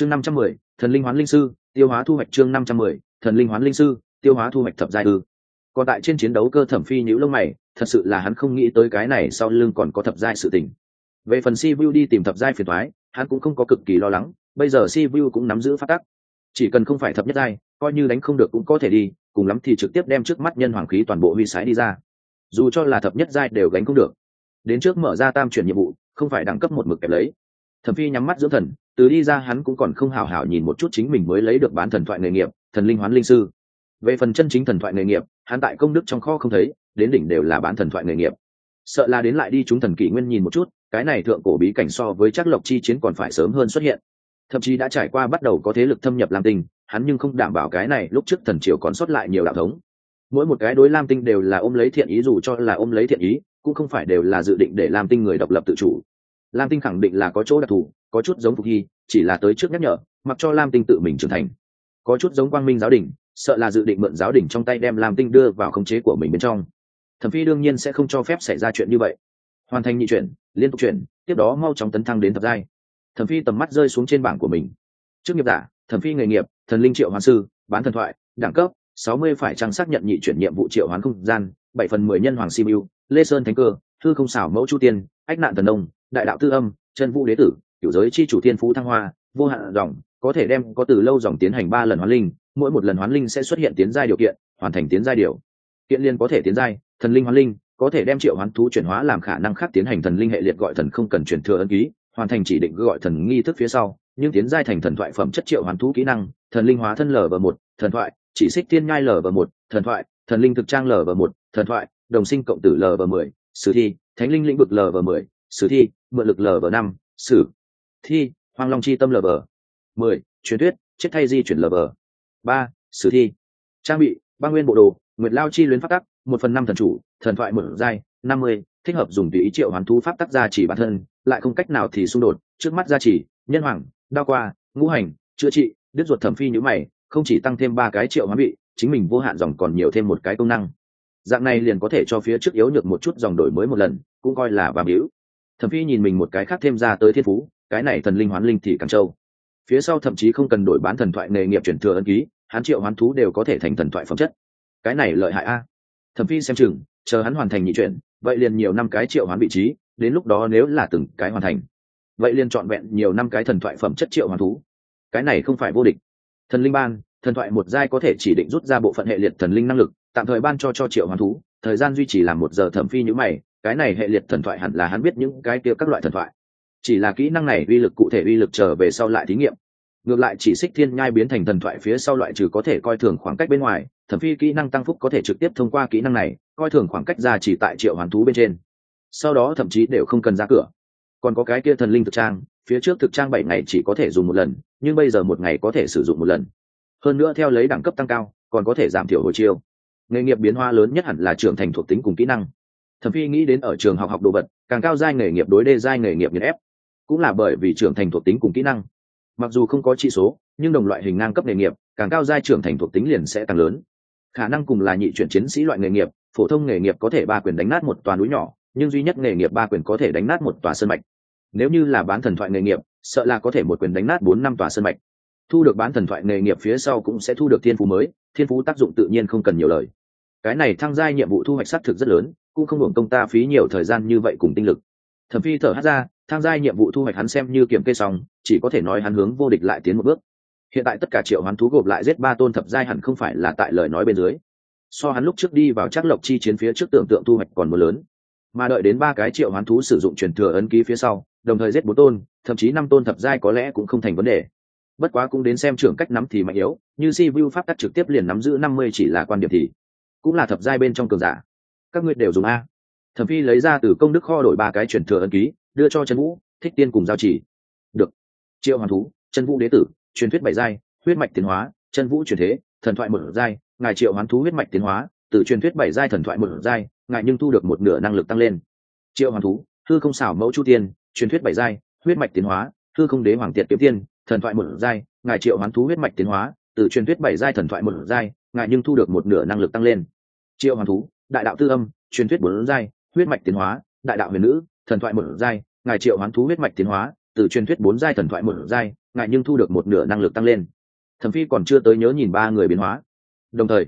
chương năm trăm mười, thần linh hoán linh sư, tiêu hóa thu hoạch chương năm trăm mười, thần linh hoán linh sư, tiêu hóa thu hoạch thập giai ư. Còn tại trên chiến đấu cơ thẩm phi nhữ lông mày, thật sự là hắn không nghĩ tới cái này sau lưng còn có thập giai sự tình. Về phần si vu đi tìm thập giai phiền thoái hắn cũng không có cực kỳ lo lắng, bây giờ si vu cũng nắm giữ phát tắc. Chỉ cần không phải thập nhất giai, coi như đánh không được cũng có thể đi, cùng lắm thì trực tiếp đem trước mắt nhân hoàng khí toàn bộ huy sái đi ra. Dù cho là thập nhất giai đều gánh không được. Đến trước mở ra tam chuyển nhiệm vụ, không phải đẳng cấp một mực kẹp lấy. Thẩm phi nhắm mắt dưỡng thần từ đi ra hắn cũng còn không hào hào nhìn một chút chính mình mới lấy được bán thần thoại nghề nghiệp, thần linh hoán linh sư. Về phần chân chính thần thoại nghề nghiệp, hắn tại công đức trong kho không thấy, đến đỉnh đều là bán thần thoại nghề nghiệp. Sợ là đến lại đi chúng thần kỷ nguyên nhìn một chút, cái này thượng cổ bí cảnh so với chắc lộc chi chiến còn phải sớm hơn xuất hiện. Thậm chí đã trải qua bắt đầu có thế lực thâm nhập lam tinh, hắn nhưng không đảm bảo cái này lúc trước thần triều còn sót lại nhiều đạo thống. Mỗi một cái đối lam tinh đều là ôm lấy thiện ý dù cho là ôm lấy thiện ý, cũng không phải đều là dự định để lam tinh người độc lập tự chủ. Lam tinh khẳng định là có chỗ đặc thù có chút giống phục hy, chỉ là tới trước nhắc nhở, mặc cho lam tinh tự mình trưởng thành. Có chút giống quang minh giáo đình, sợ là dự định mượn giáo đình trong tay đem lam tinh đưa vào khống chế của mình bên trong. Thẩm phi đương nhiên sẽ không cho phép xảy ra chuyện như vậy. Hoàn thành nhị chuyển, liên tục chuyển, tiếp đó mau chóng tấn thăng đến thập giai. Thẩm phi tầm mắt rơi xuống trên bảng của mình. Trước nghiệp giả, thẩm phi nghề nghiệp, thần linh triệu hoàn sư, bán thần thoại, đẳng cấp, sáu mươi phải trang xác nhận nhị chuyển nhiệm vụ triệu hoán không gian, bảy phần mười nhân hoàng simu lê sơn thánh cơ, thư không xảo mẫu chu tiên, ách nạn thần đông đại đạo tư âm, chân vũ đế tử kiểu giới chi chủ thiên phú thăng hoa, vô hạn dòng, có thể đem có từ lâu dòng tiến hành ba lần hoán linh, mỗi một lần hoán linh sẽ xuất hiện tiến giai điều kiện, hoàn thành tiến giai điều. Kiện liên có thể tiến giai, thần linh hoán linh, có thể đem triệu hoán thú chuyển hóa làm khả năng khác tiến hành thần linh hệ liệt gọi thần không cần chuyển thừa ân ký, hoàn thành chỉ định gọi thần nghi thức phía sau, nhưng tiến giai thành thần thoại phẩm chất triệu hoán thú kỹ năng, thần linh hóa thân lở và một, thần thoại, chỉ xích tiên nhai lở và một, thần thoại, thần linh thực trang lở và một, thần thoại, đồng sinh cộng tử lở và mười, sử thi, thánh linh lĩnh vực lở và mười, sử thi, mượn lực lở và năm, sử thi hoàng long chi tâm Lờ Vờ, mười truyền thuyết chết thay di chuyển Lờ Vờ, ba sử thi. Trang bị Ba nguyên bộ đồ nguyệt lao chi luyến phát tắc một phần năm thần chủ thần thoại Mở giai năm mươi thích hợp dùng tùy ý triệu Hoàn thú pháp tắc gia chỉ bản thân lại không cách nào thì xung đột trước mắt gia chỉ nhân hoàng đao qua ngũ hành chữa trị đứt ruột thẩm phi nhữ mày không chỉ tăng thêm ba cái triệu hoán bị chính mình vô hạn dòng còn nhiều thêm một cái công năng. Dạng này liền có thể cho phía trước yếu nhược một chút dòng đổi mới một lần cũng coi là vàng hữu. Thẩm phi nhìn mình một cái khác thêm ra tới thiên phú cái này thần linh hoán linh thì càng châu phía sau thậm chí không cần đổi bán thần thoại nghề nghiệp chuyển thừa ân ký, hắn triệu hoán thú đều có thể thành thần thoại phẩm chất. Cái này lợi hại a. Thẩm phi xem chừng, chờ hắn hoàn thành nhị chuyện, vậy liền nhiều năm cái triệu hoán vị trí, đến lúc đó nếu là từng cái hoàn thành, vậy liền trọn vẹn nhiều năm cái thần thoại phẩm chất triệu hoán thú. Cái này không phải vô địch. Thần linh ban, thần thoại một giai có thể chỉ định rút ra bộ phận hệ liệt thần linh năng lực, tạm thời ban cho cho triệu hoán thú, thời gian duy trì là một giờ, thẩm phi nhữ mày, cái này hệ liệt thần thoại hẳn là hắn biết những cái kia các loại thần thoại chỉ là kỹ năng này uy lực cụ thể uy lực trở về sau lại thí nghiệm. Ngược lại chỉ xích thiên nhai biến thành thần thoại phía sau loại trừ có thể coi thường khoảng cách bên ngoài, thẩm phi kỹ năng tăng phúc có thể trực tiếp thông qua kỹ năng này, coi thường khoảng cách ra chỉ tại triệu hoàn thú bên trên. Sau đó thậm chí đều không cần ra cửa. Còn có cái kia thần linh thực trang, phía trước thực trang bảy ngày chỉ có thể dùng một lần, nhưng bây giờ một ngày có thể sử dụng một lần. Hơn nữa theo lấy đẳng cấp tăng cao, còn có thể giảm thiểu hồi chiêu. Nghề nghiệp biến hóa lớn nhất hẳn là trưởng thành thuộc tính cùng kỹ năng. Thẩm phi nghĩ đến ở trường học học đồ vật, càng cao giai nghề nghiệp đối đê giai nghề nghiệp nghiền ép cũng là bởi vì trưởng thành thuộc tính cùng kỹ năng. Mặc dù không có trị số, nhưng đồng loại hình ngang cấp nghề nghiệp, càng cao giai trưởng thành thuộc tính liền sẽ càng lớn. Khả năng cùng là nhị chuyển chiến sĩ loại nghề nghiệp, phổ thông nghề nghiệp có thể ba quyền đánh nát một toàn núi nhỏ, nhưng duy nhất nghề nghiệp ba quyền có thể đánh nát một tòa sân mạch. Nếu như là bán thần thoại nghề nghiệp, sợ là có thể một quyền đánh nát bốn năm tòa sân mạch. Thu được bán thần thoại nghề nghiệp phía sau cũng sẽ thu được thiên phú mới, thiên phú tác dụng tự nhiên không cần nhiều lời. Cái này thăng giai nhiệm vụ thu hoạch xác thực rất lớn, cũng không hưởng công ta phí nhiều thời gian như vậy cùng tinh lực. Thẩm phi thở hát ra tham gia nhiệm vụ thu hoạch hắn xem như kiểm kê xong, chỉ có thể nói hắn hướng vô địch lại tiến một bước. Hiện tại tất cả triệu hoán thú gộp lại giết ba tôn thập giai hẳn không phải là tại lời nói bên dưới. So hắn lúc trước đi vào chắc lộc chi chiến phía trước tưởng tượng thu hoạch còn một lớn. Mà đợi đến ba cái triệu hoán thú sử dụng truyền thừa ấn ký phía sau, đồng thời giết bốn tôn, thậm chí năm tôn thập giai có lẽ cũng không thành vấn đề. Bất quá cũng đến xem trưởng cách nắm thì mạnh yếu, như si vu pháp tắc trực tiếp liền nắm giữ năm mươi chỉ là quan điểm thì cũng là thập giai bên trong cường giả. Các ngươi đều dùng a thẩm phi lấy ra từ công đức kho đổi ba cái truyền thừa ấn ký, đưa cho trần vũ, thích tiên cùng giao chỉ. Được. Triệu hoàn thú chân vũ đế tử, truyền thuyết bảy giai, huyết mạch tiến hóa chân vũ truyền thế, thần thoại một giai, ngài triệu hoán thú huyết mạch tiến hóa, từ truyền thuyết bảy giai thần thoại một giai, ngài nhưng thu được một nửa năng lực tăng lên. Triệu hoàn thú thư không xảo mẫu chu tiên, truyền thuyết bảy giai, huyết mạch tiến hóa thư không đế hoàng tiệt kiếm tiên, thần thoại một giai, ngài triệu hoán thú huyết mạch tiến hóa, từ truyền thuyết bảy giai thần thoại một giai, ngài nhưng thu được một nửa năng lực tăng lên. Triệu hoàn thú, đại đạo tư âm, truyền thuyết bốn giai huyết mạch tiến hóa, đại đạo huyền nữ, thần thoại một giai, ngài triệu hoán thú huyết mạch tiến hóa, từ truyền thuyết bốn giai thần thoại một giai, ngài nhưng thu được một nửa năng lực tăng lên. Thẩm phi còn chưa tới nhớ nhìn ba người biến hóa. Đồng thời,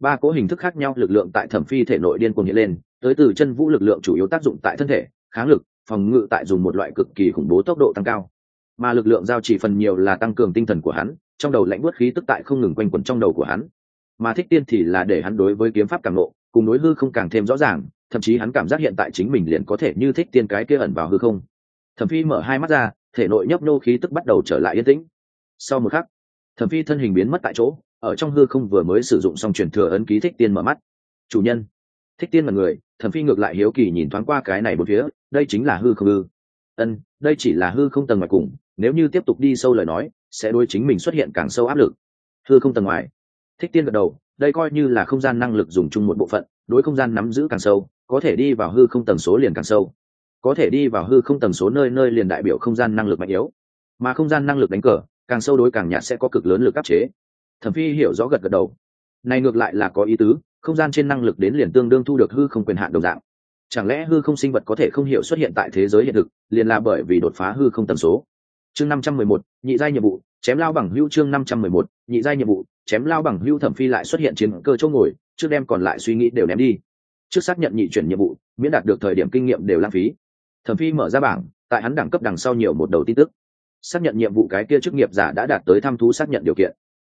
ba cỗ hình thức khác nhau lực lượng tại thẩm phi thể nội điên cuồng hiện lên, tới từ chân vũ lực lượng chủ yếu tác dụng tại thân thể, kháng lực, phòng ngự tại dùng một loại cực kỳ khủng bố tốc độ tăng cao. Mà lực lượng giao chỉ phần nhiều là tăng cường tinh thần của hắn, trong đầu lãnh bớt khí tức tại không ngừng quanh quẩn trong đầu của hắn. Mà thích tiên thì là để hắn đối với kiếm pháp càng nộ cùng đối hư không càng thêm rõ ràng thậm chí hắn cảm giác hiện tại chính mình liền có thể như thích tiên cái kia ẩn vào hư không. Thẩm phi mở hai mắt ra, thể nội nhấp nô khí tức bắt đầu trở lại yên tĩnh. Sau một khắc, thẩm phi thân hình biến mất tại chỗ, ở trong hư không vừa mới sử dụng xong truyền thừa ấn ký thích tiên mở mắt. Chủ nhân. Thích tiên là người, thẩm phi ngược lại hiếu kỳ nhìn thoáng qua cái này một phía, đây chính là hư không ư? Ân, đây chỉ là hư không tầng ngoài cùng, nếu như tiếp tục đi sâu lời nói, sẽ đối chính mình xuất hiện càng sâu áp lực. Hư không tầng ngoài. Thích tiên gật đầu, đây coi như là không gian năng lực dùng chung một bộ phận, đối không gian nắm giữ càng sâu có thể đi vào hư không tầng số liền càng sâu. Có thể đi vào hư không tầng số nơi nơi liền đại biểu không gian năng lực mạnh yếu. Mà không gian năng lực đánh cờ, càng sâu đối càng nhạt sẽ có cực lớn lực áp chế. Thẩm phi hiểu rõ gật gật đầu. Này ngược lại là có ý tứ, không gian trên năng lực đến liền tương đương thu được hư không quyền hạn đồng dạng. Chẳng lẽ hư không sinh vật có thể không hiểu xuất hiện tại thế giới hiện thực, liền là bởi vì đột phá hư không tần số? Chương năm trăm mười một, nhị giai nhiệm vụ, chém lao bằng hưu chương năm trăm mười một, nhị giai nhiệm vụ, chém lao bằng hưu thẩm phi lại xuất hiện chiến cơ chỗ ngồi, trước đem còn lại suy nghĩ đều ném đi trước xác nhận nhị chuyển nhiệm vụ, miễn đạt được thời điểm kinh nghiệm đều lãng phí. Thẩm phi mở ra bảng, tại hắn đẳng cấp đằng sau nhiều một đầu tin tức. Xác nhận nhiệm vụ cái kia chức nghiệp giả đã đạt tới thăm thú xác nhận điều kiện.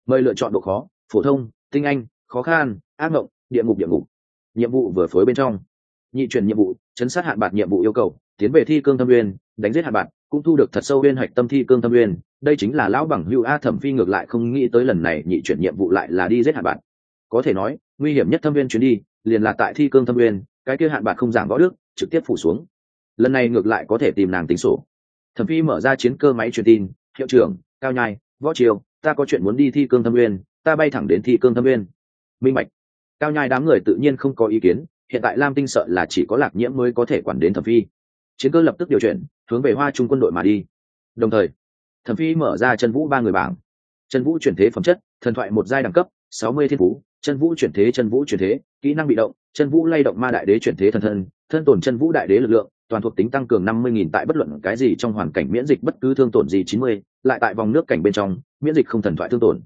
Mời lựa chọn độ khó, phổ thông, tinh anh, khó khăn, ác mộng, địa ngục địa ngục. Nhiệm vụ vừa phối bên trong. Nhị chuyển nhiệm vụ, chấn sát hạn bạc nhiệm vụ yêu cầu, tiến về thi cương thâm uyên, đánh giết hạn bạc cũng thu được thật sâu uyên hạch tâm thi cương thâm uyên. Đây chính là lão bằng hưu a thẩm phi ngược lại không nghĩ tới lần này nhị chuyển nhiệm vụ lại là đi giết hạn bạc có thể nói, nguy hiểm nhất thâm uyên chuyến đi liền là tại thi cương thâm uyên, cái kia hạn bạc không giảng võ đức, trực tiếp phủ xuống. Lần này ngược lại có thể tìm nàng tính sổ. Thẩm phi mở ra chiến cơ máy truyền tin, hiệu trưởng, cao nhai, võ triều, ta có chuyện muốn đi thi cương thâm uyên, ta bay thẳng đến thi cương thâm uyên. Minh bạch. Cao nhai đám người tự nhiên không có ý kiến, hiện tại lam tinh sợ là chỉ có lạc nhiễm mới có thể quản đến thẩm phi. Chiến cơ lập tức điều chuyển, hướng về hoa trung quân đội mà đi. Đồng thời, thẩm phi mở ra chân vũ ba người bảng. Chân vũ chuyển thế phẩm chất, thần thoại một giai đẳng cấp, sáu mươi thiên phú chân vũ chuyển thế, chân vũ chuyển thế, kỹ năng bị động, chân vũ lay động ma đại đế chuyển thế thần thân thân tổn chân vũ đại đế lực lượng, toàn thuộc tính tăng cường năm mươi nghìn tại bất luận cái gì trong hoàn cảnh miễn dịch bất cứ thương tổn gì chín mươi, lại tại vòng nước cảnh bên trong, miễn dịch không thần thoại thương tổn.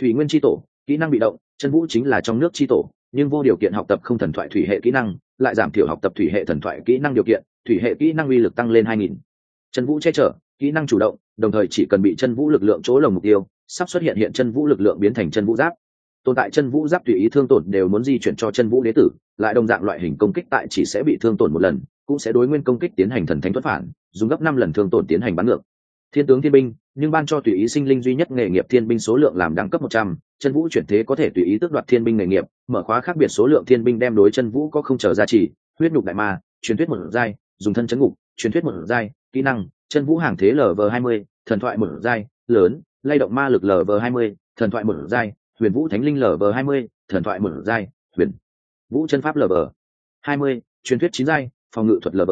Thủy nguyên chi tổ, kỹ năng bị động, chân vũ chính là trong nước chi tổ, nhưng vô điều kiện học tập không thần thoại thủy hệ kỹ năng, lại giảm thiểu học tập thủy hệ thần thoại kỹ năng điều kiện, thủy hệ kỹ năng uy lực tăng lên hai nghìn. Chân vũ che chở, kỹ năng chủ động, đồng thời chỉ cần bị chân vũ lực lượng chỗ lồng mục tiêu, sắp xuất hiện hiện chân vũ lực lượng biến thành chân vũ giáp tồn tại chân vũ giáp tùy ý thương tổn đều muốn di chuyển cho chân vũ đế tử, lại đồng dạng loại hình công kích tại chỉ sẽ bị thương tổn một lần, cũng sẽ đối nguyên công kích tiến hành thần thánh thuật phản, dùng gấp năm lần thương tổn tiến hành bắn ngược. Thiên tướng thiên binh, nhưng ban cho tùy ý sinh linh duy nhất nghề nghiệp thiên binh số lượng làm đẳng cấp một trăm, chân vũ chuyển thế có thể tùy ý tước đoạt thiên binh nghề nghiệp, mở khóa khác biệt số lượng thiên binh đem đối chân vũ có không trở giá trị huyết nhục đại ma, truyền thuyết một giai, dùng thân chấn ngục, truyền thuyết một giai, kỹ năng, chân vũ hàng thế lv hai mươi, thần thoại một giai, lớn, lay động ma lực lv hai mươi, thần thoại một giai huyền vũ thánh linh lv hai mươi, thần thoại một giai huyền vũ chân pháp lv hai mươi, truyền thuyết chín giai phòng ngự thuật lv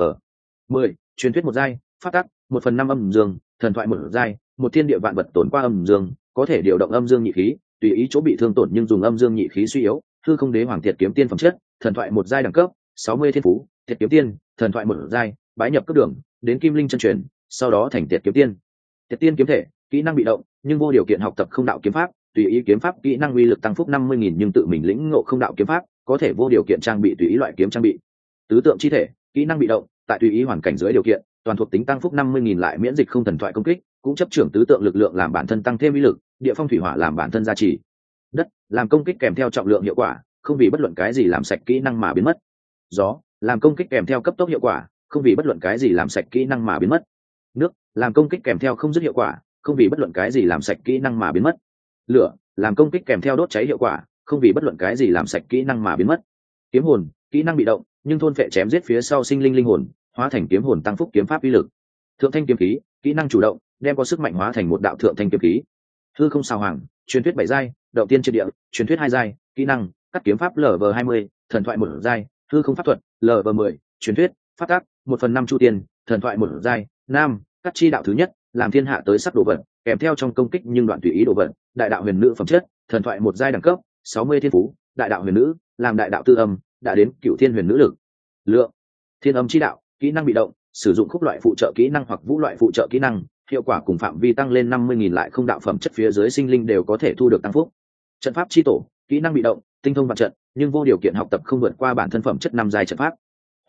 mười, truyền thuyết một giai phát tắc, một phần năm âm dương, thần thoại một giai một thiên địa vạn vật tổn qua âm dương, có thể điều động âm dương nhị khí, tùy ý chỗ bị thương tổn nhưng dùng âm dương nhị khí suy yếu thư không đế hoàng thiệt kiếm tiên phẩm chất, thần thoại một giai đẳng cấp, sáu mươi thiên phú, thiệt kiếm tiên, thần thoại một giai bái nhập cấp đường, đến kim linh chân truyền, sau đó thành thiệt kiếm tiên. Thiệt tiên kiếm thể, kỹ năng bị động, nhưng vô điều kiện học tập không đạo kiếm pháp tùy ý kiếm pháp, kỹ năng uy lực tăng phúc năm mươi nghìn nhưng tự mình lĩnh ngộ không đạo kiếm pháp, có thể vô điều kiện trang bị tùy ý loại kiếm trang bị. Tứ tượng chi thể, kỹ năng bị động, tại tùy ý hoàn cảnh dưới điều kiện, toàn thuộc tính tăng phúc năm mươi nghìn lại miễn dịch không thần thoại công kích, cũng chấp trưởng tứ tượng lực lượng làm bản thân tăng thêm uy lực, địa phong thủy hỏa làm bản thân gia trì. Đất, làm công kích kèm theo trọng lượng hiệu quả, không vì bất luận cái gì làm sạch kỹ năng mà biến mất. Gió, làm công kích kèm theo cấp tốc hiệu quả, không vì bất luận cái gì làm sạch kỹ năng mà biến mất. Nước, làm công kích kèm theo không dứt hiệu quả, không vì bất luận cái gì làm sạch kỹ năng mà biến mất lửa, làm công kích kèm theo đốt cháy hiệu quả, không vì bất luận cái gì làm sạch kỹ năng mà biến mất. Kiếm hồn, kỹ năng bị động, nhưng thôn phệ chém giết phía sau sinh linh linh hồn, hóa thành kiếm hồn tăng phúc kiếm pháp uy lực. Thượng thanh kiếm khí, kỹ năng chủ động, đem có sức mạnh hóa thành một đạo thượng thanh kiếm khí. Thư không sao hoàng, truyền thuyết bảy giai đầu tiên trên địa, truyền thuyết hai giai, kỹ năng, cắt kiếm pháp lv hai mươi, thần thoại một giai thư không pháp thuật lv mười, truyền thuyết, phát tác, một phần năm chu tiên, thần thoại một giai, nam, cắt chi đạo thứ nhất làm thiên hạ tới sắc đồ vật kèm theo trong công kích nhưng đoạn tùy ý đồ vật đại đạo huyền nữ phẩm chất, thần thoại một giai đẳng cấp, sáu mươi thiên phú, đại đạo huyền nữ, làm đại đạo tư âm, đã đến cựu thiên huyền nữ lực. Lượng, thiên âm chi đạo, kỹ năng bị động, sử dụng khúc loại phụ trợ kỹ năng hoặc vũ loại phụ trợ kỹ năng, hiệu quả cùng phạm vi tăng lên năm mươi nghìn lại không đạo phẩm chất phía dưới sinh linh đều có thể thu được tăng phúc. Trận pháp chi tổ, kỹ năng bị động, tinh thông mặt trận, nhưng vô điều kiện học tập không vượt qua bản thân phẩm chất năm dài trận pháp.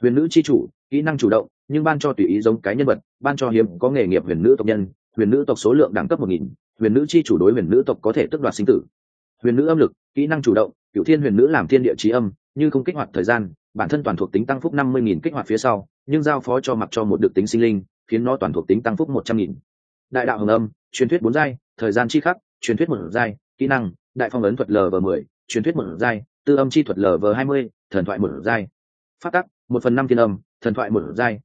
Huyền nữ chi chủ, kỹ năng chủ động nhưng ban cho tùy ý giống cái nhân vật, ban cho hiếm có nghề nghiệp huyền nữ tộc nhân, huyền nữ tộc số lượng đẳng cấp một nghìn, huyền nữ chi chủ đối huyền nữ tộc có thể tước đoạt sinh tử. Huyền nữ âm lực, kỹ năng chủ động cựu thiên huyền nữ làm thiên địa trí âm, như không kích hoạt thời gian, bản thân toàn thuộc tính tăng phúc năm mươi nghìn kích hoạt phía sau, nhưng giao phó cho mặc cho một được tính sinh linh, khiến nó toàn thuộc tính tăng phúc một trăm nghìn. Đại đạo hồng âm, truyền thuyết bốn giai, thời gian chi khắc, truyền thuyết một giai, kỹ năng, đại phong ấn thuật lv mười, truyền thuyết một giai, tư âm chi thuật lv hai mươi, thần thoại một giai. Phát tắc, một phần năm thiên âm, thần thoại một giai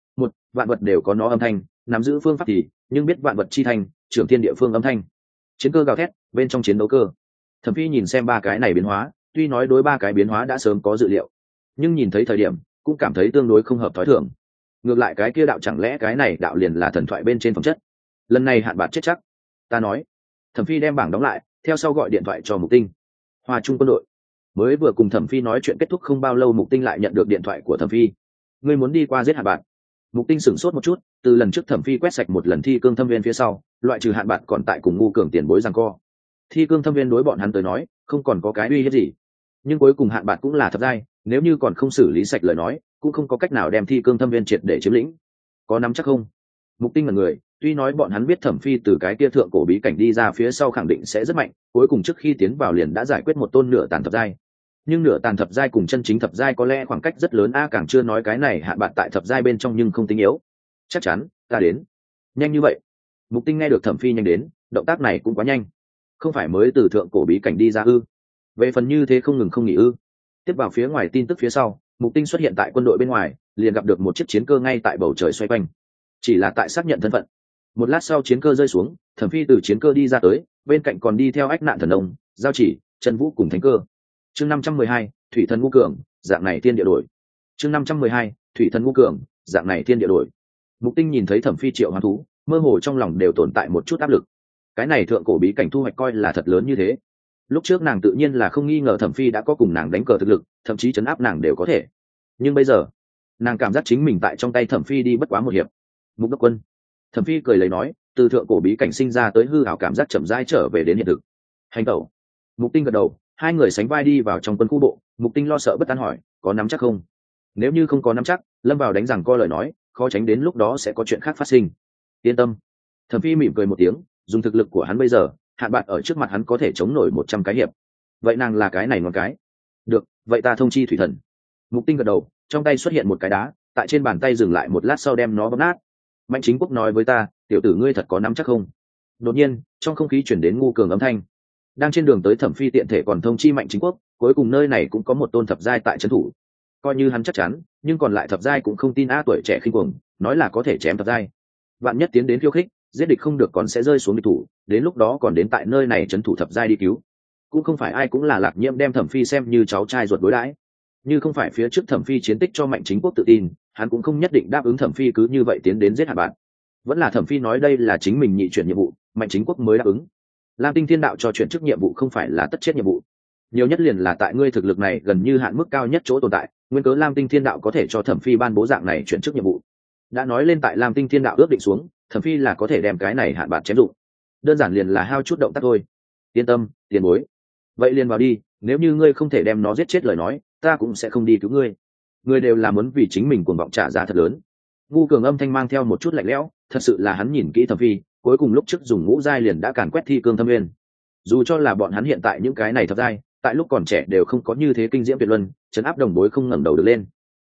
vạn vật đều có nó âm thanh, nắm giữ phương pháp thì, nhưng biết vạn vật chi thành trưởng thiên địa phương âm thanh. Chiến cơ gào thét, bên trong chiến đấu cơ. Thẩm phi nhìn xem ba cái này biến hóa, tuy nói đối ba cái biến hóa đã sớm có dự liệu, nhưng nhìn thấy thời điểm, cũng cảm thấy tương đối không hợp thói thường. Ngược lại cái kia đạo chẳng lẽ cái này đạo liền là thần thoại bên trên phẩm chất? Lần này hạn bạc chết chắc. Ta nói. Thẩm phi đem bảng đóng lại, theo sau gọi điện thoại cho mục tinh. Hòa trung quân đội. Mới vừa cùng thẩm phi nói chuyện kết thúc không bao lâu, mục tinh lại nhận được điện thoại của thẩm phi. Ngươi muốn đi qua giết hạn bạc mục tinh sửng sốt một chút từ lần trước thẩm phi quét sạch một lần thi cương thâm viên phía sau loại trừ hạn bạn còn tại cùng ngu cường tiền bối rằng co. Thi cương thâm viên đối bọn hắn tới nói không còn có cái uy hiếp gì. Nhưng cuối cùng hạn bạn cũng là thật dai, nếu như còn không xử lý sạch lời nói cũng không có cách nào đem thi cương thâm viên triệt để chiếm lĩnh. Có nắm chắc không? Mục tinh là người tuy nói bọn hắn biết thẩm phi từ cái kia thượng cổ bí cảnh đi ra phía sau khẳng định sẽ rất mạnh cuối cùng trước khi tiến vào liền đã giải quyết một tôn nửa tàn thập giai nhưng nửa tàn thập giai cùng chân chính thập giai có lẽ khoảng cách rất lớn, a càng chưa nói cái này hạ bạn tại thập giai bên trong nhưng không tinh yếu. Chắc chắn, ta đến. Nhanh như vậy. Mục tinh nghe được thẩm phi nhanh đến, động tác này cũng quá nhanh. Không phải mới từ thượng cổ bí cảnh đi ra ư? Về phần như thế không ngừng không nghỉ ư? Tiếp vào phía ngoài tin tức phía sau, mục tinh xuất hiện tại quân đội bên ngoài, liền gặp được một chiếc chiến cơ ngay tại bầu trời xoay quanh. Chỉ là tại xác nhận thân phận. Một lát sau chiến cơ rơi xuống, thẩm phi từ chiến cơ đi ra tới, bên cạnh còn đi theo ách nạn thần đông giao chỉ trần vũ cùng thánh cơ chương năm trăm mười hai, thủy thần ngũ cường, dạng này tiên địa đổi. Chương năm trăm mười hai, thủy thần ngũ cường, dạng này tiên địa đổi. Mục tinh nhìn thấy thẩm phi triệu hoán thú, mơ hồ trong lòng đều tồn tại một chút áp lực. Cái này thượng cổ bí cảnh thu hoạch coi là thật lớn như thế. Lúc trước nàng tự nhiên là không nghi ngờ thẩm phi đã có cùng nàng đánh cờ thực lực, thậm chí chấn áp nàng đều có thể. Nhưng bây giờ, nàng cảm giác chính mình tại trong tay thẩm phi đi bất quá một hiệp. Mục đốc quân. Thẩm phi cười lấy nói, từ thượng cổ bí cảnh sinh ra tới hư hảo cảm giác chậm rãi trở về đến hiện thực. Hành tẩu. Mục tinh gật đầu hai người sánh vai đi vào trong quân khu bộ, mục tinh lo sợ bất an hỏi, có nắm chắc không? Nếu như không có nắm chắc, lâm vào đánh rằng co lời nói, khó tránh đến lúc đó sẽ có chuyện khác phát sinh. Yên tâm. Thẩm phi mỉm cười một tiếng, dùng thực lực của hắn bây giờ, hạn bạn ở trước mặt hắn có thể chống nổi một trăm cái hiệp. Vậy nàng là cái này ngon cái. Được, vậy ta thông chi thủy thần. Mục tinh gật đầu, trong tay xuất hiện một cái đá, tại trên bàn tay dừng lại một lát sau đem nó bóp nát. Mạnh chính quốc nói với ta, tiểu tử ngươi thật có nắm chắc không? Đột nhiên, trong không khí chuyển đến ngu cường âm thanh đang trên đường tới thẩm phi tiện thể còn thông chi mạnh chính quốc, cuối cùng nơi này cũng có một tôn thập giai tại trấn thủ. Coi như hắn chắc chắn, nhưng còn lại thập giai cũng không tin a tuổi trẻ khinh cuồng, nói là có thể chém thập giai. Bạn nhất tiến đến khiêu khích, giết địch không được còn sẽ rơi xuống địch thủ, đến lúc đó còn đến tại nơi này trấn thủ thập giai đi cứu. Cũng không phải ai cũng là lạc nhiễm đem thẩm phi xem như cháu trai ruột đối đãi. Như không phải phía trước thẩm phi chiến tích cho mạnh chính quốc tự tin, hắn cũng không nhất định đáp ứng thẩm phi cứ như vậy tiến đến giết hạ bạn. Vẫn là thẩm phi nói đây là chính mình nhị chuyển nhiệm vụ, mạnh chính quốc mới đáp ứng lam tinh thiên đạo cho chuyển chức nhiệm vụ không phải là tất chết nhiệm vụ. Nhiều nhất liền là tại ngươi thực lực này gần như hạn mức cao nhất chỗ tồn tại, nguyên cớ lam tinh thiên đạo có thể cho thẩm phi ban bố dạng này chuyển chức nhiệm vụ. Đã nói lên tại lam tinh thiên đạo ước định xuống, thẩm phi là có thể đem cái này hạn bạn chém dụng. Đơn giản liền là hao chút động tác thôi. Yên tâm, tiền bối. Vậy liền vào đi, nếu như ngươi không thể đem nó giết chết lời nói, ta cũng sẽ không đi cứu ngươi. Ngươi đều là muốn vì chính mình cuồng vọng trả giá thật lớn. Ngu cường âm thanh mang theo một chút lạnh lẽo, thật sự là hắn nhìn kỹ thẩm phi cuối cùng lúc trước dùng ngũ giai liền đã càn quét thi cương thâm nguyên. Dù cho là bọn hắn hiện tại những cái này thập giai, tại lúc còn trẻ đều không có như thế kinh diễm tuyệt luân chấn áp đồng bối không ngẩng đầu được lên.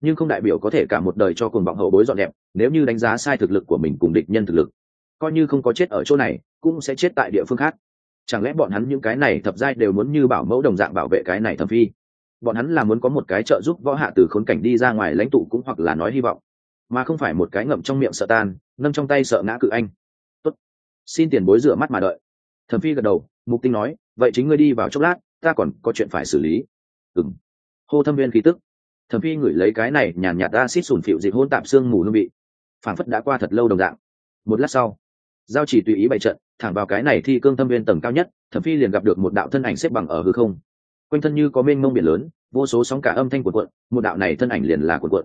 Nhưng không đại biểu có thể cả một đời cho cuồng vọng hậu bối dọn đẹp nếu như đánh giá sai thực lực của mình cùng địch nhân thực lực. Coi như không có chết ở chỗ này, cũng sẽ chết tại địa phương khác. Chẳng lẽ bọn hắn những cái này thập giai đều muốn như bảo mẫu đồng dạng bảo vệ cái này thẩm phi? Bọn hắn là muốn có một cái trợ giúp võ hạ từ khốn cảnh đi ra ngoài lãnh tụ cũng hoặc là nói hy vọng. Mà không phải một cái ngậm trong miệng sợ tan, nâng trong tay sợ ngã cự anh xin tiền bối rửa mắt mà đợi. Thẩm phi gật đầu, mục tinh nói, vậy chính ngươi đi vào chốc lát, ta còn có chuyện phải xử lý. Ừng hô thâm viên khí tức. Thẩm phi ngửi lấy cái này nhàn nhạt ra xít sùn phịu dịch hôn tạp xương mù hương vị. Phản phất đã qua thật lâu đồng dạng. Một lát sau, giao chỉ tùy ý bày trận, thẳng vào cái này thi cương thâm viên tầng cao nhất, thẩm phi liền gặp được một đạo thân ảnh xếp bằng ở hư không. Quanh thân như có mênh mông biển lớn, vô số sóng cả âm thanh của cuộn, một đạo này thân ảnh liền là cuộn cuộn.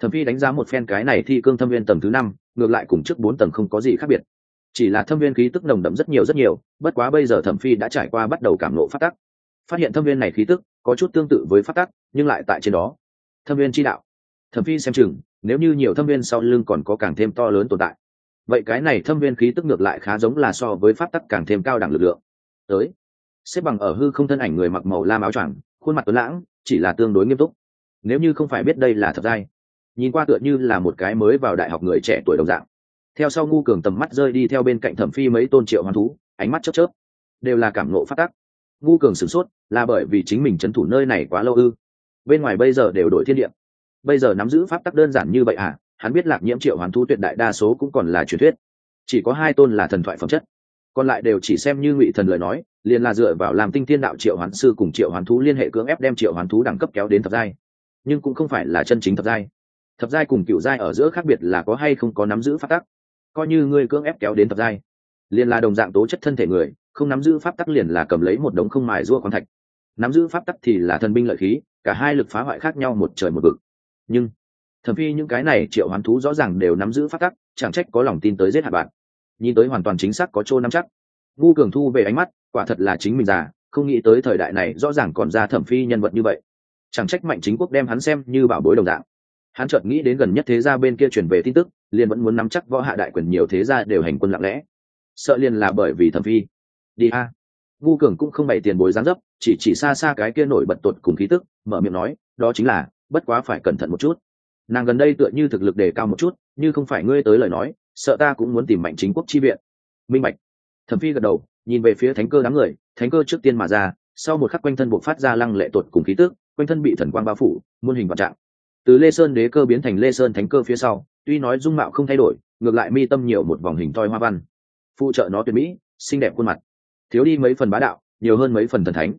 Thẩm phi đánh giá một phen cái này thi cương thâm viên tầng thứ năm, ngược lại cùng trước bốn tầng không có gì khác biệt chỉ là thâm viên khí tức nồng đậm rất nhiều rất nhiều, bất quá bây giờ thẩm phi đã trải qua bắt đầu cảm nộ phát tắc. Phát hiện thâm viên này khí tức, có chút tương tự với phát tắc, nhưng lại tại trên đó. Thâm viên chi đạo. Thẩm phi xem chừng, nếu như nhiều thâm viên sau lưng còn có càng thêm to lớn tồn tại. Vậy cái này thâm viên khí tức ngược lại khá giống là so với pháp tắc càng thêm cao đẳng lực lượng. Tới. Xếp bằng ở hư không thân ảnh người mặc màu lam áo choàng, khuôn mặt tuấn lãng, chỉ là tương đối nghiêm túc. Nếu như không phải biết đây là thật giai nhìn qua tựa như là một cái mới vào đại học người trẻ tuổi đồng dạng theo sau ngu cường tầm mắt rơi đi theo bên cạnh thẩm phi mấy tôn triệu hoàn thú, ánh mắt chớp chớp. Đều là cảm nộ phát tắc ngu cường sửng sốt, là bởi vì chính mình trấn thủ nơi này quá lâu ư. Bên ngoài bây giờ đều đổi thiên địa. Bây giờ nắm giữ pháp tắc đơn giản như vậy à? Hắn biết lạc nhiễm triệu hoàn thú tuyệt đại đa số cũng còn là truyền thuyết. Chỉ có hai tôn là thần thoại phẩm chất. Còn lại đều chỉ xem như ngụy thần lời nói, liền là dựa vào làm tinh thiên đạo triệu hoán sư cùng triệu hoán thú liên hệ cưỡng ép đem triệu hoán thú đẳng cấp kéo đến thập giai. Nhưng cũng không phải là chân chính thập giai. Thập giai cùng cựu giai ở giữa khác biệt là có hay không có nắm giữ pháp tắc coi như ngươi cưỡng ép kéo đến thập giai. Liền là đồng dạng tố chất thân thể người, không nắm giữ pháp tắc liền là cầm lấy một đống không mài rua con thạch. Nắm giữ pháp tắc thì là thần binh lợi khí, cả hai lực phá hoại khác nhau một trời một vực. Nhưng, thẩm phi những cái này triệu hoán thú rõ ràng đều nắm giữ pháp tắc, chẳng trách có lòng tin tới giết hạt bạn. Nhìn tới hoàn toàn chính xác có chỗ nắm chắc. Ngu cường thu về ánh mắt, quả thật là chính mình già, không nghĩ tới thời đại này rõ ràng còn ra thẩm phi nhân vật như vậy. Chẳng trách mạnh chính quốc đem hắn xem như bảo bối đồng dạng. Hắn chợt nghĩ đến gần nhất thế gia bên kia chuyển về tin tức liền vẫn muốn nắm chắc võ hạ đại quyền nhiều thế gia đều hành quân lặng lẽ. Sợ liền là bởi vì thẩm phi. Đi a. Ngu cường cũng không bày tiền bối gián dấp, chỉ chỉ xa xa cái kia nổi bật tột cùng khí tức, mở miệng nói, đó chính là, bất quá phải cẩn thận một chút. Nàng gần đây tựa như thực lực đề cao một chút, như không phải ngươi tới lời nói, sợ ta cũng muốn tìm mạnh chính quốc chi viện. Minh bạch. Thẩm phi gật đầu, nhìn về phía thánh cơ đám người, thánh cơ trước tiên mà ra, sau một khắc quanh thân buộc phát ra lăng lệ tột cùng khí tức, quanh thân bị thần quang bao phủ, muôn hình vạn trạng. Từ lê sơn đế cơ biến thành lê sơn thánh cơ phía sau tuy nói dung mạo không thay đổi, ngược lại mi tâm nhiều một vòng hình thoi hoa văn. Phụ trợ nó tuyệt mỹ, xinh đẹp khuôn mặt. Thiếu đi mấy phần bá đạo, nhiều hơn mấy phần thần thánh.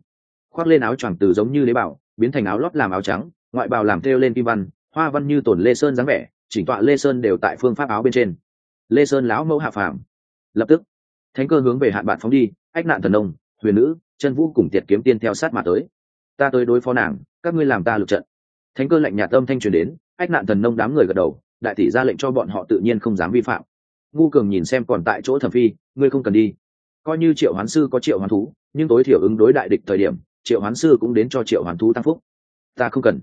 Khoác lên áo choàng từ giống như đế bảo biến thành áo lót làm áo trắng, ngoại bào làm thêu lên kim văn, hoa văn như tổn lê sơn dáng vẻ, chỉnh tọa lê sơn đều tại phương pháp áo bên trên. Lê sơn lão mẫu hạ phàm. Lập tức, thánh cơ hướng về hạn bạn phóng đi, ách nạn thần nông, huyền nữ, chân vũ cùng tiệt kiếm tiên theo sát mà tới. Ta tới đối phó nàng, các ngươi làm ta lục trận. Thánh cơ lạnh nhạt âm thanh truyền đến, ách nạn thần nông đám người gật đầu đại tỷ ra lệnh cho bọn họ tự nhiên không dám vi phạm. Ngu cường nhìn xem còn tại chỗ thẩm phi, ngươi không cần đi. Coi như triệu hoán sư có triệu hoán thú, nhưng tối thiểu ứng đối đại địch thời điểm, triệu hoán sư cũng đến cho triệu hoán thú tăng phúc. Ta không cần.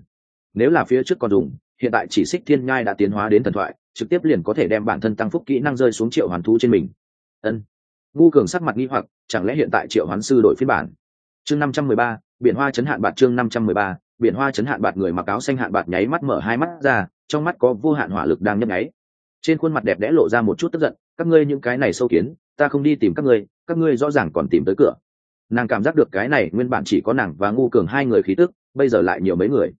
Nếu là phía trước còn dùng, hiện tại chỉ xích thiên nhai đã tiến hóa đến thần thoại, trực tiếp liền có thể đem bản thân tăng phúc kỹ năng rơi xuống triệu hoán thú trên mình. Ân. Ngu cường sắc mặt nghi hoặc, chẳng lẽ hiện tại triệu hoán sư đổi phiên bản? Chương năm trăm mười ba, biển hoa chấn hạn bạt chương năm trăm mười ba, biển hoa chấn hạn bạt người mặc áo xanh hạn bạt nháy mắt mở hai mắt ra trong mắt có vô hạn hỏa lực đang nhấp nháy. Trên khuôn mặt đẹp đẽ lộ ra một chút tức giận, các ngươi những cái này sâu kiến, ta không đi tìm các ngươi các ngươi rõ ràng còn tìm tới cửa. Nàng cảm giác được cái này nguyên bản chỉ có nàng và ngu cường hai người khí tức, bây giờ lại nhiều mấy người.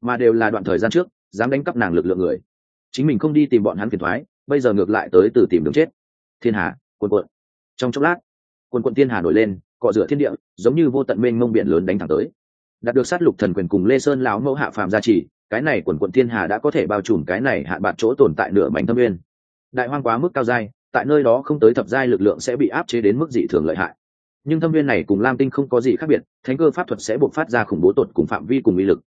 Mà đều là đoạn thời gian trước, dám đánh cắp nàng lực lượng người. Chính mình không đi tìm bọn hắn phiền thoái bây giờ ngược lại tới từ tìm đường chết. Thiên hà, quần quận. Trong chốc lát, quần quận thiên hà nổi lên, cọ rửa thiên địa, giống như vô tận mênh mông biển lớn đánh thẳng tới. Đạt được sát lục thần quyền cùng lê sơn lão mẫu hạ phàm gia trì cái này quần quận thiên hà đã có thể bao trùm cái này hạn bạc chỗ tồn tại nửa mảnh thâm nguyên. Đại hoang quá mức cao dai, tại nơi đó không tới thập giai lực lượng sẽ bị áp chế đến mức dị thường lợi hại. Nhưng thâm viên này cùng lam tinh không có gì khác biệt, thánh cơ pháp thuật sẽ buộc phát ra khủng bố tột cùng phạm vi cùng uy lực.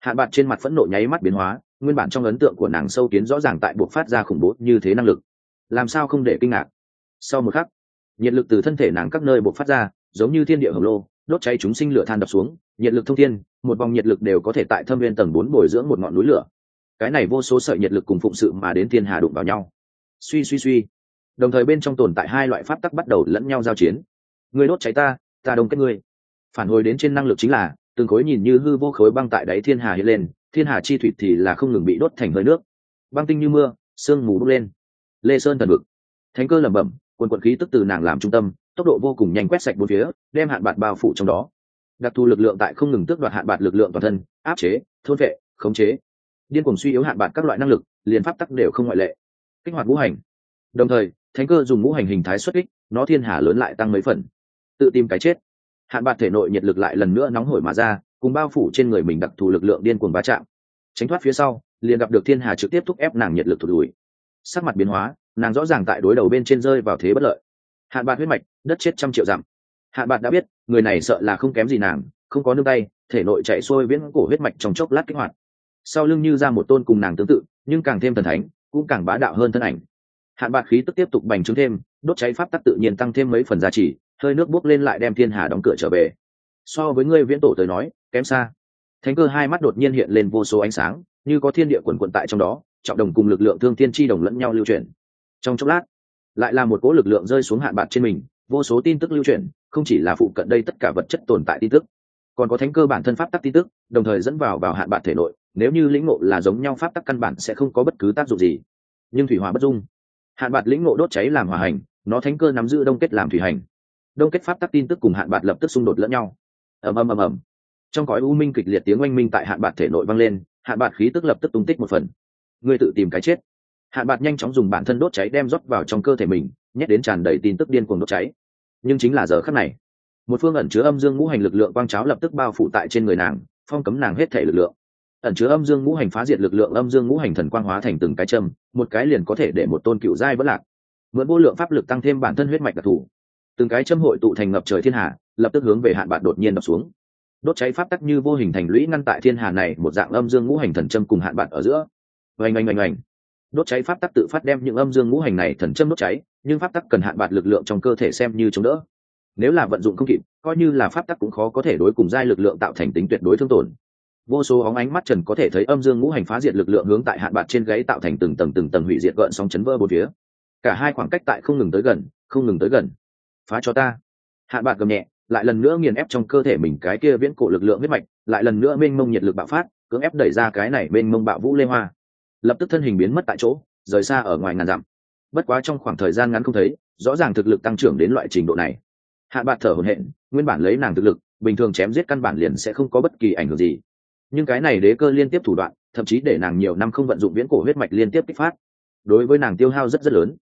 Hạn bạc trên mặt phẫn nộ nháy mắt biến hóa, nguyên bản trong ấn tượng của nàng sâu kiến rõ ràng tại buộc phát ra khủng bố như thế năng lực. Làm sao không để kinh ngạc? Sau một khắc, nhiệt lực từ thân thể nàng các nơi buộc phát ra, giống như thiên địa hồng lô, đốt cháy chúng sinh lửa than đập xuống, nhiệt lực thông thiên một vòng nhiệt lực đều có thể tại thâm viên tầng bốn bồi dưỡng một ngọn núi lửa. Cái này vô số sợi nhiệt lực cùng phụng sự mà đến thiên hà đụng vào nhau. Suy suy suy. Đồng thời bên trong tồn tại hai loại pháp tắc bắt đầu lẫn nhau giao chiến. Người đốt cháy ta ta đồng kết ngươi. Phản hồi đến trên năng lực chính là, từng khối nhìn như hư vô khối băng tại đáy thiên hà hiện lên, thiên hà chi thủy thì là không ngừng bị đốt thành hơi nước. Băng tinh như mưa, sương mù bốc lên. Lê sơn thần vực. Thánh cơ lẩm bẩm, quần quận khí tức từ nàng làm trung tâm, tốc độ vô cùng nhanh quét sạch bốn phía, đem hạn bạt bao phủ trong đó đặc thù lực lượng tại không ngừng tước đoạt hạn bạt lực lượng toàn thân, áp chế, thôn vệ, khống chế. Điên cuồng suy yếu hạn bạt các loại năng lực, liền pháp tắc đều không ngoại lệ. Kích hoạt ngũ hành. Đồng thời, thánh cơ dùng ngũ hành hình thái xuất kích, nó thiên hà lớn lại tăng mấy phần. Tự tìm cái chết. Hạn bạt thể nội nhiệt lực lại lần nữa nóng hổi mà ra, cùng bao phủ trên người mình đặc thù lực lượng điên cuồng va chạm. Tránh thoát phía sau, liền gặp được thiên hà trực tiếp thúc ép nàng nhiệt lực thụt lùi. Sắc mặt biến hóa, nàng rõ ràng tại đối đầu bên trên rơi vào thế bất lợi. Hạn bạt huyết mạch, đất chết trăm triệu dặm. Hạ bạt đã biết, người này sợ là không kém gì nàng, không có nương tay, thể nội chạy xuôi viễn cổ huyết mạch trong chốc lát kích hoạt. Sau lưng như ra một tôn cùng nàng tương tự, nhưng càng thêm thần thánh, cũng càng bá đạo hơn thân ảnh. Hạn bạt khí tức tiếp tục bành trướng thêm, đốt cháy pháp tắc tự nhiên tăng thêm mấy phần giá trị hơi nước bốc lên lại đem thiên hà đóng cửa trở về. So với ngươi viễn tổ tới nói, kém xa. Thánh cơ hai mắt đột nhiên hiện lên vô số ánh sáng, như có thiên địa quần quận tại trong đó, trọng đồng cùng lực lượng thương thiên chi đồng lẫn nhau lưu chuyển. Trong chốc lát, lại là một cỗ lực lượng rơi xuống hạn bạc trên mình vô số tin tức lưu truyền, không chỉ là phụ cận đây tất cả vật chất tồn tại tin tức còn có thánh cơ bản thân pháp tắc tin tức đồng thời dẫn vào vào hạn bản thể nội nếu như lĩnh ngộ là giống nhau pháp tắc căn bản sẽ không có bất cứ tác dụng gì. Nhưng thủy hỏa bất dung. Hạn bạc lĩnh ngộ đốt cháy làm hỏa hành nó thánh cơ nắm giữ đông kết làm thủy hành. Đông kết pháp tắc tin tức cùng hạn bạc lập tức xung đột lẫn nhau. Ầm ầm ầm ầm. Trong cõi u minh kịch liệt tiếng oanh minh tại hạn bạc thể nội vang lên hạn bạc khí tức lập tức tung tích một phần. Ngươi tự tìm cái chết. Hạn bạc nhanh chóng dùng bản thân đốt cháy đem rót vào trong cơ thể mình nhét đến tràn đầy tin tức điên cuồng đốt cháy. Nhưng chính là giờ khắc này, một phương ẩn chứa âm dương ngũ hành lực lượng quang cháo lập tức bao phủ tại trên người nàng, phong cấm nàng hết thể lực lượng. Ẩn chứa âm dương ngũ hành phá diệt lực lượng, âm dương ngũ hành thần quang hóa thành từng cái châm, một cái liền có thể để một tôn cựu giai bất lạc. Mượn vô lượng pháp lực tăng thêm bản thân huyết mạch đặc thù. Từng cái châm hội tụ thành ngập trời thiên hạ lập tức hướng về hạn bạn đột nhiên đập xuống. Đốt cháy pháp tắc như vô hình thành lũy ngăn tại thiên hà này, một dạng âm dương ngũ hành thần châm cùng hạn bạn ở giữa. Oanh oanh oanh oanh đốt cháy pháp tắc tự phát đem những âm dương ngũ hành này thần châm đốt cháy, nhưng pháp tắc cần hạn bạt lực lượng trong cơ thể xem như chống đỡ. Nếu là vận dụng không kịp, coi như là pháp tắc cũng khó có thể đối cùng giai lực lượng tạo thành tính tuyệt đối thương tổn. Vô số óng ánh mắt trần có thể thấy âm dương ngũ hành phá diệt lực lượng hướng tại hạn bạt trên gáy tạo thành từng tầng từng tầng hủy diệt gợn sóng chấn vỡ bốn phía. Cả hai khoảng cách tại không ngừng tới gần, không ngừng tới gần. Phá cho ta. Hạn bạt gầm nhẹ, lại lần nữa nghiền ép trong cơ thể mình cái kia viễn cổ lực lượng huyết mạch, lại lần nữa mênh mông nhiệt lực bạo phát, cưỡng ép đẩy ra cái này mênh mông bạo vũ lê hoa lập tức thân hình biến mất tại chỗ, rời xa ở ngoài ngàn dặm. Bất quá trong khoảng thời gian ngắn không thấy, rõ ràng thực lực tăng trưởng đến loại trình độ này. Hạ bạt thở hổn hển, nguyên bản lấy nàng thực lực, bình thường chém giết căn bản liền sẽ không có bất kỳ ảnh hưởng gì. Nhưng cái này đế cơ liên tiếp thủ đoạn, thậm chí để nàng nhiều năm không vận dụng viễn cổ huyết mạch liên tiếp kích phát, đối với nàng tiêu hao rất rất lớn.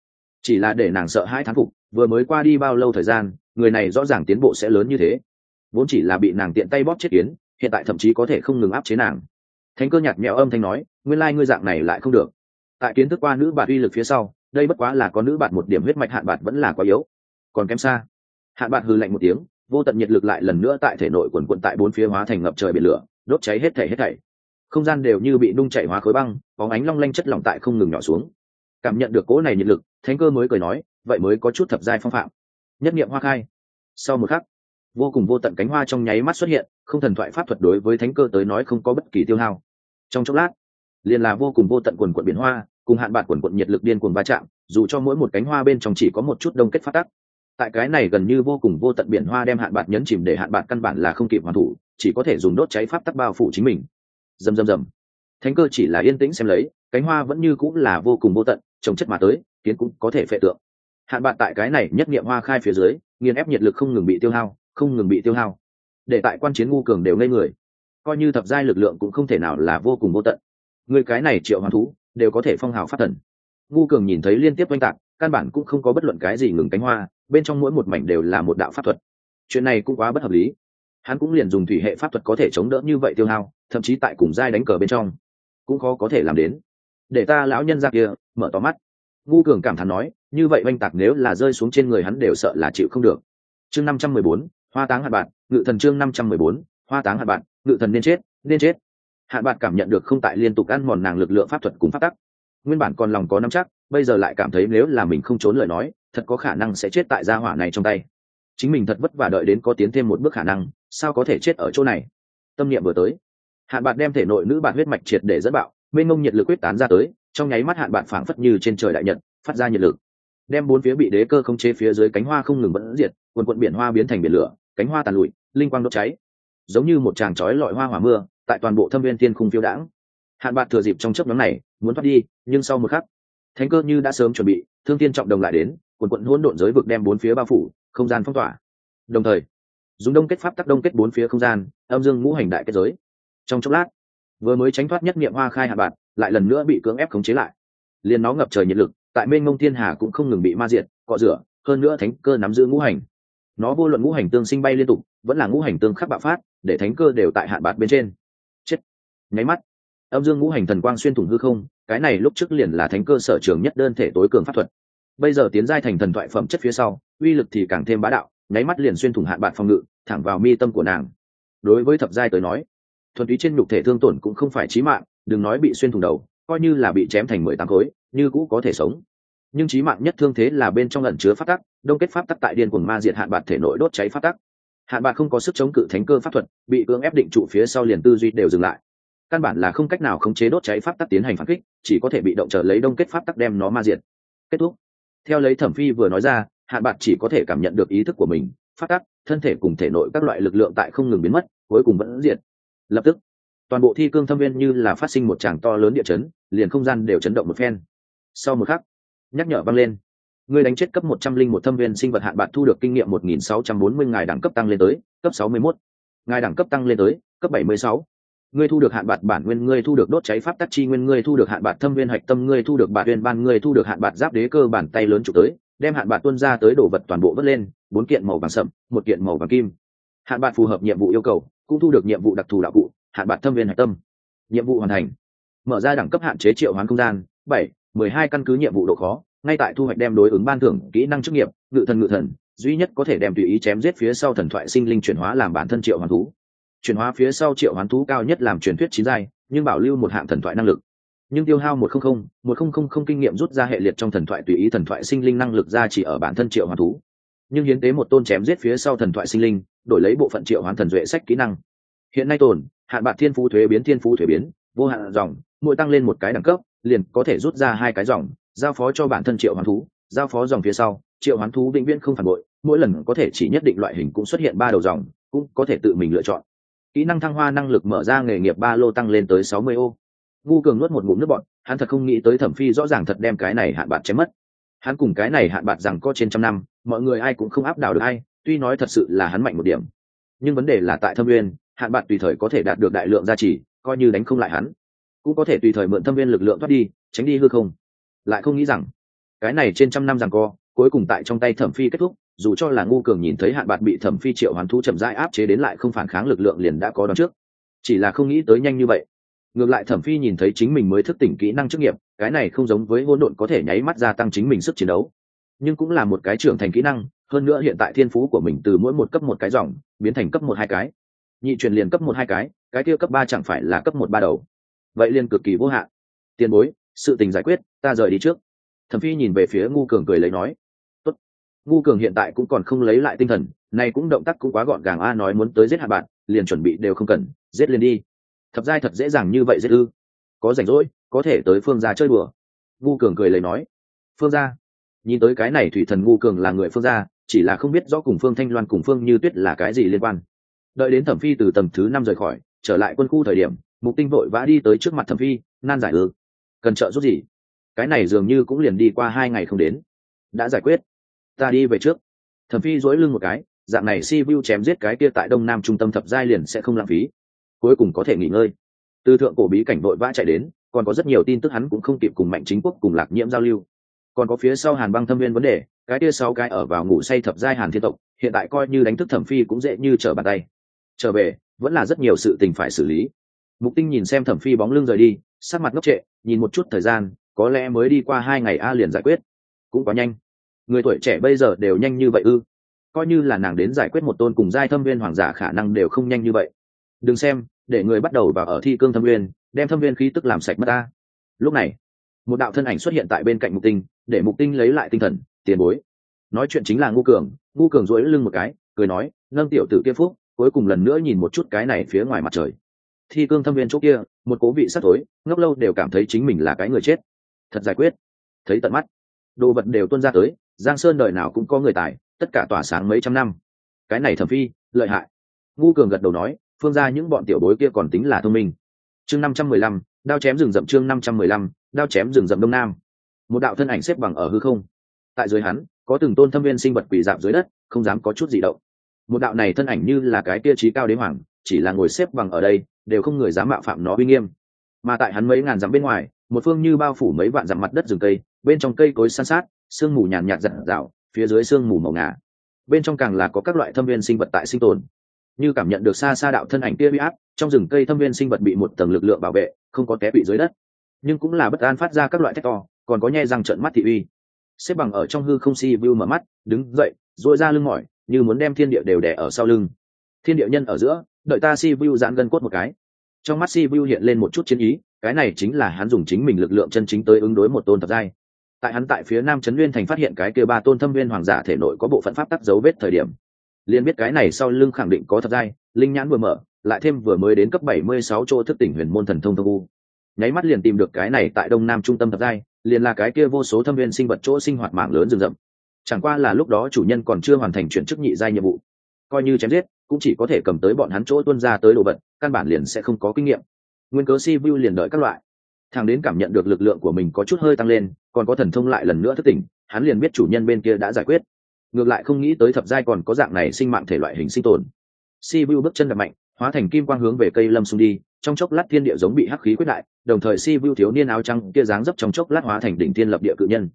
Chỉ là để nàng sợ hai thán phục, vừa mới qua đi bao lâu thời gian, người này rõ ràng tiến bộ sẽ lớn như thế. Vốn chỉ là bị nàng tiện tay bóp chết kiến, hiện tại thậm chí có thể không ngừng áp chế nàng thánh cơ nhạt mẹo âm thanh nói, nguyên lai ngươi dạng này lại không được. Tại kiến thức qua nữ bạn uy lực phía sau, đây bất quá là có nữ bạn một điểm huyết mạch, hạn bạt vẫn là quá yếu. Còn kém xa. Hạn bạt hư lạnh một tiếng, vô tận nhiệt lực lại lần nữa tại thể nội quần quận tại bốn phía hóa thành ngập trời biển lửa, đốt cháy hết thể hết thảy. Không gian đều như bị nung chảy hóa khối băng, bóng ánh long lanh chất lỏng tại không ngừng nhỏ xuống. Cảm nhận được cỗ này nhiệt lực, thánh cơ mới cười nói, vậy mới có chút thập giai phong phạm. Nhất niệm hoa khai. Sau một khắc, vô cùng vô tận cánh hoa trong nháy mắt xuất hiện, không thần thoại pháp thuật đối với thánh cơ tới nói không có bất kỳ tiêu hao trong chốc lát, liền là vô cùng vô tận quần quận biển hoa, cùng hạn bạc quần quận nhiệt lực điên cuồng va chạm, dù cho mỗi một cánh hoa bên trong chỉ có một chút đông kết phát tắc. Tại cái này gần như vô cùng vô tận biển hoa đem hạn bạc nhấn chìm để hạn bạc căn bản là không kịp hoàn thủ, chỉ có thể dùng đốt cháy pháp tắc bao phủ chính mình. Dầm dầm dầm thánh cơ chỉ là yên tĩnh xem lấy, cánh hoa vẫn như cũng là vô cùng vô tận trồng chất mà tới, kiến cũng có thể phệ tượng. Hạn bạc tại cái này nhất nghiệm hoa khai phía dưới, nghiền ép nhiệt lực không ngừng bị tiêu hao, không ngừng bị tiêu hao. Để tại quan chiến ngu cường đều ngây người coi như thập giai lực lượng cũng không thể nào là vô cùng vô tận. Người cái này triệu hoán thú, đều có thể phong hào phát thần. Ngu cường nhìn thấy liên tiếp oanh tạc, căn bản cũng không có bất luận cái gì ngừng cánh hoa, bên trong mỗi một mảnh đều là một đạo pháp thuật. Chuyện này cũng quá bất hợp lý. Hắn cũng liền dùng thủy hệ pháp thuật có thể chống đỡ như vậy tiêu hao, thậm chí tại cùng giai đánh cờ bên trong, cũng khó có thể làm đến. Để ta lão nhân ra kia, mở to mắt. Ngu cường cảm thán nói, như vậy oanh tạc nếu là rơi xuống trên người hắn đều sợ là chịu không được. Chương năm trăm mười bốn, hoa táng hạt bạn ngự thần chương năm trăm mười bốn hoa táng hạn bạn, ngự thần nên chết nên chết. Hạ bạn cảm nhận được không tại liên tục ăn mòn nàng lực lượng pháp thuật cùng pháp tắc. Nguyên bản còn lòng có nắm chắc, bây giờ lại cảm thấy nếu là mình không trốn lời nói, thật có khả năng sẽ chết tại gia hỏa này trong tay. Chính mình thật vất vả đợi đến có tiến thêm một bước khả năng, sao có thể chết ở chỗ này? Tâm niệm vừa tới, hạn bạn đem thể nội nữ bạn huyết mạch triệt để dẫn bạo, mênh mông nhiệt lực quyết tán ra tới, trong nháy mắt hạn bạn phảng phất như trên trời đại nhật, phát ra nhiệt lực. Đem bốn phía bị đế cơ không chế phía dưới cánh hoa không ngừng vẫn diệt, quần quận biển hoa biến thành biển lửa, cánh hoa tàn lụi, linh quang đốt cháy giống như một tràng trói lọi hoa hỏa mưa, tại toàn bộ thâm viên thiên khung phiêu đãng. Hạn bạc thừa dịp trong chấp nhóm này, muốn thoát đi, nhưng sau một khắc, thánh cơ như đã sớm chuẩn bị, thương tiên trọng đồng lại đến, quần quận hỗn độn giới vực đem bốn phía bao phủ, không gian phong tỏa. Đồng thời, dùng đông kết pháp tác đông kết bốn phía không gian, âm dương ngũ hành đại kết giới. Trong chốc lát, vừa mới tránh thoát nhất niệm hoa khai hạ bạc, lại lần nữa bị cưỡng ép khống chế lại. Liền nó ngập trời nhiệt lực, tại mênh mông thiên hà cũng không ngừng bị ma diệt, cọ rửa, hơn nữa thánh cơ nắm giữ ngũ hành. Nó vô luận ngũ hành tương sinh bay liên tục, vẫn là ngũ hành tương khắc bạo phát để thánh cơ đều tại hạn bạc bên trên. Chết. nháy mắt, âm dương ngũ hành thần quang xuyên thủng hư không, cái này lúc trước liền là thánh cơ sở trường nhất đơn thể tối cường pháp thuật. Bây giờ tiến giai thành thần thoại phẩm chất phía sau, uy lực thì càng thêm bá đạo, nháy mắt liền xuyên thủng hạn bạt phòng ngự, thẳng vào mi tâm của nàng. Đối với thập giai tới nói, thuần túy trên nhục thể thương tổn cũng không phải chí mạng, đừng nói bị xuyên thủng đầu, coi như là bị chém thành mười tám khối, như cũ có thể sống. Nhưng chí mạng nhất thương thế là bên trong ẩn chứa phát tắc, đông kết pháp tắc tại điên cuồng ma diệt hạn bạc thể nội đốt cháy phát tắc hạn bạc không có sức chống cự thánh cơ pháp thuật, bị cưỡng ép định trụ phía sau liền tư duy đều dừng lại. Căn bản là không cách nào khống chế đốt cháy pháp tắc tiến hành phản kích, chỉ có thể bị động chờ lấy đông kết pháp tắc đem nó ma diệt. Kết thúc. Theo lấy thẩm phi vừa nói ra, hạn bạc chỉ có thể cảm nhận được ý thức của mình, pháp tắc, thân thể cùng thể nội các loại lực lượng tại không ngừng biến mất, cuối cùng vẫn diệt. Lập tức, toàn bộ thi cương thâm viên như là phát sinh một tràng to lớn địa chấn, liền không gian đều chấn động một phen. Sau một khắc, nhắc nhở vang lên. Ngươi đánh chết cấp một trăm linh một thâm viên sinh vật hạn bạn thu được kinh nghiệm một nghìn sáu trăm bốn mươi ngài đẳng cấp tăng lên tới, cấp sáu mươi mốt. Ngài đẳng cấp tăng lên tới, cấp bảy mươi sáu. Ngươi thu được hạn bạc bản nguyên, ngươi thu được đốt cháy pháp tắc chi nguyên, ngươi thu được hạn bạc thâm viên hạch tâm, ngươi thu được bạc nguyên ban, ngươi thu được hạn bạc giáp đế cơ bản tay lớn chụp tới, đem hạn bạc tuân ra tới đổ vật toàn bộ vớt lên, bốn kiện màu vàng sậm, một kiện màu vàng kim. Hạn bạc phù hợp nhiệm vụ yêu cầu, cũng thu được nhiệm vụ đặc thù đạo cụ hạn bạc thâm viên hạch tâm. Nhiệm vụ hoàn thành. Mở ra đẳng cấp hạn chế triệu hoán không gian, bảy, mười hai căn cứ nhiệm vụ độ khó ngay tại thu hoạch đem đối ứng ban thưởng kỹ năng chức nghiệp, ngự thần ngự thần, duy nhất có thể đem tùy ý chém giết phía sau thần thoại sinh linh chuyển hóa làm bản thân triệu hoàn thú. Chuyển hóa phía sau triệu hoán thú cao nhất làm truyền thuyết chín giai, nhưng bảo lưu một hạng thần thoại năng lực. Nhưng tiêu hao một không không, một không không không kinh nghiệm rút ra hệ liệt trong thần thoại tùy ý thần thoại sinh linh năng lực ra chỉ ở bản thân triệu hoán thú. Nhưng hiến tế một tôn chém giết phía sau thần thoại sinh linh, đổi lấy bộ phận triệu hoán thần duệ sách kỹ năng. Hiện nay tồn, hạn bạc thiên phú thuế biến thiên phú thuế biến, vô hạn dòng, mỗi tăng lên một cái đẳng cấp, liền có thể rút ra hai cái dòng giao phó cho bản thân triệu hoán thú, giao phó dòng phía sau, triệu hoán thú vĩnh viễn không phản bội, mỗi lần có thể chỉ nhất định loại hình cũng xuất hiện ba đầu dòng, cũng có thể tự mình lựa chọn. Kỹ năng thăng hoa năng lực mở ra nghề nghiệp ba lô tăng lên tới sáu mươi ô. Ngu cường nuốt một ngụm nước bọn hắn thật không nghĩ tới thẩm phi rõ ràng thật đem cái này hạn bạc chém mất. Hắn cùng cái này hạn bạc rằng có trên trăm năm, mọi người ai cũng không áp đảo được ai, tuy nói thật sự là hắn mạnh một điểm. Nhưng vấn đề là tại thâm nguyên, hạn bạc tùy thời có thể đạt được đại lượng gia trì, coi như đánh không lại hắn. Cũng có thể tùy thời mượn thâm viên lực lượng thoát đi, tránh đi hư không lại không nghĩ rằng, cái này trên trăm năm rằng co, cuối cùng tại trong tay thẩm phi kết thúc, dù cho là ngu cường nhìn thấy hạn bạc bị thẩm phi triệu hoàn thu chậm rãi áp chế đến lại không phản kháng lực lượng liền đã có đón trước. Chỉ là không nghĩ tới nhanh như vậy. Ngược lại thẩm phi nhìn thấy chính mình mới thức tỉnh kỹ năng chức nghiệp, cái này không giống với hỗn độn có thể nháy mắt gia tăng chính mình sức chiến đấu. Nhưng cũng là một cái trưởng thành kỹ năng, hơn nữa hiện tại thiên phú của mình từ mỗi một cấp một cái dòng, biến thành cấp một hai cái. Nhị truyền liền cấp một hai cái cái kia cấp ba chẳng phải là cấp một ba đầu. Vậy liền cực kỳ vô hạn. Tiền bối sự tình giải quyết, ta rời đi trước. Thẩm phi nhìn về phía ngu cường cười lấy nói, Tốt. ngu cường hiện tại cũng còn không lấy lại tinh thần này cũng động tác cũng quá gọn gàng a, nói muốn tới giết hạ bạn, liền chuẩn bị đều không cần, giết liền đi. Thập giai thật dễ dàng như vậy giết ư? Có rảnh rỗi, có thể tới phương gia chơi đùa. Ngu cường cười lấy nói, phương gia? Nhìn tới cái này, thủy thần ngu cường là người phương gia, chỉ là không biết rõ cùng phương thanh loan cùng phương như tuyết là cái gì liên quan. Đợi đến thẩm phi từ tầm thứ năm rời khỏi, trở lại quân khu thời điểm, mục tinh vội vã đi tới trước mặt thẩm phi, nan giải ư cần trợ giúp gì? Cái này dường như cũng liền đi qua hai ngày không đến. Đã giải quyết. Ta đi về trước. Thẩm phi dối lưng một cái, dạng này si vu chém giết cái kia tại đông nam trung tâm thập giai liền sẽ không lãng phí. Cuối cùng có thể nghỉ ngơi. Từ thượng cổ bí cảnh vội vã chạy đến, còn có rất nhiều tin tức hắn cũng không kịp cùng mạnh chính quốc cùng lạc nhiễm giao lưu. Còn có phía sau hàn băng thâm viên vấn đề, cái kia sáu cái ở vào ngủ say thập giai hàn thiên tộc, hiện tại coi như đánh thức thẩm phi cũng dễ như trở bàn tay. Trở về, vẫn là rất nhiều sự tình phải xử lý. Mục tinh nhìn xem thẩm phi bóng lưng rời đi, sắc mặt ngốc trệ nhìn một chút thời gian, có lẽ mới đi qua hai ngày a liền giải quyết. Cũng quá nhanh. Người tuổi trẻ bây giờ đều nhanh như vậy ư? Coi như là nàng đến giải quyết một tôn cùng giai thâm viên hoàng giả khả năng đều không nhanh như vậy. Đừng xem, để người bắt đầu vào ở thi cương thâm viên, đem thâm viên khí tức làm sạch mất ta lúc này, một đạo thân ảnh xuất hiện tại bên cạnh mục tinh, để mục tinh lấy lại tinh thần, tiền bối. Nói chuyện chính là ngu cường. Ngu cường dỗi lưng một cái, cười nói, nâng tiểu tử kia phúc, cuối cùng lần nữa nhìn một chút cái này phía ngoài mặt trời thi cương thâm viên chỗ kia, một cố vị sắt tối ngốc lâu đều cảm thấy chính mình là cái người chết. Thật giải quyết. Thấy tận mắt, đồ vật đều tuân ra tới, giang sơn đời nào cũng có người tài, tất cả tỏa sáng mấy trăm năm. Cái này thẩm phi, lợi hại. Ngu cường gật đầu nói, phương ra những bọn tiểu bối kia còn tính là thông minh. Chương năm trăm mười lăm, đao chém rừng rậm chương năm trăm mười lăm, đao chém rừng rậm đông nam. Một đạo thân ảnh xếp bằng ở hư không. Tại dưới hắn, có từng tôn thâm viên sinh vật quỷ dạp dưới đất, không dám có chút gì động. Một đạo này thân ảnh như là cái tia trí cao đế hoàng chỉ là ngồi xếp bằng ở đây, đều không người dám mạo phạm nó uy nghiêm. Mà tại hắn mấy ngàn dặm bên ngoài, một phương như bao phủ mấy vạn dặm mặt đất rừng cây, bên trong cây cối san sát, sương mù nhàn nhạt dặn rào phía dưới sương mù màu ngà. Bên trong càng là có các loại thâm viên sinh vật tại sinh tồn. Như cảm nhận được xa xa đạo thân ảnh kia bị áp, trong rừng cây thâm viên sinh vật bị một tầng lực lượng bảo vệ, không có té bị dưới đất. Nhưng cũng là bất an phát ra các loại thét to, còn có nhe răng trợn mắt thị uy. Xếp bằng ở trong hư không si vu mở mắt, đứng dậy dội ra lưng mỏi, như muốn đem thiên địa đều đẻ ở sau lưng thiên địa nhân ở giữa đợi ta si vu giãn gân cốt một cái. Trong mắt si vu hiện lên một chút chiến ý cái này chính là hắn dùng chính mình lực lượng chân chính tới ứng đối một tôn thập giai. Tại hắn tại phía nam trấn nguyên thành phát hiện cái kia ba tôn thâm viên hoàng giả thể nội có bộ phận pháp tắc dấu vết thời điểm liền biết cái này sau lưng khẳng định có thập giai, linh nhãn vừa mở lại thêm vừa mới đến cấp bảy mươi sáu chỗ thức tỉnh huyền môn thần thông thông u. Nháy mắt liền tìm được cái này tại đông nam trung tâm thập giai liền là cái kia vô số thâm viên sinh vật chỗ sinh hoạt mạng lớn rừng rậm. Chẳng qua là lúc đó chủ nhân còn chưa hoàn thành chuyển chức nhị giai nhiệm vụ. Coi như chém giết cũng chỉ có thể cầm tới bọn hắn chỗ tuân ra tới đồ vật, căn bản liền sẽ không có kinh nghiệm. Nguyên cớ si vu liền đợi các loại. Thằng đến cảm nhận được lực lượng của mình có chút hơi tăng lên, còn có thần thông lại lần nữa thất tỉnh, hắn liền biết chủ nhân bên kia đã giải quyết. Ngược lại không nghĩ tới thập giai còn có dạng này sinh mạng thể loại hình sinh tồn. Si vu bước chân đập mạnh, hóa thành kim quang hướng về cây lâm xung đi, trong chốc lát thiên địa giống bị hắc khí quyết đại, đồng thời si vu thiếu niên áo trắng kia dáng dấp trong chốc lát hóa thành đỉnh thiên lập địa cự nhân.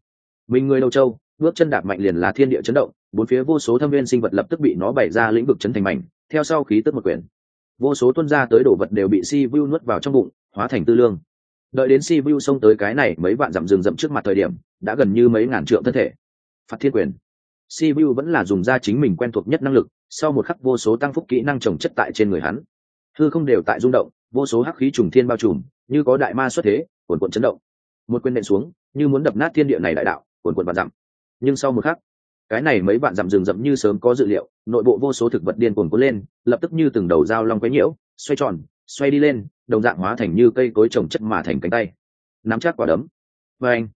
Mình người đầu châu, bước chân đạp mạnh liền là thiên địa chấn động bốn phía vô số thâm viên sinh vật lập tức bị nó bày ra lĩnh vực chấn thành mảnh, theo sau khí tức một quyển. Vô số tuân ra tới đổ vật đều bị si vu nuốt vào trong bụng, hóa thành tư lương. Đợi đến si vu xông tới cái này mấy vạn dặm rừng rậm trước mặt thời điểm, đã gần như mấy ngàn trượng thân thể. Phạt thiên quyền. Si vu vẫn là dùng ra chính mình quen thuộc nhất năng lực, sau một khắc vô số tăng phúc kỹ năng trồng chất tại trên người hắn. Thư không đều tại rung động, vô số hắc khí trùng thiên bao trùm, như có đại ma xuất thế, cuồn cuộn chấn động. Một quyền nện xuống, như muốn đập nát thiên địa này đại đạo, cuồn cuộn vạn dặm. Nhưng sau một khắc cái này mấy vạn dặm rừng rậm như sớm có dự liệu, nội bộ vô số thực vật điên cuồng cuốn lên, lập tức như từng đầu dao long quấy nhiễu, xoay tròn, xoay đi lên, đồng dạng hóa thành như cây cối trồng chất mà thành cánh tay. Nắm chắc quả đấm. Và anh,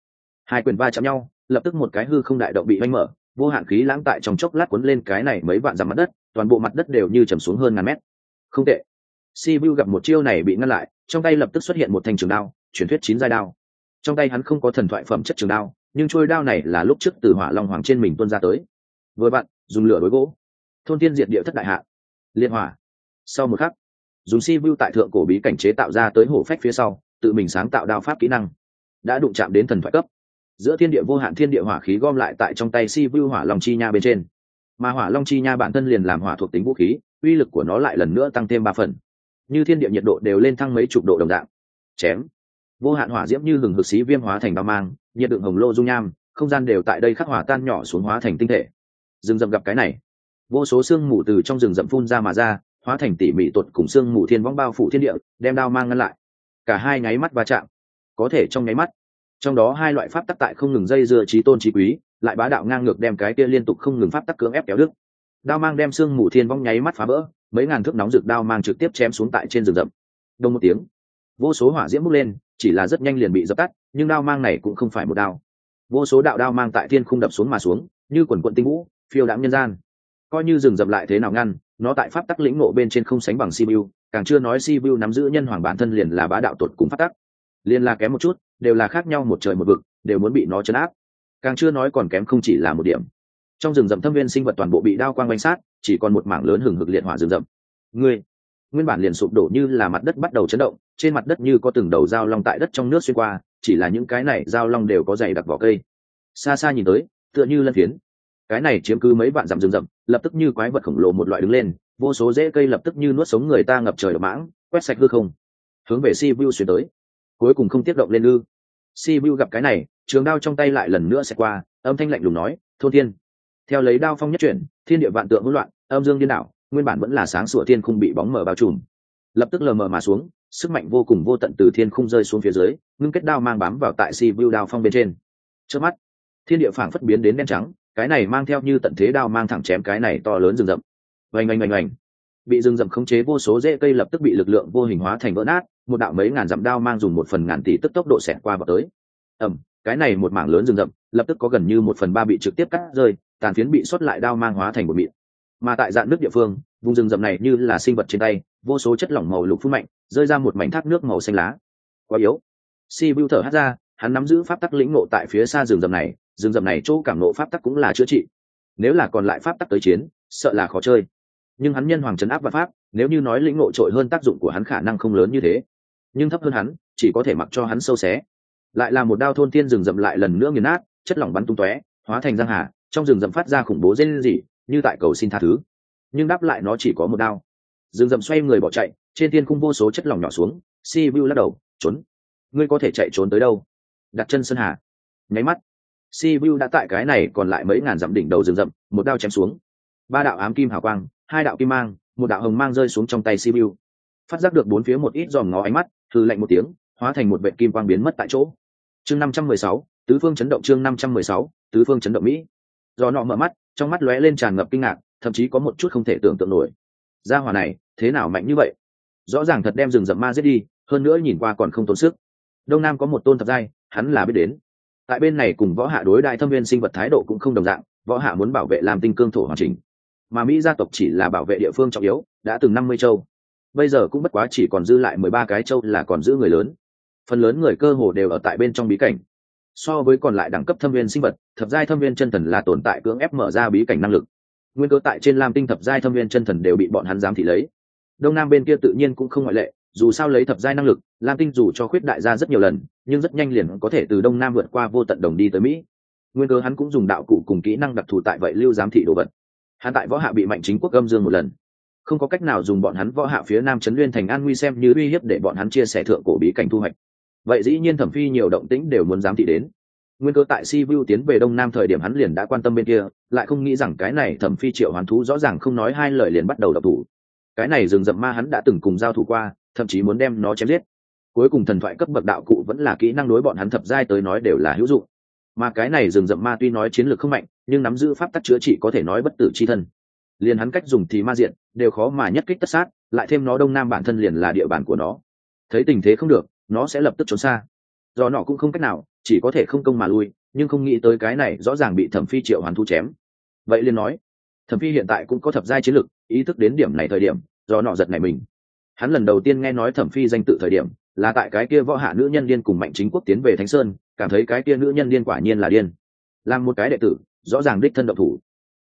hai quyền va chạm nhau, lập tức một cái hư không đại động bị oanh mở, vô hạn khí lãng tại trong chốc lát cuốn lên cái này mấy vạn dặm mặt đất, toàn bộ mặt đất đều như trầm xuống hơn ngàn mét. Không tệ. Si vu gặp một chiêu này bị ngăn lại, trong tay lập tức xuất hiện một thanh trường đao, truyền thuyết chín giai đao. Trong tay hắn không có thần thoại phẩm chất trường đao nhưng trôi đao này là lúc trước từ hỏa long hoàng trên mình tuôn ra tới. Vừa bạn dùng lửa đối gỗ. Thôn tiên diệt địa thất đại hạ. Liên hỏa. Sau một khắc, dùng si vu tại thượng cổ bí cảnh chế tạo ra tới hổ phách phía sau, tự mình sáng tạo đao pháp kỹ năng. Đã đụng chạm đến thần thoại cấp. Giữa thiên địa vô hạn thiên địa hỏa khí gom lại tại trong tay si vu hỏa long chi nha bên trên. Mà hỏa long chi nha bản thân liền làm hỏa thuộc tính vũ khí, uy lực của nó lại lần nữa tăng thêm ba phần. Như thiên địa nhiệt độ đều lên thăng mấy chục độ đồng dạng. Chém. Vô hạn hỏa diễm như hừng hực xí viêm hóa thành bao mang nhiệt đựng hồng lô dung nham, không gian đều tại đây khắc hỏa tan nhỏ xuống hóa thành tinh thể. Rừng rậm gặp cái này. Vô số xương mù từ trong rừng rậm phun ra mà ra, hóa thành tỉ mỉ tuột cùng xương mù thiên võng bao phủ thiên địa, đem đao mang ngăn lại. Cả hai nháy mắt va chạm. Có thể trong nháy mắt, trong đó hai loại pháp tắc tại không ngừng dây dưa trí tôn trí quý, lại bá đạo ngang ngược đem cái kia liên tục không ngừng pháp tắc cưỡng ép kéo đức đao mang đem xương mù thiên vong nháy mắt phá vỡ, mấy ngàn thước nóng rực đao mang trực tiếp chém xuống tại trên rừng rậm. Đông một tiếng, vô số hỏa diễm bốc lên chỉ là rất nhanh liền bị dập tắt, nhưng đao mang này cũng không phải một đao. Vô số đạo đao mang tại thiên không đập xuống mà xuống, như quần quận tinh vũ, phiêu đãng nhân gian. Coi như rừng dập lại thế nào ngăn, nó tại pháp tắc lĩnh ngộ bên trên không sánh bằng sibiu càng chưa nói sibiu nắm giữ nhân hoàng bản thân liền là bá đạo tuột cùng pháp tắc. Liền là kém một chút, đều là khác nhau một trời một vực, đều muốn bị nó chấn áp. Càng chưa nói còn kém không chỉ là một điểm. Trong rừng rậm thâm viên sinh vật toàn bộ bị đao quang bánh sát, chỉ còn một mảng lớn hừng hực liệt hỏa rừng rậm. Ngươi nguyên bản liền sụp đổ như là mặt đất bắt đầu chấn động, trên mặt đất như có từng đầu dao long tại đất trong nước xuyên qua, chỉ là những cái này dao long đều có dày đặc vỏ cây. Xa xa nhìn tới, tựa như lân phiến. Cái này chiếm cứ mấy vạn dặm rừng rậm, lập tức như quái vật khổng lồ một loại đứng lên, vô số rễ cây lập tức như nuốt sống người ta ngập trời ở mãng, quét sạch hư không. Hướng về si vu xuyên tới. Cuối cùng không tiếp động lên ư. Si vu gặp cái này, trường đao trong tay lại lần nữa sẽ qua, âm thanh lạnh lùng nói, thôn thiên. Theo lấy đao phong nhất chuyển, thiên địa vạn tượng hỗn loạn, âm dương điên đảo nguyên bản vẫn là sáng sủa thiên không bị bóng mờ bao trùm. Lập tức lờ mờ mà xuống, sức mạnh vô cùng vô tận từ thiên không rơi xuống phía dưới, ngưng kết đao mang bám vào tại si vu đao phong bên trên. Trước mắt, thiên địa phảng phất biến đến đen trắng, cái này mang theo như tận thế đao mang thẳng chém cái này to lớn rừng rậm. Oanh oanh oanh oanh. Bị rừng rậm khống chế vô số rễ cây lập tức bị lực lượng vô hình hóa thành vỡ nát, một đạo mấy ngàn dặm đao mang dùng một phần ngàn tỷ tức tốc độ xẹt qua vào tới. Ẩm cái này một mảng lớn rừng rậm, lập tức có gần như một phần ba bị trực tiếp cắt rơi, tàn phiến bị xuất lại đao mang hóa thành một mịn mà tại dạng nước địa phương, vùng rừng rậm này như là sinh vật trên tay, vô số chất lỏng màu lục phun mạnh, rơi ra một mảnh thác nước màu xanh lá. Quá yếu. Si bưu thở hát ra, hắn nắm giữ pháp tắc lĩnh ngộ tại phía xa rừng rậm này, rừng rậm này chỗ cảm nộ pháp tắc cũng là chữa trị. Nếu là còn lại pháp tắc tới chiến, sợ là khó chơi. Nhưng hắn nhân hoàng trấn áp và pháp, nếu như nói lĩnh ngộ trội hơn tác dụng của hắn khả năng không lớn như thế. Nhưng thấp hơn hắn, chỉ có thể mặc cho hắn sâu xé. Lại là một đao thôn tiên rừng rậm lại lần nữa nghiền nát, chất lỏng bắn tung tóe, hóa thành giang hà, trong rừng rậm phát ra khủng bố rên gì như tại cầu xin tha thứ. Nhưng đáp lại nó chỉ có một đao. Rừng rậm xoay người bỏ chạy, trên tiên khung vô số chất lỏng nhỏ xuống, si vu lắc đầu, trốn. Ngươi có thể chạy trốn tới đâu? Đặt chân sơn hà. Nháy mắt, si vu đã tại cái này còn lại mấy ngàn dặm đỉnh đầu rừng rậm một đao chém xuống. Ba đạo ám kim hào quang, hai đạo kim mang, một đạo hồng mang rơi xuống trong tay si vu phát giác được bốn phía một ít dòm ngó ánh mắt thư lạnh một tiếng, hóa thành một vệ kim quang biến mất tại chỗ. Chương năm trăm mười sáu, tứ phương chấn động chương năm trăm mười sáu, tứ phương chấn động mỹ. Do nọ mở mắt trong mắt lóe lên tràn ngập kinh ngạc, thậm chí có một chút không thể tưởng tượng nổi. Gia hỏa này, thế nào mạnh như vậy? Rõ ràng thật đem rừng rậm ma giết đi, hơn nữa nhìn qua còn không tốn sức. Đông nam có một tôn thập giai, hắn là biết đến. Tại bên này cùng võ hạ đối đại thâm viên sinh vật thái độ cũng không đồng dạng, võ hạ muốn bảo vệ làm tinh cương thổ hoàn chỉnh. Mà mỹ gia tộc chỉ là bảo vệ địa phương trọng yếu, đã từng năm mươi châu. Bây giờ cũng bất quá chỉ còn dư lại mười ba cái châu là còn giữ người lớn. Phần lớn người cơ hồ đều ở tại bên trong bí cảnh so với còn lại đẳng cấp thâm viên sinh vật, thập giai thâm viên chân thần là tồn tại cưỡng ép mở ra bí cảnh năng lực. Nguyên cơ tại trên lam tinh thập giai thâm viên chân thần đều bị bọn hắn giám thị lấy. Đông nam bên kia tự nhiên cũng không ngoại lệ, dù sao lấy thập giai năng lực, lam tinh dù cho khuyết đại gia rất nhiều lần, nhưng rất nhanh liền có thể từ đông nam vượt qua vô tận đồng đi tới mỹ. Nguyên cơ hắn cũng dùng đạo cụ cùng kỹ năng đặc thù tại vậy lưu giám thị đồ vật. Hắn tại võ hạ bị mạnh chính quốc âm dương một lần. Không có cách nào dùng bọn hắn võ hạ phía nam trấn liên thành an nguy xem như uy hiếp để bọn hắn chia sẻ thượng cổ bí cảnh thu hoạch vậy dĩ nhiên thẩm phi nhiều động tĩnh đều muốn giám thị đến. Nguyên cơ tại si vu tiến về đông nam thời điểm hắn liền đã quan tâm bên kia, lại không nghĩ rằng cái này thẩm phi triệu hoàn thú rõ ràng không nói hai lời liền bắt đầu đập thủ. Cái này rừng rậm ma hắn đã từng cùng giao thủ qua, thậm chí muốn đem nó chém giết. Cuối cùng thần thoại cấp bậc đạo cụ vẫn là kỹ năng đối bọn hắn thập giai tới nói đều là hữu dụng. Mà cái này rừng rậm ma tuy nói chiến lược không mạnh, nhưng nắm giữ pháp tắc chữa trị có thể nói bất tử c h i thân. Liền hắn cách dùng thì ma diện, đều khó mà nhất kích tất sát, lại thêm nó đông nam bản thân liền là địa bàn của nó. Thấy tình thế không được nó sẽ lập tức trốn xa. Do nọ cũng không cách nào, chỉ có thể không công mà lui, nhưng không nghĩ tới cái này rõ ràng bị thẩm phi triệu hoàn thu chém. Vậy liền nói, thẩm phi hiện tại cũng có thập giai chiến lực, ý thức đến điểm này thời điểm, do nọ giật này mình. Hắn lần đầu tiên nghe nói thẩm phi danh tự thời điểm, là tại cái kia võ hạ nữ nhân điên cùng mạnh chính quốc tiến về thánh sơn, cảm thấy cái kia nữ nhân điên quả nhiên là điên. Làm một cái đệ tử, rõ ràng đích thân độc thủ.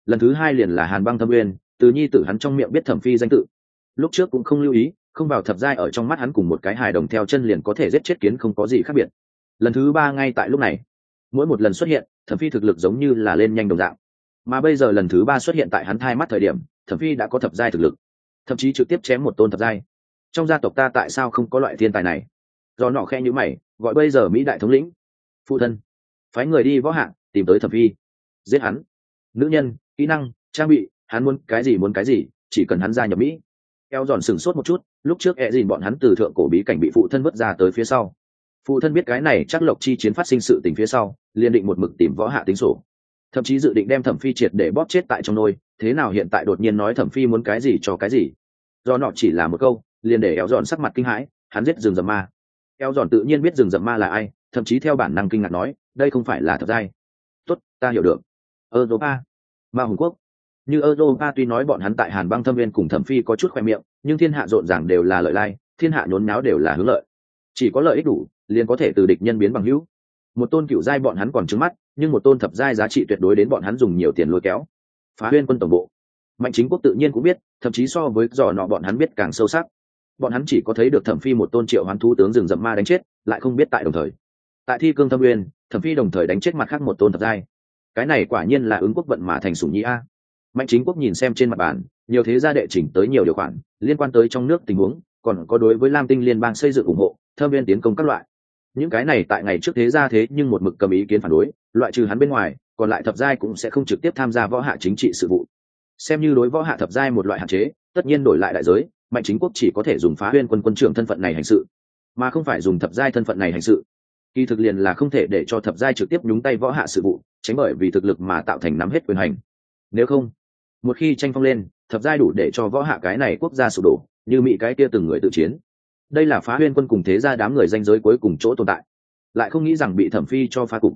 Lần thứ hai liền là hàn băng thâm uyên, từ nhi tử hắn trong miệng biết thẩm phi danh tự. Lúc trước cũng không lưu ý không vào thập giai ở trong mắt hắn cùng một cái hài đồng theo chân liền có thể giết chết kiến không có gì khác biệt. Lần thứ ba ngay tại lúc này, mỗi một lần xuất hiện, thẩm phi thực lực giống như là lên nhanh đồng dạng. Mà bây giờ lần thứ ba xuất hiện tại hắn thai mắt thời điểm, thẩm phi đã có thập giai thực lực, thậm chí trực tiếp chém một tôn thập giai. Trong gia tộc ta tại sao không có loại thiên tài này? Do nọ khe như mày, gọi bây giờ mỹ đại thống lĩnh, phụ thân, phái người đi võ hạng, tìm tới thẩm phi, giết hắn. Nữ nhân, kỹ năng, trang bị, hắn muốn cái gì muốn cái gì, chỉ cần hắn ra nhập mỹ eo giòn sừng sốt một chút, lúc trước e dìn bọn hắn từ thượng cổ bí cảnh bị phụ thân vứt ra tới phía sau. Phụ thân biết cái này chắc lộc chi chiến phát sinh sự tình phía sau, liền định một mực tìm võ hạ tính sổ. Thậm chí dự định đem thẩm phi triệt để bóp chết tại trong nôi, thế nào hiện tại đột nhiên nói thẩm phi muốn cái gì cho cái gì. Do nọ chỉ là một câu, liền để eo giòn sắc mặt kinh hãi, hắn giết rừng rậm ma. Eo giòn tự nhiên biết rừng rậm ma là ai, thậm chí theo bản năng kinh ngạc nói, đây không phải là thật giai tốt, ta hiểu được. Europa ma hùng quốc như europa tuy nói bọn hắn tại hàn băng thâm viên cùng thẩm phi có chút khoe miệng, nhưng thiên hạ rộn ràng đều là lợi lai, thiên hạ nhốn náo đều là hướng lợi. Chỉ có lợi ích đủ, liền có thể từ địch nhân biến bằng hữu. Một tôn cựu giai bọn hắn còn trứng mắt, nhưng một tôn thập giai giá trị tuyệt đối đến bọn hắn dùng nhiều tiền lôi kéo. Phá huyên quân tổng bộ. Mạnh chính quốc tự nhiên cũng biết, thậm chí so với dò nọ bọn hắn biết càng sâu sắc. Bọn hắn chỉ có thấy được thẩm phi một tôn triệu hoán thú tướng rừng rậm ma đánh chết, lại không biết tại đồng thời. Tại thi cương thâm uyên, thẩm phi đồng thời đánh chết mặt khác một tôn thập giai. Cái này quả nhiên là ứng quốc vận mà thành sủng nhĩ a mạnh chính quốc nhìn xem trên mặt bàn, nhiều thế gia đệ chỉnh tới nhiều điều khoản, liên quan tới trong nước tình huống, còn có đối với lam tinh liên bang xây dựng ủng hộ, thâm viên tiến công các loại. Những cái này tại ngày trước thế gia thế nhưng một mực cầm ý kiến phản đối, loại trừ hắn bên ngoài, còn lại thập giai cũng sẽ không trực tiếp tham gia võ hạ chính trị sự vụ. Xem như đối võ hạ thập giai một loại hạn chế, tất nhiên đổi lại đại giới, mạnh chính quốc chỉ có thể dùng phá huyên quân quân trưởng thân phận này hành sự, mà không phải dùng thập giai thân phận này hành sự. Kỳ thực liền là không thể để cho thập giai trực tiếp nhúng tay võ hạ sự vụ, tránh bởi vì thực lực mà tạo thành nắm hết quyền hành. Nếu không một khi tranh phong lên, thập giai đủ để cho võ hạ cái này quốc gia sụp đổ, như mỹ cái kia từng người tự chiến. Đây là phá huyên quân cùng thế gia đám người danh giới cuối cùng chỗ tồn tại. Lại không nghĩ rằng bị thẩm phi cho phá cục.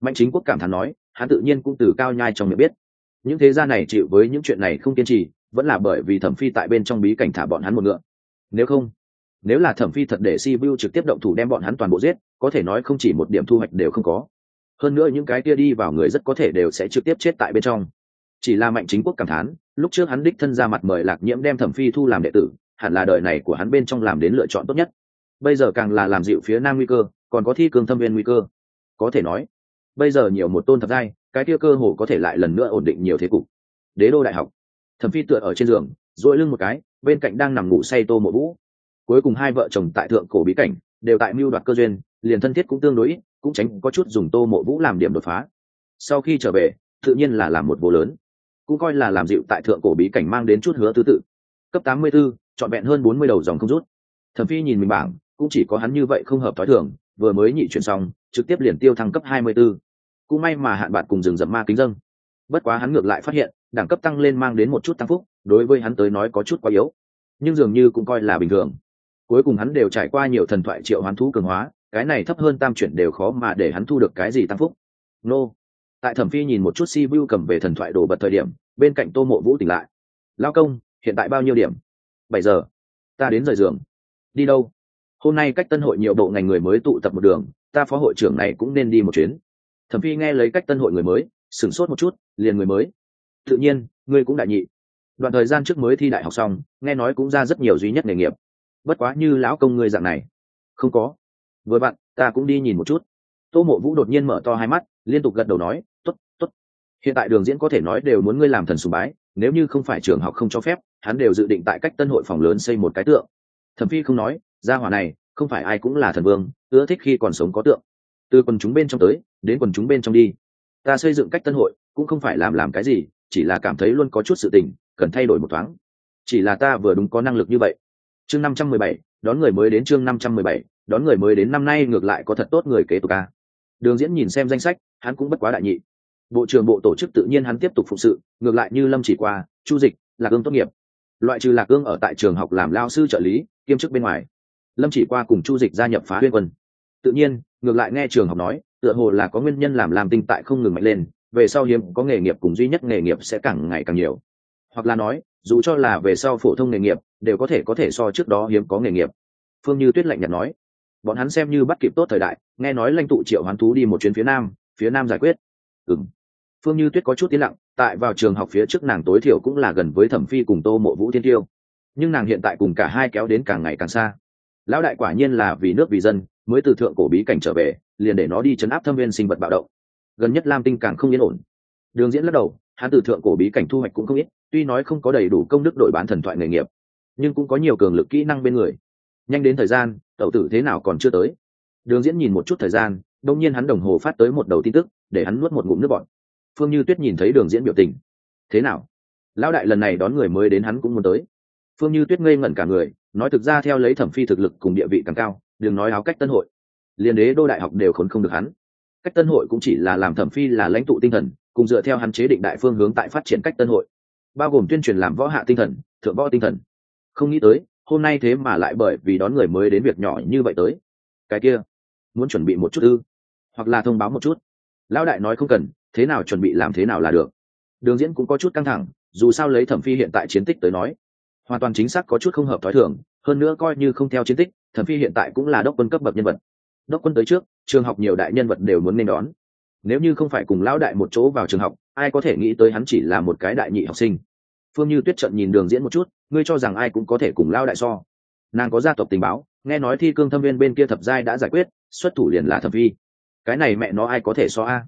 Mạnh chính quốc cảm thán nói, hắn tự nhiên cũng từ cao nhai trong miệng biết. Những thế gia này chịu với những chuyện này không kiên trì, vẫn là bởi vì thẩm phi tại bên trong bí cảnh thả bọn hắn một ngựa. Nếu không, nếu là thẩm phi thật để si vu trực tiếp động thủ đem bọn hắn toàn bộ giết, có thể nói không chỉ một điểm thu hoạch đều không có. Hơn nữa những cái kia đi vào người rất có thể đều sẽ trực tiếp chết tại bên trong chỉ là mạnh chính quốc cảm thán, lúc trước hắn đích thân ra mặt mời lạc nhiễm đem thẩm phi thu làm đệ tử, hẳn là đời này của hắn bên trong làm đến lựa chọn tốt nhất. Bây giờ càng là làm dịu phía nam nguy cơ, còn có thi cương thâm viên nguy cơ. Có thể nói, bây giờ nhiều một tôn thập giai, cái kia cơ hồ có thể lại lần nữa ổn định nhiều thế cục. Đế đô đại học, thẩm phi tựa ở trên giường dội lưng một cái, bên cạnh đang nằm ngủ say tô mộ vũ. Cuối cùng hai vợ chồng tại thượng cổ bí cảnh, đều tại mưu đoạt cơ duyên, liền thân thiết cũng tương đối cũng tránh có chút dùng tô mộ vũ làm điểm đột phá. Sau khi trở về, tự nhiên là làm một vô lớn cũng coi là làm dịu tại thượng cổ bí cảnh mang đến chút hứa thứ tự. Cấp tám mươi 84, trọn vẹn hơn bốn mươi đầu dòng không rút. Thẩm phi nhìn mình bảng cũng chỉ có hắn như vậy không hợp thói thường vừa mới nhị chuyển xong trực tiếp liền tiêu thăng cấp 24. cũng may mà hạn bạc cùng rừng rậm ma kính dâng. Bất quá hắn ngược lại phát hiện đẳng cấp tăng lên mang đến một chút tăng phúc đối với hắn tới nói có chút quá yếu. Nhưng dường như cũng coi là bình thường. Cuối cùng hắn đều trải qua nhiều thần thoại triệu hoán thú cường hóa cái này thấp hơn tam chuyển đều khó mà để hắn thu được cái gì tăng phúc. Nô tại thẩm phi nhìn một chút si vu cầm về thần thoại đồ bật thời điểm, bên cạnh tô mộ vũ tỉnh lại. Lao công, hiện tại bao nhiêu điểm? Bảy giờ. Ta đến rời giường. Đi đâu? Hôm nay cách tân hội nhiều bộ ngành người mới tụ tập một đường, ta phó hội trưởng này cũng nên đi một chuyến. Thẩm phi nghe lấy cách tân hội người mới, sửng sốt một chút, liền người mới. Tự nhiên, ngươi cũng đại nhị. Đoạn thời gian trước mới thi đại học xong, nghe nói cũng ra rất nhiều duy nhất nghề nghiệp. Bất quá như lão công ngươi dạng này. Không có. Với bạn ta cũng đi nhìn một chút. Tô mộ vũ đột nhiên mở to hai mắt, liên tục gật đầu nói hiện tại đường diễn có thể nói đều muốn ngươi làm thần sùng bái, nếu như không phải trường học không cho phép, hắn đều dự định tại cách tân hội phòng lớn xây một cái tượng. Thẩm phi không nói, gia hỏa này, không phải ai cũng là thần vương, ưa thích khi còn sống có tượng. Từ quần chúng bên trong tới, đến quần chúng bên trong đi. Ta xây dựng cách tân hội, cũng không phải làm làm cái gì, chỉ là cảm thấy luôn có chút sự tình, cần thay đổi một thoáng. Chỉ là ta vừa đúng có năng lực như vậy. Chương năm trăm mười bảy, đón người mới đến chương năm trăm mười bảy, đón người mới đến năm nay ngược lại có thật tốt người kế tục ca. Đường diễn nhìn xem danh sách, hắn cũng bất quá đại nhị bộ trưởng bộ tổ chức tự nhiên hắn tiếp tục phụ sự, ngược lại như lâm chỉ qua, chu dịch, lạc ương tốt nghiệp. Loại trừ lạc ương ở tại trường học làm lao sư trợ lý, kiêm chức bên ngoài, lâm chỉ qua cùng chu dịch gia nhập phá huyên quân. Tự nhiên, ngược lại nghe trường học nói, tựa hồ là có nguyên nhân làm làm tinh tại không ngừng mạnh lên, về sau hiếm có nghề nghiệp cùng duy nhất nghề nghiệp sẽ càng ngày càng nhiều. Hoặc là nói, dù cho là về sau phổ thông nghề nghiệp, đều có thể có thể so trước đó hiếm có nghề nghiệp. Phương như tuyết lạnh nhạt nói. Bọn hắn xem như bắt kịp tốt thời đại, nghe nói lãnh tụ triệu hoán thú đi một chuyến phía nam phía nam giải quyết. Ừng phương như tuyết có chút tiến lặng, tại vào trường học phía trước nàng tối thiểu cũng là gần với thẩm phi cùng tô mộ vũ thiên tiêu. Nhưng nàng hiện tại cùng cả hai kéo đến càng ngày càng xa. Lão đại quả nhiên là vì nước vì dân, mới từ thượng cổ bí cảnh trở về, liền để nó đi chấn áp thâm viên sinh vật bạo động. Gần nhất lam tinh càng không yên ổn. Đường diễn lắc đầu, hắn từ thượng cổ bí cảnh thu hoạch cũng không ít, tuy nói không có đầy đủ công đức đội bán thần thoại nghề nghiệp, nhưng cũng có nhiều cường lực kỹ năng bên người. Nhanh đến thời gian, tẩu tử thế nào còn chưa tới. Đường diễn nhìn một chút thời gian, đông nhiên hắn đồng hồ phát tới một đầu tin tức, để hắn nuốt một ngụm nước bọt phương như tuyết nhìn thấy đường diễn biểu tình. Thế nào? Lão đại lần này đón người mới đến hắn cũng muốn tới. Phương như tuyết ngây ngẩn cả người, nói thực ra theo lấy thẩm phi thực lực cùng địa vị càng cao, đừng nói áo cách tân hội. Liên đế đô đại học đều khốn không được hắn. Cách tân hội cũng chỉ là làm thẩm phi là lãnh tụ tinh thần, cùng dựa theo hắn chế định đại phương hướng tại phát triển cách tân hội. Bao gồm tuyên truyền làm võ hạ tinh thần, thượng võ tinh thần. Không nghĩ tới, hôm nay thế mà lại bởi vì đón người mới đến việc nhỏ như vậy tới. Cái kia, muốn chuẩn bị một chút ư? Hoặc là thông báo một chút. Lão đại nói không cần thế nào chuẩn bị làm thế nào là được. Đường diễn cũng có chút căng thẳng, dù sao lấy thẩm phi hiện tại chiến tích tới nói, hoàn toàn chính xác có chút không hợp thói thường, hơn nữa coi như không theo chiến tích, thẩm phi hiện tại cũng là đốc quân cấp bậc nhân vật. Đốc quân tới trước, trường học nhiều đại nhân vật đều muốn nên đón. Nếu như không phải cùng lão đại một chỗ vào trường học, ai có thể nghĩ tới hắn chỉ là một cái đại nhị học sinh. Phương như tuyết trận nhìn đường diễn một chút, ngươi cho rằng ai cũng có thể cùng lao đại so. Nàng có gia tộc tình báo, nghe nói thi cương thâm viên bên kia thập giai đã giải quyết, xuất thủ liền là thập vi cái này mẹ nó ai có thể so a?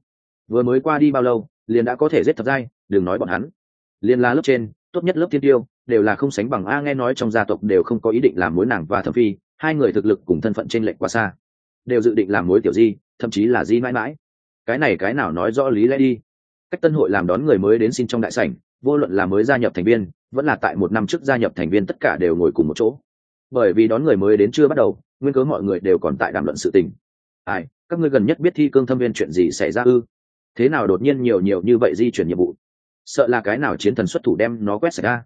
Vừa mới qua đi bao lâu, liền đã có thể giết thập giai, đừng nói bọn hắn. Liền là lớp trên, tốt nhất lớp tiên tiêu, đều là không sánh bằng a nghe nói trong gia tộc đều không có ý định làm mối nàng và thẩm phi, hai người thực lực cùng thân phận trên lệch quá xa. Đều dự định làm mối tiểu di, thậm chí là di mãi mãi. Cái này cái nào nói rõ lý lẽ đi. Cách tân hội làm đón người mới đến xin trong đại sảnh, vô luận là mới gia nhập thành viên, vẫn là tại một năm trước gia nhập thành viên tất cả đều ngồi cùng một chỗ. Bởi vì đón người mới đến chưa bắt đầu, nguyên cớ mọi người đều còn tại đàm luận sự tình. Ai, các ngươi gần nhất biết thi cương thâm viên chuyện gì xảy ra ư? Thế nào đột nhiên nhiều nhiều như vậy di chuyển nhiệm vụ? Sợ là cái nào chiến thần xuất thủ đem nó quét sạch. ra.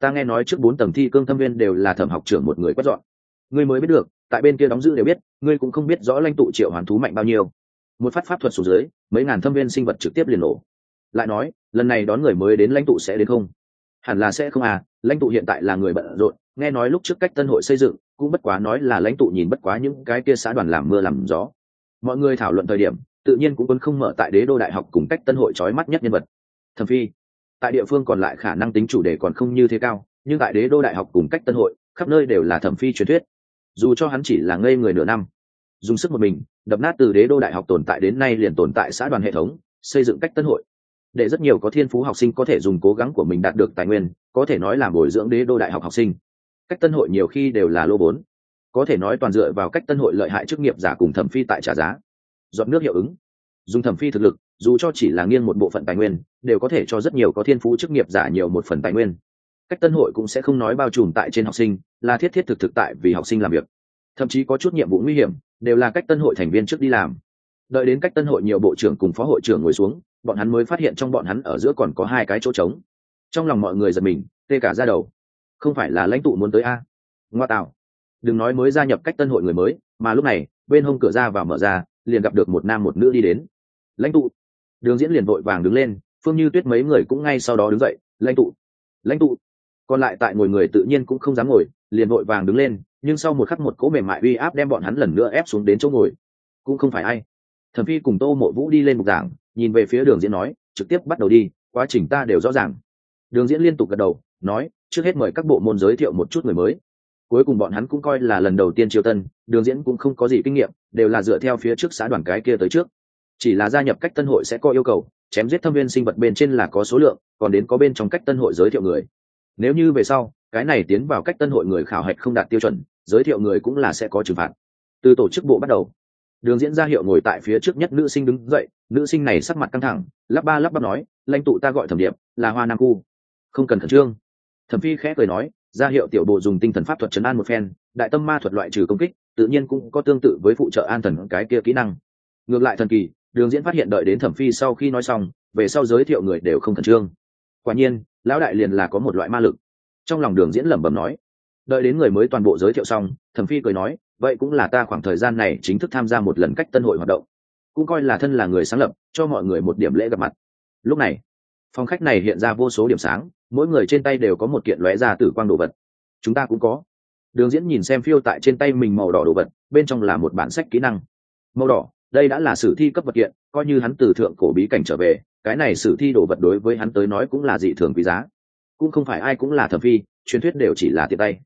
Ta nghe nói trước bốn tầng thi cương thâm viên đều là thẩm học trưởng một người quét dọn. Ngươi mới biết được, tại bên kia đóng giữ đều biết, ngươi cũng không biết rõ lãnh tụ triệu hoàn thú mạnh bao nhiêu. Một phát pháp thuật xuống dưới, mấy ngàn thâm viên sinh vật trực tiếp liền nổ. Lại nói, lần này đón người mới đến lãnh tụ sẽ đến không? Hẳn là sẽ không à lãnh tụ hiện tại là người bận rộn, nghe nói lúc trước cách tân hội xây dựng, cũng bất quá nói là lãnh tụ nhìn bất quá những cái kia xã đoàn làm mưa làm gió. Mọi người thảo luận thời điểm tự nhiên cũng vẫn không mở tại đế đô đại học cùng cách tân hội trói mắt nhất nhân vật. Thẩm phi, tại địa phương còn lại khả năng tính chủ đề còn không như thế cao, nhưng tại đế đô đại học cùng cách tân hội, khắp nơi đều là thẩm phi truyền thuyết. Dù cho hắn chỉ là ngây người nửa năm, dùng sức một mình, đập nát từ đế đô đại học tồn tại đến nay liền tồn tại xã đoàn hệ thống, xây dựng cách tân hội. Để rất nhiều có thiên phú học sinh có thể dùng cố gắng của mình đạt được tài nguyên, có thể nói là bồi dưỡng đế đô đại học học sinh. Cách tân hội nhiều khi đều là lô vốn có thể nói toàn dựa vào cách tân hội lợi hại chức nghiệp giả cùng thẩm phi tại trả giá dọn nước hiệu ứng. Dùng thẩm phi thực lực, dù cho chỉ là nghiêng một bộ phận tài nguyên, đều có thể cho rất nhiều có thiên phú chức nghiệp giả nhiều một phần tài nguyên. Cách tân hội cũng sẽ không nói bao trùm tại trên học sinh, là thiết thiết thực thực tại vì học sinh làm việc. Thậm chí có chút nhiệm vụ nguy hiểm, đều là cách tân hội thành viên trước đi làm. Đợi đến cách tân hội nhiều bộ trưởng cùng phó hội trưởng ngồi xuống, bọn hắn mới phát hiện trong bọn hắn ở giữa còn có hai cái chỗ trống. Trong lòng mọi người giật mình, tê cả ra đầu. Không phải là lãnh tụ muốn tới a. Ngoa tạo. Đừng nói mới gia nhập cách tân hội người mới, mà lúc này, bên hông cửa ra vào mở ra liền gặp được một nam một nữ đi đến. Lãnh tụ. Đường diễn liền vội vàng đứng lên, phương như tuyết mấy người cũng ngay sau đó đứng dậy, lãnh tụ lãnh tụ. Còn lại tại ngồi người tự nhiên cũng không dám ngồi, liền vội vàng đứng lên, nhưng sau một khắc một cỗ mềm mại uy áp đem bọn hắn lần nữa ép xuống đến chỗ ngồi. Cũng không phải ai. Thẩm phi cùng tô mộ vũ đi lên mục giảng, nhìn về phía đường diễn nói, trực tiếp bắt đầu đi, quá trình ta đều rõ ràng. Đường diễn liên tục gật đầu, nói, trước hết mời các bộ môn giới thiệu một chút người mới cuối cùng bọn hắn cũng coi là lần đầu tiên triều tân, đường diễn cũng không có gì kinh nghiệm, đều là dựa theo phía trước xã đoàn cái kia tới trước. Chỉ là gia nhập cách tân hội sẽ có yêu cầu, chém giết thâm viên sinh vật bên trên là có số lượng, còn đến có bên trong cách tân hội giới thiệu người. Nếu như về sau, cái này tiến vào cách tân hội người khảo hạch không đạt tiêu chuẩn, giới thiệu người cũng là sẽ có trừng phạt. Từ tổ chức bộ bắt đầu, đường diễn ra hiệu ngồi tại phía trước nhất nữ sinh đứng dậy, nữ sinh này sắc mặt căng thẳng, lắp ba lắp bắp nói, lãnh tụ ta gọi thẩm điệp, là hoa nam khu. Không cần khẩn trương. Thẩm phi khẽ cười nói ra hiệu tiểu bộ dùng tinh thần pháp thuật chấn an một phen, đại tâm ma thuật loại trừ công kích, tự nhiên cũng có tương tự với phụ trợ an thần cái kia kỹ năng. Ngược lại thần kỳ, đường diễn phát hiện đợi đến thẩm phi sau khi nói xong, về sau giới thiệu người đều không khẩn trương. Quả nhiên, lão đại liền là có một loại ma lực. Trong lòng đường diễn lẩm bẩm nói, đợi đến người mới toàn bộ giới thiệu xong, thẩm phi cười nói, vậy cũng là ta khoảng thời gian này chính thức tham gia một lần cách tân hội hoạt động. Cũng coi là thân là người sáng lập, cho mọi người một điểm lễ gặp mặt. Lúc này, phòng khách này hiện ra vô số điểm sáng mỗi người trên tay đều có một kiện lóe ra tử quang đồ vật. Chúng ta cũng có. Đường diễn nhìn xem phiêu tại trên tay mình màu đỏ đồ vật, bên trong là một bản sách kỹ năng. Màu đỏ, đây đã là sử thi cấp vật kiện, coi như hắn từ thượng cổ bí cảnh trở về, cái này sử thi đồ vật đối với hắn tới nói cũng là dị thường quý giá. Cũng không phải ai cũng là thẩm phi, truyền thuyết đều chỉ là tiện tay.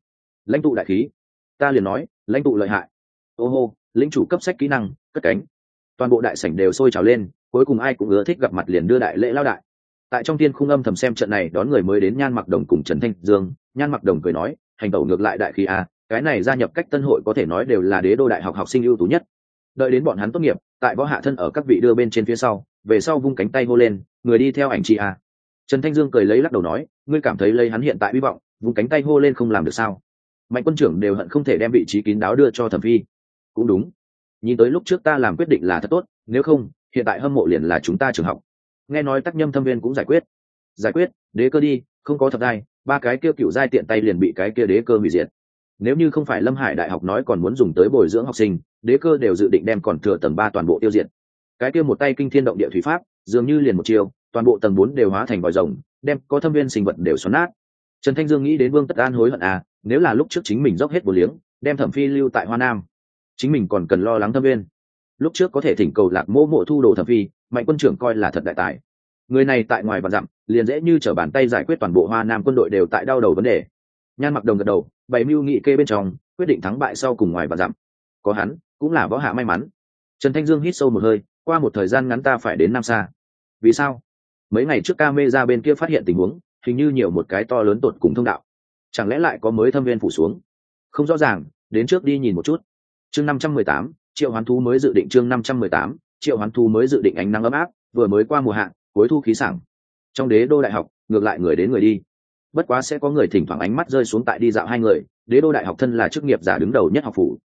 Lãnh tụ đại khí. Ta liền nói, lãnh tụ lợi hại. Ô hô, lĩnh chủ cấp sách kỹ năng, cất cánh. Toàn bộ đại sảnh đều sôi trào lên, cuối cùng ai cũng ưa thích gặp mặt liền đưa đại lễ lao đại tại trong thiên khung âm thầm xem trận này, đón người mới đến nhan mặc đồng cùng trần thanh dương. Nhan mặc đồng cười nói, hành tẩu ngược lại đại khí a cái này gia nhập cách tân hội có thể nói đều là đế đô đại học học sinh ưu tú nhất. Đợi đến bọn hắn tốt nghiệp, tại võ hạ thân ở các vị đưa bên trên phía sau, về sau vung cánh tay hô lên, người đi theo ảnh chị a trần thanh dương cười lấy lắc đầu nói, ngươi cảm thấy lấy hắn hiện tại hy vọng, vung cánh tay hô lên không làm được sao? Mạnh quân trưởng đều hận không thể đem vị trí kín đáo đưa cho thẩm phi. Cũng đúng. Nhìn tới lúc trước ta làm quyết định là thật tốt, nếu không, hiện tại hâm mộ liền là chúng ta trường học nghe nói tác nhâm thâm viên cũng giải quyết. Giải quyết, đế cơ đi, không có thập giai, ba cái kia cựu giai tiện tay liền bị cái kia đế cơ hủy diệt. Nếu như không phải lâm hải đại học nói còn muốn dùng tới bồi dưỡng học sinh, đế cơ đều dự định đem còn thừa tầng ba toàn bộ tiêu diệt. Cái kia một tay kinh thiên động địa thủy pháp, dường như liền một chiều toàn bộ tầng bốn đều hóa thành vòi rồng, đem có thâm viên sinh vật đều xoắn nát. Trần thanh dương nghĩ đến vương tất an hối hận à nếu là lúc trước chính mình dốc hết một liếng, đem thẩm phi lưu tại hoa nam, chính mình còn cần lo lắng thâm viên. Lúc trước có thể thỉnh cầu lạc mô mộ thu đồ thẩm phi mạnh quân trưởng coi là thật đại tài. Người này tại ngoài và dặm, liền dễ như t r ở bàn tay giải quyết toàn bộ hoa nam quân đội đều tại đau đầu vấn đề. Nhan mặc đồng gật đầu, bày mưu nghị kê bên trong, quyết định thắng bại sau cùng ngoài và dặm. Có hắn, cũng là võ hạ may mắn. Trần thanh dương hít sâu một hơi, qua một thời gian ngắn ta phải đến nam xa vì sao? Mấy ngày trước ca mê ra bên kia phát hiện tình huống, hình như nhiều một cái to lớn tột cùng thông đạo. Chẳng lẽ lại có mới thâm viên phủ xuống? Không rõ ràng, đến trước đi nhìn một chút. Chương năm trăm mười tám, triệu hoán thú mới dự định chương năm trăm mười tám triệu hoán thu mới dự định ánh nắng ấm áp, vừa mới qua mùa hạ, cuối thu khí sảng. Trong đế đô đại học, ngược lại người đến người đi. Bất quá sẽ có người thỉnh thoảng ánh mắt rơi xuống tại đi dạo hai người, đế đô đại học thân là chức nghiệp giả đứng đầu nhất học phủ.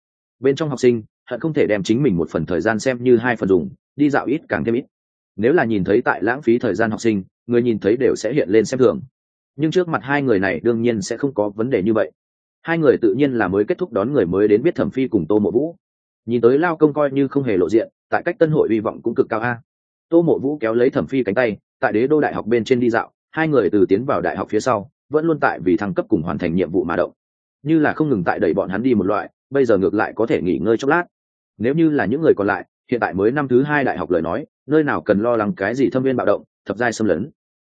Bên trong học sinh, hận không thể đem chính mình một phần thời gian xem như hai phần dùng, đi dạo ít càng thêm ít. Nếu là nhìn thấy tại lãng phí thời gian học sinh, người nhìn thấy đều sẽ hiện lên xem thường. Nhưng trước mặt hai người này đương nhiên sẽ không có vấn đề như vậy. Hai người tự nhiên là mới kết thúc đón người mới đến biết thẩm phi cùng tô mộ vũ. Nhìn tới lao công coi như không hề lộ diện tại cách tân hội hy vọng cũng cực cao a. Tô mộ vũ kéo lấy thẩm phi cánh tay, tại đế đô đại học bên trên đi dạo, hai người từ tiến vào đại học phía sau, vẫn luôn tại vì thăng cấp cùng hoàn thành nhiệm vụ mà động. Như là không ngừng tại đẩy bọn hắn đi một loại, bây giờ ngược lại có thể nghỉ ngơi chốc lát. Nếu như là những người còn lại, hiện tại mới năm thứ hai đại học lời nói, nơi nào cần lo lắng cái gì thâm viên bạo động, thập giai xâm lấn.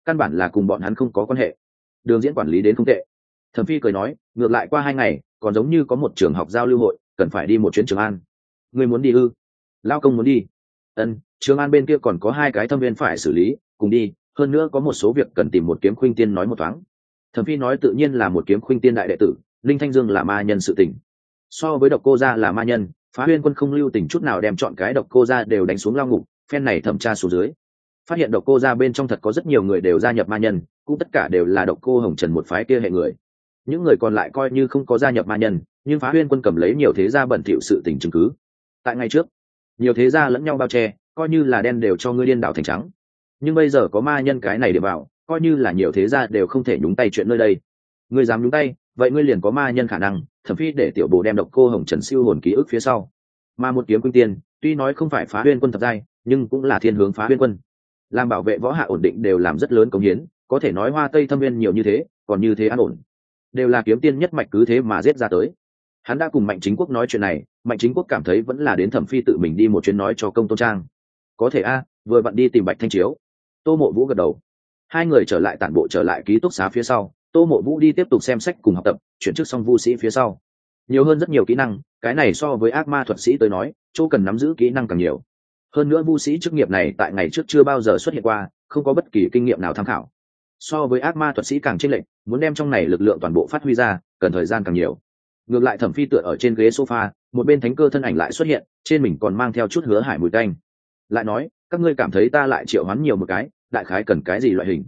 Căn bản là cùng bọn hắn không có quan hệ. Đường diễn quản lý đến không tệ. Thẩm phi cười nói, ngược lại qua hai ngày, còn giống như có một trường học giao lưu hội, cần phải đi một chuyến trường an. Người muốn đi ư? Lao công muốn đi. Ân trường an bên kia còn có hai cái thâm viên phải xử lý, cùng đi, hơn nữa có một số việc cần tìm một kiếm khuynh tiên nói một thoáng. Thẩm phi nói tự nhiên là một kiếm khuynh tiên đại đệ tử, linh thanh dương là ma nhân sự tình. So với độc cô gia là ma nhân, phá huyên quân không lưu tình chút nào đem chọn cái độc cô gia đều đánh xuống lao ngục, phen này thẩm tra xuống dưới. Phát hiện độc cô gia bên trong thật có rất nhiều người đều gia nhập ma nhân, cũng tất cả đều là độc cô hồng trần một phái kia hệ người. Những người còn lại coi như không có gia nhập ma nhân, nhưng phá huyên quân cầm lấy nhiều thế gia bẩn thỉu sự tình chứng cứ. Tại ngày trước nhiều thế gia lẫn nhau bao che, coi như là đen đều cho ngươi điên đảo thành trắng. Nhưng bây giờ có ma nhân cái này để vào, coi như là nhiều thế gia đều không thể nhúng tay chuyện nơi đây. Ngươi dám nhúng tay, vậy ngươi liền có ma nhân khả năng thẩm phi để tiểu bồ đem độc cô hồng trần siêu hồn ký ức phía sau. Mà một kiếm quân tiên, tuy nói không phải phá huyên quân thập giai, nhưng cũng là thiên hướng phá huyên quân. Làm bảo vệ võ hạ ổn định đều làm rất lớn công hiến, có thể nói hoa tây thâm viên nhiều như thế, còn như thế an ổn. Đều là kiếm tiên nhất mạch cứ thế mà giết ra tới hắn đã cùng mạnh chính quốc nói chuyện này, mạnh chính quốc cảm thấy vẫn là đến thẩm phi tự mình đi một chuyến nói cho công tôn trang. Có thể a, vừa vặn đi tìm bạch thanh chiếu. Tô mộ vũ gật đầu. Hai người trở lại tản bộ trở lại ký túc xá phía sau, tô mộ vũ đi tiếp tục xem sách cùng học tập, chuyển chức xong vu sĩ phía sau. Nhiều hơn rất nhiều kỹ năng, cái này so với ác ma thuật sĩ tới nói, chỗ cần nắm giữ kỹ năng càng nhiều. Hơn nữa vu sĩ chức nghiệp này tại ngày trước chưa bao giờ xuất hiện qua, không có bất kỳ kinh nghiệm nào tham khảo. So với ác ma thuật sĩ càng chênh lệch, muốn đem trong này lực lượng toàn bộ phát huy ra, cần thời gian càng nhiều ngược lại thẩm phi tựa ở trên ghế sofa, một bên thánh cơ thân ảnh lại xuất hiện, trên mình còn mang theo chút hứa hải mùi canh lại nói, các ngươi cảm thấy ta lại triệu hoán nhiều một cái, đại khái cần cái gì loại hình?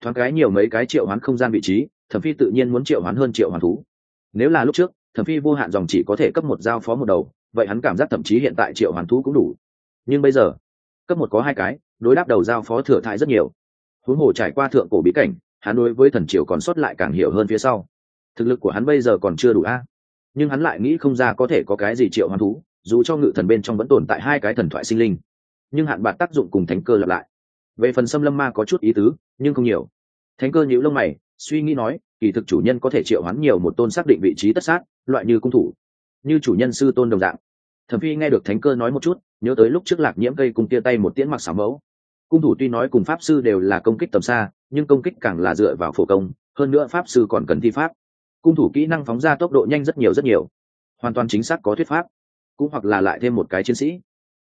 Thoáng cái nhiều mấy cái triệu hoán không gian vị trí, thẩm phi tự nhiên muốn triệu hoán hơn triệu hoán thú. Nếu là lúc trước, thẩm phi vô hạn dòng chỉ có thể cấp một giao phó một đầu, vậy hắn cảm giác thậm chí hiện tại triệu hoán thú cũng đủ. Nhưng bây giờ, cấp một có hai cái, đối đáp đầu giao phó thừa thãi rất nhiều. Huống hồ trải qua thượng cổ bí cảnh, hắn đối với thần triều còn sót lại càng hiểu hơn phía sau. Thực lực của hắn bây giờ còn chưa đủ a nhưng hắn lại nghĩ không ra có thể có cái gì triệu hoán thú, dù cho ngự thần bên trong vẫn tồn tại hai cái thần thoại sinh linh. Nhưng hạn bạc tác dụng cùng thánh cơ lặp lại. Về phần xâm lâm ma có chút ý tứ, nhưng không nhiều. Thánh cơ nhíu lông mày, suy nghĩ nói, kỳ thực chủ nhân có thể triệu hoán nhiều một tôn xác định vị trí tất sát, loại như cung thủ. Như chủ nhân sư tôn đồng dạng. Thẩm phi nghe được thánh cơ nói một chút, nhớ tới lúc trước lạc nhiễm cây cùng tia tay một tiễn mặc xảo mẫu. Cung thủ tuy nói cùng pháp sư đều là công kích tầm xa, nhưng công kích càng là dựa vào phổ công, hơn nữa pháp sư còn cần thi pháp cung thủ kỹ năng phóng ra tốc độ nhanh rất nhiều rất nhiều. Hoàn toàn chính xác có thuyết pháp. Cũng hoặc là lại thêm một cái chiến sĩ.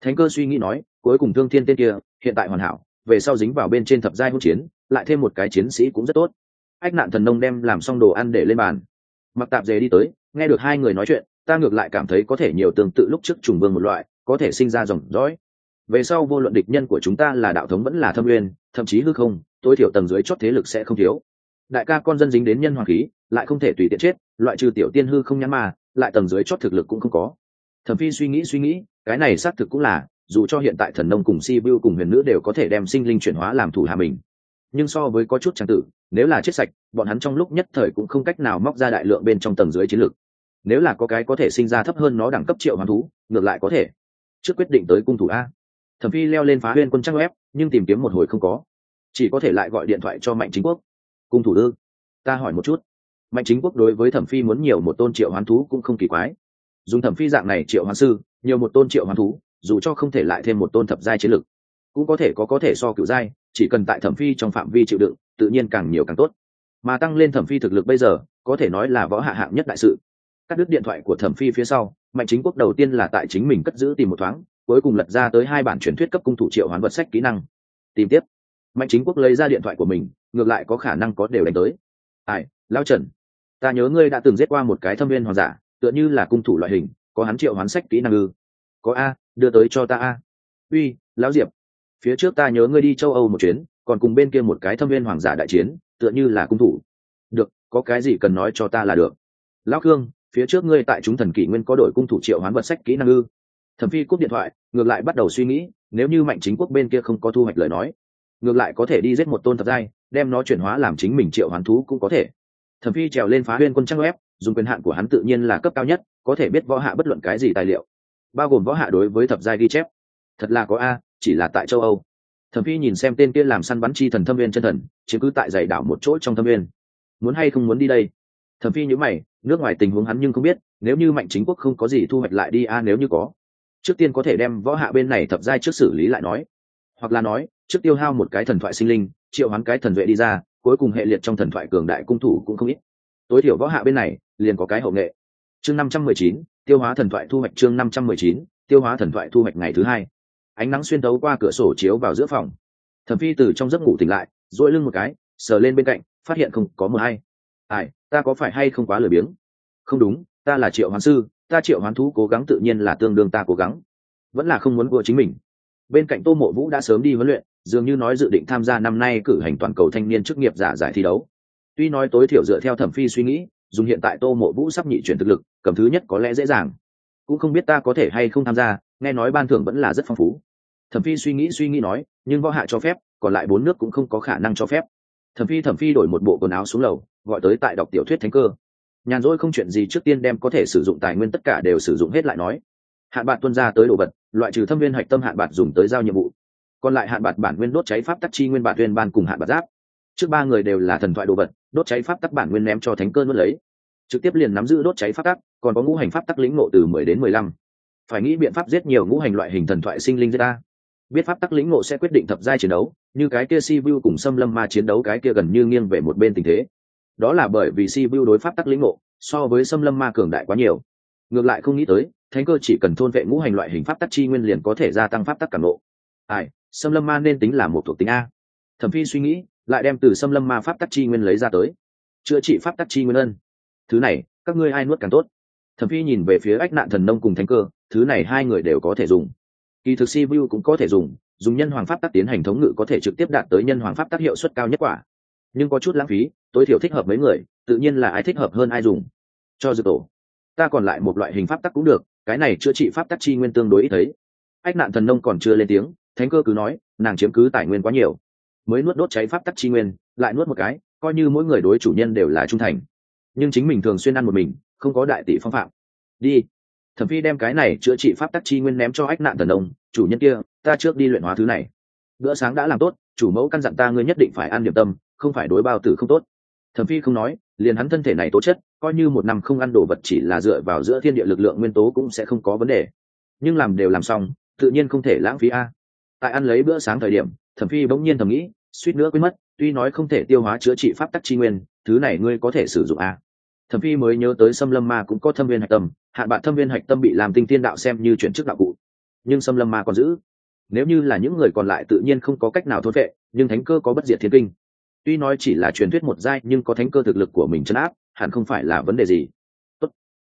Thánh cơ suy nghĩ nói, cuối cùng thương thiên tên kia, hiện tại hoàn hảo, về sau dính vào bên trên thập giai hỗn chiến, lại thêm một cái chiến sĩ cũng rất tốt. Ách nạn thần nông đem làm xong đồ ăn để lên bàn. Mặc tạp dề đi tới, nghe được hai người nói chuyện, ta ngược lại cảm thấy có thể nhiều tương tự lúc trước trùng vương một loại, có thể sinh ra dòng dõi. Về sau vô luận địch nhân của chúng ta là đạo thống vẫn là thâm uyên, thậm chí hư không, tối thiểu tầng dưới chót thế lực sẽ không thiếu đại ca con dân dính đến nhân hoàng khí, lại không thể tùy tiện chết, loại trừ tiểu tiên hư không nhắm mà, lại tầng dưới chót thực lực cũng không có. Thẩm phi suy nghĩ suy nghĩ, cái này xác thực cũng là, dù cho hiện tại thần nông cùng si vu cùng huyền nữ đều có thể đem sinh linh chuyển hóa làm thủ hạ mình, nhưng so với có chút trang tử, nếu là chết sạch, bọn hắn trong lúc nhất thời cũng không cách nào móc ra đại lượng bên trong tầng dưới chiến lược nếu là có cái có thể sinh ra thấp hơn nó đẳng cấp triệu hoàn thú, ngược lại có thể. Trước quyết định tới cung thủ a. Thẩm phi leo lên phá huyên quân trang web, nhưng tìm kiếm một hồi không có. Chỉ có thể lại gọi điện thoại cho mạnh chính quốc cung thủ ư ta hỏi một chút. Mạnh chính quốc đối với thẩm phi muốn nhiều một tôn triệu hoán thú cũng không kỳ quái. Dùng thẩm phi dạng này triệu hoán sư, nhiều một tôn triệu hoán thú, dù cho không thể lại thêm một tôn thập giai chiến lực, cũng có thể có có thể so cựu giai, chỉ cần tại thẩm phi trong phạm vi chịu đựng, tự nhiên càng nhiều càng tốt. Mà tăng lên thẩm phi thực lực bây giờ, có thể nói là võ hạ hạng nhất đại sự. Cắt đứt điện thoại của thẩm phi phía sau, mạnh chính quốc đầu tiên là tại chính mình cất giữ tìm một thoáng, cuối cùng lật ra tới hai bản truyền thuyết cấp cung thủ triệu hoán vật sách kỹ năng. Tìm tiếp. Mạnh chính quốc lấy ra điện thoại của mình ngược lại có khả năng có đều đánh tới. Ai, lao trần, ta nhớ ngươi đã từng giết qua một cái thâm viên hoàng giả, tựa như là cung thủ loại hình, có hắn triệu hoán sách kỹ năng ư. Có a, đưa tới cho ta a. Uy, lão diệp, phía trước ta nhớ ngươi đi châu âu một chuyến, còn cùng bên kia một cái thâm viên hoàng giả đại chiến, tựa như là cung thủ. Được, có cái gì cần nói cho ta là được. Lão khương, phía trước ngươi tại chúng thần kỷ nguyên có đội cung thủ triệu hoán vật sách kỹ năng ư. Thẩm phi cúp điện thoại, ngược lại bắt đầu suy nghĩ, nếu như mạnh chính quốc bên kia không có thu hoạch lời nói, ngược lại có thể đi giết một tôn thật giai đem nó chuyển hóa làm chính mình triệu hoán thú cũng có thể. Thẩm phi trèo lên phá huyên quân trang web, dùng quyền hạn của hắn tự nhiên là cấp cao nhất, có thể biết võ hạ bất luận cái gì tài liệu, bao gồm võ hạ đối với thập giai ghi chép. Thật là có a, chỉ là tại châu âu. Thẩm phi nhìn xem tên kia làm săn bắn chi thần thâm viên chân thần chứ cứ tại dày đảo một chỗ trong thâm viên. Muốn hay không muốn đi đây? Thẩm phi nhớ mày, nước ngoài tình huống hắn nhưng không biết, nếu như mạnh chính quốc không có gì thu hoạch lại đi a, nếu như có, trước tiên có thể đem võ hạ bên này thập giai trước xử lý lại nói. Hoặc là nói, trước tiêu hao một cái thần thoại sinh linh triệu hoán cái thần vệ đi ra, cuối cùng hệ liệt trong thần thoại cường đại cung thủ cũng không ít. Tối thiểu võ hạ bên này, liền có cái hậu nghệ. Chương năm trăm mười chín, tiêu hóa thần thoại thu hoạch chương năm trăm mười chín, tiêu hóa thần thoại thu hoạch ngày thứ hai. Ánh nắng xuyên tấu qua cửa sổ chiếu vào giữa phòng. Thẩm phi từ trong giấc ngủ tỉnh lại dỗi lưng một cái, sờ lên bên cạnh, phát hiện không có mờ hay. Ai, ta có phải hay không quá lười biếng? Không đúng, ta là triệu hoán sư, ta triệu hoán thú cố gắng tự nhiên là tương đương ta cố gắng, vẫn là không muốn của chính mình. Bên cạnh tô mộ vũ đã sớm đi huấn luyện dường như nói dự định tham gia năm nay cử hành toàn cầu thanh niên chức nghiệp giả giải thi đấu. Tuy nói tối thiểu dựa theo thẩm phi suy nghĩ, dùng hiện tại tô mộ vũ sắp nhị chuyển thực lực, cầm thứ nhất có lẽ dễ dàng. Cũng không biết ta có thể hay không tham gia, nghe nói ban thưởng vẫn là rất phong phú. Thẩm phi suy nghĩ suy nghĩ nói, nhưng võ hạ cho phép, còn lại bốn nước cũng không có khả năng cho phép. Thẩm phi thẩm phi đổi một bộ quần áo xuống lầu, gọi tới tại đọc tiểu thuyết thánh cơ. Nhàn rỗi không chuyện gì trước tiên đem có thể sử dụng tài nguyên tất cả đều sử dụng hết lại nói. Hạn bạn tuân ra tới đồ vật, loại trừ thâm viên hạch tâm hạn bạn dùng tới giao nhiệm vụ còn lại hạn bạt bản nguyên đốt cháy pháp tắc chi nguyên bản tuyên ban cùng hạn bạt giáp. Trước ba người đều là thần thoại đồ vật, đốt cháy pháp tắc bản nguyên ném cho thánh cơ nuốt lấy. Trực tiếp liền nắm giữ đốt cháy pháp tắc, còn có ngũ hành pháp tắc lĩnh ngộ từ mười đến mười lăm. Phải nghĩ biện pháp giết nhiều ngũ hành loại hình thần thoại sinh linh giết ta. Biết pháp tắc lĩnh ngộ sẽ quyết định thập giai chiến đấu, như cái kia si vu cùng xâm lâm ma chiến đấu cái kia gần như nghiêng về một bên tình thế. Đó là bởi vì si vu đối pháp tắc lĩnh ngộ, so với xâm lâm ma cường đại quá nhiều. Ngược lại không nghĩ tới, thánh cơ chỉ cần thôn vệ ngũ hành loại hình pháp tắc chi nguyên liền có thể gia tăng pháp tắc cảm nộ ai xâm lâm ma nên tính là một thuộc tính a. Thẩm phi suy nghĩ, lại đem từ xâm lâm ma pháp tắc chi nguyên lấy ra tới. Chữa trị pháp tắc chi nguyên ân. Thứ này, các ngươi ai nuốt càng tốt. Thẩm phi nhìn về phía ách nạn thần nông cùng thánh cơ, thứ này hai người đều có thể dùng. Kỳ thực si vu cũng có thể dùng dùng nhân hoàng pháp tắc tiến hành thống ngự có thể trực tiếp đạt tới nhân hoàng pháp tắc hiệu suất cao nhất quả. Nhưng có chút lãng phí, tối thiểu thích hợp mấy người, tự nhiên là ai thích hợp hơn ai dùng. Cho dự tổ, ta còn lại một loại hình pháp tắc cũng được, cái này chữa trị pháp tắc chi nguyên tương đối ít thấy. Ách nạn thần nông còn chưa lên tiếng thánh cơ cứ nói, nàng chiếm cứ tài nguyên quá nhiều. Mới nuốt đốt cháy pháp tắc chi nguyên, lại nuốt một cái, coi như mỗi người đối chủ nhân đều là trung thành. Nhưng chính mình thường xuyên ăn một mình, không có đại tỷ phong phạm. Đi. Thẩm phi đem cái này chữa trị pháp tắc chi nguyên ném cho ách nạn thần nông chủ nhân kia, ta trước đi luyện hóa thứ này. Bữa sáng đã làm tốt, chủ mẫu căn dặn ta ngươi nhất định phải ăn điểm tâm, không phải đối bao tử không tốt. Thẩm phi không nói, liền hắn thân thể này tố chất, coi như một năm không ăn đồ vật chỉ là dựa vào giữa thiên địa lực lượng nguyên tố cũng sẽ không có vấn đề. Nhưng làm đều làm xong, tự nhiên không thể lãng phí a tại ăn lấy bữa sáng thời điểm, thẩm phi bỗng nhiên thầm nghĩ, suýt nữa quên mất, tuy nói không thể tiêu hóa chữa trị pháp tắc chi nguyên, thứ này ngươi có thể sử dụng a thẩm phi mới nhớ tới xâm lâm ma cũng có thâm viên hạch tâm hạn bạn thâm viên hạch tâm bị làm tinh tiên đạo xem như chuyển chức đạo cụ. Nhưng xâm lâm ma còn giữ. Nếu như là những người còn lại tự nhiên không có cách nào thôn vệ, nhưng thánh cơ có bất diệt thiên kinh. Tuy nói chỉ là truyền thuyết một giai, nhưng có thánh cơ thực lực của mình chấn áp, hẳn không phải là vấn đề gì. Tốt.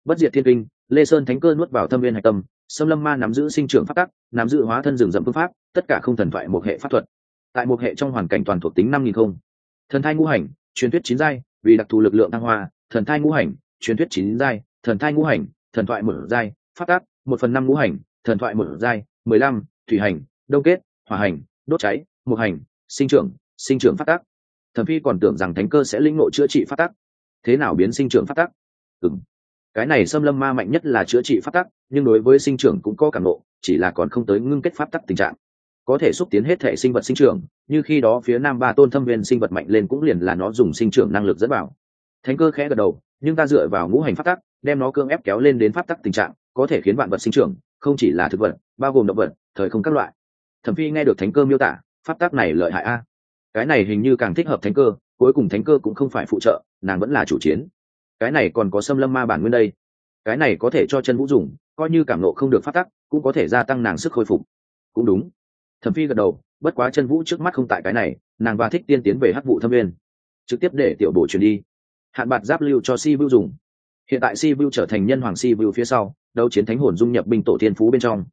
bất diệt thiên kinh, lê sơn thánh cơ nuốt vào thâm viên hạch tâm xâm lâm ma nắm giữ sinh trưởng pháp tắc, nắm giữ hóa thân rừng rậm phương pháp, tất cả không thần thoại một hệ pháp thuật. Tại một hệ trong hoàn cảnh toàn thuộc tính năm nghìn không. Thần thai ngũ hành, truyền thuyết chín giai, vì đặc thù lực lượng thăng hoa, thần thai ngũ hành, truyền thuyết chín giai, thần thai ngũ hành, thần thoại một giai phát tác một phần năm ngũ hành, thần thoại một giai, mười lăm, thủy hành, đông kết, hỏa hành, đốt cháy một hành, sinh trưởng sinh trưởng phát tác thẩm phi còn tưởng rằng thánh cơ sẽ linh ngộ chữa trị phát tác thế nào biến sinh trưởng phát tác ừng cái này xâm lâm ma mạnh nhất là chữa trị pháp tắc, nhưng đối với sinh trưởng cũng có cảm nộ chỉ là còn không tới ngưng kết pháp tắc tình trạng. Có thể xúc tiến hết thể sinh vật sinh trưởng như khi đó phía nam ba tôn thâm viên sinh vật mạnh lên cũng liền là nó dùng sinh trưởng năng lực dẫn vào. Thánh cơ khẽ gật đầu nhưng ta dựa vào ngũ hành pháp tắc đem nó cương ép kéo lên đến pháp tắc tình trạng có thể khiến vạn vật sinh trưởng không chỉ là thực vật bao gồm động vật thời không các loại. Thẩm phi nghe được thánh cơ miêu tả pháp tắc này lợi hại a. Cái này hình như càng thích hợp thánh cơ cuối cùng thánh cơ cũng không phải phụ trợ nàng vẫn là chủ chiến cái này còn có xâm lâm ma bản nguyên đây. Cái này có thể cho chân vũ dùng, coi như cảm nộ không được phát tắc, cũng có thể gia tăng nàng sức khôi phục. Cũng đúng. Thẩm phi gật đầu, bất quá chân vũ trước mắt không tại cái này, nàng và thích tiên tiến về hắc vụ thâm viên trực tiếp để tiểu bổ truyền đi. Hạn bạc giáp lưu cho si vu dùng. Hiện tại si vu trở thành nhân hoàng si vu phía sau, đấu chiến thánh hồn dung nhập binh tổ thiên phú bên trong.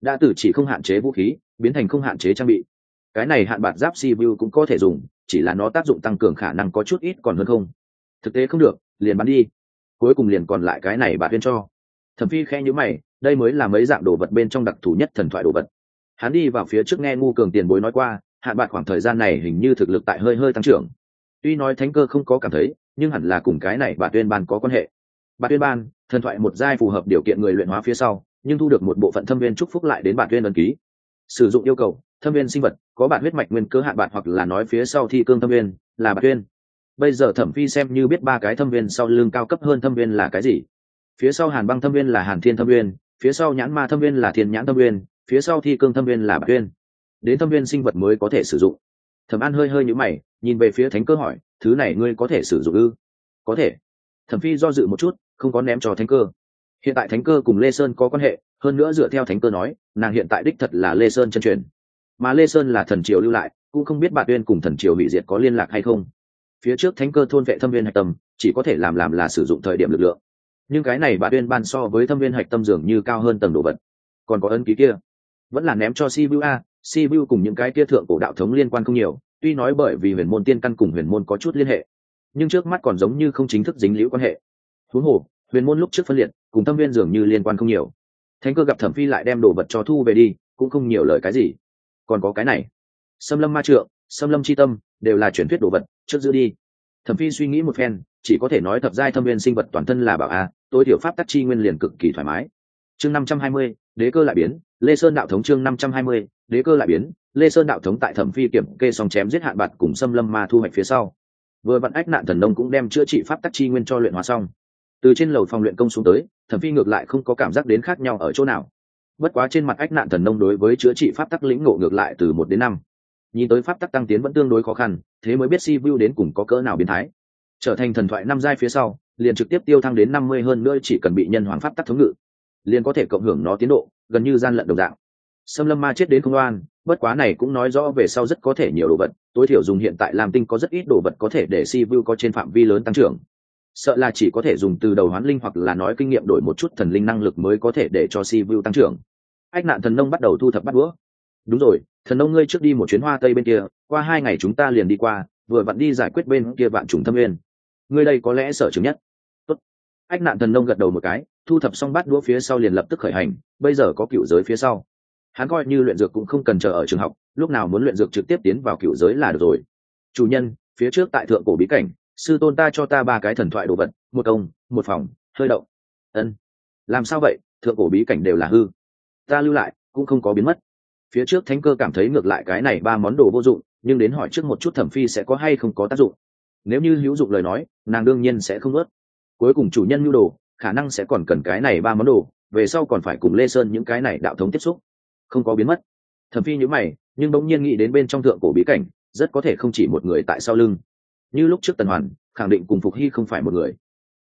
Đã tử chỉ không hạn chế vũ khí, biến thành không hạn chế trang bị. Cái này hạn bạc giáp si vu cũng có thể dùng, chỉ là nó tác dụng tăng cường khả năng có chút ít còn hơn không. Thực tế không được liền bắn đi. Cuối cùng liền còn lại cái này bà tuyên cho. Thẩm phi khen nhữ mày, đây mới là mấy dạng đồ vật bên trong đặc thù nhất thần thoại đồ vật. Hắn đi vào phía trước nghe ngu cường tiền bối nói qua, hạn bạc khoảng thời gian này hình như thực lực tại hơi hơi tăng trưởng. Tuy nói thánh cơ không có cảm thấy, nhưng hẳn là cùng cái này bà tuyên ban có quan hệ. Bà tuyên ban, thần thoại một giai phù hợp điều kiện người luyện hóa phía sau, nhưng thu được một bộ phận thâm viên chúc phúc lại đến bà tuyên ấn ký. Sử dụng yêu cầu, thâm viên sinh vật, có bạn huyết mạch nguyên cơ hạn bạn hoặc là nói phía sau thi cương thâm viên, là bà tuyên bây giờ thẩm phi xem như biết ba cái thâm viên sau lưng cao cấp hơn thâm viên là cái gì. Phía sau hàn băng thâm viên là hàn thiên thâm viên, phía sau nhãn ma thâm viên là thiên nhãn thâm viên, phía sau thi cương thâm viên là bạc viên đến thâm viên sinh vật mới có thể sử dụng. Thẩm an hơi hơi nhữ mày, nhìn về phía thánh cơ hỏi, thứ này ngươi có thể sử dụng ư? Có thể. Thẩm phi do dự một chút, không có ném cho thánh cơ. Hiện tại thánh cơ cùng lê sơn có quan hệ, hơn nữa dựa theo thánh cơ nói, nàng hiện tại đích thật là lê sơn chân truyền. Mà lê sơn là thần triều lưu lại, cũng không biết bà uyên cùng thần triều hủy diệt có liên lạc hay không phía trước thánh cơ thôn vệ thâm viên hạch tâm, chỉ có thể làm làm là sử dụng thời điểm lực lượng. Nhưng cái này bà tuyên ban so với thâm viên hạch tâm dường như cao hơn tầng đồ vật. Còn có ân ký kia. Vẫn là ném cho sivu a sivu cùng những cái kia thượng cổ đạo thống liên quan không nhiều, tuy nói bởi vì huyền môn tiên căn cùng huyền môn có chút liên hệ, nhưng trước mắt còn giống như không chính thức dính liễu quan hệ. Huống hồ, huyền môn lúc trước phân liệt, cùng thâm viên dường như liên quan không nhiều. Thánh cơ gặp thẩm phi lại đem đồ vật cho thu về đi, cũng không nhiều lời cái gì. Còn có cái này. Xâm lâm ma trượng, xâm lâm c h i tâm, đều là truyền thuyết đồ vật trước giữ đi. Thẩm phi suy nghĩ một phen, chỉ có thể nói thập giai thâm viên sinh vật toàn thân là bảo a, tối thiểu pháp tắc chi nguyên liền cực kỳ thoải mái. Chương năm trăm hai mươi, đế cơ lại biến, lê sơn đạo thống chương năm trăm hai mươi, đế cơ lại biến, lê sơn đạo thống tại thẩm phi kiểm kê xong chém giết hạn bạc cùng xâm lâm ma thu hoạch phía sau. Vừa vặn ách nạn thần nông cũng đem chữa trị pháp tắc chi nguyên cho luyện hóa xong. Từ trên lầu phòng luyện công xuống tới, thẩm phi ngược lại không có cảm giác đến khác nhau ở chỗ nào. Bất quá trên mặt ách nạn thần nông đối với chữa trị pháp tắc lĩnh ngộ ngược lại từ một đến năm nhìn tới pháp tắc tăng tiến vẫn tương đối khó khăn, thế mới biết si vu đến cùng có cỡ nào biến thái. Trở thành thần thoại năm giai phía sau, liền trực tiếp tiêu thăng đến năm mươi hơn nữa chỉ cần bị nhân hoàng pháp tắc thống ngự, liền có thể cộng hưởng nó tiến độ, gần như gian lận đồng dạng. Xâm lâm ma chết đến không oan, bất quá này cũng nói rõ về sau rất có thể nhiều đồ vật, tối thiểu dùng hiện tại làm tinh có rất ít đồ vật có thể để si vu có trên phạm vi lớn tăng trưởng. Sợ là chỉ có thể dùng từ đầu hoán linh hoặc là nói kinh nghiệm đổi một chút thần linh năng lực mới có thể để cho si vu tăng trưởng. Ách nạn thần nông bắt đầu thu thập bắt đũa đúng rồi, thần nông ngươi trước đi một chuyến hoa tây bên kia, qua hai ngày chúng ta liền đi qua, vừa vặn đi giải quyết bên kia vạn trùng thâm nguyên. Ngươi đây có lẽ sợ chứng nhất. Tốt. ách nạn thần nông gật đầu một cái, thu thập xong bát đũa phía sau liền lập tức khởi hành, bây giờ có cựu giới phía sau. Hắn coi như luyện dược cũng không cần chờ ở trường học, lúc nào muốn luyện dược trực tiếp tiến vào cựu giới là được rồi. Chủ nhân, phía trước tại thượng cổ bí cảnh, sư tôn ta cho ta ba cái thần thoại đồ vật, một công, một phòng, hơi động. Ân. Làm sao vậy? Thượng cổ bí cảnh đều là hư. Ta lưu lại, cũng không có biến mất phía trước thánh cơ cảm thấy ngược lại cái này ba món đồ vô dụng, nhưng đến hỏi trước một chút thẩm phi sẽ có hay không có tác dụng. Nếu như hữu dụng lời nói, nàng đương nhiên sẽ không ớt cuối cùng chủ nhân nhu đồ, khả năng sẽ còn cần cái này ba món đồ, về sau còn phải cùng lê sơn những cái này đạo thống tiếp xúc. Không có biến mất. Thẩm phi nhữ mày, nhưng bỗng nhiên nghĩ đến bên trong thượng cổ bí cảnh, rất có thể không chỉ một người tại sau lưng. Như lúc trước tần hoàn, khẳng định cùng phục hy không phải một người.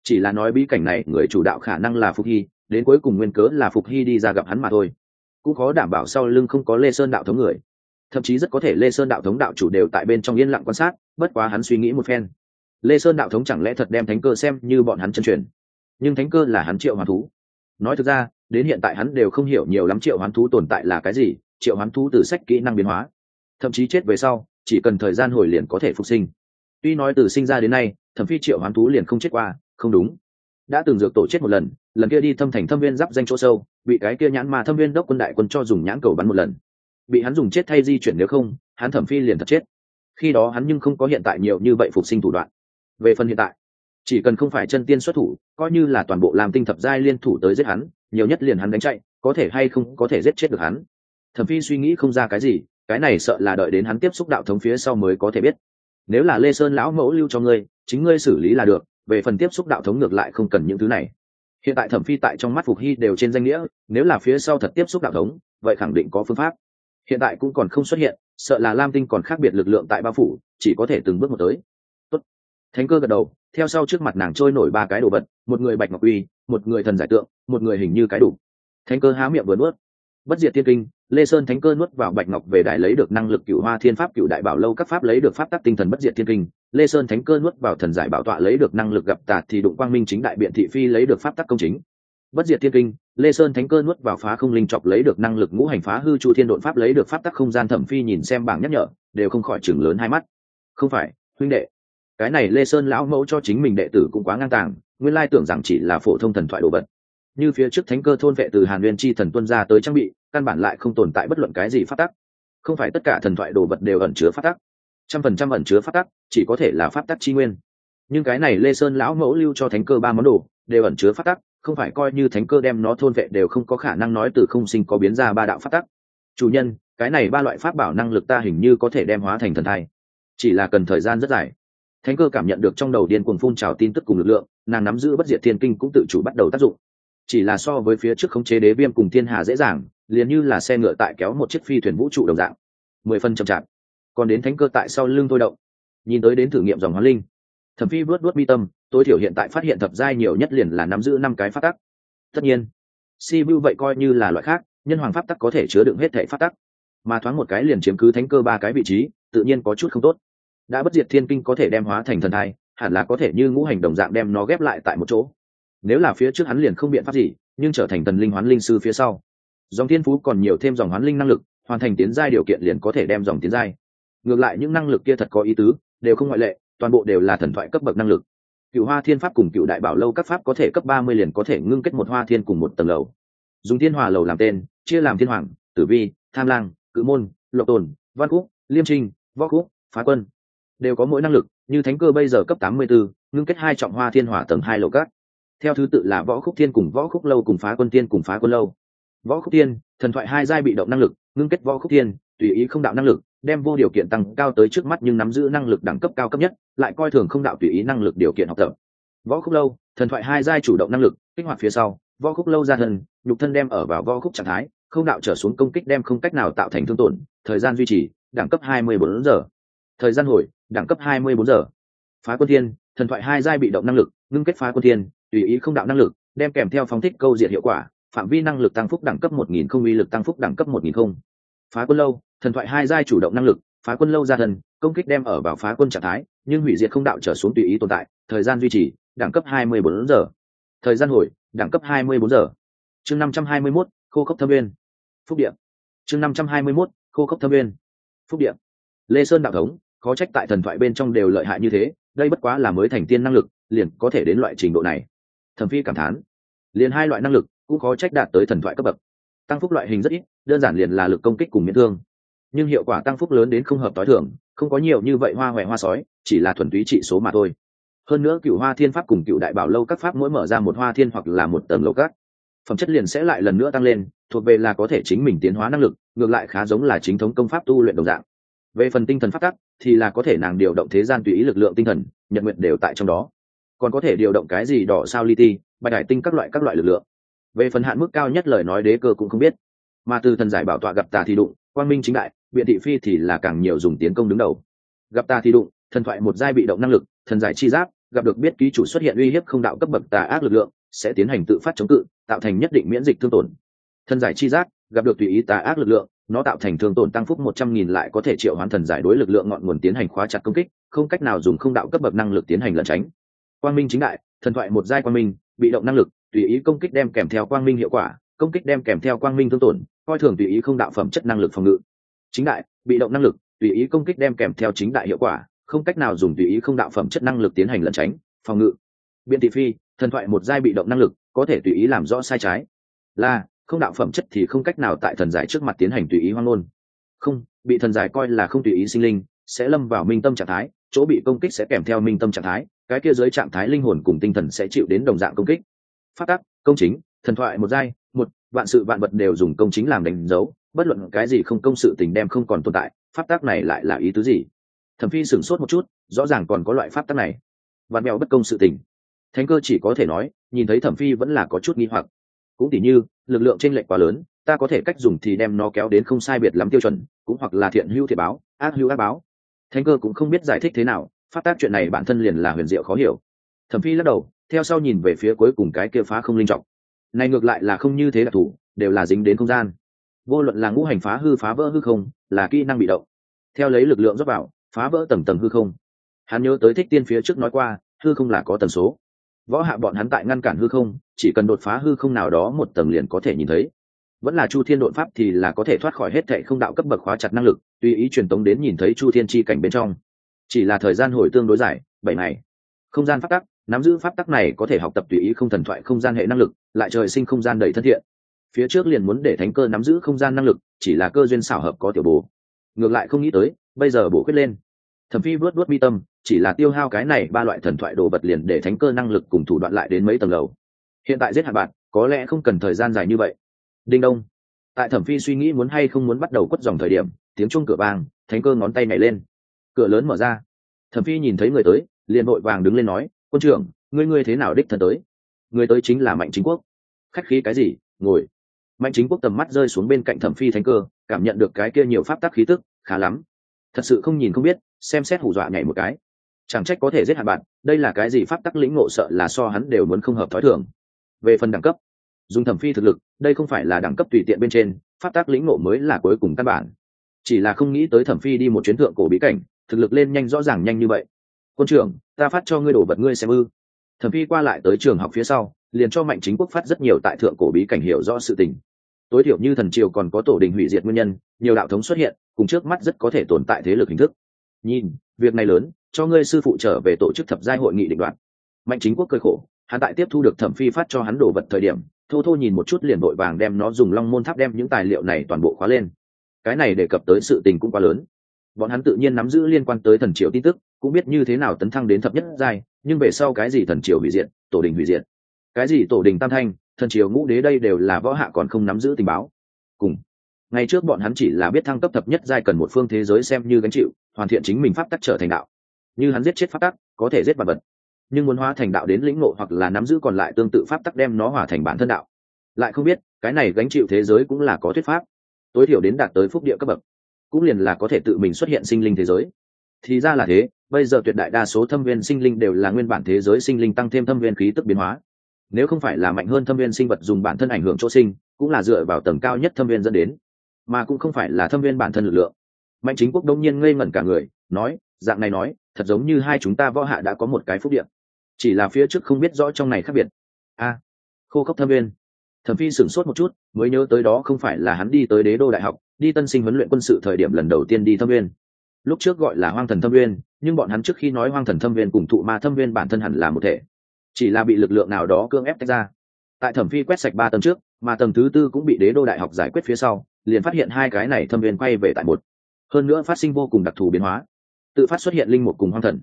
Chỉ là nói bí cảnh này, người chủ đạo khả năng là phục hy, đến cuối cùng nguyên cớ là phục hy đi ra gặp hắn mà thôi cũng khó đảm bảo sau lưng không có lê sơn đạo thống người. Thậm chí rất có thể lê sơn đạo thống đạo chủ đều tại bên trong yên lặng quan sát, bất quá hắn suy nghĩ một phen. Lê sơn đạo thống chẳng lẽ thật đem thánh cơ xem như bọn hắn chân truyền? Nhưng thánh cơ là hắn triệu hoàn thú. Nói thực ra, đến hiện tại hắn đều không hiểu nhiều lắm triệu hoán thú tồn tại là cái gì, triệu hoán thú từ sách kỹ năng biến hóa. Thậm chí chết về sau, chỉ cần thời gian hồi liền có thể phục sinh. Tuy nói từ sinh ra đến nay, thẩm phi triệu hoán thú liền không chết qua, không đúng. Đã từng dược tổ chết một lần lần kia đi thâm thành thâm viên giáp danh chỗ sâu bị cái kia nhãn ma thâm viên đốc quân đại quân cho dùng nhãn cầu bắn một lần. Bị hắn dùng chết thay di chuyển nếu không, hắn thẩm phi liền thật chết. Khi đó hắn nhưng không có hiện tại nhiều như vậy phục sinh thủ đoạn. Về phần hiện tại, chỉ cần không phải chân tiên xuất thủ, coi như là toàn bộ làm tinh thập giai liên thủ tới giết hắn, nhiều nhất liền hắn đánh chạy, có thể hay không có thể giết chết được hắn. Thẩm phi suy nghĩ không ra cái gì, cái này sợ là đợi đến hắn tiếp xúc đạo thống phía sau mới có thể biết. Nếu là lê sơn lão mẫu lưu cho ngươi, chính ngươi xử lý là được, về phần tiếp xúc đạo thống ngược lại không cần những thứ này hiện tại thẩm phi tại trong mắt phục hy đều trên danh nghĩa, nếu là phía sau thật tiếp xúc đạo thống, vậy khẳng định có phương pháp. Hiện tại cũng còn không xuất hiện, sợ là lam tinh còn khác biệt lực lượng tại bao phủ, chỉ có thể từng bước một tới. Tốt. thánh cơ gật đầu, theo sau trước mặt nàng trôi nổi ba cái đồ vật, một người bạch ngọc uy, một người thần giải tượng, một người hình như cái đủ. Thánh cơ há miệng vừa nuốt bất diệt tiên kinh, lê sơn thánh cơ nuốt vào bạch ngọc về đại lấy được năng lực cựu hoa thiên pháp cựu đại bảo lâu các pháp lấy được pháp tắc tinh thần bất diệt tiên kinh. Lê sơn thánh cơ nuốt vào thần giải bảo tọa lấy được năng lực gặp tạt thì đụng quang minh chính đại biện thị phi lấy được pháp tắc công chính. Bất diệt tiên kinh, lê sơn thánh cơ nuốt vào phá không linh chọc lấy được năng lực ngũ hành phá hư chu thiên đột pháp lấy được pháp tắc không gian thẩm phi nhìn xem bảng nhắc nhở, đều không khỏi chừng lớn hai mắt. Không phải, huynh đệ, cái này lê sơn lão mẫu cho chính mình đệ tử cũng quá ngang tàng, nguyên lai tưởng rằng chỉ là phổ thông thần thoại đồ vật như phía trước thánh cơ thôn vệ từ hàn nguyên chi thần tuân ra tới trang bị, căn bản lại không tồn tại bất luận cái gì phát tắc. Không phải tất cả thần thoại đồ vật đều ẩn chứa phát tắc. Trăm phần trăm ẩn chứa phát tắc, chỉ có thể là phát tắc chi nguyên. Nhưng cái này lê sơn lão mẫu lưu cho thánh cơ ba món đồ, đều ẩn chứa phát tắc, không phải coi như thánh cơ đem nó thôn vệ đều không có khả năng nói từ không sinh có biến ra ba đạo phát tắc. Chủ nhân, cái này ba loại pháp bảo năng lực ta hình như có thể đem hóa thành thần thai. Chỉ là cần thời gian rất dài. Thánh cơ cảm nhận được trong đầu điên cuồng phun trào tin tức cùng lực lượng, nàng nắm giữ bất diệt thiên kinh cũng tự chủ bắt đầu tác dụng chỉ là so với phía trước khống chế đế viêm cùng thiên hà dễ dàng, liền như là xe ngựa tại kéo một chiếc phi thuyền vũ trụ đồng dạng. Mười phân chậm chạp. Còn đến thánh cơ tại sau lưng thôi động. Nhìn tới đến thử nghiệm dòng hóa linh. Thẩm phi vớt vớt mi tâm, tối thiểu hiện tại phát hiện thập giai nhiều nhất liền là nắm giữ năm cái phát tắc. Tất nhiên, si vu vậy coi như là loại khác, nhân hoàng pháp tắc có thể chứa đựng hết thể phát tắc. Mà thoáng một cái liền chiếm cứ thánh cơ ba cái vị trí, tự nhiên có chút không tốt. Đã bất diệt thiên kinh có thể đem hóa thành thần thai, hẳn là có thể như ngũ hành đồng dạng đem nó ghép lại tại một chỗ nếu là phía trước hắn liền không biện pháp gì nhưng trở thành tần linh hoán linh sư phía sau. Dòng thiên phú còn nhiều thêm dòng hoán linh năng lực hoàn thành tiến giai điều kiện liền có thể đem dòng tiến giai. Ngược lại những năng lực kia thật có ý tứ đều không ngoại lệ toàn bộ đều là thần thoại cấp bậc năng lực. Cựu hoa thiên pháp cùng cựu đại bảo lâu các pháp có thể cấp ba mươi liền có thể ngưng kết một hoa thiên cùng một tầng lầu. Dùng thiên hòa lầu làm tên chia làm thiên hoàng tử vi tham lang cự môn lộc tồn văn cúc, liêm trinh võ cúc, phá quân. Đều có mỗi năng lực như thánh cơ bây giờ cấp tám mươi bốn, ngưng kết hai trọng hoa thiên hỏa tầng hai lầu cát theo thứ tự là võ khúc thiên cùng võ khúc lâu cùng phá quân tiên cùng phá quân lâu. Võ khúc thiên, thần thoại hai giai bị động năng lực, ngưng kết võ khúc thiên, tùy ý không đạo năng lực, đem vô điều kiện tăng cao tới trước mắt nhưng nắm giữ năng lực đẳng cấp cao cấp nhất, lại coi thường không đạo tùy ý năng lực điều kiện học tập. Võ khúc lâu, thần thoại hai giai chủ động năng lực, kích hoạt phía sau, võ khúc lâu ra thân, nhục thân đem ở vào võ khúc trạng thái, không đạo trở xuống công kích đem không cách nào tạo thành thương tổn, thời gian duy trì, đẳng cấp 24 giờ. Thời gian hồi, đẳng cấp 24 giờ. Phá quân thiên, thần thoại hai giai bị động năng lực, ngưng kết phá quân thiên tùy ý không đạo năng lực đem kèm theo phóng thích câu diện hiệu quả phạm vi năng lực tăng phúc đẳng cấp 1000 không uy lực tăng phúc đẳng cấp 1000 không. Phá quân lâu thần thoại hai giai chủ động năng lực phá quân lâu ra thần công kích đem ở vào phá quân trạng thái nhưng hủy diệt không đạo trở xuống tùy ý tồn tại thời gian duy trì đẳng cấp 24 giờ. Thời gian hồi đẳng cấp 24 giờ. Chương 521, khô khốc thâm viên. Phúc điện chương 521, khô khốc thâm viên. Phúc điện lê sơn đạo thống khó trách tại thần thoại bên trong đều lợi hại như thế đây bất quá là mới thành tiên năng lực liền có thể đến loại trình độ này thẩm phi cảm thán. Liền hai loại năng lực cũng khó trách đạt tới thần thoại cấp bậc. Tăng phúc loại hình rất ít, đơn giản liền là lực công kích cùng miễn thương. Nhưng hiệu quả tăng phúc lớn đến không hợp t h i thường, không có nhiều như vậy hoa hoẹ hoa sói, chỉ là thuần túy trị số mà thôi. Hơn nữa cựu hoa thiên pháp cùng cựu đại bảo lâu các pháp mỗi mở ra một hoa thiên hoặc là một tầng lầu cát phẩm chất liền sẽ lại lần nữa tăng lên, thuộc về là có thể chính mình tiến hóa năng lực, ngược lại khá giống là chính thống công pháp tu luyện đồng dạng. Về phần tinh thần phát tắc, thì là có thể nàng điều động thế gian tùy ý lực lượng tinh thần, nhật nguyện đều tại trong đó còn có thể điều động cái gì đỏ sao li ti, bạch hải tinh các loại các loại lực lượng. Về phần hạn mức cao nhất lời nói đế cơ cũng không biết. Mà từ thần giải bảo tọa gặp tà thì đụng, quang minh chính đại, biện thị phi thì là càng nhiều dùng tiến công đứng đầu. Gặp tà thì đụng, thần thoại một giai bị động năng lực, thần giải chi giáp, gặp được biết ký chủ xuất hiện uy hiếp không đạo cấp bậc tà ác lực lượng, sẽ tiến hành tự phát chống cự, tạo thành nhất định miễn dịch thương tổn. Thần giải chi giác gặp được tùy ý tà ác lực lượng, nó tạo thành thương tổn tăng phúc một trăm nghìn lại có thể triệu hoán thần giải đối lực lượng ngọn nguồn tiến hành khóa chặt công kích, không cách nào dùng không đạo cấp bậc năng lực tiến hành lẩn tránh quang minh chính đại, thần thoại một giai quang minh, bị động năng lực, tùy ý công kích đem kèm theo quang minh hiệu quả, công kích đem kèm theo quang minh thương tổn, coi thường tùy ý không đạo phẩm chất năng lực phòng ngự. Chính đại, bị động năng lực, tùy ý công kích đem kèm theo chính đại hiệu quả, không cách nào dùng tùy ý không đạo phẩm chất năng lực tiến hành lẩn tránh, phòng ngự. Biện thị phi, thần thoại một giai bị động năng lực, có thể tùy ý làm rõ sai trái. Là, không đạo phẩm chất thì không cách nào tại thần giải trước mặt tiến hành tùy ý hoang ngôn. Không, bị thần giải coi là không tùy ý sinh linh, sẽ lâm vào minh tâm trạng thái, chỗ bị công kích sẽ kèm theo minh tâm trạng thái cái kia dưới trạng thái linh hồn cùng tinh thần sẽ chịu đến đồng dạng công kích. Phát tắc, công chính, thần thoại một giai, một, vạn sự vạn vật đều dùng công chính làm đánh dấu, bất luận cái gì không công sự tình đem không còn tồn tại, pháp tắc này lại là ý tứ gì? Thẩm phi sửng sốt một chút, rõ ràng còn có loại pháp tắc này. Vạn mèo bất công sự tình. Thánh cơ chỉ có thể nói, nhìn thấy thẩm phi vẫn là có chút nghi hoặc. Cũng tỉ như, lực lượng trên lệch quá lớn, ta có thể cách dùng thì đem nó kéo đến không sai biệt lắm tiêu chuẩn, cũng hoặc là thiện hữu thiệt báo, ác hữu ác báo. Thánh cơ cũng không biết giải thích thế nào phát tác chuyện này bản thân liền là huyền diệu khó hiểu. Thẩm phi lắc đầu, theo sau nhìn về phía cuối cùng cái kia phá không linh trọng. Này ngược lại là không như thế đặc thù, đều là dính đến không gian. Vô luận là ngũ hành phá hư, phá vỡ hư không, là kỹ năng bị động. Theo lấy lực lượng dốc vào, phá vỡ tầng tầng hư không. Hắn nhớ tới thích tiên phía trước nói qua, hư không là có tần số. Võ hạ bọn hắn tại ngăn cản hư không, chỉ cần đột phá hư không nào đó một tầng liền có thể nhìn thấy. Vẫn là chu thiên đột pháp thì là có thể thoát khỏi hết thệ không đạo cấp bậc khóa chặt năng lực, tùy ý truyền tống đến nhìn thấy chu thiên chi cảnh bên trong chỉ là thời gian hồi tương đối dài, bảy ngày. Không gian phát tắc, nắm giữ pháp tắc này có thể học tập tùy ý không thần thoại không gian hệ năng lực, lại trời sinh không gian đầy thân thiện. Phía trước liền muốn để thánh cơ nắm giữ không gian năng lực, chỉ là cơ duyên xảo hợp có tiểu bồ. Ngược lại không nghĩ tới, bây giờ bổ quyết lên. Thẩm phi vớt vớt mi tâm, chỉ là tiêu hao cái này ba loại thần thoại đồ vật liền để thánh cơ năng lực cùng thủ đoạn lại đến mấy tầng lầu. Hiện tại giết hạ bạn, có lẽ không cần thời gian dài như vậy. Đinh đông. Tại thẩm phi suy nghĩ muốn hay không muốn bắt đầu quất dòng thời điểm, tiếng chuông cửa vàng thánh cơ ngón tay nhảy lên cửa lớn mở ra. Thẩm phi nhìn thấy người tới, liền vội vàng đứng lên nói, quân trưởng, ngươi ngươi thế nào đích thân tới? Người tới chính là mạnh chính quốc. Khách khí cái gì? Ngồi. Mạnh chính quốc tầm mắt rơi xuống bên cạnh thẩm phi thánh cơ, cảm nhận được cái kia nhiều pháp tắc khí tức, khá lắm. Thật sự không nhìn không biết, xem xét hù dọa nhảy một cái. Chẳng trách có thể giết hạ bạn, đây là cái gì pháp tắc lĩnh ngộ sợ là so hắn đều muốn không hợp thói thường. Về phần đẳng cấp, dùng thẩm phi thực lực, đây không phải là đẳng cấp tùy tiện bên trên, pháp tắc lĩnh ngộ mới là cuối cùng căn bản. Chỉ là không nghĩ tới thẩm phi đi một chuyến thượng cổ bí cảnh thực lực lên nhanh rõ ràng nhanh như vậy. Quân trưởng, ta phát cho ngươi đổ vật ngươi xem ư. Thẩm phi qua lại tới trường học phía sau, liền cho mạnh chính quốc phát rất nhiều tại thượng cổ bí cảnh hiểu rõ sự tình. Tối thiểu như thần triều còn có tổ đình hủy diệt nguyên nhân, nhiều đạo thống xuất hiện, cùng trước mắt rất có thể tồn tại thế lực hình thức. Nhìn, việc này lớn, cho ngươi sư phụ trở về tổ chức thập giai hội nghị định đoạn mạnh chính quốc cười khổ, hắn tại tiếp thu được thẩm phi phát cho hắn đồ vật thời điểm, thô thô nhìn một chút liền vội vàng đem nó dùng long môn tháp đem những tài liệu này toàn bộ khóa lên. Cái này đề cập tới sự tình cũng quá lớn bọn hắn tự nhiên nắm giữ liên quan tới thần triều tin tức, cũng biết như thế nào tấn thăng đến thập nhất giai, nhưng về sau cái gì thần triều hủy diệt, tổ đình hủy diệt. Cái gì tổ đình tam thanh, thần triều ngũ đế đây đều là võ hạ còn không nắm giữ tình báo. Cùng, ngày trước bọn hắn chỉ là biết thăng cấp thập nhất giai cần một phương thế giới xem như gánh chịu, hoàn thiện chính mình pháp tắc trở thành đạo. Như hắn giết chết pháp tắc, có thể giết vật vật. Nhưng muốn hóa thành đạo đến lĩnh ngộ hoặc là nắm giữ còn lại tương tự pháp tắc đem nó hòa thành bản thân đạo. Lại không biết, cái này gánh chịu thế giới cũng là có thuyết pháp. Tối thiểu đến đạt tới phúc địa cấp bậc cũng liền là có thể tự mình xuất hiện sinh linh thế giới. Thì ra là thế, bây giờ tuyệt đại đa số thâm viên sinh linh đều là nguyên bản thế giới sinh linh tăng thêm thâm viên khí tức biến hóa. Nếu không phải là mạnh hơn thâm viên sinh vật dùng bản thân ảnh hưởng chỗ sinh, cũng là dựa vào tầng cao nhất thâm viên dẫn đến, mà cũng không phải là thâm viên bản thân lực lượng. Mạnh chính quốc đông nhiên ngây ngẩn cả người, nói, dạng này nói, thật giống như hai chúng ta võ hạ đã có một cái phúc điện. Chỉ là phía trước không biết rõ trong này khác biệt. A, khô khốc thâm viên. Thẩm phi sửng sốt một chút, mới nhớ tới đó không phải là hắn đi tới đế đô đại học đi tân sinh huấn luyện quân sự thời điểm lần đầu tiên đi thâm viên. Lúc trước gọi là hoang thần thâm viên, nhưng bọn hắn trước khi nói hoang thần thâm viên cùng thụ ma thâm viên bản thân hẳn là một thể. Chỉ là bị lực lượng nào đó cưỡng ép tách ra. Tại thẩm phi quét sạch ba tầng trước, mà tầng thứ tư cũng bị đế đô đại học giải quyết phía sau, liền phát hiện hai cái này thâm viên quay về tại một. Hơn nữa phát sinh vô cùng đặc thù biến hóa. Tự phát xuất hiện linh mục cùng hoang thần.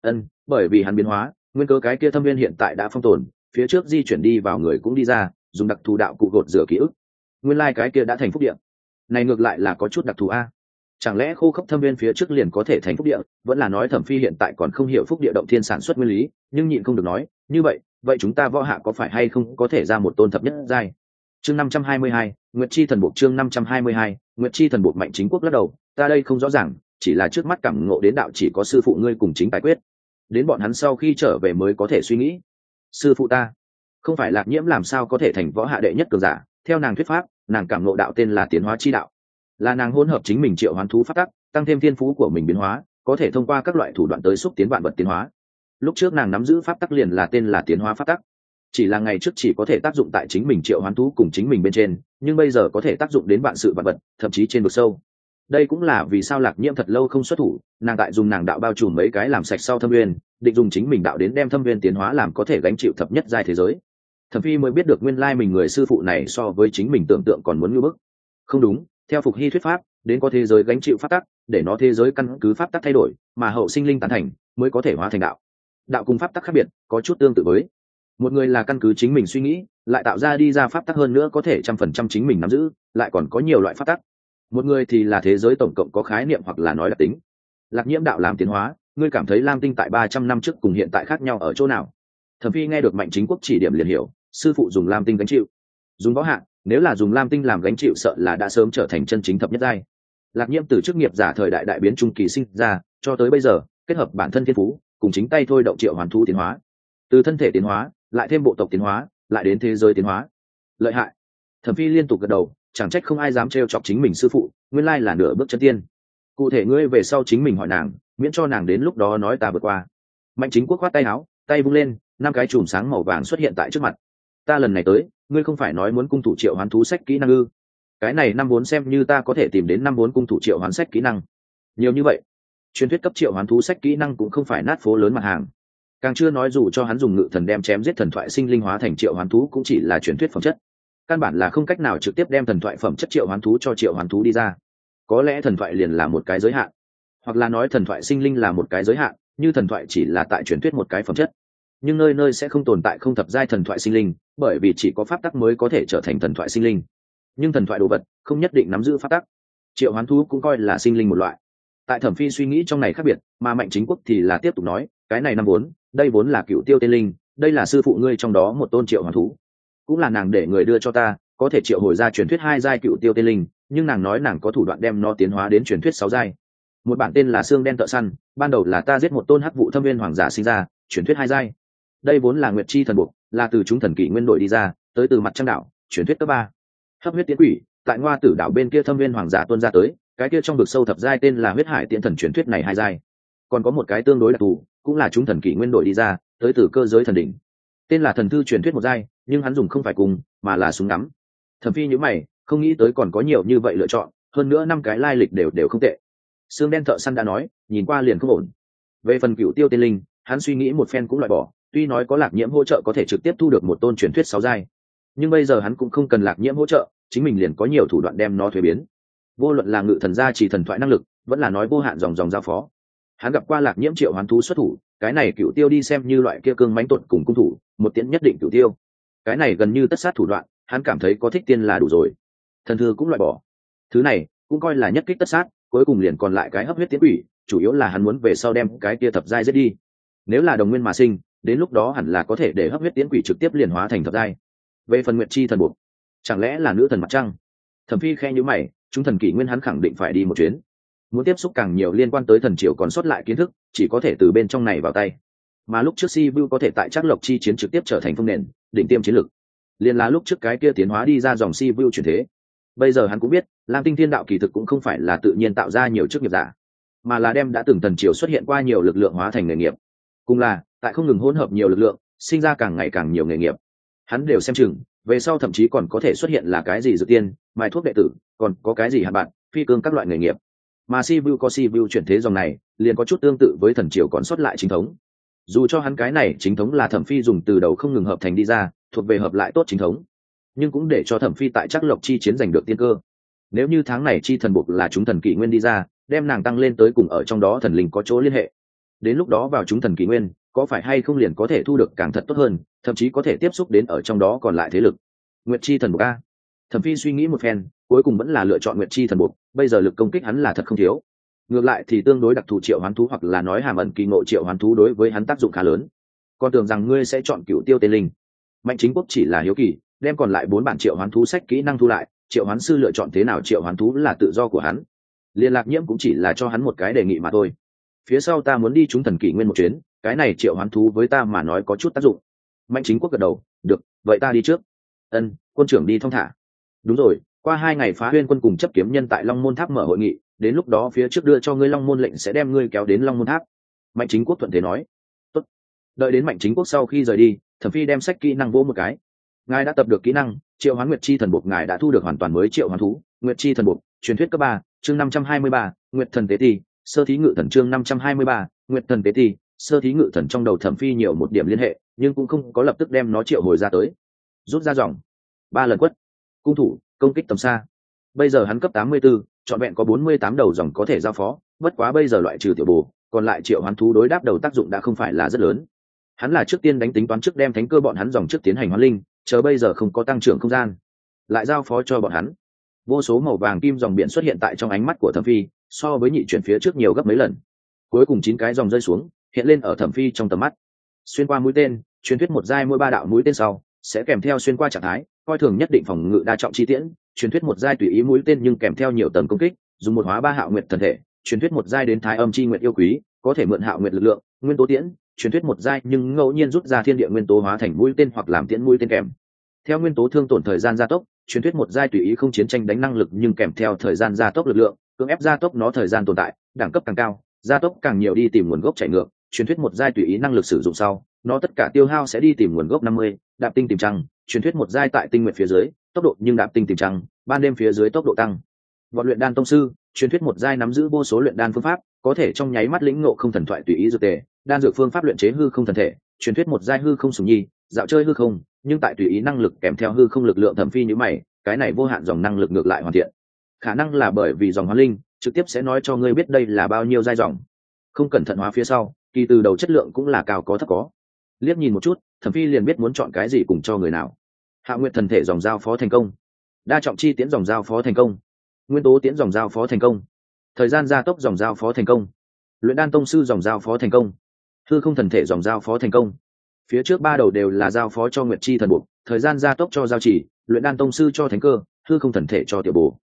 Ân, bởi vì hắn biến hóa, nguyên cơ cái kia thâm viên hiện tại đã phong tồn, phía trước di chuyển đi vào người cũng đi ra, dùng đặc thù đạo cụ gột rửa ký ức. Nguyên cái kia đã thành phúc điện này ngược lại là có chút đặc thù a. Chẳng lẽ khô khốc thâm viên phía trước liền có thể thành phúc địa? Vẫn là nói thẩm phi hiện tại còn không hiểu phúc địa động thiên sản xuất nguyên lý, nhưng nhịn không được nói, như vậy vậy chúng ta võ hạ có phải hay không có thể ra một tôn thập nhất giai? Chương năm trăm hai mươi hai, nguyệt chi thần buộc chương năm trăm hai mươi hai, nguyệt chi thần buộc mạnh chính quốc lắc đầu, ta đây không rõ ràng, chỉ là trước mắt cảm ngộ đến đạo chỉ có sư phụ ngươi cùng chính tài quyết. Đến bọn hắn sau khi trở về mới có thể suy nghĩ. Sư phụ ta, không phải lạc nhiễm làm sao có thể thành võ hạ đệ nhất cường giả? Theo nàng thuyết pháp nàng cảm ngộ đạo tên là tiến hóa chi đạo. Là nàng hỗn hợp chính mình triệu hoán thú phát tắc, tăng thêm thiên phú của mình biến hóa, có thể thông qua các loại thủ đoạn tới xúc tiến vạn vật tiến hóa. Lúc trước nàng nắm giữ pháp tắc liền là tên là tiến hóa pháp tắc. Chỉ là ngày trước chỉ có thể tác dụng tại chính mình triệu hoán thú cùng chính mình bên trên, nhưng bây giờ có thể tác dụng đến vạn sự vạn vật, thậm chí trên vực sâu. Đây cũng là vì sao lạc nhiễm thật lâu không xuất thủ, nàng tại dùng nàng đạo bao trùm mấy cái làm sạch sau thâm viên định dùng chính mình đạo đến đem thâm viên tiến hóa làm có thể gánh chịu thập nhất giai thế giới thẩm phi mới biết được nguyên lai mình người sư phụ này so với chính mình tưởng tượng còn muốn ngưỡng bức. Không đúng, theo phục hy thuyết pháp, đến có thế giới gánh chịu pháp tắc, để nó thế giới căn cứ pháp tắc thay đổi, mà hậu sinh linh tán thành, mới có thể hóa thành đạo. Đạo cùng pháp tắc khác biệt, có chút tương tự với. Một người là căn cứ chính mình suy nghĩ, lại tạo ra đi ra pháp tắc hơn nữa có thể trăm phần trăm chính mình nắm giữ, lại còn có nhiều loại pháp tắc. Một người thì là thế giới tổng cộng có khái niệm hoặc là nói đặc tính. Lạc nhiễm đạo làm tiến hóa, ngươi cảm thấy lam tinh tại ba trăm năm trước cùng hiện tại khác nhau ở chỗ nào? Thẩm phi nghe được mạnh chính quốc chỉ điểm liền hiểu sư phụ dùng lam tinh gánh chịu. Dùng võ hạn nếu là dùng lam tinh làm gánh chịu sợ là đã sớm trở thành chân chính thập nhất giai. Lạc nhiễm từ chức nghiệp giả thời đại đại biến trung kỳ sinh ra, cho tới bây giờ, kết hợp bản thân thiên phú, cùng chính tay thôi động triệu hoàn thu tiến hóa. Từ thân thể tiến hóa, lại thêm bộ tộc tiến hóa, lại đến thế giới tiến hóa. Lợi hại. Thẩm phi liên tục gật đầu, chẳng trách không ai dám trêu chọc chính mình sư phụ, nguyên lai là nửa bước chân tiên. Cụ thể ngươi về sau chính mình hỏi nàng, miễn cho nàng đến lúc đó nói ta vượt qua. Mạnh chính quốc khoát tay áo, tay vung lên, năm cái chùm sáng màu vàng xuất hiện tại trước mặt ta lần này tới, ngươi không phải nói muốn cung thủ triệu hoán thú sách kỹ năng ư? Cái này năm bốn xem như ta có thể tìm đến năm bốn cung thủ triệu hoán sách kỹ năng. Nhiều như vậy, truyền thuyết cấp triệu hoán thú sách kỹ năng cũng không phải nát phố lớn mặt hàng. Càng chưa nói dù cho hắn dùng ngự thần đem chém giết thần thoại sinh linh hóa thành triệu hoán thú cũng chỉ là truyền thuyết phẩm chất. Căn bản là không cách nào trực tiếp đem thần thoại phẩm chất triệu hoán thú cho triệu hoán thú đi ra. Có lẽ thần thoại liền là một cái giới hạn, hoặc là nói thần thoại sinh linh là một cái giới hạn, như thần thoại chỉ là tại truyền thuyết một cái phẩm chất nhưng nơi nơi sẽ không tồn tại không thập giai thần thoại sinh linh, bởi vì chỉ có pháp tắc mới có thể trở thành thần thoại sinh linh. Nhưng thần thoại đồ vật, không nhất định nắm giữ pháp tắc. Triệu hoán thú cũng coi là sinh linh một loại. Tại thẩm phi suy nghĩ trong này khác biệt, mà mạnh chính quốc thì là tiếp tục nói, cái này năm vốn, đây vốn là cựu tiêu tên linh, đây là sư phụ ngươi trong đó một tôn triệu hoán thú. Cũng là nàng để người đưa cho ta, có thể triệu hồi ra truyền thuyết hai giai cựu tiêu tên linh, nhưng nàng nói nàng có thủ đoạn đem nó tiến hóa đến truyền thuyết sáu giai. Một bản tên là xương đen thợ săn, ban đầu là ta giết một tôn hắc vụ thâm viên hoàng giả sinh ra, truyền thuyết hai giai đây vốn là nguyệt chi thần buộc là từ chúng thần kỷ nguyên đội đi ra, tới từ mặt trăng đảo, truyền thuyết cấp ba. Hấp huyết tiến quỷ, tại ngoa tử đảo bên kia thâm viên hoàng giả tuân ra tới, cái kia trong vực sâu thập giai tên là huyết hải tiễn thần truyền thuyết này hai giai. Còn có một cái tương đối đặc thù, cũng là chúng thần kỷ nguyên đội đi ra, tới từ cơ giới thần đỉnh. Tên là thần thư truyền thuyết một giai, nhưng hắn dùng không phải cùng, mà là súng ngắm. Thẩm phi nhữ mày, không nghĩ tới còn có nhiều như vậy lựa chọn, hơn nữa năm cái lai lịch đều đều không tệ. Xương đen thợ săn đã nói, nhìn qua liền không ổn. Về phần cựu tiêu tiên linh, hắn suy nghĩ một phen cũng loại bỏ tuy nói có lạc nhiễm hỗ trợ có thể trực tiếp thu được một tôn truyền thuyết sáu giai, nhưng bây giờ hắn cũng không cần lạc nhiễm hỗ trợ, chính mình liền có nhiều thủ đoạn đem nó thuế biến. Vô luận là ngự thần gia chỉ thần thoại năng lực, vẫn là nói vô hạn dòng dòng giao phó. Hắn gặp qua lạc nhiễm triệu hoán thú xuất thủ, cái này cựu tiêu đi xem như loại kia cương mánh tuột cùng cung thủ, một tiễn nhất định cựu tiêu. Cái này gần như tất sát thủ đoạn, hắn cảm thấy có thích tiên là đủ rồi. Thần thư cũng loại bỏ. Thứ này, cũng coi là nhất kích tất sát, cuối cùng liền còn lại cái hấp huyết tiến quỷ, chủ yếu là hắn muốn về sau đem cái kia thập giai giết đi. Nếu là đồng nguyên mà sinh đến lúc đó hẳn là có thể để hấp huyết tiến quỷ trực tiếp liền hóa thành thập giai. Về phần nguyệt chi thần buộc, chẳng lẽ là nữ thần mặt trăng? Thẩm phi khe nhữ mày, chúng thần kỷ nguyên hắn khẳng định phải đi một chuyến. Muốn tiếp xúc càng nhiều liên quan tới thần triều còn sót lại kiến thức, chỉ có thể từ bên trong này vào tay. Mà lúc trước si vu có thể tại trác lộc chi chiến trực tiếp trở thành phương nền, đỉnh tiêm chiến lực. Liền là lúc trước cái kia tiến hóa đi ra dòng si vu chuyển thế. Bây giờ hắn cũng biết, lam tinh thiên đạo kỳ thực cũng không phải là tự nhiên tạo ra nhiều chức nghiệp giả, mà là đem đã từng thần triều xuất hiện qua nhiều lực lượng hóa thành nghề nghiệp. Cùng là tại không ngừng hỗn hợp nhiều lực lượng, sinh ra càng ngày càng nhiều nghề nghiệp. Hắn đều xem chừng, về sau thậm chí còn có thể xuất hiện là cái gì dự tiên, mai thuốc đệ tử, còn có cái gì hạt bạn, phi cương các loại nghề nghiệp. Mà si vu có si vu chuyển thế dòng này, liền có chút tương tự với thần triều còn xuất lại chính thống. Dù cho hắn cái này chính thống là thẩm phi dùng từ đầu không ngừng hợp thành đi ra, thuộc về hợp lại tốt chính thống, nhưng cũng để cho thẩm phi tại chắc lộc chi chiến giành được tiên cơ. Nếu như tháng này chi thần buộc là chúng thần kỷ nguyên đi ra, đem nàng tăng lên tới cùng ở trong đó thần linh có chỗ liên hệ. Đến lúc đó vào chúng thần kỷ nguyên có phải hay không liền có thể thu được càng thật tốt hơn, thậm chí có thể tiếp xúc đến ở trong đó còn lại thế lực. Nguyệt chi thần buộc a. Thẩm phi suy nghĩ một phen, cuối cùng vẫn là lựa chọn nguyệt chi thần buộc bây giờ lực công kích hắn là thật không thiếu. Ngược lại thì tương đối đặc thù triệu hoán thú hoặc là nói hàm ẩn kỳ ngộ triệu hoán thú đối với hắn tác dụng khá lớn. Con tưởng rằng ngươi sẽ chọn cựu tiêu tên linh. Mạnh chính quốc chỉ là hiếu kỳ, đem còn lại bốn bản triệu hoán thú sách kỹ năng thu lại, triệu hoán sư lựa chọn thế nào triệu hoán thú là tự do của hắn. Liên lạc nhiễm cũng chỉ là cho hắn một cái đề nghị mà thôi. Phía sau ta muốn đi chúng thần kỷ nguyên một chuyến cái này triệu hoán thú với ta mà nói có chút tác dụng. Mạnh chính quốc gật đầu, được, vậy ta đi trước. Ân, quân trưởng đi thong thả. Đúng rồi, qua hai ngày phá huyên quân cùng chấp kiếm nhân tại long môn tháp mở hội nghị, đến lúc đó phía trước đưa cho ngươi long môn lệnh sẽ đem ngươi kéo đến long môn tháp. Mạnh chính quốc thuận thế nói. Tốt. đợi đến mạnh chính quốc sau khi rời đi, thẩm phi đem sách kỹ năng vỗ một cái. Ngài đã tập được kỹ năng, triệu hoán nguyệt chi thần buộc ngài đã thu được hoàn toàn mới triệu hoán thú, nguyệt chi thần buộc truyền thuyết cấp ba, chương năm trăm hai mươi ba, nguyệt thần tế ti, sơ thí ngự thần chương năm trăm hai mươi ba, nguyệt thần tế ti sơ thí ngự thần trong đầu thẩm phi nhiều một điểm liên hệ nhưng cũng không có lập tức đem nó triệu hồi ra tới. Rút ra dòng. Ba lần quất. Cung thủ công kích tầm xa. Bây giờ hắn cấp tám mươi 84, trọn vẹn có bốn mươi tám đầu dòng có thể giao phó bất quá bây giờ loại trừ tiểu bồ còn lại triệu hoán thú đối đáp đầu tác dụng đã không phải là rất lớn. Hắn là trước tiên đánh tính toán trước đem thánh cơ bọn hắn dòng trước tiến hành hoán linh chờ bây giờ không có tăng trưởng không gian. Lại giao phó cho bọn hắn. Vô số màu vàng kim dòng biển xuất hiện tại trong ánh mắt của thẩm phi so với nhị chuyển phía trước nhiều gấp mấy lần. Cuối cùng chín cái dòng rơi xuống hiện lên ở thẩm phi trong tầm mắt. Xuyên qua mũi tên, truyền thuyết một giai mỗi ba đạo mũi tên sau, sẽ kèm theo xuyên qua trạng thái, coi thường nhất định phòng ngự đa trọng chi tiễn, truyền thuyết một giai tùy ý mũi tên nhưng kèm theo nhiều tầng công kích, dùng một hóa ba hạo nguyệt thần thể, truyền thuyết một giai đến thái âm chi nguyệt yêu quý, có thể mượn hạo nguyệt lực lượng, nguyên tố tiễn, truyền thuyết một giai nhưng ngẫu nhiên rút ra thiên địa nguyên tố hóa thành mũi tên hoặc làm tiễn mũi tên kèm. Theo nguyên tố thương tổn thời gian gia tốc, truyền thuyết một giai tùy ý không chiến tranh đánh năng lực nhưng kèm theo thời gian gia tốc lực lượng, cưỡng ép gia tốc nó thời gian tồn tại, đẳng cấp càng cao, gia tốc càng nhiều đi tìm nguồn gốc chạy ngược truyền thuyết một giai tùy ý năng lực sử dụng sau, nó tất cả tiêu hao sẽ đi tìm nguồn gốc năm mươi, đạp tinh tìm trăng, truyền thuyết một giai tại tinh nguyện phía dưới, tốc độ nhưng đạp tinh tìm trăng, ban đêm phía dưới tốc độ tăng. Vọt luyện đan tông sư, truyền thuyết một giai nắm giữ vô số luyện đan phương pháp, có thể trong nháy mắt lĩnh ngộ không thần thoại tùy ý dược tề, đan dược phương pháp luyện chế hư không thần thể, truyền thuyết một giai hư không sùng nhi, dạo chơi hư không, nhưng tại tùy ý năng lực kèm theo hư không lực lượng thẩm phi như mày, cái này vô hạn dòng năng lực ngược lại hoàn thiện. Khả năng là bởi vì dòng hóa linh, trực tiếp sẽ nói cho ngươi biết đây là bao nhiêu giai dòng. Không cẩn thận hóa phía sau kỳ từ đầu chất lượng cũng là cao có thấp có. Liếc nhìn một chút, thẩm phi liền biết muốn chọn cái gì cùng cho người nào. Hạ nguyện thần thể dòng giao phó thành công. Đa trọng chi tiễn dòng giao phó thành công. Nguyên tố tiễn dòng giao phó thành công. Thời gian gia tốc dòng giao phó thành công. Luyện đan tông sư dòng giao phó thành công. Hư không thần thể dòng giao phó thành công. Phía trước ba đầu đều là giao phó cho nguyệt chi thần buộc thời gian gia tốc cho giao chỉ, luyện đan tông sư cho thánh cơ, hư không thần thể cho tiểu bồ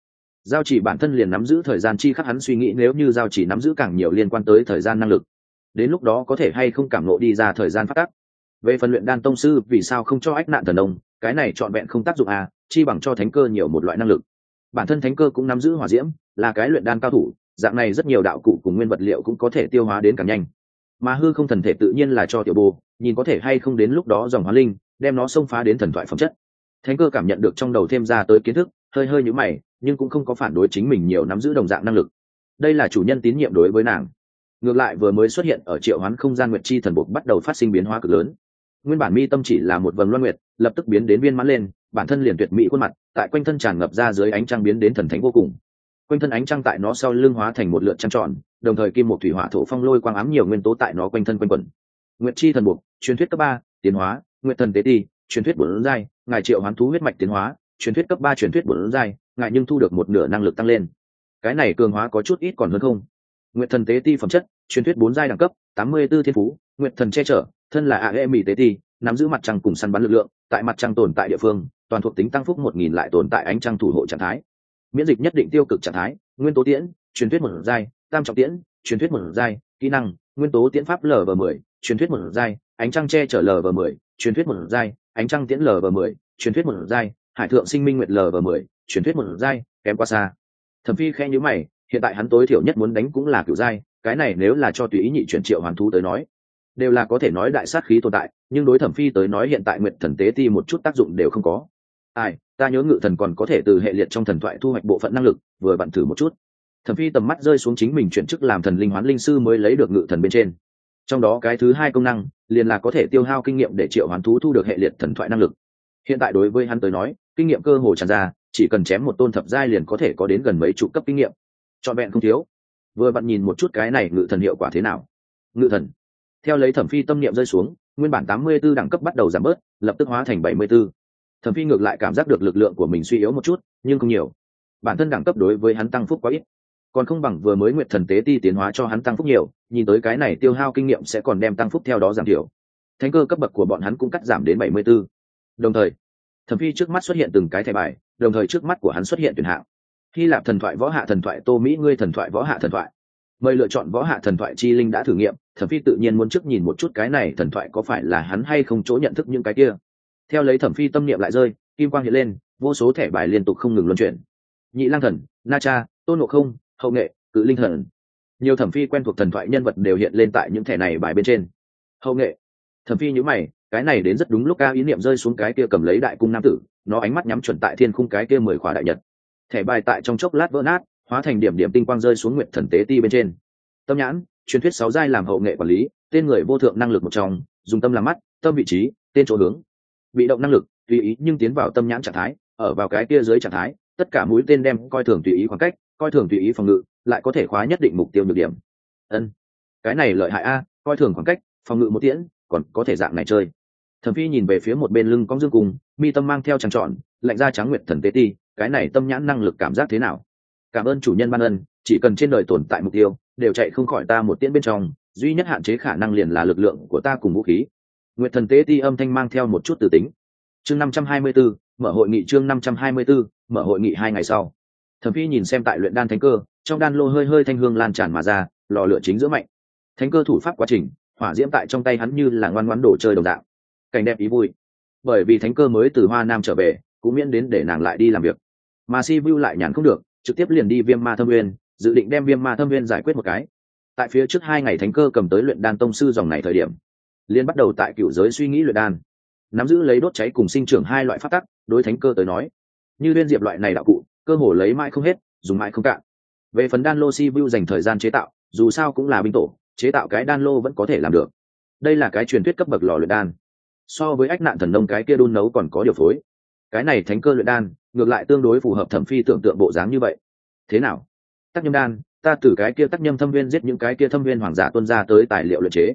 giao chỉ bản thân liền nắm giữ thời gian chi khắc hắn suy nghĩ nếu như giao chỉ nắm giữ càng nhiều liên quan tới thời gian năng lực đến lúc đó có thể hay không cảm lộ đi ra thời gian phát tắc. Về phần luyện đan tông sư, vì sao không cho ách nạn thần đông cái này trọn vẹn không tác dụng à chi bằng cho thánh cơ nhiều một loại năng lực. Bản thân thánh cơ cũng nắm giữ hỏa diễm, là cái luyện đan cao thủ, dạng này rất nhiều đạo cụ cùng nguyên vật liệu cũng có thể tiêu hóa đến càng nhanh. Mà hư không thần thể tự nhiên là cho tiểu bồ, nhìn có thể hay không đến lúc đó dòng hóa linh, đem nó xông phá đến thần thoại phẩm chất. Thánh cơ cảm nhận được trong đầu thêm ra tới kiến thức, hơi hơi nhữ mày, nhưng cũng không có phản đối chính mình nhiều nắm giữ đồng dạng năng lực. Đây là chủ nhân tín nhiệm đối với nàng ngược lại vừa mới xuất hiện ở triệu hoán không gian nguyệt chi thần buộc bắt đầu phát sinh biến hóa cực lớn. Nguyên bản mi tâm chỉ là một vầng loan nguyệt, lập tức biến đến viên mãn lên, bản thân liền tuyệt mỹ khuôn mặt, tại quanh thân tràn ngập ra dưới ánh trăng biến đến thần thánh vô cùng. Quanh thân ánh trăng tại nó sau lưng hóa thành một lượn trăng tròn, đồng thời kim một thủy hỏa thổ phong lôi quang ám nhiều nguyên tố tại nó quanh thân quanh quẩn. Nguyệt chi thần buộc truyền thuyết cấp ba, tiến hóa, nguyệt thần tế ti, truyền thuyết bốn giai, ngài triệu hoán thú huyết mạch tiến hóa, truyền thuyết cấp ba truyền thuyết bốn giai, ngài nhưng thu được một nửa năng lực tăng lên. Cái này cường hóa có chút ít còn hơn không? Nguyệt thần tế ti phẩm chất, truyền thuyết bốn giai đẳng cấp, tám mươi 84 thiên phú, nguyệt thần che chở, thân là a e mỹ tế ti, nắm giữ mặt trăng cùng săn bắn lực lượng, tại mặt trăng tồn tại địa phương, toàn thuộc tính tăng phúc một nghìn lại tồn tại ánh trăng thủ hộ trạng thái. Miễn dịch nhất định tiêu cực trạng thái, nguyên tố tiễn, truyền thuyết một giai, tam trọng tiễn, truyền thuyết một giai, kỹ năng, nguyên tố tiễn pháp lv mười, truyền thuyết một giai, ánh trăng che chở lv mười, truyền thuyết một giai, ánh trăng tiễn lv mười, truyền thuyết một giai, hải thượng sinh minh nguyệt lv mười, truyền thuyết một giai, kém qua xa. Thẩm phi khe nhữ mày hiện tại hắn tối thiểu nhất muốn đánh cũng là kiểu giai cái này nếu là cho tùy ý nhị chuyển triệu hoàn thú tới nói, đều là có thể nói đại sát khí tồn tại, nhưng đối thẩm phi tới nói hiện tại nguyện thần tế ti một chút tác dụng đều không có. Ai, ta nhớ ngự thần còn có thể từ hệ liệt trong thần thoại thu hoạch bộ phận năng lực, vừa bạn thử một chút. Thẩm phi tầm mắt rơi xuống chính mình chuyển chức làm thần linh hoán linh sư mới lấy được ngự thần bên trên. Trong đó cái thứ hai công năng, liền là có thể tiêu hao kinh nghiệm để triệu hoán thú thu được hệ liệt thần thoại năng lực. Hiện tại đối với hắn tới nói, kinh nghiệm cơ hồ tràn ra, chỉ cần chém một tôn thập giai liền có thể có đến gần mấy chục cấp kinh nghiệm trọn vẹn không thiếu. Vừa vặn nhìn một chút cái này ngự thần hiệu quả thế nào. Ngự thần. Theo lấy thẩm phi tâm niệm rơi xuống, nguyên bản tám mươi 84 đẳng cấp bắt đầu giảm bớt, lập tức hóa thành bảy mươi 74. thẩm phi ngược lại cảm giác được lực lượng của mình suy yếu một chút, nhưng không nhiều. Bản thân đẳng cấp đối với hắn tăng phúc quá ít. Còn không bằng vừa mới nguyệt thần tế ti tiến hóa cho hắn tăng phúc nhiều, nhìn tới cái này tiêu hao kinh nghiệm sẽ còn đem tăng phúc theo đó giảm thiểu. Thánh cơ cấp bậc của bọn hắn cũng cắt giảm đến bảy mươi 74. đồng thời, thẩm phi trước mắt xuất hiện từng cái thẻ bài, đồng thời trước mắt của hắn xuất hiện tuyển hạng hy lạp thần thoại võ hạ thần thoại, tô mỹ ngươi thần thoại võ hạ thần thoại. Mời lựa chọn võ hạ thần thoại chi linh đã thử nghiệm, thẩm phi tự nhiên muốn trước nhìn một chút cái này thần thoại có phải là hắn hay không chỗ nhận thức những cái kia. Theo lấy thẩm phi tâm niệm lại rơi, kim quang hiện lên, vô số thẻ bài liên tục không ngừng luân chuyển. Nhị lang thần, na cha tôn ngộ không, hậu nghệ, cự linh thần. Nhiều thẩm phi quen thuộc thần thoại nhân vật đều hiện lên tại những thẻ này bài bên trên. Hậu nghệ. Thẩm phi nhữ mày, cái này đến rất đúng lúc ca ý niệm rơi xuống cái kia cầm lấy đại cung nam tử, nó ánh mắt nhắm chuẩn tại thiên khung cái kia mười khóa đại nhật thẻ bài tại trong chốc lát vỡ nát, hóa thành điểm điểm tinh quang rơi xuống nguyện thần tế ti bên trên. Tâm nhãn, truyền thuyết sáu giai làm hậu nghệ quản lý, tên người vô thượng năng lực một trong, dùng tâm làm mắt, tâm vị trí, tên chỗ hướng. Bị động năng lực, tùy ý nhưng tiến vào tâm nhãn trạng thái, ở vào cái kia dưới trạng thái, tất cả mũi tên đem coi thường tùy ý khoảng cách, coi thường tùy ý phòng ngự, lại có thể khóa nhất định mục tiêu nhược điểm. Ân, cái này lợi hại a, coi thường khoảng cách, phòng ngự một tiễn, còn có thể dạng này chơi. Thẩm phi nhìn về phía một bên lưng cong dương cùng, mi tâm mang theo trăng trọn lạnh ra trắng nguyệt thần tế ti cái này tâm nhãn năng lực cảm giác thế nào? Cảm ơn chủ nhân ban ân chỉ cần trên đời tồn tại mục tiêu đều chạy không khỏi ta một tiễn bên trong duy nhất hạn chế khả năng liền là lực lượng của ta cùng vũ khí. Nguyệt thần tế ti âm thanh mang theo một chút từ tính. Chương năm trăm hai mươi 524, mở hội nghị chương năm trăm hai mươi 524, mở hội nghị hai ngày sau. Thẩm phi nhìn xem tại luyện đan thánh cơ trong đan lô hơi hơi thanh hương lan tràn mà ra lò lửa chính giữa mạnh. Thánh cơ thủ pháp quá trình hỏa diễm tại trong tay hắn như là ngoan ngoãn đồ chơi đồng đạo cảnh đẹp ý vui. Bởi vì thánh cơ mới từ hoa nam trở về cũng miễn đến để nàng lại đi làm việc mà si vu lại nhàn không được, trực tiếp liền đi viêm ma thâm nguyên, dự định đem viêm ma thâm nguyên giải quyết một cái. Tại phía trước hai ngày thánh cơ cầm tới luyện đan tông sư dòng này thời điểm liên bắt đầu tại cựu giới suy nghĩ luyện đan. Nắm giữ lấy đốt cháy cùng sinh trưởng hai loại phát tắc, đối thánh cơ tới nói, như liên diệp loại này đạo cụ, cơ hồ lấy mãi không hết, dùng mãi không cạn. Về phần đan lô si vu dành thời gian chế tạo, dù sao cũng là binh tổ, chế tạo cái đan lô vẫn có thể làm được. Đây là cái truyền thuyết cấp bậc lò luyện đan. So với ách nạn thần nông cái kia đun nấu còn có điều phối. Cái này thánh cơ luyện đan ngược lại tương đối phù hợp thẩm phi tưởng tượng bộ dáng như vậy. Thế nào? Tắc nhâm đan, ta từ cái kia tắc nhâm thâm viên giết những cái kia thâm viên hoàng giả tuân ra tới tài liệu luyện chế.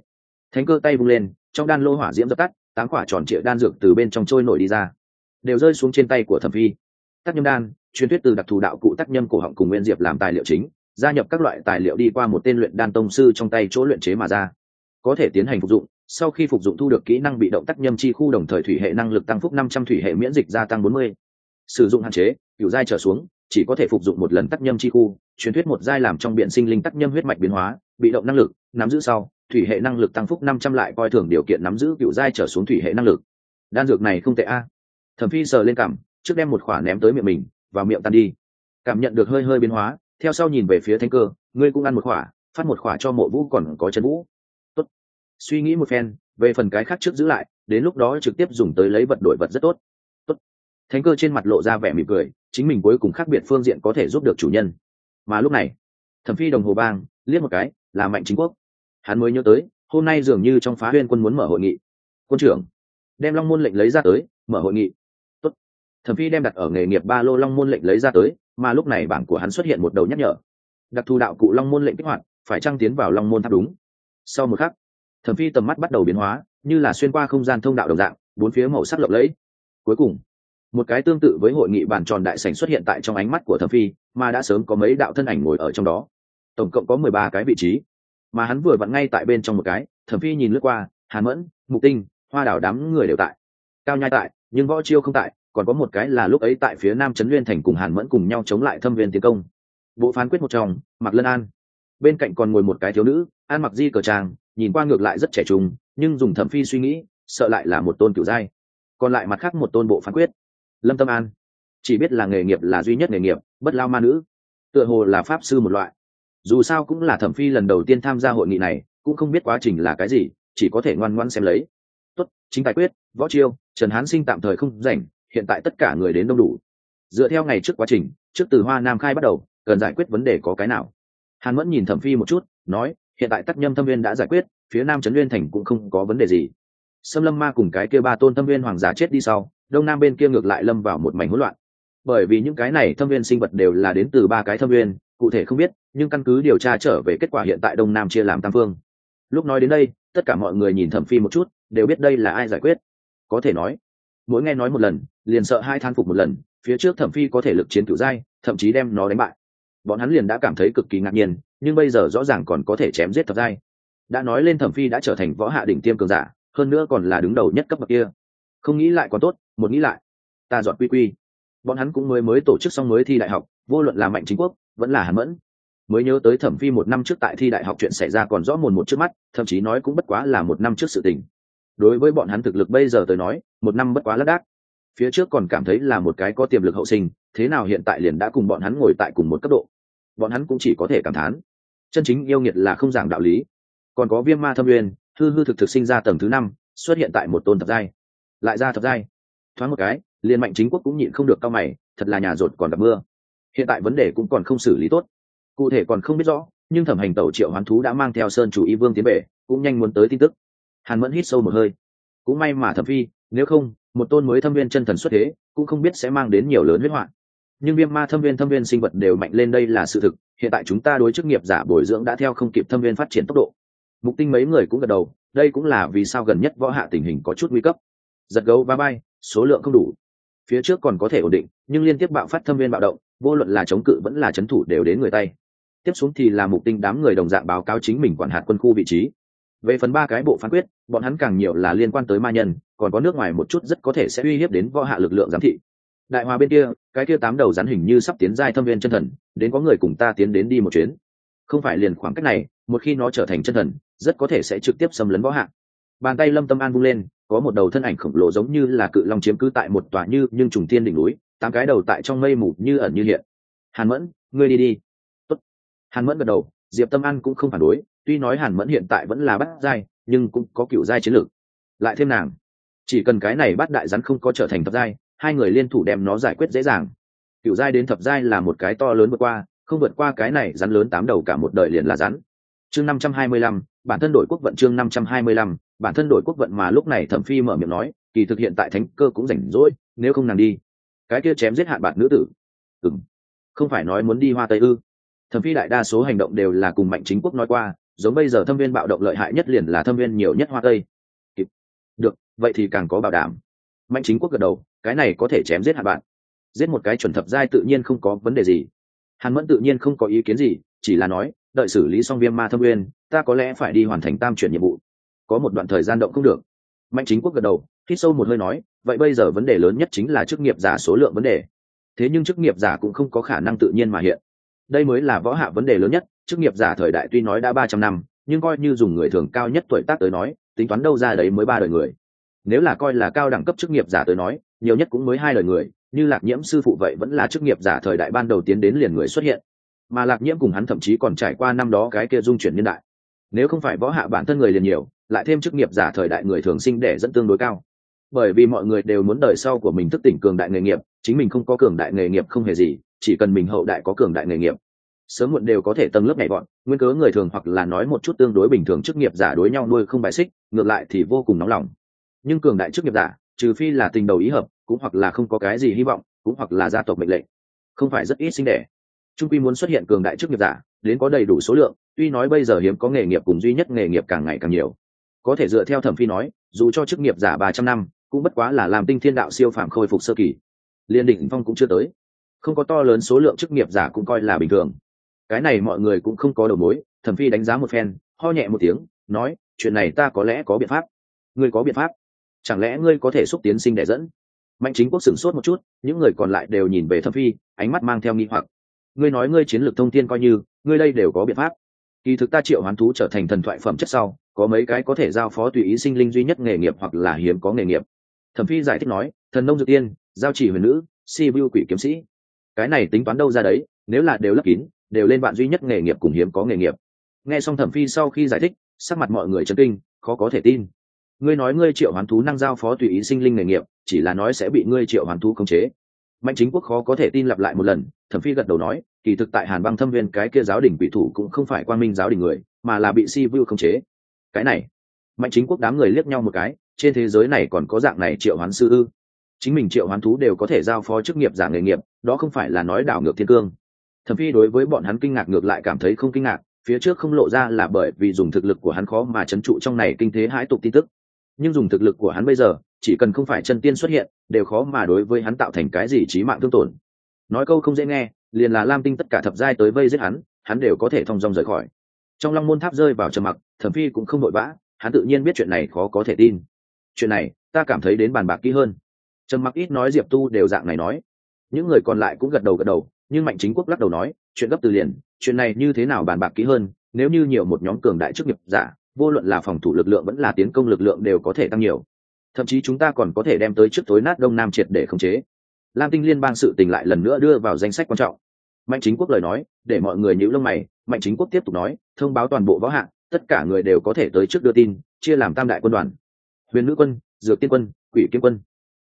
Thánh cơ tay vung lên, trong đan lô hỏa diễm dập tắt, tám quả tròn trịa đan dược từ bên trong trôi nổi đi ra. Đều rơi xuống trên tay của thẩm phi. Tắc nhâm đan, truyền thuyết từ đặc thù đạo cụ tắc nhâm cổ họng cùng nguyên diệp làm tài liệu chính, gia nhập các loại tài liệu đi qua một tên luyện đan tông sư trong tay chỗ luyện chế mà ra. Có thể tiến hành phục dụng, sau khi phục dụng thu được kỹ năng bị động tác nhâm chi khu đồng thời thủy hệ năng lực tăng phúc năm trăm thủy hệ miễn dịch gia tăng bốn mươi sử dụng hạn chế cựu giai trở xuống, chỉ có thể phục dụng một lần tắc nhâm chi khu, truyền thuyết một giai làm trong biện sinh linh tắc nhâm huyết mạch biến hóa, bị động năng lực, nắm giữ sau, thủy hệ năng lực tăng phúc năm trăm lại coi thường điều kiện nắm giữ cựu giai trở xuống thủy hệ năng lực. Đan dược này không tệ a. Thẩm phi sờ lên cảm, trước đem một khỏa ném tới miệng mình, vào miệng tan đi. Cảm nhận được hơi hơi biến hóa, theo sau nhìn về phía thanh cơ, ngươi cũng ăn một khỏa, phát một khỏa cho mộ vũ còn có chân vũ. Tốt. Suy nghĩ một phen, về phần cái khác trước giữ lại, đến lúc đó trực tiếp dùng tới lấy vật đổi vật rất tốt thánh cơ trên mặt lộ ra vẻ mỉm cười, chính mình cuối cùng khác biệt phương diện có thể giúp được chủ nhân. Mà lúc này, thẩm phi đồng hồ bang liếc một cái, là mạnh chính quốc. Hắn mới nhớ tới, hôm nay dường như trong phá huyên quân muốn mở hội nghị. Quân trưởng, đem long môn lệnh lấy ra tới, mở hội nghị. Tốt. thẩm phi đem đặt ở nghề nghiệp ba lô long môn lệnh lấy ra tới, mà lúc này bảng của hắn xuất hiện một đầu nhắc nhở. Đặc thù đạo cụ long môn lệnh kích hoạt, phải trăng tiến vào long môn tháp đúng? Sau một khắc, thẩm phi tầm mắt bắt đầu biến hóa, như là xuyên qua không gian thông đạo đồng dạng, bốn phía màu sắc lộng lẫy. Cuối cùng một cái tương tự với hội nghị bàn tròn đại sảnh xuất hiện tại trong ánh mắt của thẩm phi, mà đã sớm có mấy đạo thân ảnh ngồi ở trong đó. Tổng cộng có mười ba cái vị trí. Mà hắn vừa vặn ngay tại bên trong một cái, thẩm phi nhìn lướt qua, hàn mẫn, mục tinh, hoa đảo đám người đều tại. Cao nhai tại, nhưng võ chiêu không tại, còn có một cái là lúc ấy tại phía nam trấn nguyên thành cùng hàn mẫn cùng nhau chống lại thâm viên tiến công. Bộ phán quyết một chồng mặc lân an. Bên cạnh còn ngồi một cái thiếu nữ, an mặc di cờ trang nhìn qua ngược lại rất trẻ trung, nhưng dùng thẩm phi suy nghĩ, sợ lại là một tôn cửu giai. Còn lại mặt khác một tôn bộ phán quyết lâm tâm an. Chỉ biết là nghề nghiệp là duy nhất nghề nghiệp, bất lao ma nữ. Tựa hồ là pháp sư một loại. Dù sao cũng là thẩm phi lần đầu tiên tham gia hội nghị này, cũng không biết quá trình là cái gì, chỉ có thể ngoan ngoan xem lấy. Tốt, chính tài quyết, võ chiêu, trần hán sinh tạm thời không rảnh, hiện tại tất cả người đến đông đủ. Dựa theo ngày trước quá trình, trước từ hoa nam khai bắt đầu, cần giải quyết vấn đề có cái nào. Hàn mẫn nhìn thẩm phi một chút, nói, hiện tại tắc nhâm thâm viên đã giải quyết, phía nam trấn nguyên thành cũng không có vấn đề gì. Xâm lâm ma cùng cái kia ba tôn thâm viên hoàng giả chết đi sau đông nam bên kia ngược lại lâm vào một mảnh hỗn loạn. Bởi vì những cái này thâm viên sinh vật đều là đến từ ba cái thâm viên, cụ thể không biết, nhưng căn cứ điều tra trở về kết quả hiện tại đông nam chia làm tam phương. Lúc nói đến đây, tất cả mọi người nhìn thẩm phi một chút, đều biết đây là ai giải quyết. Có thể nói, mỗi nghe nói một lần, liền sợ hai than phục một lần, phía trước thẩm phi có thể lực chiến cựu giai, thậm chí đem nó đánh bại. Bọn hắn liền đã cảm thấy cực kỳ ngạc nhiên, nhưng bây giờ rõ ràng còn có thể chém giết thập giai. Đã nói lên thẩm phi đã trở thành võ hạ đỉnh tiêm cường giả, hơn nữa còn là đứng đầu nhất cấp bậc kia. Không nghĩ lại còn tốt một nghĩ lại, ta dọn quy quy. Bọn hắn cũng mới mới tổ chức xong mới thi đại học, vô luận là mạnh chính quốc, vẫn là hàn mẫn. Mới nhớ tới thẩm phi một năm trước tại thi đại học chuyện xảy ra còn rõ mồn một trước mắt, thậm chí nói cũng bất quá là một năm trước sự tình. Đối với bọn hắn thực lực bây giờ tới nói, một năm bất quá lác đác. Phía trước còn cảm thấy là một cái có tiềm lực hậu sinh, thế nào hiện tại liền đã cùng bọn hắn ngồi tại cùng một cấp độ. Bọn hắn cũng chỉ có thể cảm thán. Chân chính yêu nghiệt là không giảng đạo lý. Còn có viêm ma thâm uyên, hư hư thực thực sinh ra tầng thứ năm, xuất hiện tại một tôn thập giai. Lại ra thập giai thoáng một cái liên mạnh chính quốc cũng nhịn không được cao mày, thật là nhà rột còn gặp mưa. Hiện tại vấn đề cũng còn không xử lý tốt. Cụ thể còn không biết rõ, nhưng thẩm hành tẩu triệu hoán thú đã mang theo sơn chủ y vương tiến bể cũng nhanh muốn tới tin tức. Hàn mẫn hít sâu một hơi. Cũng may mà thẩm phi, nếu không, một tôn mới thâm viên chân thần xuất thế, cũng không biết sẽ mang đến nhiều lớn huyết hoạn nhưng viêm ma thâm viên thâm viên sinh vật đều mạnh lên đây là sự thực, hiện tại chúng ta đối chức nghiệp giả bồi dưỡng đã theo không kịp thâm viên phát triển tốc độ. Mục tinh mấy người cũng gật đầu, đây cũng là vì sao gần nhất võ hạ tình hình có chút nguy cấp. Giật gấu ba bay số lượng không đủ. Phía trước còn có thể ổn định, nhưng liên tiếp bạo phát thâm viên bạo động, vô luận là chống cự vẫn là c thủ đều đến người tay. Tiếp xuống thì là mục tinh đám người đồng dạng báo cáo chính mình quản hạt quân khu vị trí. Về phần ba cái bộ phán quyết, bọn hắn càng nhiều là liên quan tới ma nhân, còn có nước ngoài một chút rất có thể sẽ uy hiếp đến võ hạ lực lượng giám thị. Đại hòa bên kia, cái kia tám đầu rắn hình như sắp tiến giai thâm viên chân thần, đến có người cùng ta tiến đến đi một chuyến. Không phải liền khoảng cách này, một khi nó trở thành chân thần, rất có thể sẽ trực tiếp xâm lấn võ hạ. Bàn tay lâm tâm an vung lên có một đầu thân ảnh khổng lồ giống như là cự long chiếm cứ tại một tòa như nhưng trùng thiên đỉnh núi, tám cái đầu tại trong mây mù như ẩn như hiện. Hàn mẫn, ngươi đi đi. Tốt. hàn mẫn gật đầu, diệp tâm an cũng không phản đối, tuy nói hàn mẫn hiện tại vẫn là bắt giai, nhưng cũng có cựu giai chiến lược. Lại thêm nàng, chỉ cần cái này bắt đại rắn không có trở thành thập giai, hai người liên thủ đem nó giải quyết dễ dàng. Cựu giai đến thập giai là một cái to lớn vượt qua, không vượt qua cái này rắn lớn tám đầu cả một đời liền là rắn. Chương năm trăm hai mươi lăm bản thân đổi quốc vận chương năm trăm hai mươi lăm, bản thân đổi quốc vận mà lúc này thẩm phi mở miệng nói, kỳ thực hiện tại thánh cơ cũng rảnh rỗi, nếu không nàng đi. Cái kia chém giết hạn bạc nữ tử. Ừng không phải nói muốn đi hoa tây ư? Thẩm phi đại đa số hành động đều là cùng mạnh chính quốc nói qua, giống bây giờ thâm viên bạo động lợi hại nhất liền là thâm viên nhiều nhất hoa tây. Kịp. được, vậy thì càng có bảo đảm. Mạnh chính quốc gật đầu, cái này có thể chém giết hạn bạn giết một cái chuẩn thập giai tự nhiên không có vấn đề gì. Hàn mẫn tự nhiên không có ý kiến gì, chỉ là nói, đợi xử lý xong viêm ma thâm nguyên ta có lẽ phải đi hoàn thành tam chuyển nhiệm vụ. Có một đoạn thời gian động không được. Mạnh chính quốc gật đầu, hít sâu một hơi nói, vậy bây giờ vấn đề lớn nhất chính là chức nghiệp giả số lượng vấn đề. Thế nhưng chức nghiệp giả cũng không có khả năng tự nhiên mà hiện. Đây mới là võ hạ vấn đề lớn nhất, chức nghiệp giả thời đại tuy nói đã ba trăm năm, nhưng coi như dùng người thường cao nhất tuổi tác tới nói, tính toán đâu ra đấy mới ba đời người. Nếu là coi là cao đẳng cấp chức nghiệp giả tới nói, nhiều nhất cũng mới hai đời người, như lạc nhiễm sư phụ vậy vẫn là chức nghiệp giả thời đại ban đầu tiến đến liền người xuất hiện. Mà lạc nhiễm cùng hắn thậm chí còn trải qua năm đó cái kia dung chuyển niên đại nếu không phải võ hạ bản thân người liền nhiều, lại thêm chức nghiệp giả thời đại người thường sinh để dẫn tương đối cao. Bởi vì mọi người đều muốn đời sau của mình thức tỉnh cường đại nghề nghiệp, chính mình không có cường đại nghề nghiệp không hề gì, chỉ cần mình hậu đại có cường đại nghề nghiệp. Sớm muộn đều có thể tầng lớp nhảy bọn, nguyên cớ người thường hoặc là nói một chút tương đối bình thường chức nghiệp giả đối nhau nuôi không bài xích, ngược lại thì vô cùng nóng lòng. Nhưng cường đại chức nghiệp giả, trừ phi là tình đầu ý hợp, cũng hoặc là không có cái gì hy vọng, cũng hoặc là gia tộc mệnh lệnh. Không phải rất ít sinh đẻ. Trung quy muốn xuất hiện cường đại chức nghiệp giả đến có đầy đủ số lượng, tuy nói bây giờ hiếm có nghề nghiệp cùng duy nhất nghề nghiệp càng ngày càng nhiều. Có thể dựa theo thẩm phi nói, dù cho chức nghiệp giả ba trăm năm, cũng bất quá là làm tinh thiên đạo siêu phàm khôi phục sơ kỳ. Liên định phong cũng chưa tới. Không có to lớn số lượng chức nghiệp giả cũng coi là bình thường. Cái này mọi người cũng không có đầu mối, thẩm phi đánh giá một phen, ho nhẹ một tiếng, nói, chuyện này ta có lẽ có biện pháp. Ngươi có biện pháp? Chẳng lẽ ngươi có thể xúc tiến sinh để dẫn? Mạnh chính quốc sửng sốt một chút, những người còn lại đều nhìn về thẩm phi, ánh mắt mang theo nghi hoặc ngươi nói ngươi chiến lược thông thiên coi như, ngươi đây đều có biện pháp. Kỳ thực ta triệu hoán thú trở thành thần thoại phẩm chất sau, có mấy cái có thể giao phó tùy ý sinh linh duy nhất nghề nghiệp hoặc là hiếm có nghề nghiệp. Thẩm phi giải thích nói, thần nông dược tiên, giao chỉ huyền nữ, si vu quỷ kiếm sĩ. Cái này tính toán đâu ra đấy, nếu là đều lấp kín, đều lên bạn duy nhất nghề nghiệp cùng hiếm có nghề nghiệp. Nghe xong thẩm phi sau khi giải thích, sắc mặt mọi người chấn kinh, khó có thể tin. Ngươi nói ngươi triệu hoán thú năng giao phó tùy ý sinh linh nghề nghiệp, chỉ là nói sẽ bị ngươi triệu hoán thú khống chế mạnh chính quốc khó có thể tin lặp lại một lần, thẩm phi gật đầu nói, kỳ thực tại hàn băng thâm viên cái kia giáo đình quỷ thủ cũng không phải quan minh giáo đình người, mà là bị si vu khống chế. Cái này, mạnh chính quốc đám người liếc nhau một cái, trên thế giới này còn có dạng này triệu hoán sư ư? Chính mình triệu hoán thú đều có thể giao phó chức nghiệp giả nghề nghiệp, đó không phải là nói đảo ngược thiên cương. Thẩm phi đối với bọn hắn kinh ngạc ngược lại cảm thấy không kinh ngạc, phía trước không lộ ra là bởi vì dùng thực lực của hắn khó mà chấn trụ trong này kinh thế hãi tục tin tức. Nhưng dùng thực lực của hắn bây giờ chỉ cần không phải chân tiên xuất hiện, đều khó mà đối với hắn tạo thành cái gì trí mạng thương tổn. Nói câu không dễ nghe, liền là lam tinh tất cả thập giai tới vây giết hắn hắn đều có thể thong dong rời khỏi. Trong long môn tháp rơi vào trầm mặc, thẩm phi cũng không vội vã, hắn tự nhiên biết chuyện này khó có thể tin. Chuyện này, ta cảm thấy đến bàn bạc kỹ hơn. Trầm mặc ít nói diệp tu đều dạng này nói. Những người còn lại cũng gật đầu gật đầu, nhưng mạnh chính quốc lắc đầu nói, chuyện gấp từ liền, chuyện này như thế nào bàn bạc kỹ hơn, nếu như nhiều một nhóm cường đại chức nghiệp giả, vô luận là phòng thủ lực lượng vẫn là tiến công lực lượng đều có thể tăng nhiều thậm chí chúng ta còn có thể đem tới trước tối nát đông nam triệt để khống chế. Lam tinh liên bang sự tình lại lần nữa đưa vào danh sách quan trọng. Mạnh chính quốc lời nói, để mọi người nhữ lông mày, mạnh chính quốc tiếp tục nói, thông báo toàn bộ võ hạng, tất cả người đều có thể tới trước đưa tin, chia làm tam đại quân đoàn. Huyền nữ quân, dược tiên quân, quỷ kiếm quân,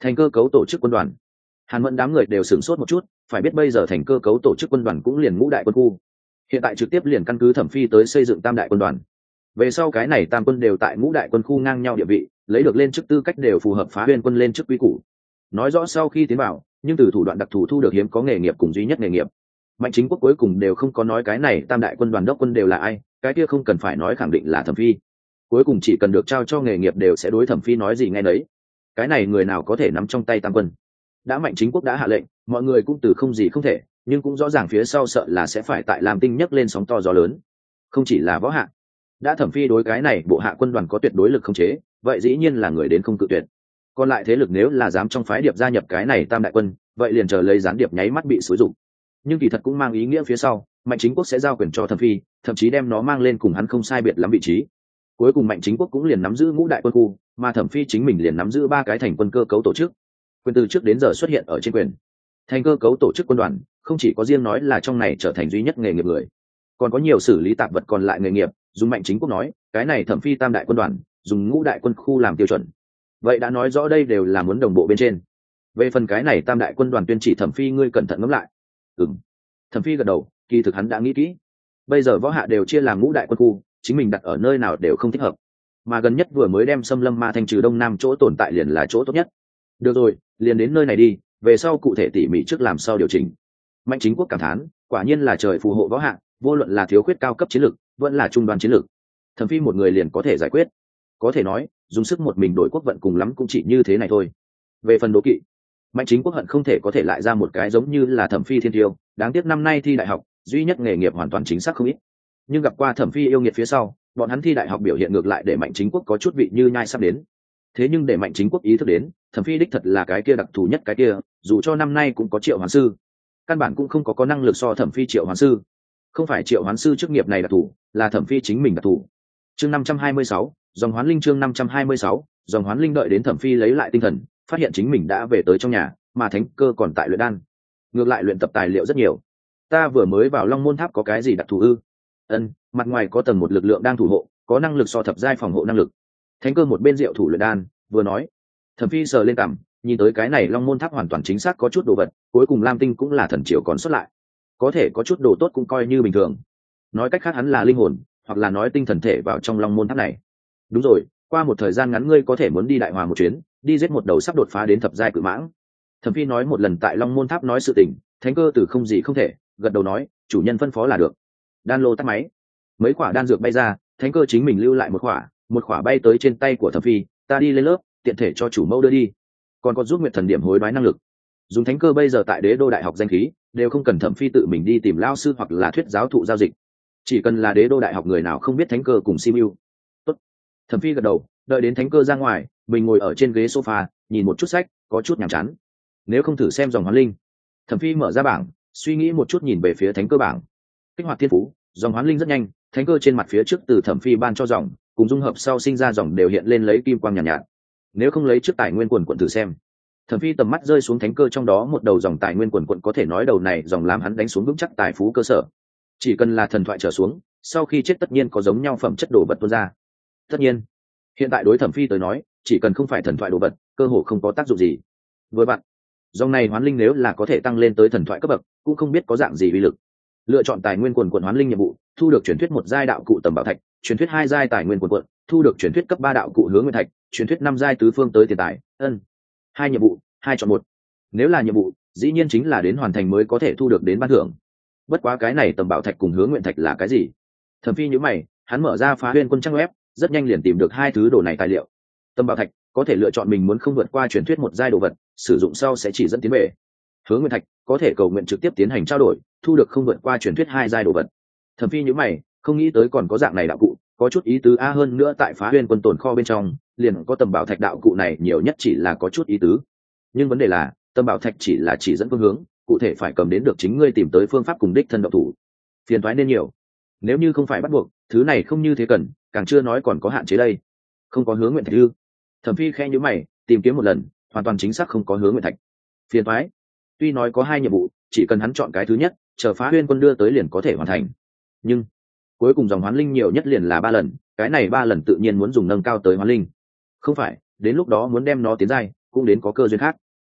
thành cơ cấu tổ chức quân đoàn. Hàn mẫn đám người đều sửng sốt một chút, phải biết bây giờ thành cơ cấu tổ chức quân đoàn cũng liền ngũ đại quân khu. Hiện tại trực tiếp liền căn cứ thẩm phi tới xây dựng tam đại quân đoàn. Về sau cái này tam quân đều tại ngũ đại quân khu ngang nhau địa vị lấy được lên chức tư cách đều phù hợp phá huyên quân lên chức quy củ. Nói rõ sau khi tiến vào, nhưng từ thủ đoạn đặc thù thu được hiếm có nghề nghiệp cùng duy nhất nghề nghiệp. Mạnh chính quốc cuối cùng đều không có nói cái này, tam đại quân đoàn đốc quân đều là ai, cái kia không cần phải nói khẳng định là thẩm phi. Cuối cùng chỉ cần được trao cho nghề nghiệp đều sẽ đối thẩm phi nói gì ngay đấy cái này người nào có thể nắm trong tay tam quân? Đã mạnh chính quốc đã hạ lệnh, mọi người cũng từ không gì không thể, nhưng cũng rõ ràng phía sau sợ là sẽ phải tại làm tinh nhấc lên sóng to gió lớn. Không chỉ là võ hạ, đã thẩm phi đối cái này bộ hạ quân đoàn có tuyệt đối lực không chế vậy dĩ nhiên là người đến không cự tuyệt. Còn lại thế lực nếu là dám trong phái điệp gia nhập cái này tam đại quân, vậy liền chờ lấy gián điệp nháy mắt bị sử dụng nhưng kỳ thật cũng mang ý nghĩa phía sau, mạnh chính quốc sẽ giao quyền cho thẩm phi, thậm chí đem nó mang lên cùng hắn không sai biệt lắm vị trí. Cuối cùng mạnh chính quốc cũng liền nắm giữ ngũ đại quân khu, mà thẩm phi chính mình liền nắm giữ ba cái thành quân cơ cấu tổ chức. Quyền từ trước đến giờ xuất hiện ở trên quyền. Thành cơ cấu tổ chức quân đoàn, không chỉ có riêng nói là trong này trở thành duy nhất nghề nghiệp người, còn có nhiều xử lý tạp vật còn lại nghề nghiệp dùng mạnh chính quốc nói, cái này thẩm phi tam đại quân đoàn dùng ngũ đại quân khu làm tiêu chuẩn. Vậy đã nói rõ đây đều là muốn đồng bộ bên trên. Về phần cái này tam đại quân đoàn tuyên chỉ thẩm phi ngươi cẩn thận ngẫm lại. Ừng thẩm phi gật đầu kỳ thực hắn đã nghĩ kỹ. Bây giờ võ hạ đều chia làm ngũ đại quân khu chính mình đặt ở nơi nào đều không thích hợp. Mà gần nhất vừa mới đem xâm lâm ma thanh trừ đông nam chỗ tồn tại liền là chỗ tốt nhất. Được rồi liền đến nơi này đi về sau cụ thể tỉ mỉ trước làm sao điều chỉnh. Mạnh chính quốc cảm thán quả nhiên là trời phù hộ võ hạ, vô luận là thiếu khuyết cao cấp chiến lược vẫn là trung đoàn chiến lược. Thẩm phi một người liền có thể giải quyết có thể nói, dùng sức một mình đổi quốc vận cùng lắm cũng chỉ như thế này thôi. Về phần đố kỵ, mạnh chính quốc hận không thể có thể lại ra một cái giống như là thẩm phi thiên tiêu, đáng tiếc năm nay thi đại học, duy nhất nghề nghiệp hoàn toàn chính xác không ít. Nhưng gặp qua thẩm phi yêu nghiệt phía sau, bọn hắn thi đại học biểu hiện ngược lại để mạnh chính quốc có chút vị như nhai sắp đến. Thế nhưng để mạnh chính quốc ý thức đến, thẩm phi đích thật là cái kia đặc thù nhất cái kia, dù cho năm nay cũng có triệu hoàn sư, căn bản cũng không có có năng lực so thẩm phi triệu hoàn sư. Không phải triệu hoán sư chức nghiệp này đặc thù, là thẩm phi chính mình đặc thù. Chương năm trăm hai mươi sáu dòng hoán linh chương năm trăm hai mươi sáu, dòng hoán linh đợi đến thẩm phi lấy lại tinh thần, phát hiện chính mình đã về tới trong nhà, mà thánh cơ còn tại luyện đan. Ngược lại luyện tập tài liệu rất nhiều. Ta vừa mới vào long môn tháp có cái gì đặc thù ư? Ân, mặt ngoài có tầng một lực lượng đang thủ hộ, có năng lực so thập giai phòng hộ năng lực. Thánh cơ một bên rượu thủ luyện đan, vừa nói. Thẩm phi sờ lên cằm, nhìn tới cái này long môn tháp hoàn toàn chính xác có chút đồ vật, cuối cùng lam tinh cũng là thần triều còn xuất lại. Có thể có chút đồ tốt cũng coi như bình thường. Nói cách khác hắn là linh hồn, hoặc là nói tinh thần thể vào trong long môn tháp này đúng rồi, qua một thời gian ngắn ngươi có thể muốn đi đại hòa một chuyến, đi giết một đầu sắp đột phá đến thập giai cự mãng. Thẩm phi nói một lần tại long môn tháp nói sự tình, thánh cơ từ không gì không thể, gật đầu nói, chủ nhân phân phó là được. Đan lô tắt máy. Mấy quả đan dược bay ra, thánh cơ chính mình lưu lại một quả một quả bay tới trên tay của thẩm phi, ta đi lên lớp, tiện thể cho chủ mẫu đưa đi. Còn có giúp nguyện thần điểm hối đoái năng lực. Dùng thánh cơ bây giờ tại đế đô đại học danh khí, đều không cần thẩm phi tự mình đi tìm lao sư hoặc là thuyết giáo thụ giao dịch. Chỉ cần là đế đô đại học người nào không biết thánh cơ cùng simu thẩm phi gật đầu đợi đến thánh cơ ra ngoài mình ngồi ở trên ghế sofa nhìn một chút sách có chút nhàm chán. Nếu không thử xem dòng hoán linh. Thẩm phi mở ra bảng suy nghĩ một chút nhìn về phía thánh cơ bảng. Kích hoạt thiên phú dòng hoán linh rất nhanh thánh cơ trên mặt phía trước từ thẩm phi ban cho dòng cùng dung hợp sau sinh ra dòng đều hiện lên lấy kim quang nhàn nhạt, nhạt. Nếu không lấy trước tài nguyên quần quận thử xem. Thẩm phi tầm mắt rơi xuống thánh cơ trong đó một đầu dòng tài nguyên quần quận có thể nói đầu này dòng làm hắn đánh xuống vững chắc tài phú cơ sở. Chỉ cần là thần thoại trở xuống sau khi chết tất nhiên có giống nhau phẩm chất đồ vật tuôn ra tất nhiên, hiện tại đối thẩm phi tới nói, chỉ cần không phải thần thoại đồ vật, cơ hồ không có tác dụng gì. Với bạn dòng này hoán linh nếu là có thể tăng lên tới thần thoại cấp bậc, cũng không biết có dạng gì uy lực. Lựa chọn tài nguyên quần quận hoán linh nhiệm vụ, thu được truyền thuyết một giai đạo cụ tầm bảo thạch, truyền thuyết hai giai tài nguyên quần quận, thu được truyền thuyết cấp ba đạo cụ hướng nguyên thạch, truyền thuyết năm giai tứ phương tới tiền tài, ân. Hai nhiệm vụ, hai chọn một. Nếu là nhiệm vụ, dĩ nhiên chính là đến hoàn thành mới có thể thu được đến ban thưởng. Bất quá cái này tầm bảo thạch cùng hướng nguyện thạch là cái gì? Thẩm phi nhữ mày, hắn mở ra phá huyên quân trang web rất nhanh liền tìm được hai thứ đồ này tài liệu. Tâm bảo thạch, có thể lựa chọn mình muốn không vượt qua truyền thuyết một giai đồ vật, sử dụng sau sẽ chỉ dẫn tiến về. Hướng nguyện thạch, có thể cầu nguyện trực tiếp tiến hành trao đổi, thu được không vượt qua truyền thuyết hai giai đồ vật. Thẩm phi nhữ mày, không nghĩ tới còn có dạng này đạo cụ, có chút ý tứ a hơn nữa tại phá huyên quân tồn kho bên trong, liền có tầm bảo thạch đạo cụ này nhiều nhất chỉ là có chút ý tứ. Nhưng vấn đề là tầm bảo thạch chỉ là chỉ dẫn phương hướng, cụ thể phải cầm đến được chính ngươi tìm tới phương pháp cùng đích thân độc thủ. Phiền thoái nên nhiều. Nếu như không phải bắt buộc, thứ này không như thế cần càng chưa nói còn có hạn chế đây. Không có hướng nguyện thạch ư thẩm phi khe nhữ mày, tìm kiếm một lần, hoàn toàn chính xác không có hướng nguyện thạch. Phiền thoái tuy nói có hai nhiệm vụ, chỉ cần hắn chọn cái thứ nhất, chờ phá huyên quân đưa tới liền có thể hoàn thành. Nhưng, cuối cùng dòng hoán linh nhiều nhất liền là ba lần, cái này ba lần tự nhiên muốn dùng nâng cao tới hoán linh. Không phải, đến lúc đó muốn đem nó tiến dai cũng đến có cơ duyên khác.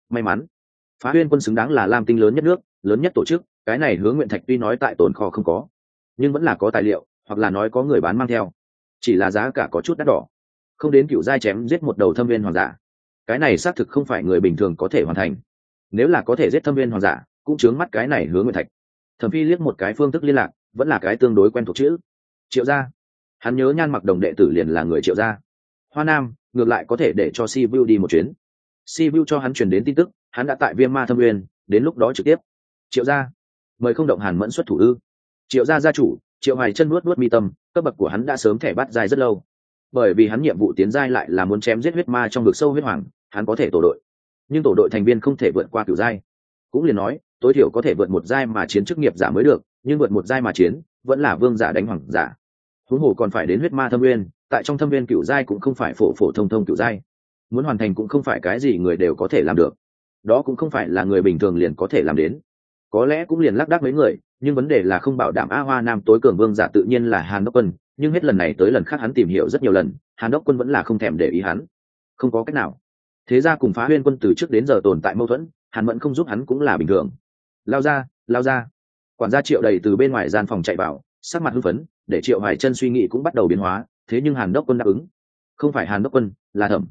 May mắn, phá huyên quân xứng đáng là lam tinh lớn nhất nước, lớn nhất tổ chức, cái này hướng nguyện thạch tuy nói tại tồn kho không có, nhưng vẫn là có tài liệu, hoặc là nói có người bán mang theo chỉ là giá cả có chút đắt đỏ. Không đến cựu giai chém giết một đầu thâm viên hoàng giả. Cái này xác thực không phải người bình thường có thể hoàn thành. Nếu là có thể giết thâm viên hoàng giả, cũng chướng mắt cái này hướng nguyện thạch. Thẩm phi liếc một cái phương thức liên lạc, vẫn là cái tương đối quen thuộc chữ. Triệu gia. Hắn nhớ nhan mặc đồng đệ tử liền là người triệu gia. Hoa nam, ngược lại có thể để cho si vu đi một chuyến. Si vu cho hắn truyền đến tin tức, hắn đã tại viêm ma thâm uyên đến lúc đó trực tiếp. Triệu gia. Mời không động hàn mẫn xuất thủ ư. Triệu gia gia chủ triệu hoài chân nuốt nuốt mi tâm, cấp bậc của hắn đã sớm thẻ bắt dài rất lâu. Bởi vì hắn nhiệm vụ tiến giai lại là muốn chém giết huyết ma trong vực sâu huyết hoàng, hắn có thể tổ đội. Nhưng tổ đội thành viên không thể vượt qua cửu giai cũng liền nói, tối thiểu có thể vượt một giai mà chiến chức nghiệp giả mới được, nhưng vượt một giai mà chiến, vẫn là vương giả đánh hoàng giả. Huống hồ còn phải đến huyết ma thâm nguyên, tại trong thâm nguyên cửu giai cũng không phải phổ phổ thông thông cửu giai muốn hoàn thành cũng không phải cái gì người đều có thể làm được. Đó cũng không phải là người bình thường liền có thể làm đến. Có lẽ cũng liền lác đác mấy người nhưng vấn đề là không bảo đảm a hoa nam tối cường vương giả tự nhiên là hàn đốc quân, nhưng hết lần này tới lần khác hắn tìm hiểu rất nhiều lần, hàn đốc quân vẫn là không thèm để ý hắn. Không có cách nào. Thế ra cùng phá huyên quân từ trước đến giờ tồn tại mâu thuẫn, hàn mẫn không giúp hắn cũng là bình thường. Lao ra lao ra. Quản gia triệu đầy từ bên ngoài gian phòng chạy vào, sắc mặt hưng phấn, để triệu hoài chân suy nghĩ cũng bắt đầu biến hóa, thế nhưng hàn đốc quân đáp ứng. Không phải hàn đốc quân, là thẩm.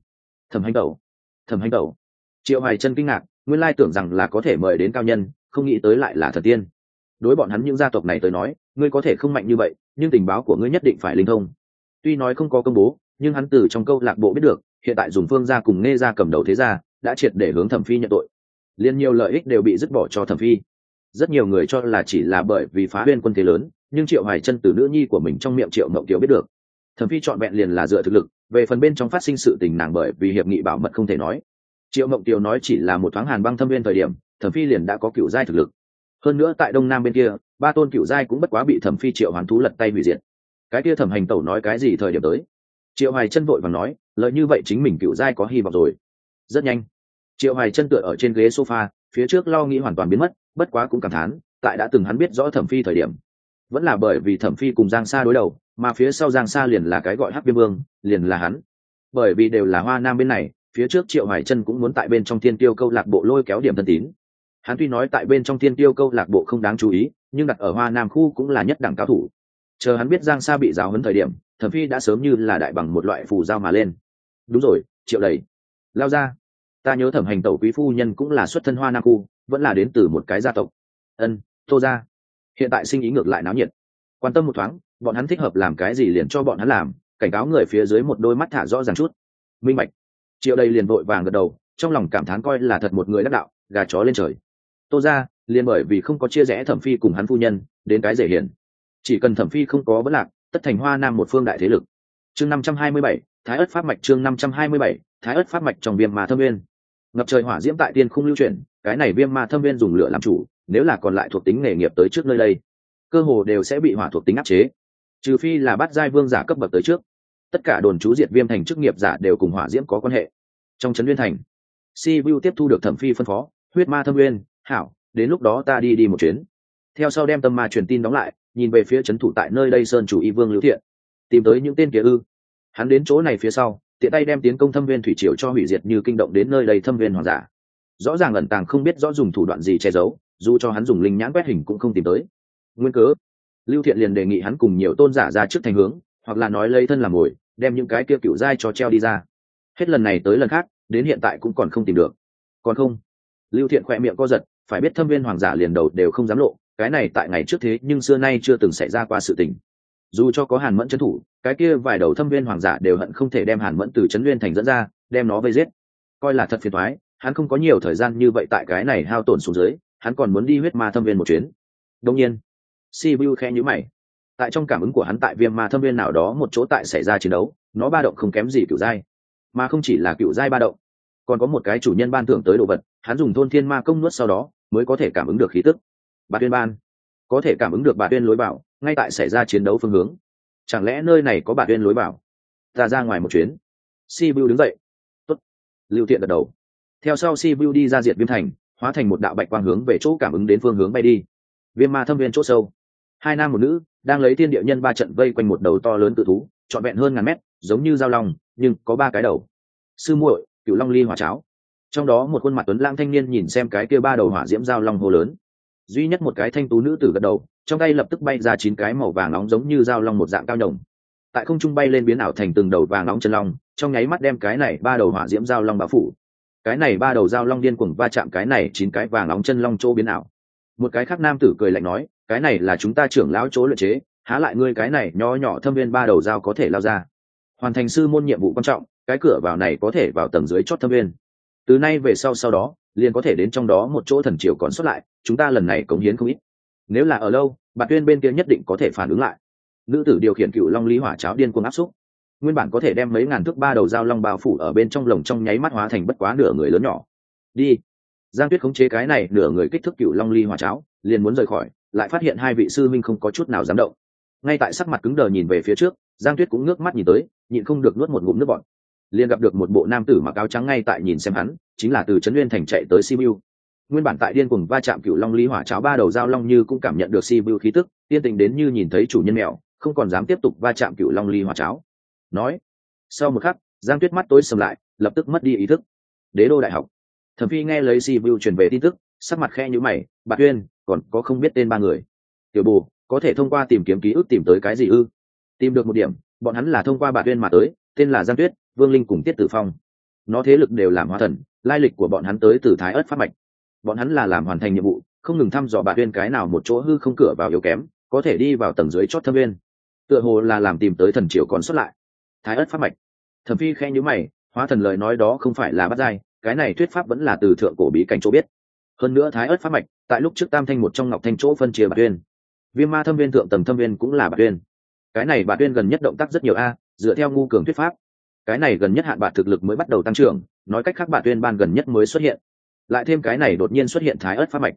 Thẩm hành tẩu. Thẩm hành tẩu. Triệu hoài chân kinh ngạc, nguyên lai tưởng rằng là có thể mời đến cao nhân, không nghĩ tới lại là thần tiên đối bọn hắn những gia tộc này tới nói, ngươi có thể không mạnh như vậy, nhưng tình báo của ngươi nhất định phải linh thông. Tuy nói không có công bố, nhưng hắn từ trong câu lạc bộ biết được, hiện tại dùng phương gia cùng nghe ra cầm đầu thế gia, đã triệt để hướng thẩm phi nhận tội. Liên nhiều lợi ích đều bị dứt bỏ cho thẩm phi. Rất nhiều người cho là chỉ là bởi vì phá huyên quân thế lớn, nhưng triệu hoài chân từ nữ nhi của mình trong miệng triệu mộng tiểu biết được. Thẩm phi chọn vẹn liền là dựa thực lực, về phần bên trong phát sinh sự tình nàng bởi vì hiệp nghị bảo mật không thể nói. Triệu mộng tiểu nói chỉ là một thoáng hàn băng thâm viên thời điểm, thẩm phi liền đã có cựu giai thực lực hơn nữa tại đông nam bên kia, ba tôn cựu giai cũng bất quá bị thẩm phi triệu hoàn thú lật tay hủy diệt. Cái kia thẩm hành tẩu nói cái gì thời điểm tới? Triệu hoài chân vội và nói lợi như vậy chính mình cựu giai có hy vọng rồi. Rất nhanh, triệu hoài chân tựa ở trên ghế sofa, phía trước lo nghĩ hoàn toàn biến mất, bất quá cũng cảm thán, tại đã từng hắn biết rõ thẩm phi thời điểm. Vẫn là bởi vì thẩm phi cùng giang sa đối đầu, mà phía sau giang sa liền là cái gọi hắc viêm vương, liền là hắn. Bởi vì đều là hoa nam bên này, phía trước triệu hoài chân cũng muốn tại bên trong thiên tiêu câu lạc bộ lôi kéo điểm thân tín hắn tuy nói tại bên trong thiên tiêu câu lạc bộ không đáng chú ý, nhưng đặt ở hoa nam khu cũng là nhất đẳng cao thủ. Chờ hắn biết giang sa bị giáo hấn thời điểm, thẩm phi đã sớm như là đại bằng một loại phù dao mà lên. Đúng rồi, triệu đầy. Lao ra. Ta nhớ thẩm hành tẩu quý phu nhân cũng là xuất thân hoa nam khu, vẫn là đến từ một cái gia tộc. Ân, tô ra hiện tại sinh ý ngược lại náo nhiệt. Quan tâm một thoáng, bọn hắn thích hợp làm cái gì liền cho bọn hắn làm, cảnh cáo người phía dưới một đôi mắt thả rõ ràng chút. Minh bạch. Triệu đây liền vội vàng gật đầu, trong lòng cảm thán coi là thật một người đắc đạo, gà chó lên trời tô ra liền bởi vì không có chia rẽ thẩm phi cùng hắn phu nhân, đến cái dễ hiển chỉ cần thẩm phi không có vấn lạc, tất thành hoa nam một phương đại thế lực. Chương năm trăm hai mươi bảy, thái ất pháp mạch chương năm trăm hai mươi bảy, thái ất pháp mạch trong viêm ma thâm viên ngập trời hỏa diễm tại tiên không lưu chuyển, cái này viêm ma thâm viên dùng lửa làm chủ, nếu là còn lại thuộc tính nghề nghiệp tới trước nơi đây, cơ hồ đều sẽ bị hỏa thuộc tính áp chế. Trừ phi là bắt giai vương giả cấp bậc tới trước, tất cả đồn chú diệt viêm thành chức nghiệp giả đều cùng hỏa diễm có quan hệ. Trong trấn liên thành, si vu tiếp thu được thẩm phi phân phó, huyết ma thâm nguyên hảo, đến lúc đó ta đi đi một chuyến. Theo sau đem tâm ma truyền tin đóng lại, nhìn về phía trấn thủ tại nơi đây sơn chủ y vương lưu thiện. Tìm tới những tên kia ư? Hắn đến chỗ này phía sau, tiện tay đem tiến công thâm viên thủy triều cho hủy diệt như kinh động đến nơi đây thâm viên hoàng giả. Rõ ràng ẩn tàng không biết rõ dùng thủ đoạn gì che giấu, dù cho hắn dùng linh nhãn quét hình cũng không tìm tới. Nguyên cớ? Lưu thiện liền đề nghị hắn cùng nhiều tôn giả ra trước thành hướng, hoặc là nói lấy thân làm mồi, đem những cái kia cựu giai cho treo đi ra. Hết lần này tới lần khác, đến hiện tại cũng còn không tìm được. Còn không? Lưu thiện khỏe miệng co giật phải biết thâm viên hoàng giả liền đầu đều không dám lộ, cái này tại ngày trước thế nhưng xưa nay chưa từng xảy ra qua sự tình. Dù cho có hàn mẫn trấn thủ, cái kia vài đầu thâm viên hoàng giả đều hận không thể đem hàn mẫn từ trấn nguyên thành dẫn ra, đem nó vây giết. Coi là thật phiền thoái hắn không có nhiều thời gian như vậy tại cái này hao tổn xuống dưới, hắn còn muốn đi huyết ma thâm viên một chuyến. Đông nhiên si vu khe nhữ mày. Tại trong cảm ứng của hắn tại viêm ma thâm viên nào đó một chỗ tại xảy ra chiến đấu, nó ba động không kém gì cựu giai. Mà không chỉ là cựu giai ba động còn có một cái chủ nhân ban thưởng tới đồ vật, hắn dùng thôn thiên ma công nuốt sau đó, mới có thể cảm ứng được khí tức. Bà tuyên ban, có thể cảm ứng được bà tuyên lối bảo ngay tại xảy ra chiến đấu phương hướng. Chẳng lẽ nơi này có bà tuyên lối bảo ta ra ngoài một chuyến. Si bưu đứng dậy. Tốt. lưu thiện gật đầu. Theo sau si bưu đi ra diệt viêm thành, hóa thành một đạo bạch quang hướng về chỗ cảm ứng đến phương hướng bay đi. Viêm ma thâm viên chỗ sâu. Hai nam một nữ, đang lấy tiên địa nhân ba trận vây quanh một đầu to lớn tự thú, trọn vẹn hơn ngàn mét, giống như dao long, nhưng có ba cái đầu. Sư muội cựu long ly hỏa cháo. Trong đó một khuôn mặt tuấn lang thanh niên nhìn xem cái kia ba đầu hỏa diễm dao long hô lớn. Duy nhất một cái thanh tú nữ tử gật đầu, trong tay lập tức bay ra chín cái màu vàng nóng giống như dao long một dạng cao đồng. Tại không trung bay lên biến ảo thành từng đầu vàng nóng chân long, trong nháy mắt đem cái này ba đầu hỏa diễm dao long bao phủ. Cái này ba đầu dao long điên cuồng va chạm cái này chín cái vàng nóng chân long chỗ biến ảo. Một cái khác nam tử cười lạnh nói, cái này là chúng ta trưởng lão chỗ luyện chế, há lại ngươi cái này nho nhỏ thâm viên ba đầu dao có thể lao ra. Hoàn thành sư môn nhiệm vụ quan trọng cái cửa vào này có thể vào tầng dưới chót thâm viên. Từ nay về sau sau đó, liền có thể đến trong đó một chỗ thần triều còn xuất lại, chúng ta lần này cống hiến không ít. Nếu là ở lâu bạn tuyên bên kia nhất định có thể phản ứng lại. Nữ tử điều khiển cựu long lý hỏa cháo điên cuồng áp xúc. Nguyên bản có thể đem mấy ngàn thước ba đầu dao long bao phủ ở bên trong lồng trong nháy mắt hóa thành bất quá nửa người lớn nhỏ. Đi. Giang tuyết khống chế cái này nửa người kích thước cựu long ly hỏa cháo, liền muốn rời khỏi, lại phát hiện hai vị sư minh không có chút nào dám động. Ngay tại sắc mặt cứng đờ nhìn về phía trước, giang tuyết cũng ngước mắt nhìn tới, nhịn không được nuốt một ngụm nước bọt liền gặp được một bộ nam tử mặc áo trắng ngay tại nhìn xem hắn, chính là từ trấn nguyên thành chạy tới sibiu. Nguyên bản tại điên cùng va chạm cựu long ly hỏa cháo ba đầu dao long như cũng cảm nhận được sibiu khí tức tiên tình đến như nhìn thấy chủ nhân mèo, không còn dám tiếp tục va chạm cựu long ly hỏa cháo. Nói, sau một khắc, giang tuyết mắt tối sầm lại, lập tức mất đi ý thức. Đế đô đại học. Thẩm phi nghe lấy sibiu truyền về tin tức, sắc mặt khe như mày bạc tuyên còn có không biết tên ba người. Tiểu bù có thể thông qua tìm kiếm ký ức tìm tới cái gì ư? Tìm được một điểm bọn hắn là thông qua bạc tuyên mà tới, tên là giang tuyết, vương linh cùng tiết tử phong. Nó thế lực đều làm hóa thần, lai lịch của bọn hắn tới từ thái ớt phát mạch. Bọn hắn là làm hoàn thành nhiệm vụ, không ngừng thăm dò bạc tuyên cái nào một chỗ hư không cửa vào yếu kém, có thể đi vào tầng dưới chót thâm viên. Tựa hồ là làm tìm tới thần triều còn xuất lại. Thái ớt phát mạch. Thẩm phi khe nhữ mày, hóa thần lời nói đó không phải là bắt dai cái này thuyết pháp vẫn là từ thượng cổ bí cảnh chỗ biết. Hơn nữa thái ớt phát mạch, tại lúc trước tam thanh một trong ngọc thanh chỗ phân chia bạc tuyên viêm ma thâm viên thượng tầng thâm viên cũng là bạc tuyên cái này bà tuyên gần nhất động tác rất nhiều a, dựa theo ngu cường thuyết pháp. Cái này gần nhất hạn bạc thực lực mới bắt đầu tăng trưởng, nói cách khác bà tuyên ban gần nhất mới xuất hiện. Lại thêm cái này đột nhiên xuất hiện thái ớt pháp mạch.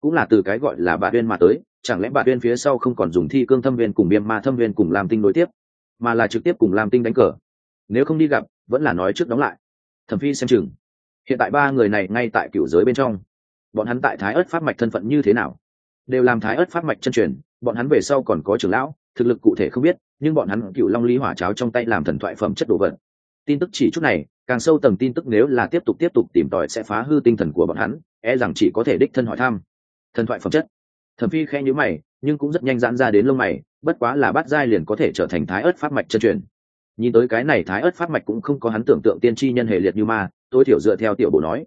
Cũng là từ cái gọi là bà tuyên mà tới, chẳng lẽ bà tuyên phía sau không còn dùng thi cương thâm viên cùng viêm ma thâm viên cùng làm tinh đối tiếp, mà là trực tiếp cùng làm tinh đánh cờ? Nếu không đi gặp, vẫn là nói trước đóng lại. Thẩm phi xem chừng. Hiện tại ba người này ngay tại cựu giới bên trong. Bọn hắn tại thái ớt pháp mạch thân phận như thế nào? Đều làm thái ớt pháp mạch chân truyền, bọn hắn về sau còn có trưởng lão thực lực cụ thể không biết, nhưng bọn hắn cựu long lý hỏa cháo trong tay làm thần thoại phẩm chất đồ vật. Tin tức chỉ chút này, càng sâu tầng tin tức nếu là tiếp tục tiếp tục tìm tòi sẽ phá hư tinh thần của bọn hắn e rằng chỉ có thể đích thân hỏi thăm. Thần thoại phẩm chất. Thẩm phi khe nhữ mày, nhưng cũng rất nhanh giãn ra đến lông mày, bất quá là bát giai liền có thể trở thành thái ớt Phát mạch chân truyền. Nhìn tới cái này thái ớt phát mạch cũng không có hắn tưởng tượng tiên tri nhân hệ liệt như ma, tối thiểu dựa theo tiểu bộ nói,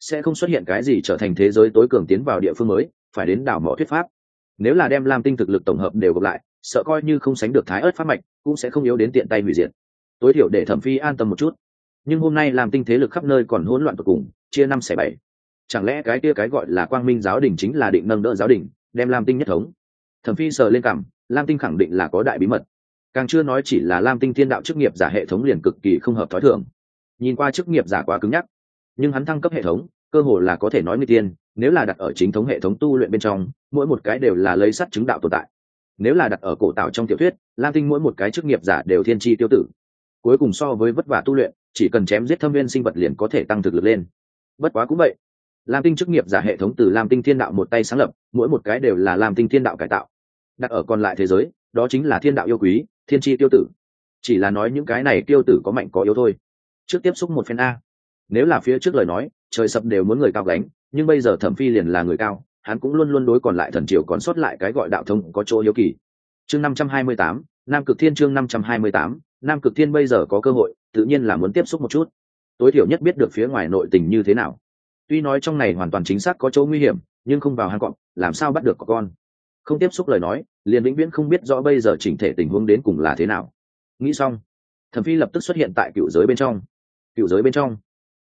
sẽ không xuất hiện cái gì trở thành thế giới tối cường tiến vào địa phương mới, phải đến đảo mỏ thuyết pháp. Nếu là đem lam tinh thực lực tổng hợp đều gặp lại sợ coi như không sánh được thái ớt phát mạch, cũng sẽ không yếu đến tiện tay hủy diệt. Tối thiểu để thẩm phi an tâm một chút. Nhưng hôm nay làm tinh thế lực khắp nơi còn hỗn loạn tột cùng, chia năm xẻ bảy. Chẳng lẽ cái kia cái gọi là quang minh giáo đình chính là định nâng đỡ giáo đình, đem lam tinh nhất thống? Thẩm phi sờ lên cảm lam tinh khẳng định là có đại bí mật. Càng chưa nói chỉ là lam tinh thiên đạo chức nghiệp giả hệ thống liền cực kỳ không hợp thói thường. Nhìn qua chức nghiệp giả quá cứng nhắc, nhưng hắn thăng cấp hệ thống, cơ hồ là có thể nói người tiên, nếu là đặt ở chính thống hệ thống tu luyện bên trong, mỗi một cái đều là lấy sắt chứng đạo tồn tại nếu là đặt ở cổ tạo trong tiểu thuyết, lam tinh mỗi một cái chức nghiệp giả đều thiên tri tiêu tử. Cuối cùng so với vất vả tu luyện, chỉ cần chém giết thâm viên sinh vật liền có thể tăng thực lực lên. Bất quá cũng vậy. Lam tinh chức nghiệp giả hệ thống từ lam tinh thiên đạo một tay sáng lập, mỗi một cái đều là lam tinh thiên đạo cải tạo. Đặt ở còn lại thế giới, đó chính là thiên đạo yêu quý, thiên tri tiêu tử. Chỉ là nói những cái này tiêu tử có mạnh có yếu thôi. Trước tiếp xúc một phen a. Nếu là phía trước lời nói, trời sập đều muốn người cao gánh, nhưng bây giờ thẩm phi liền là người cao hắn cũng luôn luôn đối còn lại thần triều còn sót lại cái gọi đạo thông có chỗ yếu kỳ. Chương năm trăm hai mươi tám, nam cực thiên chương năm trăm hai mươi tám, nam cực thiên bây giờ có cơ hội, tự nhiên là muốn tiếp xúc một chút. Tối thiểu nhất biết được phía ngoài nội tình như thế nào. Tuy nói trong này hoàn toàn chính xác có chỗ nguy hiểm, nhưng không vào hang cọp, làm sao bắt được có con? Không tiếp xúc lời nói, liền vĩnh viễn không biết rõ bây giờ chỉnh thể tình huống đến cùng là thế nào. Nghĩ xong, thẩm phi lập tức xuất hiện tại cựu giới bên trong. Cựu giới bên trong,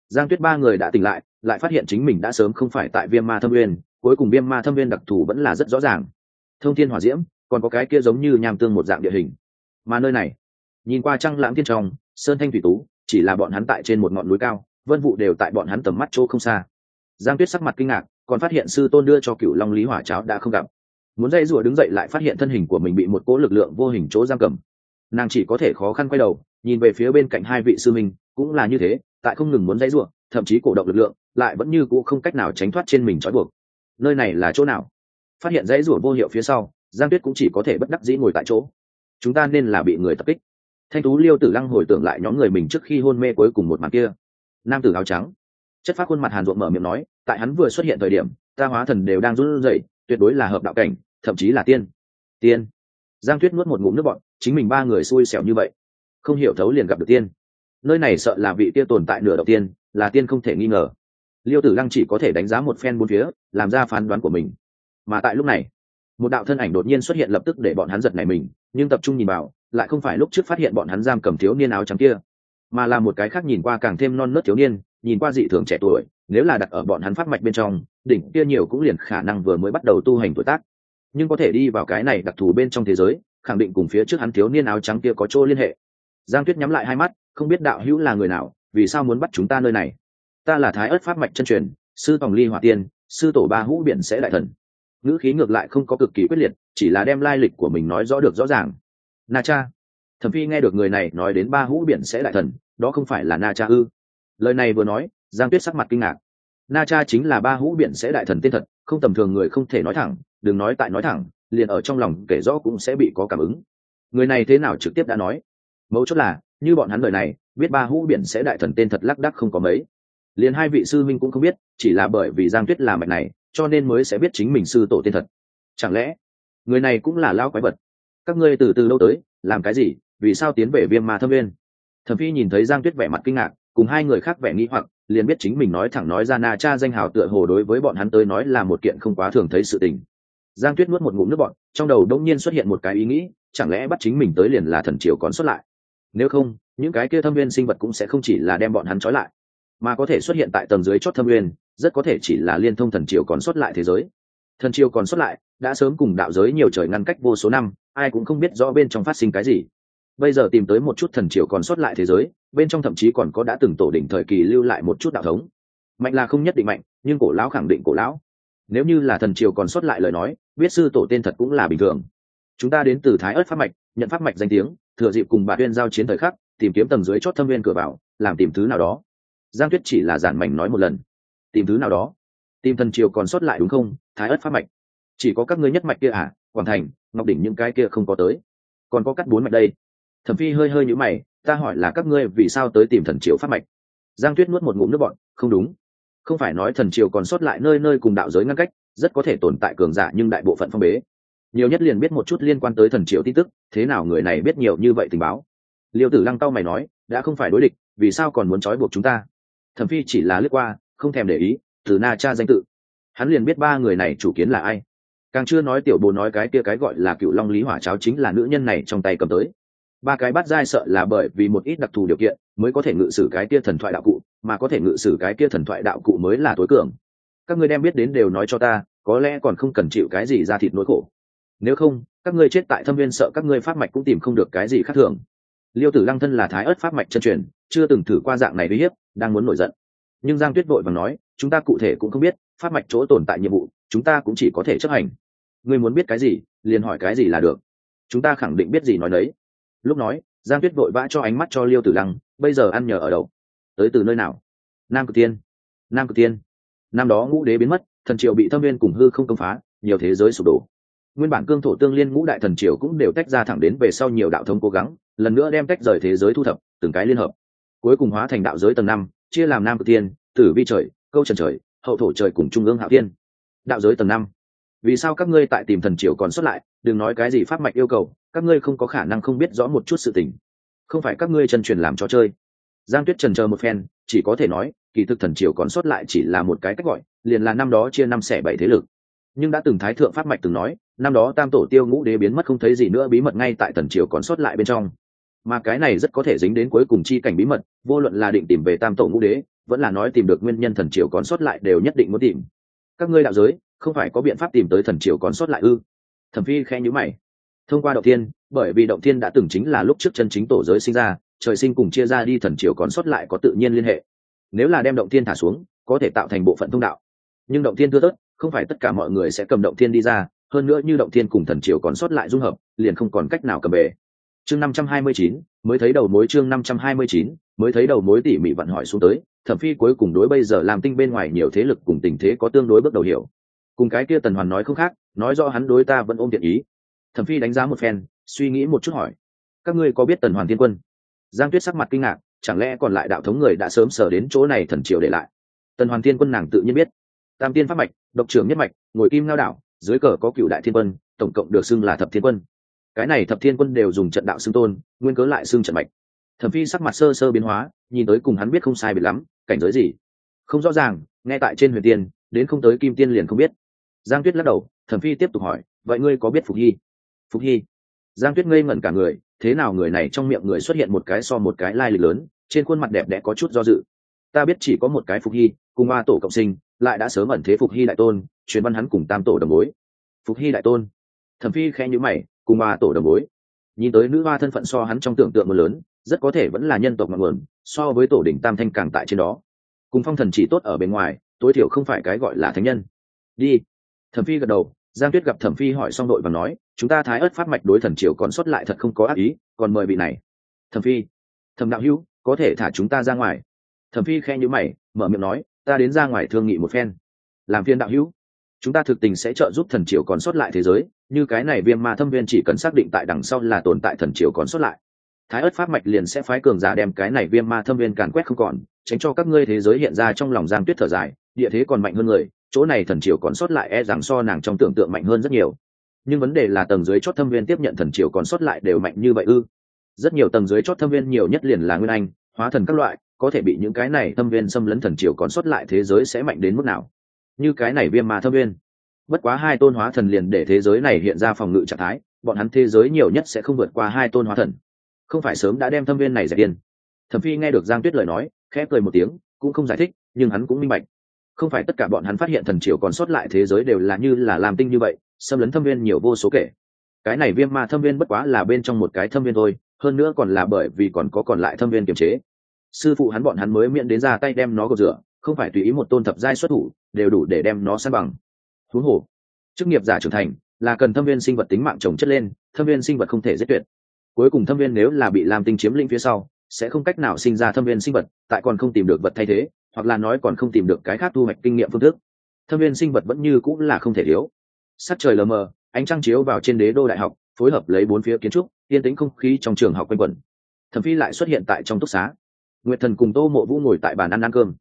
giang tuyết ba người đã tỉnh lại lại phát hiện chính mình đã sớm không phải tại viêm ma thâm uyên cuối cùng viêm ma thâm viên đặc thù vẫn là rất rõ ràng. Thông thiên hỏa diễm, còn có cái kia giống như nham tương một dạng địa hình. Mà nơi này, nhìn qua trăng lãng thiên trong, sơn thanh thủy tú, chỉ là bọn hắn tại trên một ngọn núi cao, vân vụ đều tại bọn hắn tầm mắt chỗ không xa. Giang tuyết sắc mặt kinh ngạc, còn phát hiện sư tôn đưa cho cựu long lý hỏa cháo đã không gặp. Muốn dây rủa đứng dậy lại phát hiện thân hình của mình bị một cỗ lực lượng vô hình chỗ giam cầm. Nàng chỉ có thể khó khăn quay đầu, nhìn về phía bên cạnh hai vị sư minh, cũng là như thế, tại không ngừng muốn dây rủa thậm chí cổ động lực lượng, lại vẫn như cũ không cách nào tránh thoát trên mình trói buộc nơi này là chỗ nào? Phát hiện dãy rủa vô hiệu phía sau, giang tuyết cũng chỉ có thể bất đắc dĩ ngồi tại chỗ. Chúng ta nên là bị người tập kích. Thanh tú liêu tử lăng hồi tưởng lại nhóm người mình trước khi hôn mê cuối cùng một màn kia. Nam tử áo trắng, chất phát khuôn mặt hàn ruộng mở miệng nói, tại hắn vừa xuất hiện thời điểm, ta hóa thần đều đang run rẩy, tuyệt đối là hợp đạo cảnh, thậm chí là tiên. Tiên? Giang tuyết nuốt một ngụm nước bọn chính mình ba người xui xẻo như vậy, không hiểu thấu liền gặp được tiên. Nơi này sợ là vị tiên tồn tại nửa đầu tiên, là tiên không thể nghi ngờ liêu tử lăng chỉ có thể đánh giá một phen bốn phía, làm ra phán đoán của mình. Mà tại lúc này, một đạo thân ảnh đột nhiên xuất hiện lập tức để bọn hắn giật này mình, nhưng tập trung nhìn vào, lại không phải lúc trước phát hiện bọn hắn giam cầm thiếu niên áo trắng kia, mà là một cái khác nhìn qua càng thêm non nớt thiếu niên, nhìn qua dị thường trẻ tuổi, nếu là đặt ở bọn hắn phát mạch bên trong, đỉnh kia nhiều cũng liền khả năng vừa mới bắt đầu tu hành tuổi tác. Nhưng có thể đi vào cái này đặc thù bên trong thế giới, khẳng định cùng phía trước hắn thiếu niên áo trắng kia có chỗ liên hệ. Giang tuyết nhắm lại hai mắt, không biết đạo hữu là người nào, vì sao muốn bắt chúng ta nơi này? Ta là thái ớt pháp mạch chân truyền, sư tòng ly hỏa tiên, sư tổ ba hũ biển sẽ đại thần. Ngữ khí ngược lại không có cực kỳ quyết liệt, chỉ là đem lai lịch của mình nói rõ được rõ ràng. Na cha. Thẩm phi nghe được người này nói đến ba hũ biển sẽ đại thần, đó không phải là na cha ư? Lời này vừa nói, giang tuyết sắc mặt kinh ngạc. Na cha chính là ba hũ biển sẽ đại thần tên thật, không tầm thường người không thể nói thẳng, đừng nói tại nói thẳng, liền ở trong lòng kể rõ cũng sẽ bị có cảm ứng. Người này thế nào trực tiếp đã nói? Mấu chốt là, như bọn hắn lời này, biết ba hũ biển sẽ đại thần tên thật lắc đắc không có mấy liền hai vị sư minh cũng không biết, chỉ là bởi vì giang tuyết là mạch này, cho nên mới sẽ biết chính mình sư tổ tên thật. Chẳng lẽ, người này cũng là lao quái vật? Các ngươi từ từ lâu tới, làm cái gì, vì sao tiến về viêm ma thâm viên thẩm phi nhìn thấy giang tuyết vẻ mặt kinh ngạc, cùng hai người khác vẻ nghĩ hoặc, liền biết chính mình nói thẳng nói ra na cha danh hào tựa hồ đối với bọn hắn tới nói là một kiện không quá thường thấy sự tình. Giang tuyết nuốt một ngụm nước bọn trong đầu đông nhiên xuất hiện một cái ý nghĩ, chẳng lẽ bắt chính mình tới liền là thần triều còn xuất lại? Nếu không, những cái kia thâm viên sinh vật cũng sẽ không chỉ là đem bọn hắn trói lại mà có thể xuất hiện tại tầng dưới chót thâm nguyên, rất có thể chỉ là liên thông thần triều còn xuất lại thế giới. Thần triều còn xuất lại, đã sớm cùng đạo giới nhiều trời ngăn cách vô số năm, ai cũng không biết rõ bên trong phát sinh cái gì. Bây giờ tìm tới một chút thần triều còn xuất lại thế giới, bên trong thậm chí còn có đã từng tổ đỉnh thời kỳ lưu lại một chút đạo thống. Mạnh là không nhất định mạnh, nhưng cổ lão khẳng định cổ lão. Nếu như là thần triều còn xuất lại lời nói, biết sư tổ tên thật cũng là bình thường. Chúng ta đến từ thái ớt pháp mạch, nhận pháp mạch danh tiếng, thừa dịp cùng bà tuyên giao chiến thời khắc, tìm kiếm tầng dưới chót thâm viên cửa vào, làm tìm thứ nào đó giang tuyết chỉ là giản mảnh nói một lần. Tìm thứ nào đó. Tìm thần triều còn sót lại đúng không? Thái ớt pháp mạch. Chỉ có các ngươi nhất mạch kia à? Quảng thành, ngọc đỉnh những cái kia không có tới. Còn có cắt bốn mạch đây. Thẩm phi hơi hơi nhữ mày, ta hỏi là các ngươi vì sao tới tìm thần triều pháp mạch? Giang tuyết nuốt một ngụm nước bọn không đúng. Không phải nói thần triều còn sót lại nơi nơi cùng đạo giới ngăn cách, rất có thể tồn tại cường giả nhưng đại bộ phận phong bế. Nhiều nhất liền biết một chút liên quan tới thần triều tin tức, thế nào người này biết nhiều như vậy tình báo? Liêu tử lăng tao mày nói, đã không phải đối địch, vì sao còn muốn trói buộc chúng ta? Thẩm phi chỉ là lướt qua, không thèm để ý, từ na cha danh tự. Hắn liền biết ba người này chủ kiến là ai. Càng chưa nói tiểu bồ nói cái kia cái gọi là cựu long lý hỏa cháo chính là nữ nhân này trong tay cầm tới. Ba cái bắt dai sợ là bởi vì một ít đặc thù điều kiện mới có thể ngự sử cái kia thần thoại đạo cụ, mà có thể ngự sử cái kia thần thoại đạo cụ mới là tối cường. Các ngươi đem biết đến đều nói cho ta, có lẽ còn không cần chịu cái gì ra thịt nỗi khổ. Nếu không, các ngươi chết tại thâm viên sợ các ngươi phát mạch cũng tìm không được cái gì khác thường liêu tử lăng thân là thái ớt Pháp mạch chân truyền, chưa từng thử qua dạng này uy hiếp, đang muốn nổi giận. Nhưng giang tuyết vội và nói, chúng ta cụ thể cũng không biết, Pháp mạch chỗ tồn tại nhiệm vụ, chúng ta cũng chỉ có thể chấp hành. Ngươi muốn biết cái gì, liền hỏi cái gì là được. Chúng ta khẳng định biết gì nói đấy lúc nói, giang tuyết vội vã cho ánh mắt cho liêu tử lăng, bây giờ ăn nhờ ở đâu? Tới từ nơi nào? Nam cực tiên nam cực tiên năm đó ngũ đế biến mất, thần triều bị thâm viên cùng hư không công phá, nhiều thế giới sụp đổ. Nguyên bản cương thổ tương liên ngũ đại thần triều cũng đều tách ra thẳng đến về sau nhiều đạo thông cố gắng lần nữa đem tách rời thế giới thu thập, từng cái liên hợp. Cuối cùng hóa thành đạo giới tầng năm, chia làm nam cực tiên tử vi trời, câu trần trời, hậu thổ trời cùng trung ương hạo tiên đạo giới tầng năm. Vì sao các ngươi tại tìm thần triều còn xuất lại, đừng nói cái gì pháp mạch yêu cầu, các ngươi không có khả năng không biết rõ một chút sự tình. Không phải các ngươi chân truyền làm cho chơi. Giang tuyết trần chờ một phen, chỉ có thể nói, kỳ thực thần triều còn xuất lại chỉ là một cái cách gọi, liền là năm đó chia năm xẻ bảy thế lực. Nhưng đã từng thái thượng pháp mạch từng nói, năm đó tam tổ tiêu ngũ đế biến mất không thấy gì nữa, bí mật ngay tại thần triều còn sót lại bên trong mà cái này rất có thể dính đến cuối cùng chi cảnh bí mật, vô luận là định tìm về tam tổ ngũ đế, vẫn là nói tìm được nguyên nhân thần triều còn sót lại đều nhất định muốn tìm. Các ngươi đạo giới, không phải có biện pháp tìm tới thần triều còn sót lại ư? Thẩm phi khe nhữ mày. Thông qua động thiên, bởi vì động thiên đã từng chính là lúc trước chân chính tổ giới sinh ra, trời sinh cùng chia ra đi thần triều còn sót lại có tự nhiên liên hệ. Nếu là đem động thiên thả xuống, có thể tạo thành bộ phận thông đạo. Nhưng động thiên thưa tớt không phải tất cả mọi người sẽ cầm động thiên đi ra, hơn nữa như động thiên cùng thần triều còn sót lại dung hợp, liền không còn cách nào cầm bể chương năm trăm hai mươi chín, mới thấy đầu mối chương năm trăm hai mươi chín, mới thấy đầu mối tỉ mỉ vận hỏi xuống tới, thẩm phi cuối cùng đối bây giờ làm tinh bên ngoài nhiều thế lực cùng tình thế có tương đối bước đầu hiểu. Cùng cái kia tần hoàn nói không khác, nói rõ hắn đối ta vẫn ôm thiện ý. Thẩm phi đánh giá một phen, suy nghĩ một chút hỏi. Các ngươi có biết tần hoàn thiên quân? Giang tuyết sắc mặt kinh ngạc, chẳng lẽ còn lại đạo thống người đã sớm sở đến chỗ này thần triều để lại? Tần hoàn thiên quân nàng tự nhiên biết. Tam tiên pháp mạch, độc trưởng nhất mạch, ngồi kim ngao đảo, dưới cờ có cựu đại thiên quân, tổng cộng được xưng là thập thiên quân cái này thập thiên quân đều dùng trận đạo xưng tôn, nguyên cớ lại xưng trận mạch. Thẩm phi sắc mặt sơ sơ biến hóa, nhìn tới cùng hắn biết không sai biệt lắm, cảnh giới gì? Không rõ ràng, nghe tại trên huyền tiên, đến không tới kim tiên liền không biết. Giang tuyết lắc đầu, thẩm phi tiếp tục hỏi, vậy ngươi có biết phục hy? Phục hy? Giang tuyết ngây ngẩn cả người, thế nào người này trong miệng người xuất hiện một cái so một cái lai lịch lớn, trên khuôn mặt đẹp đẽ có chút do dự. Ta biết chỉ có một cái phục hy, cùng ba tổ cộng sinh, lại đã sớm ẩn thế phục hy đại tôn, truyền văn hắn cùng tam tổ đồng bối phục hy đại tôn? Thẩm phi khẽ nhữ mày cùng ba tổ đồng bối. Nhìn tới nữ hoa thân phận so hắn trong tưởng tượng một lớn, rất có thể vẫn là nhân tộc ngọn nguồn, so với tổ đỉnh tam thanh càng tại trên đó. Cùng phong thần chỉ tốt ở bên ngoài, tối thiểu không phải cái gọi là thánh nhân. Đi. Thẩm phi gật đầu, giang tuyết gặp thẩm phi hỏi xong đội và nói, chúng ta thái ớt phát mạch đối thần triều còn xuất lại thật không có ác ý, còn mời vị này. Thẩm phi. Thẩm đạo hữu, có thể thả chúng ta ra ngoài. Thẩm phi khe nhữ mày, mở miệng nói, ta đến ra ngoài thương nghị một phen. Làm phiên đạo hữu. Chúng ta thực tình sẽ trợ giúp thần triều còn sót lại thế giới như cái này viêm ma thâm viên chỉ cần xác định tại đằng sau là tồn tại thần triều còn sót lại. Thái ớt pháp mạch liền sẽ phái cường giả đem cái này viêm ma thâm viên càn quét không còn, tránh cho các ngươi thế giới hiện ra trong lòng giang tuyết thở dài, địa thế còn mạnh hơn người, chỗ này thần triều còn sót lại e rằng so nàng trong tưởng tượng mạnh hơn rất nhiều. Nhưng vấn đề là tầng dưới chót thâm viên tiếp nhận thần triều còn sót lại đều mạnh như vậy ư? Rất nhiều tầng dưới chót thâm viên nhiều nhất liền là nguyên anh, hóa thần các loại, có thể bị những cái này thâm viên xâm lấn thần triều còn sót lại thế giới sẽ mạnh đến mức nào? Như cái này viêm ma thâm viên bất quá hai tôn hóa thần liền để thế giới này hiện ra phòng ngự trạng thái, bọn hắn thế giới nhiều nhất sẽ không vượt qua hai tôn hóa thần. Không phải sớm đã đem thâm viên này dẹp điên. Thẩm phi nghe được giang tuyết lời nói, khẽ cười một tiếng, cũng không giải thích, nhưng hắn cũng minh bạch. Không phải tất cả bọn hắn phát hiện thần triều còn sót lại thế giới đều là như là làm tinh như vậy, xâm lấn thâm viên nhiều vô số kể. Cái này viêm ma thâm viên bất quá là bên trong một cái thâm viên thôi, hơn nữa còn là bởi vì còn có còn lại thâm viên kiềm chế. Sư phụ hắn bọn hắn mới miễn đến ra tay đem nó gột rửa, không phải tùy ý một tôn thập giai xuất thủ, đều đủ để đem nó san bằng huống hồ chức nghiệp giả trưởng thành là cần thâm viên sinh vật tính mạng trồng chất lên, thâm viên sinh vật không thể giết tuyệt. Cuối cùng thâm viên nếu là bị làm tinh chiếm lĩnh phía sau, sẽ không cách nào sinh ra thâm viên sinh vật, tại còn không tìm được vật thay thế, hoặc là nói còn không tìm được cái khác thu hoạch kinh nghiệm phương thức. Thâm viên sinh vật vẫn như cũng là không thể thiếu. Sắc trời lờ mờ, ánh trăng chiếu vào trên đế đô đại học, phối hợp lấy bốn phía kiến trúc, yên tĩnh không khí trong trường học quanh quẩn. Thẩm phi lại xuất hiện tại trong túc xá. Nguyệt thần cùng tô mộ vũ ngồi tại bàn ăn ăn cơm.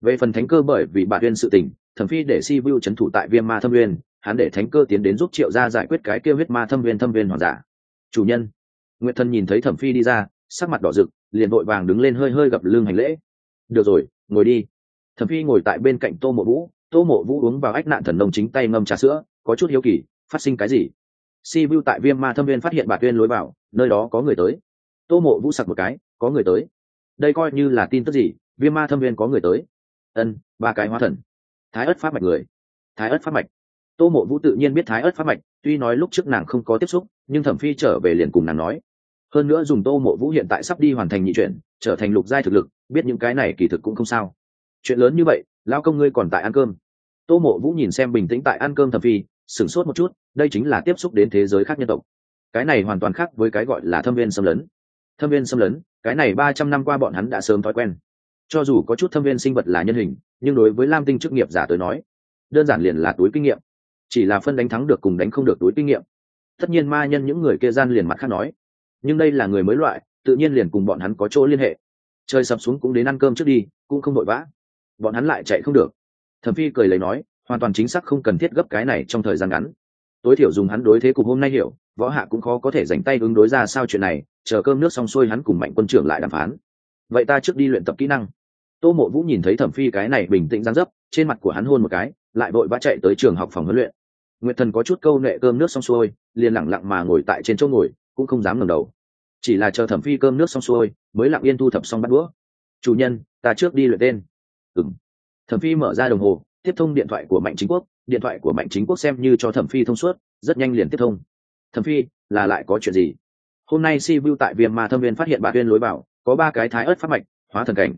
Về phần thánh cơ bởi vì bà uyên sự tình thẩm phi để si vu trấn thủ tại viêm ma thâm Viên, hắn để thánh cơ tiến đến giúp triệu gia giải quyết cái kêu huyết ma thâm viên thâm viên hoàng giả chủ nhân nguyệt Thân nhìn thấy thẩm phi đi ra sắc mặt đỏ rực liền vội vàng đứng lên hơi hơi gặp lưng hành lễ. Được rồi ngồi đi. Thẩm phi ngồi tại bên cạnh tô mộ vũ tô mộ vũ uống vào ách nạn thần nông chính tay ngâm trà sữa có chút hiếu kỳ phát sinh cái gì? Si vu tại viêm ma thâm viên phát hiện bà tuyên lối vào nơi đó có người tới. Tô mộ vũ sặc một cái có người tới. Đây coi như là tin tức gì? Viêm ma thâm viên có người tới. Ân ba cái hóa thần thái ất pháp mạch người. Thái ất pháp mạch. Tô mộ vũ tự nhiên biết thái ất pháp mạch, tuy nói lúc trước nàng không có tiếp xúc, nhưng thẩm phi trở về liền cùng nàng nói. Hơn nữa dùng tô mộ vũ hiện tại sắp đi hoàn thành nhị chuyển, trở thành lục giai thực lực, biết những cái này kỳ thực cũng không sao. Chuyện lớn như vậy lao công ngươi còn tại ăn cơm. Tô mộ vũ nhìn xem bình tĩnh tại ăn cơm thẩm phi, sửng sốt một chút, đây chính là tiếp xúc đến thế giới khác nhân tộc. Cái này hoàn toàn khác với cái gọi là thâm viên xâm lấn. Thâm viên xâm lấn, cái này ba trăm năm qua bọn hắn đã sớm thói quen. Cho dù có chút thâm viên sinh vật là nhân hình nhưng đối với lam tinh chức nghiệp giả tới nói, đơn giản liền là túi kinh nghiệm. Chỉ là phân đánh thắng được cùng đánh không được túi kinh nghiệm. Tất nhiên ma nhân những người kia gian liền mặt khác nói. Nhưng đây là người mới loại, tự nhiên liền cùng bọn hắn có chỗ liên hệ. Trời sập xuống cũng đến ăn cơm trước đi, cũng không vội vã. Bọn hắn lại chạy không được. Thẩm phi cười lấy nói, hoàn toàn chính xác không cần thiết gấp cái này trong thời gian ngắn. Tối thiểu dùng hắn đối thế cục hôm nay hiểu, võ hạ cũng khó có thể dành tay ứng đối ra sao chuyện này, chờ cơm nước xong xuôi hắn cùng mạnh quân trưởng lại đàm phán. Vậy ta trước đi luyện tập kỹ năng tô mộ vũ nhìn thấy thẩm phi cái này bình tĩnh gián dấp, trên mặt của hắn hôn một cái, lại vội vã chạy tới trường học phòng huấn luyện. Nguyệt thần có chút câu nệ cơm nước xong xuôi, liền lẳng lặng mà ngồi tại trên chỗ ngồi, cũng không dám ngẩng đầu. Chỉ là chờ thẩm phi cơm nước xong xuôi, mới lặng yên thu thập xong bắt đũa. Chủ nhân, ta trước đi luyện tên. Ừng thẩm phi mở ra đồng hồ, tiếp thông điện thoại của mạnh chính quốc. Điện thoại của mạnh chính quốc xem như cho thẩm phi thông suốt, rất nhanh liền tiếp thông. Thẩm phi, là lại có chuyện gì? Hôm nay si vu tại viêm ma thâm viên phát hiện bà viên lối bảo có ba cái thái ớt phát mạch, hóa thần cảnh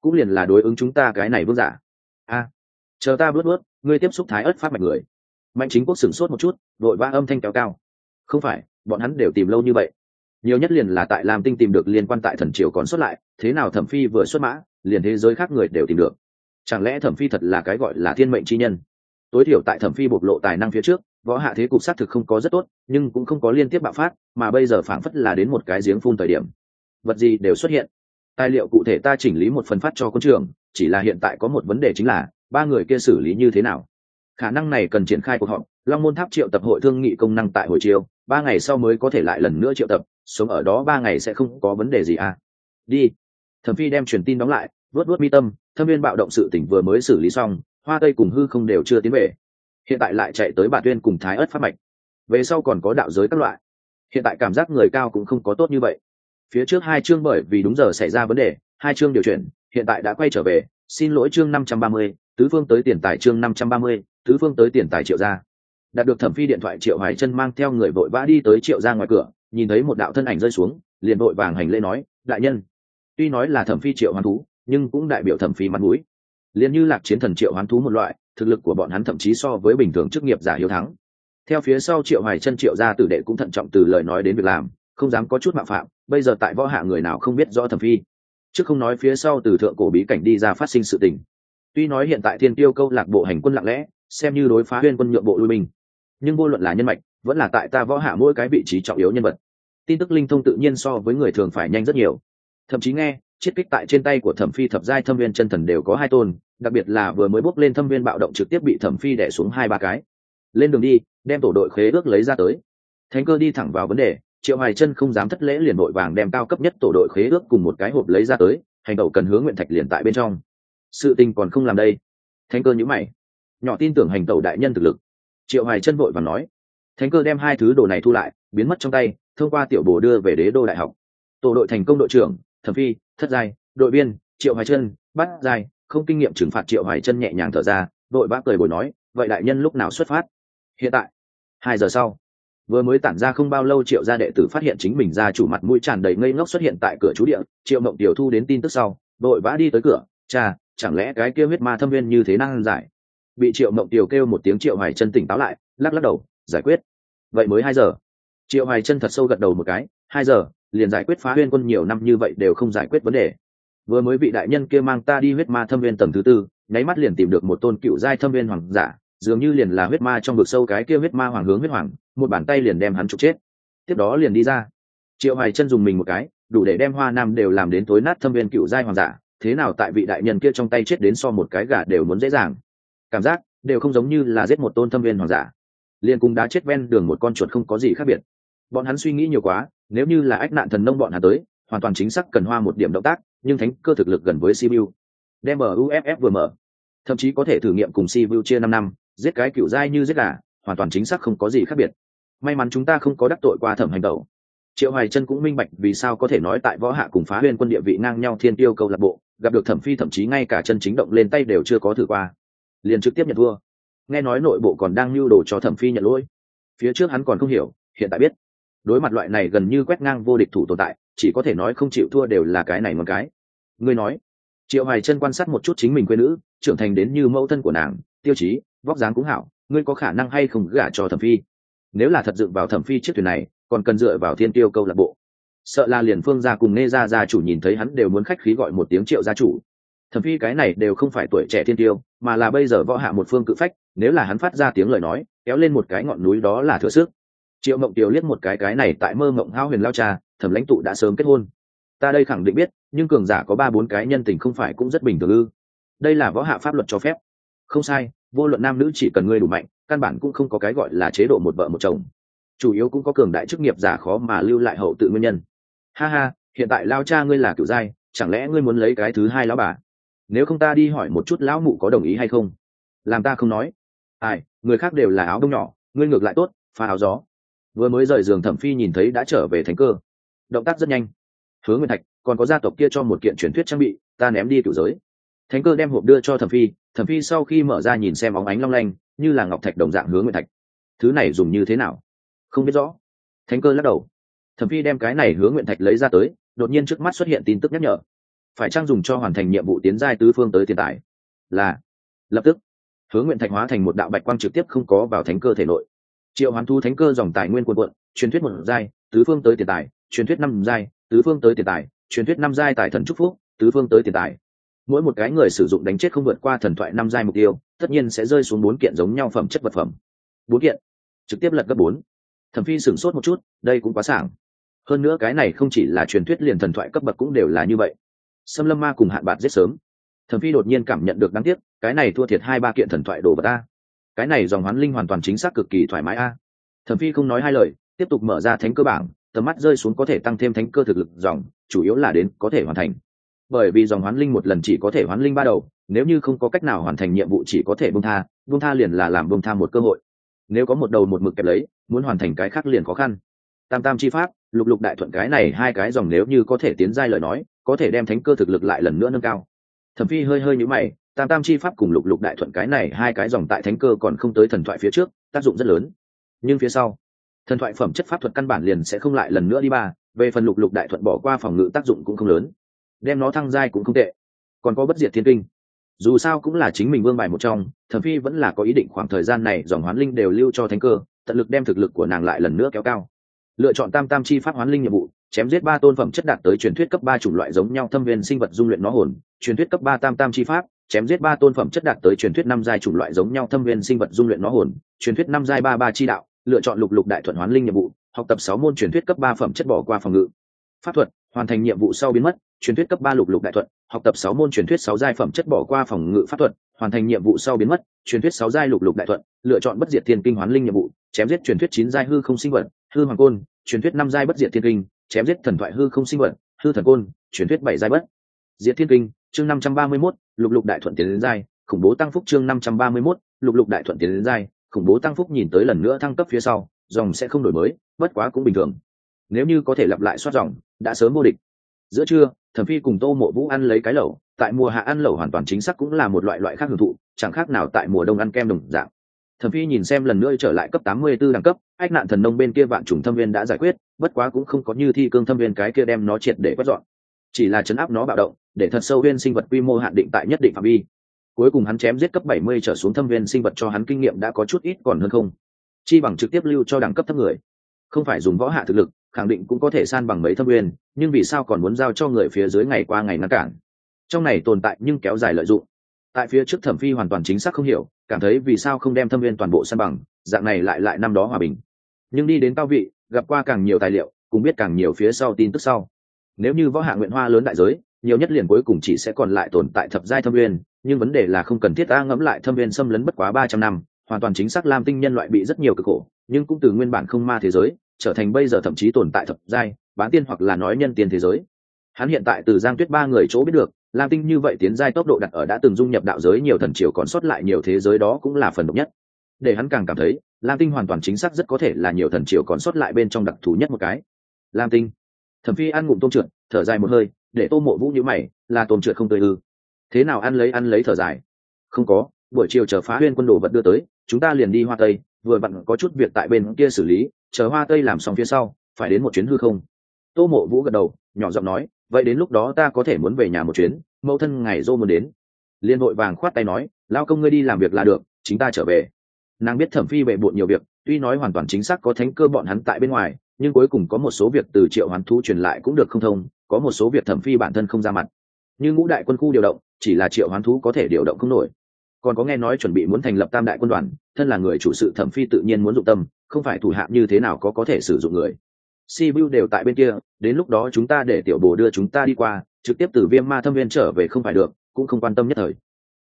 cũng liền là đối ứng chúng ta cái này vương giả. A, chờ ta bước bước, ngươi tiếp xúc thái ớt phát mạch người. Mạnh chính quốc sửng sốt một chút đội ba âm thanh kéo cao. Không phải, bọn hắn đều tìm lâu như vậy. Nhiều nhất liền là tại lam tinh tìm được liên quan tại thần triều còn xuất lại, thế nào thẩm phi vừa xuất mã, liền thế giới khác người đều tìm được. Chẳng lẽ thẩm phi thật là cái gọi là thiên mệnh chi nhân? Tối thiểu tại thẩm phi bộc lộ tài năng phía trước, võ hạ thế cục xác thực không có rất tốt, nhưng cũng không có liên tiếp bạo phát, mà bây giờ phảng phất là đến một cái giếng phun thời điểm. Vật gì đều xuất hiện tài liệu cụ thể ta chỉnh lý một phần phát cho quân trường chỉ là hiện tại có một vấn đề chính là, ba người kia xử lý như thế nào? Khả năng này cần triển khai cuộc họp, long môn tháp triệu tập hội thương nghị công năng tại hồi chiều, ba ngày sau mới có thể lại lần nữa triệu tập, sống ở đó ba ngày sẽ không có vấn đề gì à? Đi. Thẩm phi đem truyền tin đóng lại vớt vớt mi tâm, thâm viên bạo động sự tỉnh vừa mới xử lý xong, hoa tây cùng hư không đều chưa tiến về. Hiện tại lại chạy tới bà tuyên cùng thái ớt phát mạch. Về sau còn có đạo giới các loại. Hiện tại cảm giác người cao cũng không có tốt như vậy phía trước hai chương bởi vì đúng giờ xảy ra vấn đề, hai chương điều chuyển, hiện tại đã quay trở về, xin lỗi chương năm trăm ba mươi, tứ phương tới tiền tài chương năm trăm ba mươi, tứ phương tới tiền tài triệu ra đạt được thẩm phi điện thoại triệu hoài chân mang theo người vội vã đi tới triệu ra ngoài cửa, nhìn thấy một đạo thân ảnh rơi xuống, liền vội vàng hành lễ nói, đại nhân. Tuy nói là thẩm phi triệu hoán thú, nhưng cũng đại biểu thẩm phi mặt mũi. Liền như lạc chiến thần triệu hoán thú một loại, thực lực của bọn hắn thậm chí so với bình thường chức nghiệp giả hiếu thắng. Theo phía sau triệu hoài chân triệu gia tử đệ cũng thận trọng từ lời nói đến việc làm không dám có chút mạo phạm bây giờ tại võ hạ người nào không biết rõ thẩm phi. Chứ không nói phía sau từ thượng cổ bí cảnh đi ra phát sinh sự tình. Tuy nói hiện tại thiên tiêu câu lạc bộ hành quân lặng lẽ xem như đối phá huyên quân nhượng bộ lui mình, nhưng vô luận là nhân mạch vẫn là tại ta võ hạ mỗi cái vị trí trọng yếu nhân vật. Tin tức linh thông tự nhiên so với người thường phải nhanh rất nhiều. Thậm chí nghe chiết kích tại trên tay của thẩm phi thập giai thâm viên chân thần đều có hai tôn đặc biệt là vừa mới bốc lên thâm viên bạo động trực tiếp bị thẩm phi đẻ xuống hai ba cái. Lên đường đi đem tổ đội khế ước lấy ra tới. Thánh cơ đi thẳng vào vấn đề triệu hoài chân không dám thất lễ liền vội vàng đem cao cấp nhất tổ đội khế ước cùng một cái hộp lấy ra tới, hành động cần hướng nguyện thạch liền tại bên trong. Sự tình còn không làm đây. Thánh cơ nhữ mày. Nhỏ tin tưởng hành tẩu đại nhân thực lực. Triệu hoài chân vội và nói. Thánh cơ đem hai thứ đồ này thu lại, biến mất trong tay, thông qua tiểu bồ đưa về đế đô đại học. Tổ đội thành công đội trưởng, thẩm phi, thất giai, đội viên triệu hoài chân bắt giai, không kinh nghiệm trừng phạt triệu hoài chân nhẹ nhàng thở ra, đội bác cười bồi nói, vậy đại nhân lúc nào xuất phát? Hiện tại, hai giờ sau vừa mới tản ra không bao lâu triệu gia đệ tử phát hiện chính mình gia chủ mặt mũi tràn đầy ngây ngốc xuất hiện tại cửa chú địa, triệu mộng tiểu thu đến tin tức sau đội vã đi tới cửa, cha, chẳng lẽ cái kia huyết ma thâm viên như thế năng giải? Bị triệu mộng tiểu kêu một tiếng, triệu hoài chân tỉnh táo lại, lắc lắc đầu, giải quyết. Vậy mới hai giờ. Triệu hoài chân thật sâu gật đầu một cái, hai giờ, liền giải quyết phá huyên quân nhiều năm như vậy đều không giải quyết vấn đề. Vừa mới vị đại nhân kia mang ta đi huyết ma thâm viên tầng thứ tư, nháy mắt liền tìm được một tôn cựu giai thâm viên hoàng giả dường như liền là huyết ma trong vực sâu cái kia huyết ma hoàng hướng huyết hoàng, một bàn tay liền đem hắn trục chết. Tiếp đó liền đi ra. Triệu hoài chân dùng mình một cái, đủ để đem hoa nam đều làm đến tối nát thâm viên cựu giai hoàng giả, thế nào tại vị đại nhân kia trong tay chết đến so một cái gà đều muốn dễ dàng. Cảm giác đều không giống như là giết một tôn thâm viên hoàng giả. Liền cùng đá chết ven đường một con chuột không có gì khác biệt. Bọn hắn suy nghĩ nhiều quá, nếu như là ách nạn thần nông bọn hắn tới, hoàn toàn chính xác cần hoa một điểm động tác, nhưng thánh cơ thực lực gần với sibiu. Đem muff vừa mở, thậm chí có thể thử nghiệm cùng sibiu chia năm năm giết cái cựu dai như giết gà, hoàn toàn chính xác không có gì khác biệt. May mắn chúng ta không có đắc tội qua thẩm hành tẩu. Triệu hoài chân cũng minh bạch vì sao có thể nói tại võ hạ cùng phá huyên quân địa vị ngang nhau thiên tiêu câu lạc bộ, gặp được thẩm phi thậm chí ngay cả chân chính động lên tay đều chưa có thử qua. Liền trực tiếp nhận thua. Nghe nói nội bộ còn đang lưu đồ cho thẩm phi nhận lỗi. Phía trước hắn còn không hiểu, hiện tại biết. Đối mặt loại này gần như quét ngang vô địch thủ tồn tại, chỉ có thể nói không chịu thua đều là cái này một cái. Ngươi nói. Triệu hoài chân quan sát một chút chính mình quê nữ, trưởng thành đến như mẫu thân của nàng, tiêu chí vóc dáng cũng hảo, ngươi có khả năng hay không gả cho thẩm phi? Nếu là thật dựng vào thẩm phi chiếc thuyền này, còn cần dựa vào thiên tiêu câu lạc bộ. Sợ là liền phương gia cùng nê gia gia chủ nhìn thấy hắn đều muốn khách khí gọi một tiếng triệu gia chủ. Thẩm phi cái này đều không phải tuổi trẻ thiên tiêu, mà là bây giờ võ hạ một phương cự phách, nếu là hắn phát ra tiếng lời nói, kéo lên một cái ngọn núi đó là thừa sức. Triệu mộng tiêu liếc một cái cái này tại mơ mộng hao huyền lao cha, thẩm lãnh tụ đã sớm kết hôn. Ta đây khẳng định biết, nhưng cường giả có ba bốn cái nhân tình không phải cũng rất bình thường ư. Đây là võ hạ pháp luật cho phép. Không sai vô luận nam nữ chỉ cần ngươi đủ mạnh, căn bản cũng không có cái gọi là chế độ một vợ một chồng. Chủ yếu cũng có cường đại chức nghiệp giả khó mà lưu lại hậu tự nguyên nhân. Ha ha, hiện tại lao cha ngươi là kiểu giai chẳng lẽ ngươi muốn lấy cái thứ hai lão bà? Nếu không ta đi hỏi một chút lão mụ có đồng ý hay không? Làm ta không nói. Ai, người khác đều là áo đông nhỏ, ngươi ngược lại tốt, pha áo gió. Vừa mới rời giường thẩm phi nhìn thấy đã trở về thành cơ. Động tác rất nhanh. Hứa nguyên thạch, còn có gia tộc kia cho một kiện truyền thuyết trang bị, ta ném đi cựu giới thánh cơ đem hộp đưa cho thẩm phi thẩm phi sau khi mở ra nhìn xem óng ánh long lanh, như là ngọc thạch đồng dạng hướng Nguyện thạch. Thứ này dùng như thế nào? Không biết rõ. Thánh cơ lắc đầu. Thẩm phi đem cái này hướng nguyện thạch lấy ra tới, đột nhiên trước mắt xuất hiện tin tức nhắc nhở. Phải trang dùng cho hoàn thành nhiệm vụ tiến giai tứ phương tới tiền tài? Là. Lập tức, hướng nguyện thạch hóa thành một đạo bạch quang trực tiếp không có vào thánh cơ thể nội. Triệu hoán thu thánh cơ dòng tài nguyên quần quận truyền thuyết một giai, tứ phương tới tiền tài, truyền thuyết năm giai, tứ phương tới tiền tài, truyền thuyết năm giai tài thần trúc phúc, tứ phương tới tiền tài mỗi một cái người sử dụng đánh chết không vượt qua thần thoại năm giai mục tiêu, tất nhiên sẽ rơi xuống bốn kiện giống nhau phẩm chất vật phẩm. Bốn kiện? Trực tiếp lật gấp bốn. Thẩm phi sửng sốt một chút, đây cũng quá sảng. Hơn nữa cái này không chỉ là truyền thuyết liền thần thoại cấp bậc cũng đều là như vậy. Xâm lâm ma cùng hạn bạc rất sớm. Thẩm phi đột nhiên cảm nhận được đáng tiếc, cái này thua thiệt hai ba kiện thần thoại đồ vật ta. Cái này dòng hoán linh hoàn toàn chính xác cực kỳ thoải mái a. Thẩm phi không nói hai lời, tiếp tục mở ra thánh cơ bảng, tầm mắt rơi xuống có thể tăng thêm thánh cơ thực lực dòng, chủ yếu là đến có thể hoàn thành bởi vì dòng hoán linh một lần chỉ có thể hoán linh ba đầu, nếu như không có cách nào hoàn thành nhiệm vụ chỉ có thể bông tha bông tha liền là làm bông tha một cơ hội. Nếu có một đầu một mực kẹp lấy, muốn hoàn thành cái khác liền khó khăn. Tam tam chi pháp, lục lục đại thuận cái này hai cái dòng nếu như có thể tiến giai lời nói, có thể đem thánh cơ thực lực lại lần nữa nâng cao. Thẩm phi hơi hơi nhũ mày, tam tam chi pháp cùng lục lục đại thuận cái này hai cái dòng tại thánh cơ còn không tới thần thoại phía trước, tác dụng rất lớn. Nhưng phía sau, thần thoại phẩm chất pháp thuật căn bản liền sẽ không lại lần nữa đi ba, về phần lục lục đại thuận bỏ qua phòng ngự tác dụng cũng không lớn đem nó thăng giai cũng không tệ. Còn có bất diệt thiên kinh. Dù sao cũng là chính mình vương bài một trong, thẩm phi vẫn là có ý định khoảng thời gian này dòng hoán linh đều lưu cho thánh cơ, tận lực đem thực lực của nàng lại lần nữa kéo cao. Lựa chọn tam tam chi pháp hoán linh nhiệm vụ, chém giết ba tôn phẩm chất đạt tới truyền thuyết cấp ba chủng loại giống nhau thâm viên sinh vật dung luyện nó hồn, truyền thuyết cấp ba tam tam chi pháp, chém giết ba tôn phẩm chất đạt tới truyền thuyết năm giai chủng loại giống nhau thâm viên sinh vật dung luyện nó hồn, truyền thuyết năm giai ba ba chi đạo, lựa chọn lục lục đại thuận hoán linh nhiệm vụ, học tập sáu môn truyền thuyết cấp ba phẩm chất bỏ qua phòng ngự. Pháp thuật hoàn thành nhiệm vụ sau biến mất truyền thuyết cấp ba lục lục đại thuận học tập sáu môn truyền thuyết sáu giai phẩm chất bỏ qua phòng ngự pháp thuật hoàn thành nhiệm vụ sau biến mất truyền thuyết sáu giai lục lục đại thuận lựa chọn bất diệt thiên kinh hoán linh nhiệm vụ chém giết truyền thuyết chín giai hư không sinh vật hư hoàng côn truyền thuyết năm giai bất diệt thiên kinh chém giết thần thoại hư không sinh vật hư thần côn truyền thuyết bảy giai bất diệt thiên kinh. Chương năm trăm ba mươi 531, lục lục đại thuận tiến đến giai khủng bố tăng phúc chương năm trăm ba mươi 531, lục lục đại thuận tiến đến giai khủng bố tăng phúc nhìn tới lần nữa thăng cấp phía sau dòng sẽ không đổi mới bất quá cũng bình thường nếu như có thể lặp lại soát dòng, đã sớm vô địch. Giữa trưa, thẩm phi cùng tô mộ vũ ăn lấy cái lẩu, tại mùa hạ ăn lẩu hoàn toàn chính xác cũng là một loại loại khác hưởng thụ, chẳng khác nào tại mùa đông ăn kem đồng dạng. Thẩm phi nhìn xem lần nữa trở lại cấp 84 đẳng cấp, ách nạn thần nông bên kia vạn trùng thâm viên đã giải quyết, bất quá cũng không có như thi cương thâm viên cái kia đem nó triệt để quét dọn. Chỉ là chấn áp nó bạo động, để thật sâu viên sinh vật quy mô hạn định tại nhất định phạm vi. Cuối cùng hắn chém giết cấp 70 trở xuống thâm viên sinh vật cho hắn kinh nghiệm đã có chút ít còn hơn không. Chi bằng trực tiếp lưu cho đẳng cấp thấp người. Không phải dùng võ hạ thực lực khẳng định cũng có thể san bằng mấy thâm nguyên, nhưng vì sao còn muốn giao cho người phía dưới ngày qua ngày ngăn cản? Trong này tồn tại nhưng kéo dài lợi dụng. Tại phía trước thẩm phi hoàn toàn chính xác không hiểu cảm thấy vì sao không đem thâm viên toàn bộ san bằng dạng này lại lại năm đó hòa bình. Nhưng đi đến cao vị gặp qua càng nhiều tài liệu cũng biết càng nhiều phía sau tin tức sau. Nếu như võ hạ nguyện hoa lớn đại giới nhiều nhất liền cuối cùng chỉ sẽ còn lại tồn tại thập giai thâm viên nhưng vấn đề là không cần thiết ta ngẫm lại thâm viên xâm lấn bất quá ba trăm năm hoàn toàn chính xác lam tinh nhân loại bị rất nhiều cực khổ nhưng cũng từ nguyên bản không ma thế giới trở thành bây giờ thậm chí tồn tại thập giai, bán tiên hoặc là nói nhân tiên thế giới. Hắn hiện tại từ giang tuyết ba người chỗ biết được, lam tinh như vậy tiến giai tốc độ đặt ở đã từng dung nhập đạo giới nhiều thần triều còn sót lại nhiều thế giới đó cũng là phần độc nhất. Để hắn càng cảm thấy, lam tinh hoàn toàn chính xác rất có thể là nhiều thần triều còn sót lại bên trong đặc thù nhất một cái. Lam tinh, thẩm phi ăn ngụm tôm trượt, thở dài một hơi, để tô mộ vũ như mày, là tôm trượt không tươi ư. Thế nào ăn lấy ăn lấy thở dài? Không có, buổi chiều chờ phá huyên quân đồ vật đưa tới, chúng ta liền đi hoa tây, vừa vặn có chút việc tại bên kia xử lý chờ hoa tây làm xong phía sau, phải đến một chuyến hư không. Tô mộ vũ gật đầu, nhỏ giọng nói, vậy đến lúc đó ta có thể muốn về nhà một chuyến, mẫu thân ngày dô muốn đến. Liên hội vàng khoát tay nói, lao công ngươi đi làm việc là được, chính ta trở về. Nàng biết thẩm phi bệ bộn nhiều việc, tuy nói hoàn toàn chính xác có thánh cơ bọn hắn tại bên ngoài, nhưng cuối cùng có một số việc từ triệu hoán thu truyền lại cũng được không thông, có một số việc thẩm phi bản thân không ra mặt. Như ngũ đại quân khu điều động, chỉ là triệu hoán thú có thể điều động không nổi còn có nghe nói chuẩn bị muốn thành lập tam đại quân đoàn, thân là người chủ sự thẩm phi tự nhiên muốn dụng tâm, không phải thủ hạ như thế nào có có thể sử dụng người. Si vu đều tại bên kia, đến lúc đó chúng ta để tiểu bồ đưa chúng ta đi qua, trực tiếp từ viêm ma thâm viên trở về không phải được, cũng không quan tâm nhất thời.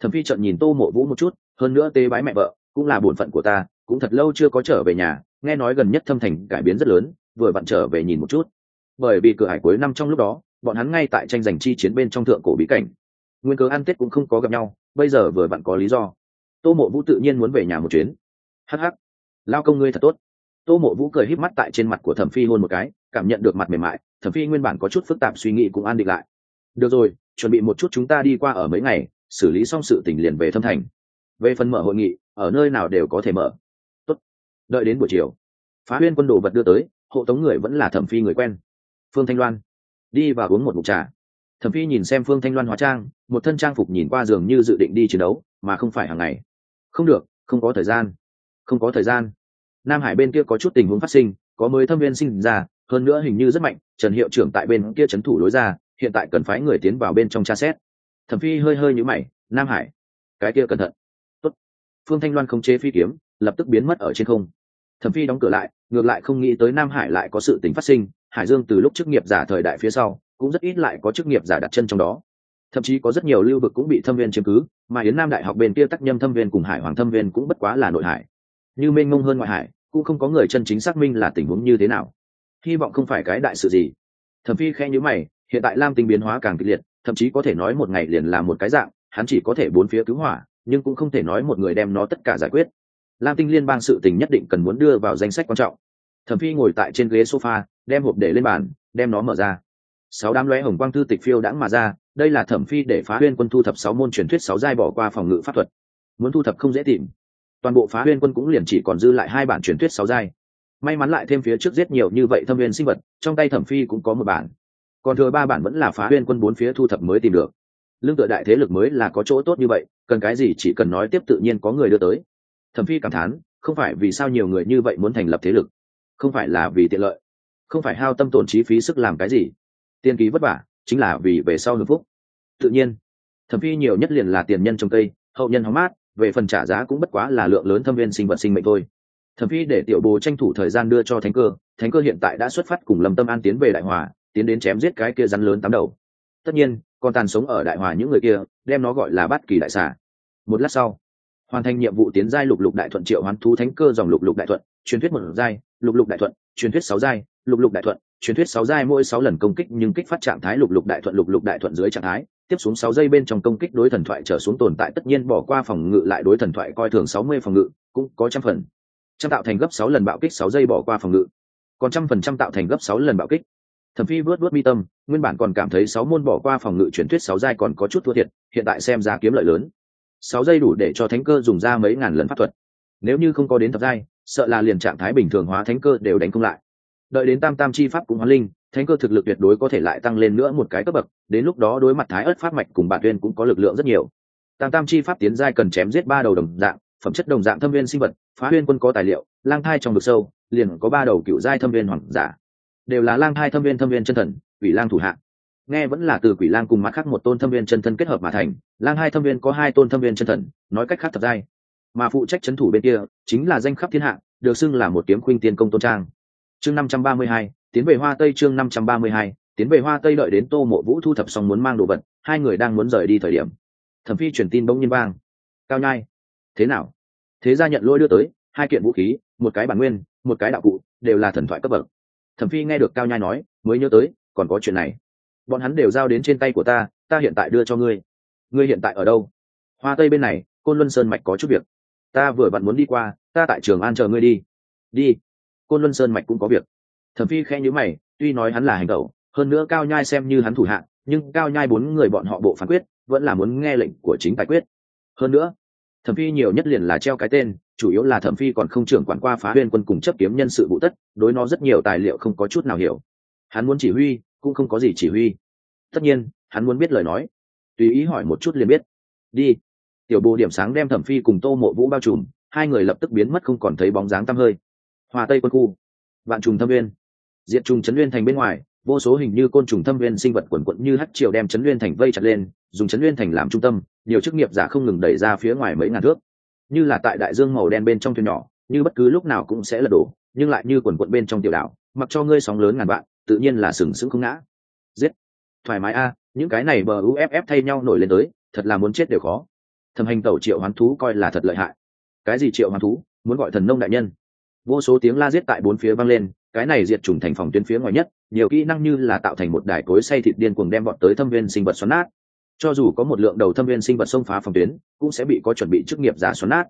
Thẩm phi trợn nhìn tô mộ vũ một chút, hơn nữa tế bái mẹ vợ, cũng là bổn phận của ta, cũng thật lâu chưa có trở về nhà, nghe nói gần nhất thâm thành cải biến rất lớn, vừa vặn trở về nhìn một chút. Bởi vì cửa hải cuối năm trong lúc đó, bọn hắn ngay tại tranh giành chi chiến bên trong thượng cổ bí cảnh nguyên cớ ăn tết cũng không có gặp nhau, bây giờ vừa vặn có lý do. Tô mộ vũ tự nhiên muốn về nhà một chuyến. Hh lao công ngươi thật tốt. Tô mộ vũ cười híp mắt tại trên mặt của thẩm phi hôn một cái, cảm nhận được mặt mềm mại, thẩm phi nguyên bản có chút phức tạp suy nghĩ cũng an định lại. Được rồi, chuẩn bị một chút chúng ta đi qua ở mấy ngày, xử lý xong sự tình liền về thâm thành. Về phần mở hội nghị, ở nơi nào đều có thể mở. Tốt. đợi đến buổi chiều, phá huyên quân đồ vật đưa tới, hộ tống người vẫn là thẩm phi người quen. Phương thanh loan, đi và uống một mục trà thẩm phi nhìn xem phương thanh loan hóa trang, một thân trang phục nhìn qua giường như dự định đi chiến đấu, mà không phải hàng ngày. Không được, không có thời gian. Không có thời gian. Nam hải bên kia có chút tình huống phát sinh, có mới thâm viên sinh ra, hơn nữa hình như rất mạnh, trần hiệu trưởng tại bên kia trấn thủ lối ra, hiện tại cần phái người tiến vào bên trong tra xét. Thẩm phi hơi hơi nhũ mày, nam hải, cái kia cẩn thận. Tốt. phương thanh loan không chế phi kiếm, lập tức biến mất ở trên không. Thẩm phi đóng cửa lại, ngược lại không nghĩ tới nam hải lại có sự tình phát sinh, hải dương từ lúc chức nghiệp giả thời đại phía sau cũng rất ít lại có chức nghiệp giả đặt chân trong đó. Thậm chí có rất nhiều lưu vực cũng bị thâm viên chiếm cứ, mà yến nam đại học bên kia tác nhâm thâm viên cùng hải hoàng thâm viên cũng bất quá là nội hải. Như mênh mông hơn ngoại hải, cũng không có người chân chính xác minh là tình huống như thế nào. Hy vọng không phải cái đại sự gì. Thẩm phi khe nhữ mày, hiện tại lam tinh biến hóa càng kịch liệt, thậm chí có thể nói một ngày liền là một cái dạng, hắn chỉ có thể bốn phía cứu hỏa, nhưng cũng không thể nói một người đem nó tất cả giải quyết. Lam tinh liên bang sự tình nhất định cần muốn đưa vào danh sách quan trọng. Thẩm phi ngồi tại trên ghế sofa, đem hộp để lên bàn, đem nó mở ra sáu đám lóe hồng quang thư tịch phiêu đãng mà ra, đây là thẩm phi để phá huyên quân thu thập sáu môn truyền thuyết sáu giai bỏ qua phòng ngự pháp thuật. Muốn thu thập không dễ tìm. Toàn bộ phá huyên quân cũng liền chỉ còn dư lại hai bản truyền thuyết sáu giai. May mắn lại thêm phía trước giết nhiều như vậy thâm viên sinh vật, trong tay thẩm phi cũng có một bản. Còn thừa ba bản vẫn là phá huyên quân bốn phía thu thập mới tìm được. Lương tựa đại thế lực mới là có chỗ tốt như vậy, cần cái gì chỉ cần nói tiếp tự nhiên có người đưa tới. Thẩm phi cảm thán, không phải vì sao nhiều người như vậy muốn thành lập thế lực. Không phải là vì tiện lợi. Không phải hao tâm tổn chi phí sức làm cái gì tiền ký vất vả, chính là vì về sau hưng phúc. Tự nhiên, thẩm phi nhiều nhất liền là tiền nhân trồng cây, hậu nhân hóng mát, về phần trả giá cũng bất quá là lượng lớn thâm viên sinh vật sinh mệnh thôi. Thẩm phi để tiểu bồ tranh thủ thời gian đưa cho thánh cơ thánh cơ hiện tại đã xuất phát cùng lâm tâm an tiến về đại hòa, tiến đến chém giết cái kia rắn lớn tám đầu. Tất nhiên còn tàn sống ở đại hòa những người kia, đem nó gọi là bát kỳ đại xà. Một lát sau, hoàn thành nhiệm vụ tiến giai lục lục đại thuận triệu hoán thú thánh cơ dòng lục lục đại thuận, truyền thuyết một giai, lục lục đại thuận, truyền thuyết sáu giai, lục lục đại thuận truyền thuyết sáu giai mỗi sáu lần công kích nhưng kích phát trạng thái lục lục đại thuận lục lục đại thuận dưới trạng thái, tiếp xuống sáu giây bên trong công kích đối thần thoại trở xuống tồn tại tất nhiên bỏ qua phòng ngự lại đối thần thoại coi thường sáu mươi phòng ngự, cũng có trăm phần. Trăm tạo thành gấp sáu lần bạo kích sáu giây bỏ qua phòng ngự. Còn trăm phần trăm tạo thành gấp sáu lần bạo kích. Thẩm phi vớt vớt mi tâm, nguyên bản còn cảm thấy sáu môn bỏ qua phòng ngự truyền thuyết sáu giai còn có chút thua thiệt, hiện tại xem ra kiếm lợi lớn. Sáu giây đủ để cho thánh cơ dùng ra mấy ngàn lần pháp thuật. Nếu như không có đến thập giai, sợ là liền trạng thái bình thường hóa thánh cơ đều đánh không lại đợi đến tam tam chi pháp cũng hóa linh, thánh cơ thực lực tuyệt đối có thể lại tăng lên nữa một cái cấp bậc, đến lúc đó đối mặt thái ớt pháp mạch cùng bản tuyên cũng có lực lượng rất nhiều. Tam tam chi pháp tiến giai cần chém giết ba đầu đồng dạng, phẩm chất đồng dạng thâm viên sinh vật, phá huyên quân có tài liệu, lang thai trong vực sâu, liền có ba đầu cựu giai thâm viên hoàng giả. Đều là lang thai thâm viên thâm viên chân thần, quỷ lang thủ hạng nghe vẫn là từ quỷ lang cùng mặt khác một tôn thâm viên chân thân kết hợp mà thành, lang hai thâm viên có hai tôn thâm viên chân thần, nói cách khác thật giai. Mà phụ trách c h ấ n thủ bên kia, chính là danh khắp thiên hạ, được xưng là một kiếm khuynh tiên công tôn trang chương năm trăm ba mươi hai, tiến về hoa tây chương năm trăm ba mươi hai, tiến về hoa tây đợi đến tô mộ vũ thu thập xong muốn mang đồ vật, hai người đang muốn rời đi thời điểm, thẩm phi truyền tin bỗng nhiên vang. Cao nhai, thế nào? Thế gia nhận lôi đưa tới, hai kiện vũ khí, một cái bản nguyên, một cái đạo cụ, đều là thần thoại cấp bậc. Thẩm phi nghe được cao nhai nói, mới nhớ tới, còn có chuyện này. Bọn hắn đều giao đến trên tay của ta ta hiện tại đưa cho ngươi. Ngươi hiện tại ở đâu? Hoa tây bên này, côn luân sơn mạch có chút việc. Ta vừa vặn muốn đi qua, ta tại trường an chờ ngươi đi. Đi côn luân sơn mạch cũng có việc. Thẩm phi khẽ nhíu mày, tuy nói hắn là hành tẩu, hơn nữa cao nhai xem như hắn thủ hạng nhưng cao nhai bốn người bọn họ bộ phán quyết, vẫn là muốn nghe lệnh của chính tài quyết. Hơn nữa, thẩm phi nhiều nhất liền là treo cái tên, chủ yếu là thẩm phi còn không trưởng quản qua phá huyên quân cùng chấp kiếm nhân sự vụ tất, đối nó rất nhiều tài liệu không có chút nào hiểu. Hắn muốn chỉ huy, cũng không có gì chỉ huy. Tất nhiên, hắn muốn biết lời nói. Tùy ý hỏi một chút liền biết. Đi. Tiểu bồ điểm sáng đem thẩm phi cùng tô mộ vũ bao trùm, hai người lập tức biến mất không còn thấy bóng dáng tăm hơi hòa tây quân khu, vạn trùng thâm viên diện trùng chấn nguyên thành bên ngoài, vô số hình như côn trùng thâm viên sinh vật quần quận như hắt triều đem chấn nguyên thành vây chặt lên, dùng chấn nguyên thành làm trung tâm, nhiều chức nghiệp giả không ngừng đẩy ra phía ngoài mấy ngàn thước. Như là tại đại dương màu đen bên trong thuyền nhỏ, như bất cứ lúc nào cũng sẽ lật đổ, nhưng lại như quần quận bên trong tiểu đảo, mặc cho ngươi sóng lớn ngàn vạn, tự nhiên là sừng sững không ngã. Giết! Thoải mái a, những cái này bờ uff thay nhau nổi lên tới, thật là muốn chết đều khó. Thầm hành tẩu triệu hoán thú coi là thật lợi hại. Cái gì triệu hoán thú? Muốn gọi thần nông đại nhân vô số tiếng la giết tại bốn phía vang lên, cái này diệt trùng thành phòng tuyến phía ngoài nhất, nhiều kỹ năng như là tạo thành một đài cối say thịt điên cuồng đem bọn tới thâm viên sinh vật xoắn nát. Cho dù có một lượng đầu thâm viên sinh vật xông phá phòng tuyến, cũng sẽ bị có chuẩn bị chức nghiệp giả xoắn nát.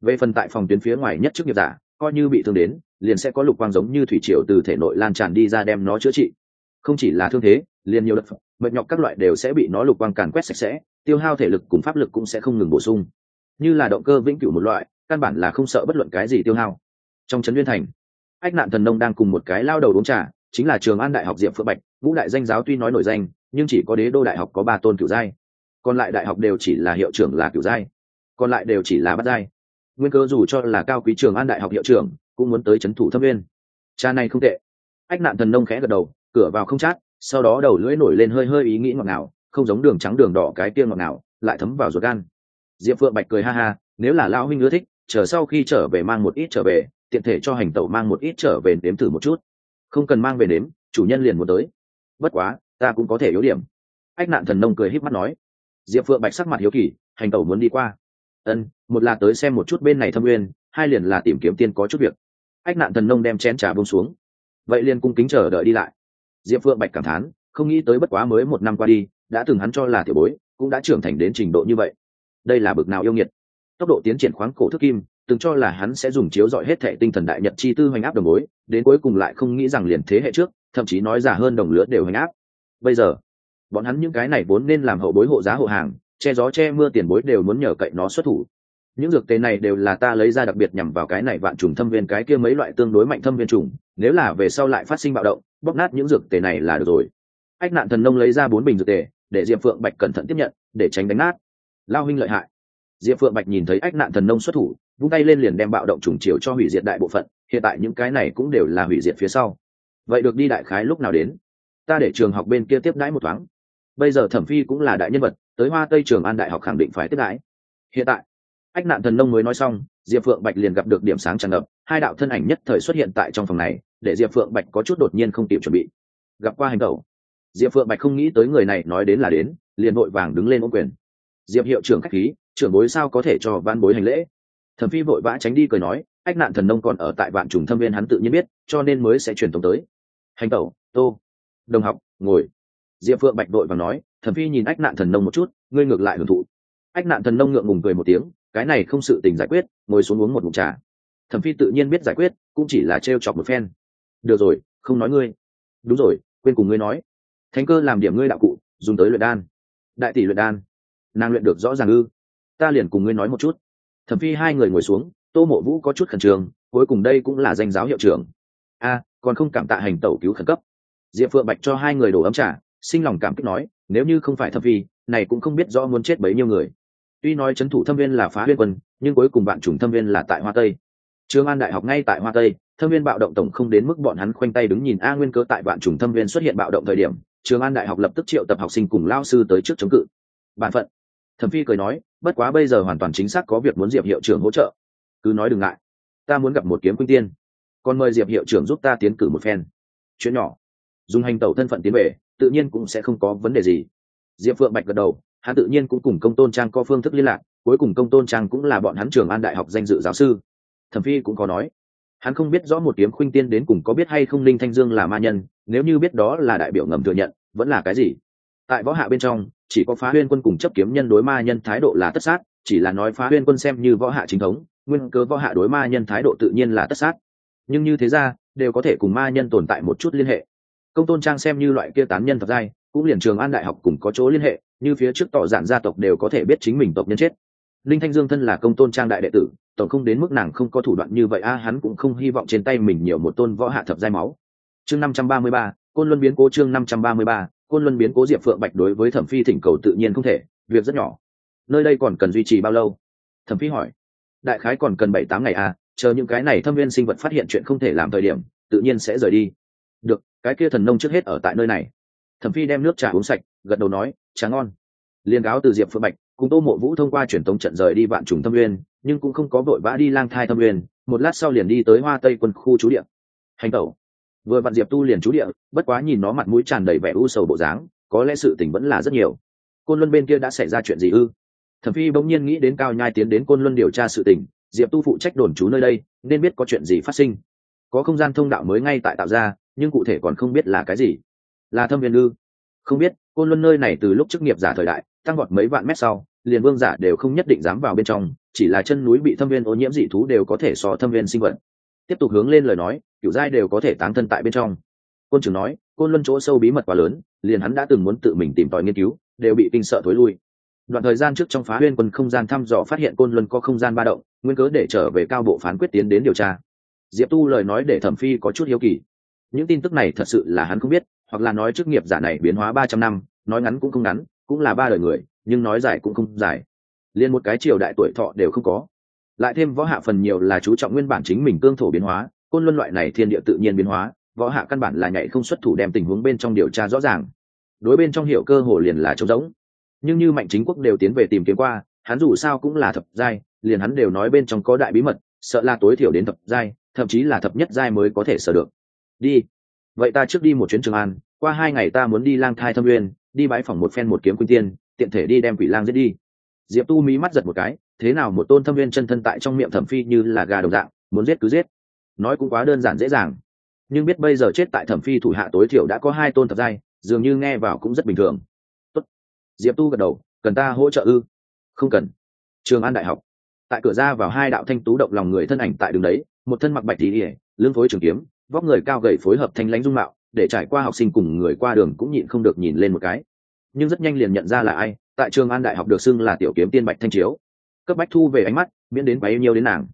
Về phần tại phòng tuyến phía ngoài nhất chức nghiệp giả, coi như bị thương đến, liền sẽ có lục quang giống như thủy triều từ thể nội lan tràn đi ra đem nó chữa trị. Không chỉ là thương thế, liền nhiều đất mệt nhọc các loại đều sẽ bị nó lục quang càn quét sạch sẽ, tiêu hao thể lực cùng pháp lực cũng sẽ không ngừng bổ sung. Như là động cơ vĩnh cửu một loại, căn bản là không sợ bất luận cái gì tiêu hao trong trấn liên thành. Ách nạn thần nông đang cùng một cái lao đầu uống trà, chính là trường an đại học diệp phượng bạch vũ đại danh giáo tuy nói nổi danh, nhưng chỉ có đế đô đại học có ba tôn cửu giai. Còn lại đại học đều chỉ là hiệu trưởng là cửu giai. Còn lại đều chỉ là bắt giai. Nguyên cơ dù cho là cao quý trường an đại học hiệu trưởng, cũng muốn tới c h ấ n thủ thâm viên. Cha này không tệ. Ách nạn thần nông khẽ gật đầu, cửa vào không chát, sau đó đầu lưỡi nổi lên hơi hơi ý nghĩ ngọt ngào, không giống đường trắng đường đỏ cái tiên ngọt ngào, lại thấm vào ruột gan. Diệp phượng bạch cười ha ha, nếu là lão huynh ưa thích, chờ sau khi trở về mang một ít trở về tiện thể cho hành tẩu mang một ít trở về nếm thử một chút. Không cần mang về nếm, chủ nhân liền muốn tới. Bất quá, ta cũng có thể yếu điểm. Ách nạn thần nông cười híp mắt nói. Diệp phượng bạch sắc mặt hiếu kỳ, hành tẩu muốn đi qua. Ân, một là tới xem một chút bên này thâm uyên hai liền là tìm kiếm tiên có chút việc. Ách nạn thần nông đem chén trà bông xuống. Vậy liền cung kính chờ đợi đi lại. Diệp phượng bạch cảm thán, không nghĩ tới bất quá mới một năm qua đi, đã từng hắn cho là tiểu bối, cũng đã trưởng thành đến trình độ như vậy. Đây là bực nào yêu nghiệt. Tốc độ tiến triển khoáng cổ thức kim từng cho là hắn sẽ dùng chiếu dọi hết thệ tinh thần đại nhật chi tư hoành áp đồng bối, đến cuối cùng lại không nghĩ rằng liền thế hệ trước, thậm chí nói giả hơn đồng lứa đều hoành áp. Bây giờ, bọn hắn những cái này vốn nên làm hậu bối hộ giá hộ hàng, che gió che mưa tiền bối đều muốn nhờ cậy nó xuất thủ. Những dược tề này đều là ta lấy ra đặc biệt nhằm vào cái này vạn trùng thâm viên, cái kia mấy loại tương đối mạnh thâm viên trùng, nếu là về sau lại phát sinh bạo động bóc nát những dược tề này là được rồi. Ách nạn thần nông lấy ra bốn bình dược tề, để diệp phượng bạch cẩn thận tiếp nhận, để tránh đánh nát. Lao huynh lợi hại. Diệp phượng bạch nhìn thấy ách nạn thần nông xuất thủ vung tay lên liền đem bạo động trùng chiều cho hủy diệt đại bộ phận, hiện tại những cái này cũng đều là hủy diệt phía sau. Vậy được đi đại khái lúc nào đến? Ta để trường học bên kia tiếp đãi một thoáng. Bây giờ thẩm phi cũng là đại nhân vật, tới hoa tây trường an đại học khẳng định phải tiếp đãi. Hiện tại, ách nạn thần nông mới nói xong, diệp phượng bạch liền gặp được điểm sáng tràn ngập, hai đạo thân ảnh nhất thời xuất hiện tại trong phòng này, để diệp phượng bạch có chút đột nhiên không kịp chuẩn bị. Gặp qua hành tẩu. Diệp phượng bạch không nghĩ tới người này nói đến là đến, liền vội vàng đứng lên ôm quyền. Diệp hiệu trưởng khách khí, trưởng bối sao có thể cho văn bối hành lễ? Thẩm phi vội vã tránh đi cười nói, ách nạn thần nông còn ở tại vạn trùng thâm viên hắn tự nhiên biết, cho nên mới sẽ truyền tống tới. Hành tẩu, tô, đồng học, ngồi. Diệp phượng bạch đội và nói, thẩm phi nhìn ách nạn thần nông một chút, ngươi ngược lại hưởng thụ. Ách nạn thần nông ngượng ngùng cười một tiếng, cái này không sự tình giải quyết, ngồi xuống uống một mụn trà. Thẩm phi tự nhiên biết giải quyết, cũng chỉ là trêu chọc một phen. Được rồi, không nói ngươi. Đúng rồi, quên cùng ngươi nói. Thánh cơ làm điểm ngươi đạo cụ, dùng tới luyện đan. Đại tỷ luyện đan. Nàng luyện được rõ ràng ư. Ta liền cùng ngươi nói một chút thẩm phi hai người ngồi xuống, tô mộ vũ có chút khẩn trương, cuối cùng đây cũng là danh giáo hiệu trưởng. A, còn không cảm tạ hành tẩu cứu khẩn cấp. Diệp phượng bạch cho hai người đổ ấm trà, sinh lòng cảm kích nói, nếu như không phải thâm phi, này cũng không biết rõ muốn chết bấy nhiêu người. Tuy nói c h ấ n thủ thâm viên là phá huyên quân, nhưng cuối cùng bạn chủng thâm viên là tại hoa tây. Trường an đại học ngay tại hoa tây, thâm viên bạo động tổng không đến mức bọn hắn khoanh tay đứng nhìn a nguyên cơ tại bạn chủng thâm viên xuất hiện bạo động thời điểm trường an đại học lập tức triệu tập học sinh cùng lao sư tới trước chống cự. Bản phận. Thẩm phi cười nói bất quá bây giờ hoàn toàn chính xác có việc muốn diệp hiệu trưởng hỗ trợ. Cứ nói đừng ngại. Ta muốn gặp một kiếm quynh tiên. Còn mời diệp hiệu trưởng giúp ta tiến cử một phen. Chuyện nhỏ. Dùng hành tẩu thân phận tiến về, tự nhiên cũng sẽ không có vấn đề gì. Diệp phượng bạch gật đầu, hắn tự nhiên cũng cùng công tôn trang có phương thức liên lạc, cuối cùng công tôn trang cũng là bọn hắn trường an đại học danh dự giáo sư. Thẩm phi cũng có nói. Hắn không biết rõ một kiếm khuynh tiên đến cùng có biết hay không linh thanh dương là ma nhân, nếu như biết đó là đại biểu ngầm thừa nhận, vẫn là cái gì? Tại võ hạ bên trong chỉ có phá huyên quân cùng chấp kiếm nhân đối ma nhân thái độ là tất sát, chỉ là nói phá huyên quân xem như võ hạ chính thống, nguyên cơ võ hạ đối ma nhân thái độ tự nhiên là tất sát. Nhưng như thế ra, đều có thể cùng ma nhân tồn tại một chút liên hệ. Công tôn trang xem như loại kia tán nhân thật giai, cũng liền trường an đại học cùng có chỗ liên hệ, như phía trước tỏ giản gia tộc đều có thể biết chính mình tộc nhân chết. Linh thanh dương thân là công tôn trang đại đệ tử, tổng không đến mức nàng không có thủ đoạn như vậy, a, hắn cũng không hy vọng trên tay mình nhiều một tôn võ hạ thập giai máu. Chương năm trăm ba mươi ba, côn luân biến cố chương năm trăm ba mươi ba côn luân biến cố diệp phượng bạch đối với thẩm phi thỉnh cầu tự nhiên không thể, việc rất nhỏ. Nơi đây còn cần duy trì bao lâu? Thẩm phi hỏi. Đại khái còn cần bảy tám ngày à chờ những cái này thâm viên sinh vật phát hiện chuyện không thể làm thời điểm, tự nhiên sẽ rời đi. Được, cái kia thần nông trước hết ở tại nơi này. Thẩm phi đem nước trà uống sạch, gật đầu nói, trà ngon. Liên cáo từ diệp phượng bạch, cùng tô mộ vũ thông qua truyền tống trận rời đi vạn trùng thâm uyên nhưng cũng không có vội vã đi lang thai thâm uyên một lát sau liền đi tới hoa tây quân khu trú địa. Hành tẩu vừa vặn diệp tu liền trú địa, bất quá nhìn nó mặt mũi tràn đầy vẻ u sầu bộ dáng, có lẽ sự tình vẫn là rất nhiều. Côn luân bên kia đã xảy ra chuyện gì ư? Thẩm phi bỗng nhiên nghĩ đến cao nhai tiến đến côn luân điều tra sự tình, diệp tu phụ trách đồn trú nơi đây, nên biết có chuyện gì phát sinh. Có không gian thông đạo mới ngay tại tạo ra, nhưng cụ thể còn không biết là cái gì. Là thâm viên ư không biết, côn luân nơi này từ lúc chức nghiệp giả thời đại, tăng vọt mấy vạn mét sau, liền vương giả đều không nhất định dám vào bên trong, chỉ là chân núi bị thâm viên ô nhiễm dị thú đều có thể so thâm viên sinh vật tiếp tục hướng lên lời nói, kiểu giai đều có thể tán thân tại bên trong. Quân trưởng nói, côn luân chỗ sâu bí mật quá lớn, liền hắn đã từng muốn tự mình tìm tòi nghiên cứu, đều bị kinh sợ thối lui. Đoạn thời gian trước trong phá huyên quân không gian thăm dò phát hiện côn luân có không gian ba động, nguyên cớ để trở về cao bộ phán quyết tiến đến điều tra. Diệp tu lời nói để thẩm phi có chút hiếu kỳ. Những tin tức này thật sự là hắn không biết, hoặc là nói chức nghiệp giả này biến hóa ba trăm năm, nói ngắn cũng không ngắn, cũng là ba đời người, nhưng nói dài cũng không dài. Liền một cái triều đại tuổi thọ đều không có lại thêm võ hạ phần nhiều là chú trọng nguyên bản chính mình cương thổ biến hóa, côn luân loại này thiên địa tự nhiên biến hóa, võ hạ căn bản là nhảy không xuất thủ đem tình huống bên trong điều tra rõ ràng. Đối bên trong hiệu cơ hồ liền là trống rỗng. Nhưng như mạnh chính quốc đều tiến về tìm kiếm qua, hắn dù sao cũng là thập giai, liền hắn đều nói bên trong có đại bí mật, sợ là tối thiểu đến thập giai, thậm chí là thập nhất giai mới có thể sở được. Đi. Vậy ta trước đi một chuyến trường an, qua hai ngày ta muốn đi lang thai thâm uyên, đi bãi phòng một phen một kiếm quyên tiên, tiện thể đi đem quỷ lang giết đi. Diệp tu mí mắt giật một cái thế nào một tôn thâm viên chân thân tại trong miệng thẩm phi như là gà đồng dạng, muốn giết cứ giết. Nói cũng quá đơn giản dễ dàng. Nhưng biết bây giờ chết tại thẩm phi thủ hạ tối thiểu đã có hai tôn thập giai, dường như nghe vào cũng rất bình thường. Tốt. diệp tu gật đầu, cần ta hỗ trợ ư? Không cần. Trường an đại học. Tại cửa ra vào hai đạo thanh tú động lòng người thân ảnh tại đường đấy, một thân mặc bạch tỉ ỉa lưng phối trường kiếm, vóc người cao gầy phối hợp thanh lãnh dung mạo, để trải qua học sinh cùng người qua đường cũng nhịn không được nhìn lên một cái. Nhưng rất nhanh liền nhận ra là ai, tại trường an đại học được xưng là tiểu kiếm tiên bạch thanh chiếu cấp bách thu về ánh mắt, miễn đến bấy nhiêu đến nàng.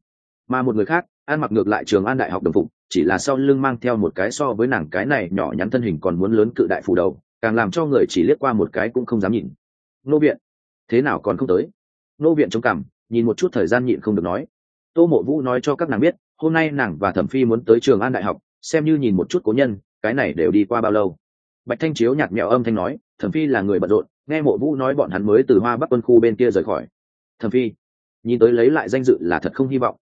Mà một người khác an mặc ngược lại trường an đại học đồng phục, chỉ là sau lưng mang theo một cái so với nàng cái này nhỏ nhắn thân hình còn muốn lớn cự đại phủ đầu, càng làm cho người chỉ liếc qua một cái cũng không dám nhìn. Nô viện, thế nào còn không tới? Nô viện trông cằm, nhìn một chút thời gian nhịn không được nói. Tô mộ vũ nói cho các nàng biết, hôm nay nàng và thẩm phi muốn tới trường an đại học, xem như nhìn một chút cố nhân, cái này đều đi qua bao lâu. Bạch thanh chiếu nhạt mẹo âm thanh nói, thẩm phi là người bận rộn, nghe mộ vũ nói bọn hắn mới từ hoa bắc quân khu bên kia rời khỏi. Thẩm phi nhìn tới lấy lại danh dự là thật không hy vọng.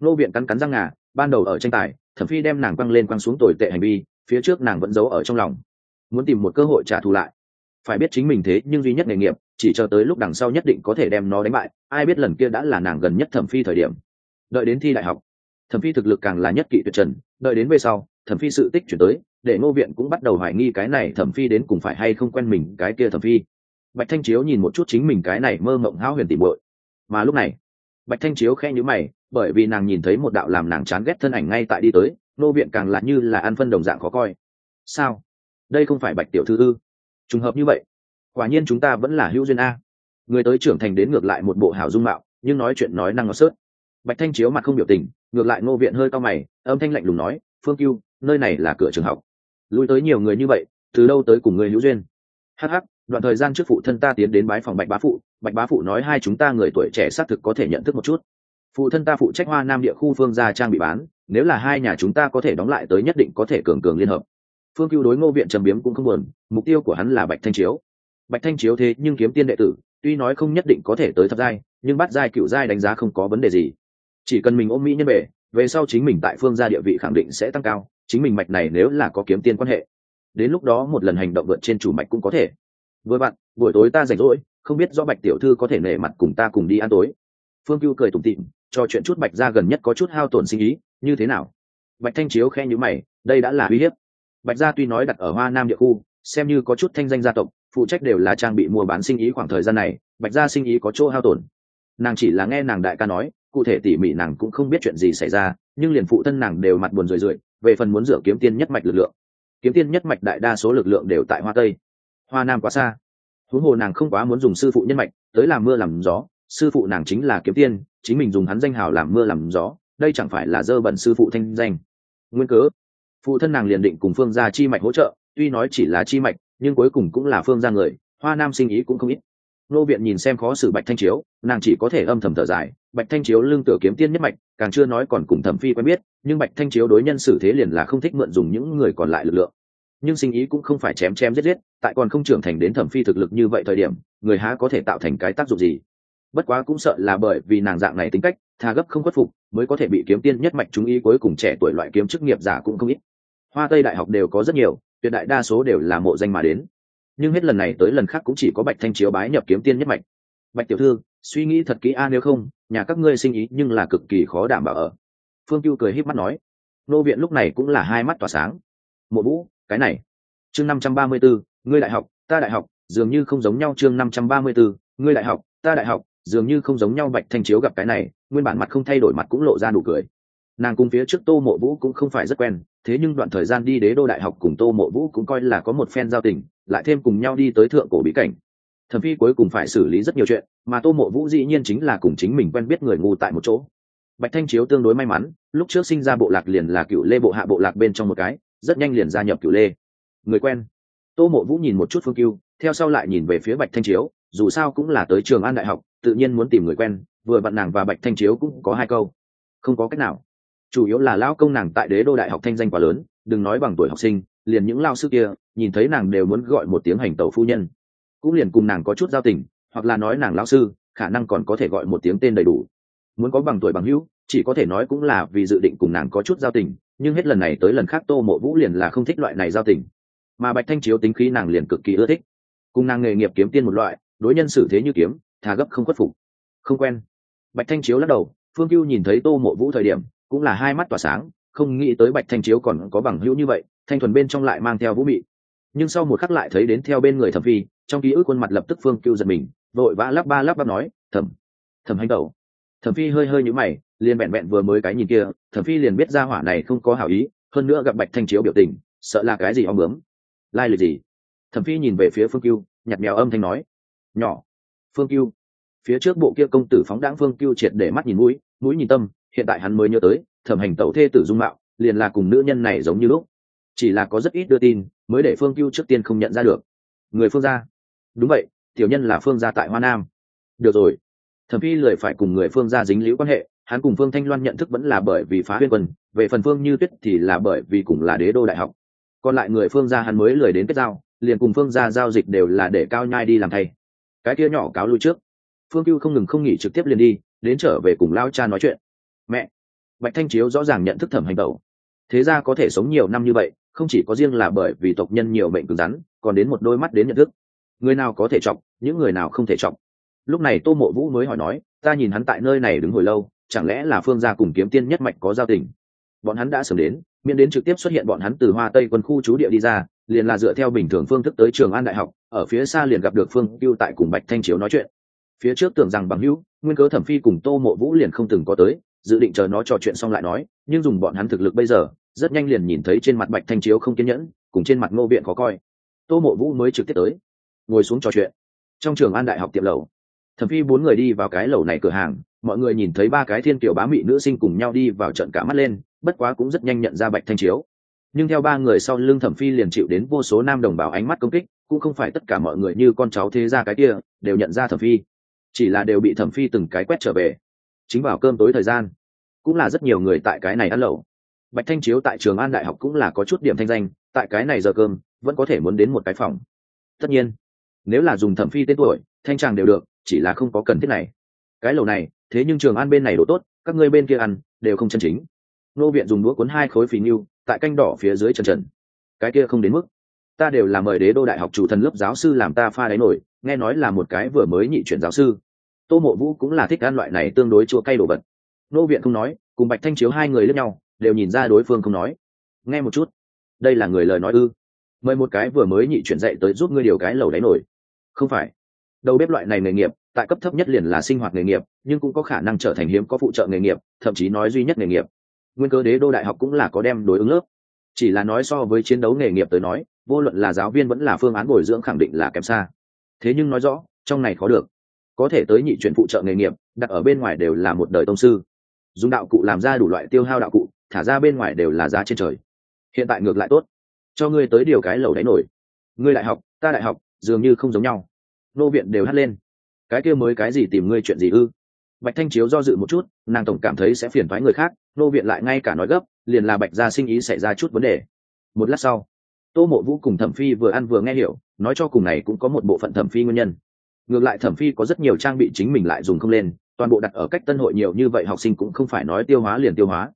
Nô viện cắn cắn răng ngà, ban đầu ở tranh tài, thẩm phi đem nàng quăng lên quăng xuống tồi tệ hành vi, phía trước nàng vẫn giấu ở trong lòng. Muốn tìm một cơ hội trả thù lại. Phải biết chính mình thế nhưng duy nhất nghề nghiệp, chỉ chờ tới lúc đằng sau nhất định có thể đem nó đánh bại, ai biết lần kia đã là nàng gần nhất thẩm phi thời điểm. Đợi đến thi đại học, thẩm phi thực lực càng là nhất kỵ tuyệt trần, đợi đến về sau, thẩm phi sự tích chuyển tới, để ngô viện cũng bắt đầu hoài nghi cái này thẩm phi đến cùng phải hay không quen mình cái kia thẩm phi. Bạch thanh chiếu nhìn một chút chính mình cái này mơ mộng háo huyền tìm bội mà lúc này bạch thanh chiếu khe nhữ mày, bởi vì nàng nhìn thấy một đạo làm nàng chán ghét thân ảnh ngay tại đi tới, nô viện càng là như là ăn phân đồng dạng khó coi. Sao? Đây không phải bạch tiểu thư ư? Trùng hợp như vậy, quả nhiên chúng ta vẫn là hữu duyên a. Người tới trưởng thành đến ngược lại một bộ hào dung mạo, nhưng nói chuyện nói năng ngọt sớt. Bạch thanh chiếu mặt không biểu tình, ngược lại ngô viện hơi cao mày, âm thanh lạnh lùng nói, phương cưu, nơi này là cửa trường học. Lui tới nhiều người như vậy, từ đâu tới cùng người hữu duyên? Hh đoạn thời gian trước phụ thân ta tiến đến bái phòng bạch bá phụ, bạch bá phụ nói hai chúng ta người tuổi trẻ xác thực có thể nhận thức một chút. Phụ thân ta phụ trách hoa nam địa khu phương gia trang bị bán, nếu là hai nhà chúng ta có thể đóng lại tới nhất định có thể cường cường liên hợp. Phương cưu đối ngô viện trầm biếm cũng không buồn, mục tiêu của hắn là bạch thanh chiếu. Bạch thanh chiếu thế nhưng kiếm tiên đệ tử, tuy nói không nhất định có thể tới thập giai, nhưng bắt giai cựu giai đánh giá không có vấn đề gì. Chỉ cần mình ôm mỹ nhân bệ về sau chính mình tại phương gia địa vị khẳng định sẽ tăng cao, chính mình mạch này nếu là có kiếm tiên quan hệ, đến lúc đó một lần hành động vượt trên chủ mạch cũng có thể vừa bạn, buổi tối ta rảnh rỗi, không biết do bạch tiểu thư có thể nể mặt cùng ta cùng đi ăn tối. Phương cưu cười tủm tịm cho chuyện chút bạch gia gần nhất có chút hao tổn sinh ý, như thế nào? Bạch thanh chiếu khe nhữ mày, đây đã là uy hiếp. Bạch gia tuy nói đặt ở hoa nam địa khu, xem như có chút thanh danh gia tộc, phụ trách đều là trang bị mua bán sinh ý khoảng thời gian này, bạch gia sinh ý có chỗ hao tổn. Nàng chỉ là nghe nàng đại ca nói, cụ thể tỉ mỉ nàng cũng không biết chuyện gì xảy ra, nhưng liền phụ thân nàng đều mặt buồn rười rượi, về phần muốn rửa kiếm tiên nhất mạch lực lượng. Kiếm tiên nhất mạch đại đa số lực lượng đều tại hoa tây hoa nam quá xa. Huống hồ nàng không quá muốn dùng sư phụ nhân mạch, tới làm mưa làm gió, sư phụ nàng chính là kiếm tiên, chính mình dùng hắn danh hào làm mưa làm gió, đây chẳng phải là dơ bẩn sư phụ thanh danh. Nguyên cớ, phụ thân nàng liền định cùng phương gia chi mạch hỗ trợ, tuy nói chỉ là chi mạch, nhưng cuối cùng cũng là phương gia người, hoa nam sinh ý cũng không ít. Nô viện nhìn xem khó xử bạch thanh chiếu, nàng chỉ có thể âm thầm thở dài, bạch thanh chiếu lương tựa kiếm tiên nhất mạch, càng chưa nói còn cùng thẩm phi quen biết, nhưng bạch thanh chiếu đối nhân xử thế liền là không thích mượn dùng những người còn lại lực lượng nhưng sinh ý cũng không phải chém chém giết giết, tại còn không trưởng thành đến thẩm phi thực lực như vậy thời điểm, người há có thể tạo thành cái tác dụng gì? Bất quá cũng sợ là bởi vì nàng dạng này tính cách thà gấp không khuất phục, mới có thể bị kiếm tiên nhất mạch chúng ý cuối cùng trẻ tuổi loại kiếm chức nghiệp giả cũng không ít. Hoa tây đại học đều có rất nhiều, tuyệt đại đa số đều là mộ danh mà đến. Nhưng hết lần này tới lần khác cũng chỉ có bạch thanh chiếu bái nhập kiếm tiên nhất mạch. Bạch tiểu thư, suy nghĩ thật kỹ a, nếu không, nhà các ngươi sinh ý nhưng là cực kỳ khó đảm bảo ở. Phương cưu cười h í p mắt nói. Nô viện lúc này cũng là hai mắt tỏa sáng. Mộ vũ cái này, chương năm trăm ba mươi bốn ngươi đại học, ta đại học, dường như không giống nhau chương năm trăm ba mươi bốn ngươi đại học, ta đại học, dường như không giống nhau bạch thanh chiếu gặp cái này, nguyên bản mặt không thay đổi mặt cũng lộ ra nụ cười. Nàng cùng phía trước tô mộ vũ cũng không phải rất quen, thế nhưng đoạn thời gian đi đế đô đại học cùng tô mộ vũ cũng coi là có một phen giao tình, lại thêm cùng nhau đi tới thượng cổ bí cảnh. Thẩm phi cuối cùng phải xử lý rất nhiều chuyện, mà tô mộ vũ dĩ nhiên chính là cùng chính mình quen biết người ngu tại một chỗ. Bạch thanh chiếu tương đối may mắn, lúc trước sinh ra bộ lạc liền là cựu lê bộ hạ bộ lạc bên trong một cái rất nhanh liền gia nhập cửu lê. Người quen. Tô mộ vũ nhìn một chút phương cưu theo sau lại nhìn về phía bạch thanh chiếu, dù sao cũng là tới trường an đại học, tự nhiên muốn tìm người quen, vừa bạn nàng và bạch thanh chiếu cũng có hai câu. Không có cách nào. Chủ yếu là lao công nàng tại đế đô đại học thanh danh quá lớn, đừng nói bằng tuổi học sinh, liền những lao sư kia, nhìn thấy nàng đều muốn gọi một tiếng hành tẩu phu nhân. Cũng liền cùng nàng có chút giao tình, hoặc là nói nàng lao sư, khả năng còn có thể gọi một tiếng tên đầy đủ. Muốn có bằng tuổi bằng hữu, chỉ có thể nói cũng là vì dự định cùng nàng có chút giao tình nhưng hết lần này tới lần khác tô mộ vũ liền là không thích loại này giao tình. Mà bạch thanh chiếu tính khí nàng liền cực kỳ ưa thích. Cùng nàng nghề nghiệp kiếm tiên một loại, đối nhân xử thế như kiếm, thà gấp không khuất phục. Không quen. Bạch thanh chiếu lắc đầu, phương cưu nhìn thấy tô mộ vũ thời điểm, cũng là hai mắt tỏa sáng, không nghĩ tới bạch thanh chiếu còn có bằng hữu như vậy, thanh thuần bên trong lại mang theo vũ mị. Nhưng sau một khắc lại thấy đến theo bên người thẩm phi, trong ký ức khuôn mặt lập tức phương cưu giật mình, vội vã lắp ba lắp bắp nói, thẩm thẩm hành tẩu. Thẩm phi hơi hơi nhũ mày liền vẹn vẹn vừa mới cái nhìn kia, thẩm phi liền biết ra hỏa này không có hảo ý, hơn nữa gặp bạch thanh chiếu biểu tình, sợ là cái gì om bướm. Lai lịch gì? Thẩm phi nhìn về phía phương cưu nhặt mèo âm thanh nói. Nhỏ. Phương cưu. Phía trước bộ kia công tử phóng đáng phương cưu triệt để mắt nhìn mũi mũi nhìn tâm, hiện tại hắn mới nhớ tới, thẩm hành tẩu thê tử dung mạo, liền là cùng nữ nhân này giống như lúc. Chỉ là có rất ít đưa tin, mới để phương cưu trước tiên không nhận ra được. Người phương gia. Đúng vậy, tiểu nhân là phương gia tại hoa nam. Được rồi. Thẩm phi lười phải cùng người phương gia dính liễu quan hệ hắn cùng phương thanh loan nhận thức vẫn là bởi vì phá huyên quân, về phần phương như tuyết thì là bởi vì cùng là đế đô đại học. Còn lại người phương gia hắn mới lười đến kết giao, liền cùng phương gia giao dịch đều là để cao nhai đi làm thay. Cái kia nhỏ cáo lui trước. Phương cưu không ngừng không nghỉ trực tiếp liền đi, đến trở về cùng lao cha nói chuyện. Mẹ. Bạch thanh chiếu rõ ràng nhận thức thẩm hành tẩu. Thế ra có thể sống nhiều năm như vậy, không chỉ có riêng là bởi vì tộc nhân nhiều bệnh cứng rắn, còn đến một đôi mắt đến nhận thức. Người nào có thể chọc, những người nào không thể chọc. Lúc này tô mộ vũ mới hỏi nói, ta nhìn hắn tại nơi này đứng hồi lâu chẳng lẽ là phương gia cùng kiếm tiên nhất mạch có giao tình? Bọn hắn đã sớm đến, miễn đến trực tiếp xuất hiện bọn hắn từ hoa tây quân khu trú địa đi ra, liền là dựa theo bình thường phương thức tới trường an đại học, ở phía xa liền gặp được phương cưu tại cùng bạch thanh chiếu nói chuyện. Phía trước tưởng rằng bằng hữu, nguyên cớ thẩm phi cùng tô mộ vũ liền không từng có tới, dự định chờ nó trò chuyện xong lại nói, nhưng dùng bọn hắn thực lực bây giờ, rất nhanh liền nhìn thấy trên mặt bạch thanh chiếu không kiên nhẫn, cùng trên mặt ngô viện khó coi. Tô mộ vũ mới trực tiếp tới, ngồi xuống trò chuyện. Trong trường an đại học tiệm lầu, thẩm phi bốn người đi vào cái lầu này cửa hàng mọi người nhìn thấy ba cái thiên kiều bá mị nữ sinh cùng nhau đi vào trận cả mắt lên, bất quá cũng rất nhanh nhận ra bạch thanh chiếu. Nhưng theo ba người sau lưng thẩm phi liền chịu đến vô số nam đồng bào ánh mắt công kích, cũng không phải tất cả mọi người như con cháu thế ra cái kia, đều nhận ra thẩm phi. Chỉ là đều bị thẩm phi từng cái quét trở về. Chính vào cơm tối thời gian, cũng là rất nhiều người tại cái này ăn lẩu. Bạch thanh chiếu tại trường an đại học cũng là có chút điểm thanh danh, tại cái này giờ cơm, vẫn có thể muốn đến một cái phòng. Tất nhiên, nếu là dùng thẩm phi tên tuổi, thanh tràng đều được, chỉ là không có cần thiết này. Cái lẩu này thế nhưng trường an bên này đổ tốt, các ngươi bên kia ăn, đều không chân chính. Nô viện dùng đũa cuốn hai khối phì nhiêu tại canh đỏ phía dưới trần trần. Cái kia không đến mức. Ta đều là mời đế đô đại học chủ thần lớp giáo sư làm ta pha đáy nổi, nghe nói là một cái vừa mới nhị chuyển giáo sư. Tô mộ vũ cũng là thích ăn loại này tương đối chua cay đồ vật. Nô viện không nói, cùng bạch thanh chiếu hai người lẫn nhau, đều nhìn ra đối phương không nói. Nghe một chút. Đây là người lời nói ư? Mời một cái vừa mới nhị chuyển dạy tới giúp ngươi điều cái lầu đáy nổi. Không phải. Đầu bếp loại này nghề nghiệp tại cấp thấp nhất liền là sinh hoạt nghề nghiệp, nhưng cũng có khả năng trở thành hiếm có phụ trợ nghề nghiệp, thậm chí nói duy nhất nghề nghiệp. Nguyên cơ đế đô đại học cũng là có đem đối ứng lớp. Chỉ là nói so với chiến đấu nghề nghiệp tới nói, vô luận là giáo viên vẫn là phương án bồi dưỡng khẳng định là kém xa. Thế nhưng nói rõ, trong này khó được. Có thể tới nhị chuyển phụ trợ nghề nghiệp, đặt ở bên ngoài đều là một đời tông sư. Dùng đạo cụ làm ra đủ loại tiêu hao đạo cụ, thả ra bên ngoài đều là giá trên trời. Hiện tại ngược lại tốt. Cho ngươi tới điều cái lầu đáy nổi. Ngươi đại học, ta đại học, dường như không giống nhau. Nô viện đều hắt lên cái kia mới cái gì tìm ngươi chuyện gì ư? Bạch thanh chiếu do dự một chút, nàng tổng cảm thấy sẽ phiền thoái người khác, nô viện lại ngay cả nói gấp, liền là bạch gia sinh ý xảy ra chút vấn đề. Một lát sau, tô mộ vũ cùng thẩm phi vừa ăn vừa nghe hiểu, nói cho cùng này cũng có một bộ phận thẩm phi nguyên nhân. Ngược lại thẩm phi có rất nhiều trang bị chính mình lại dùng không lên, toàn bộ đặt ở cách tân hội nhiều như vậy học sinh cũng không phải nói tiêu hóa liền tiêu hóa.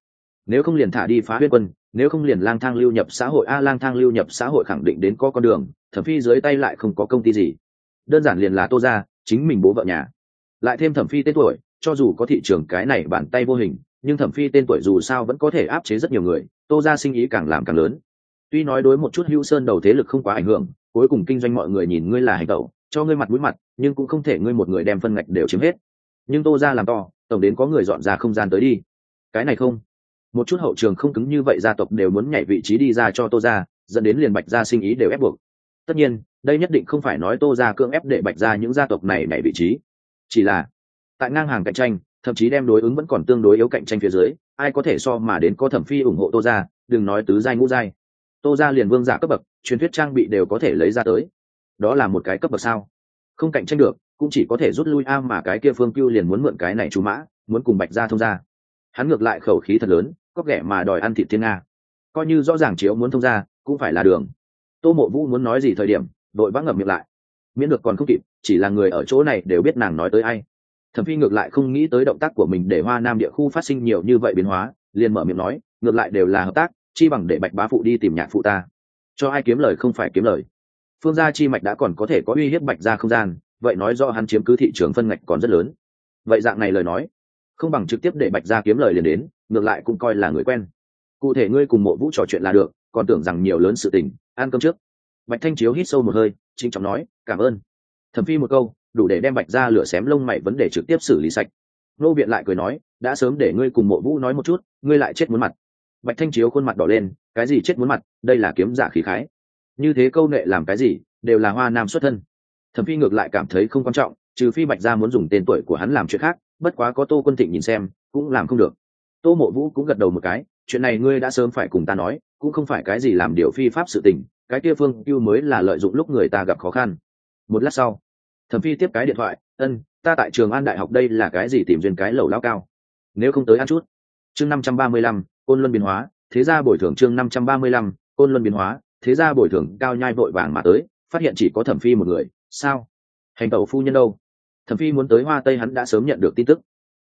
Nếu không liền thả đi phá huyết quân, nếu không liền lang thang lưu nhập xã hội a, lang thang lưu nhập xã hội khẳng định đến có con đường, thẩm phi dưới tay lại không có công ty gì. Đơn giản liền là tô ra chính mình bố vợ nhà. Lại thêm thẩm phi tên tuổi, cho dù có thị trường cái này bàn tay vô hình, nhưng thẩm phi tên tuổi dù sao vẫn có thể áp chế rất nhiều người, tô ra sinh ý càng làm càng lớn. Tuy nói đối một chút hữu sơn đầu thế lực không quá ảnh hưởng, cuối cùng kinh doanh mọi người nhìn ngươi là hành tẩu, cho ngươi mặt mũi mặt, nhưng cũng không thể ngươi một người đem phân ngạch đều chiếm hết. Nhưng tô ra làm to, tổng đến có người dọn ra không gian tới đi. Cái này không. Một chút hậu trường không cứng như vậy gia tộc đều muốn nhảy vị trí đi ra cho tô ra, dẫn đến liền bạch gia sinh ý đều ép buộc. Tất nhiên đây nhất định không phải nói tô ra cưỡng ép để bạch ra những gia tộc này nảy vị trí. Chỉ là, tại ngang hàng cạnh tranh, thậm chí đem đối ứng vẫn còn tương đối yếu cạnh tranh phía dưới, ai có thể so mà đến có thẩm phi ủng hộ tô ra, đừng nói tứ giai ngũ giai. Tô ra liền vương giả cấp bậc, truyền thuyết trang bị đều có thể lấy ra tới. Đó là một cái cấp bậc sao? Không cạnh tranh được, cũng chỉ có thể rút lui a mà cái kia phương cưu liền muốn mượn cái này chú mã, muốn cùng bạch ra thông ra hắn ngược lại khẩu khí thật lớn, có ghẻ mà đòi ăn thịt thiên nga. Coi như rõ ràng chiếu muốn thông ra cũng phải là đường. Tô mộ vũ muốn nói gì thời điểm đội vã ngậm miệng lại. Miễn được còn không kịp, chỉ là người ở chỗ này đều biết nàng nói tới ai. Thẩm phi ngược lại không nghĩ tới động tác của mình để hoa nam địa khu phát sinh nhiều như vậy biến hóa, liền mở miệng nói, ngược lại đều là hợp tác, chi bằng để bạch bá phụ đi tìm nhạc phụ ta. Cho ai kiếm lời không phải kiếm lời. Phương gia chi mạch đã còn có thể có uy hiếp bạch ra không gian, vậy nói do hắn chiếm cứ thị trường phân ngạch còn rất lớn. Vậy dạng này lời nói, không bằng trực tiếp để bạch ra kiếm lời liền đến, ngược lại cũng coi là người quen. Cụ thể ngươi cùng mộ vũ trò chuyện là được, còn tưởng rằng nhiều lớn sự tình, ăn cơm trước bạch thanh chiếu hít sâu một hơi trinh trọng nói, cảm ơn. Thẩm phi một câu, đủ để đem bạch ra lửa xém lông mày vấn đề trực tiếp xử lý sạch. Nô viện lại cười nói, đã sớm để ngươi cùng mộ vũ nói một chút, ngươi lại chết muốn mặt. Bạch thanh chiếu khuôn mặt đỏ lên, cái gì chết muốn mặt, đây là kiếm giả khí khái. Như thế câu nệ làm cái gì, đều là hoa nam xuất thân. Thẩm phi ngược lại cảm thấy không quan trọng, trừ phi bạch gia muốn dùng tên tuổi của hắn làm chuyện khác, bất quá có tô quân thịnh nhìn xem, cũng làm không được. Tô mộ vũ cũng gật đầu một cái, chuyện này ngươi đã sớm phải cùng ta nói, cũng không phải cái gì làm điều phi pháp sự tình cái kia phương cưu mới là lợi dụng lúc người ta gặp khó khăn. Một lát sau, thẩm phi tiếp cái điện thoại, ân, ta tại trường an đại học đây là cái gì tìm duyên cái lầu lao cao? Nếu không tới ăn chút. Chương năm trăm ba mươi lăm, côn luân biến hóa, thế ra bồi thường chương năm trăm ba mươi lăm, côn luân biến hóa, thế ra bồi thường cao nhai vội vàng mà tới, phát hiện chỉ có thẩm phi một người. Sao? Hành tẩu phu nhân đâu? Thẩm phi muốn tới hoa tây hắn đã sớm nhận được tin tức.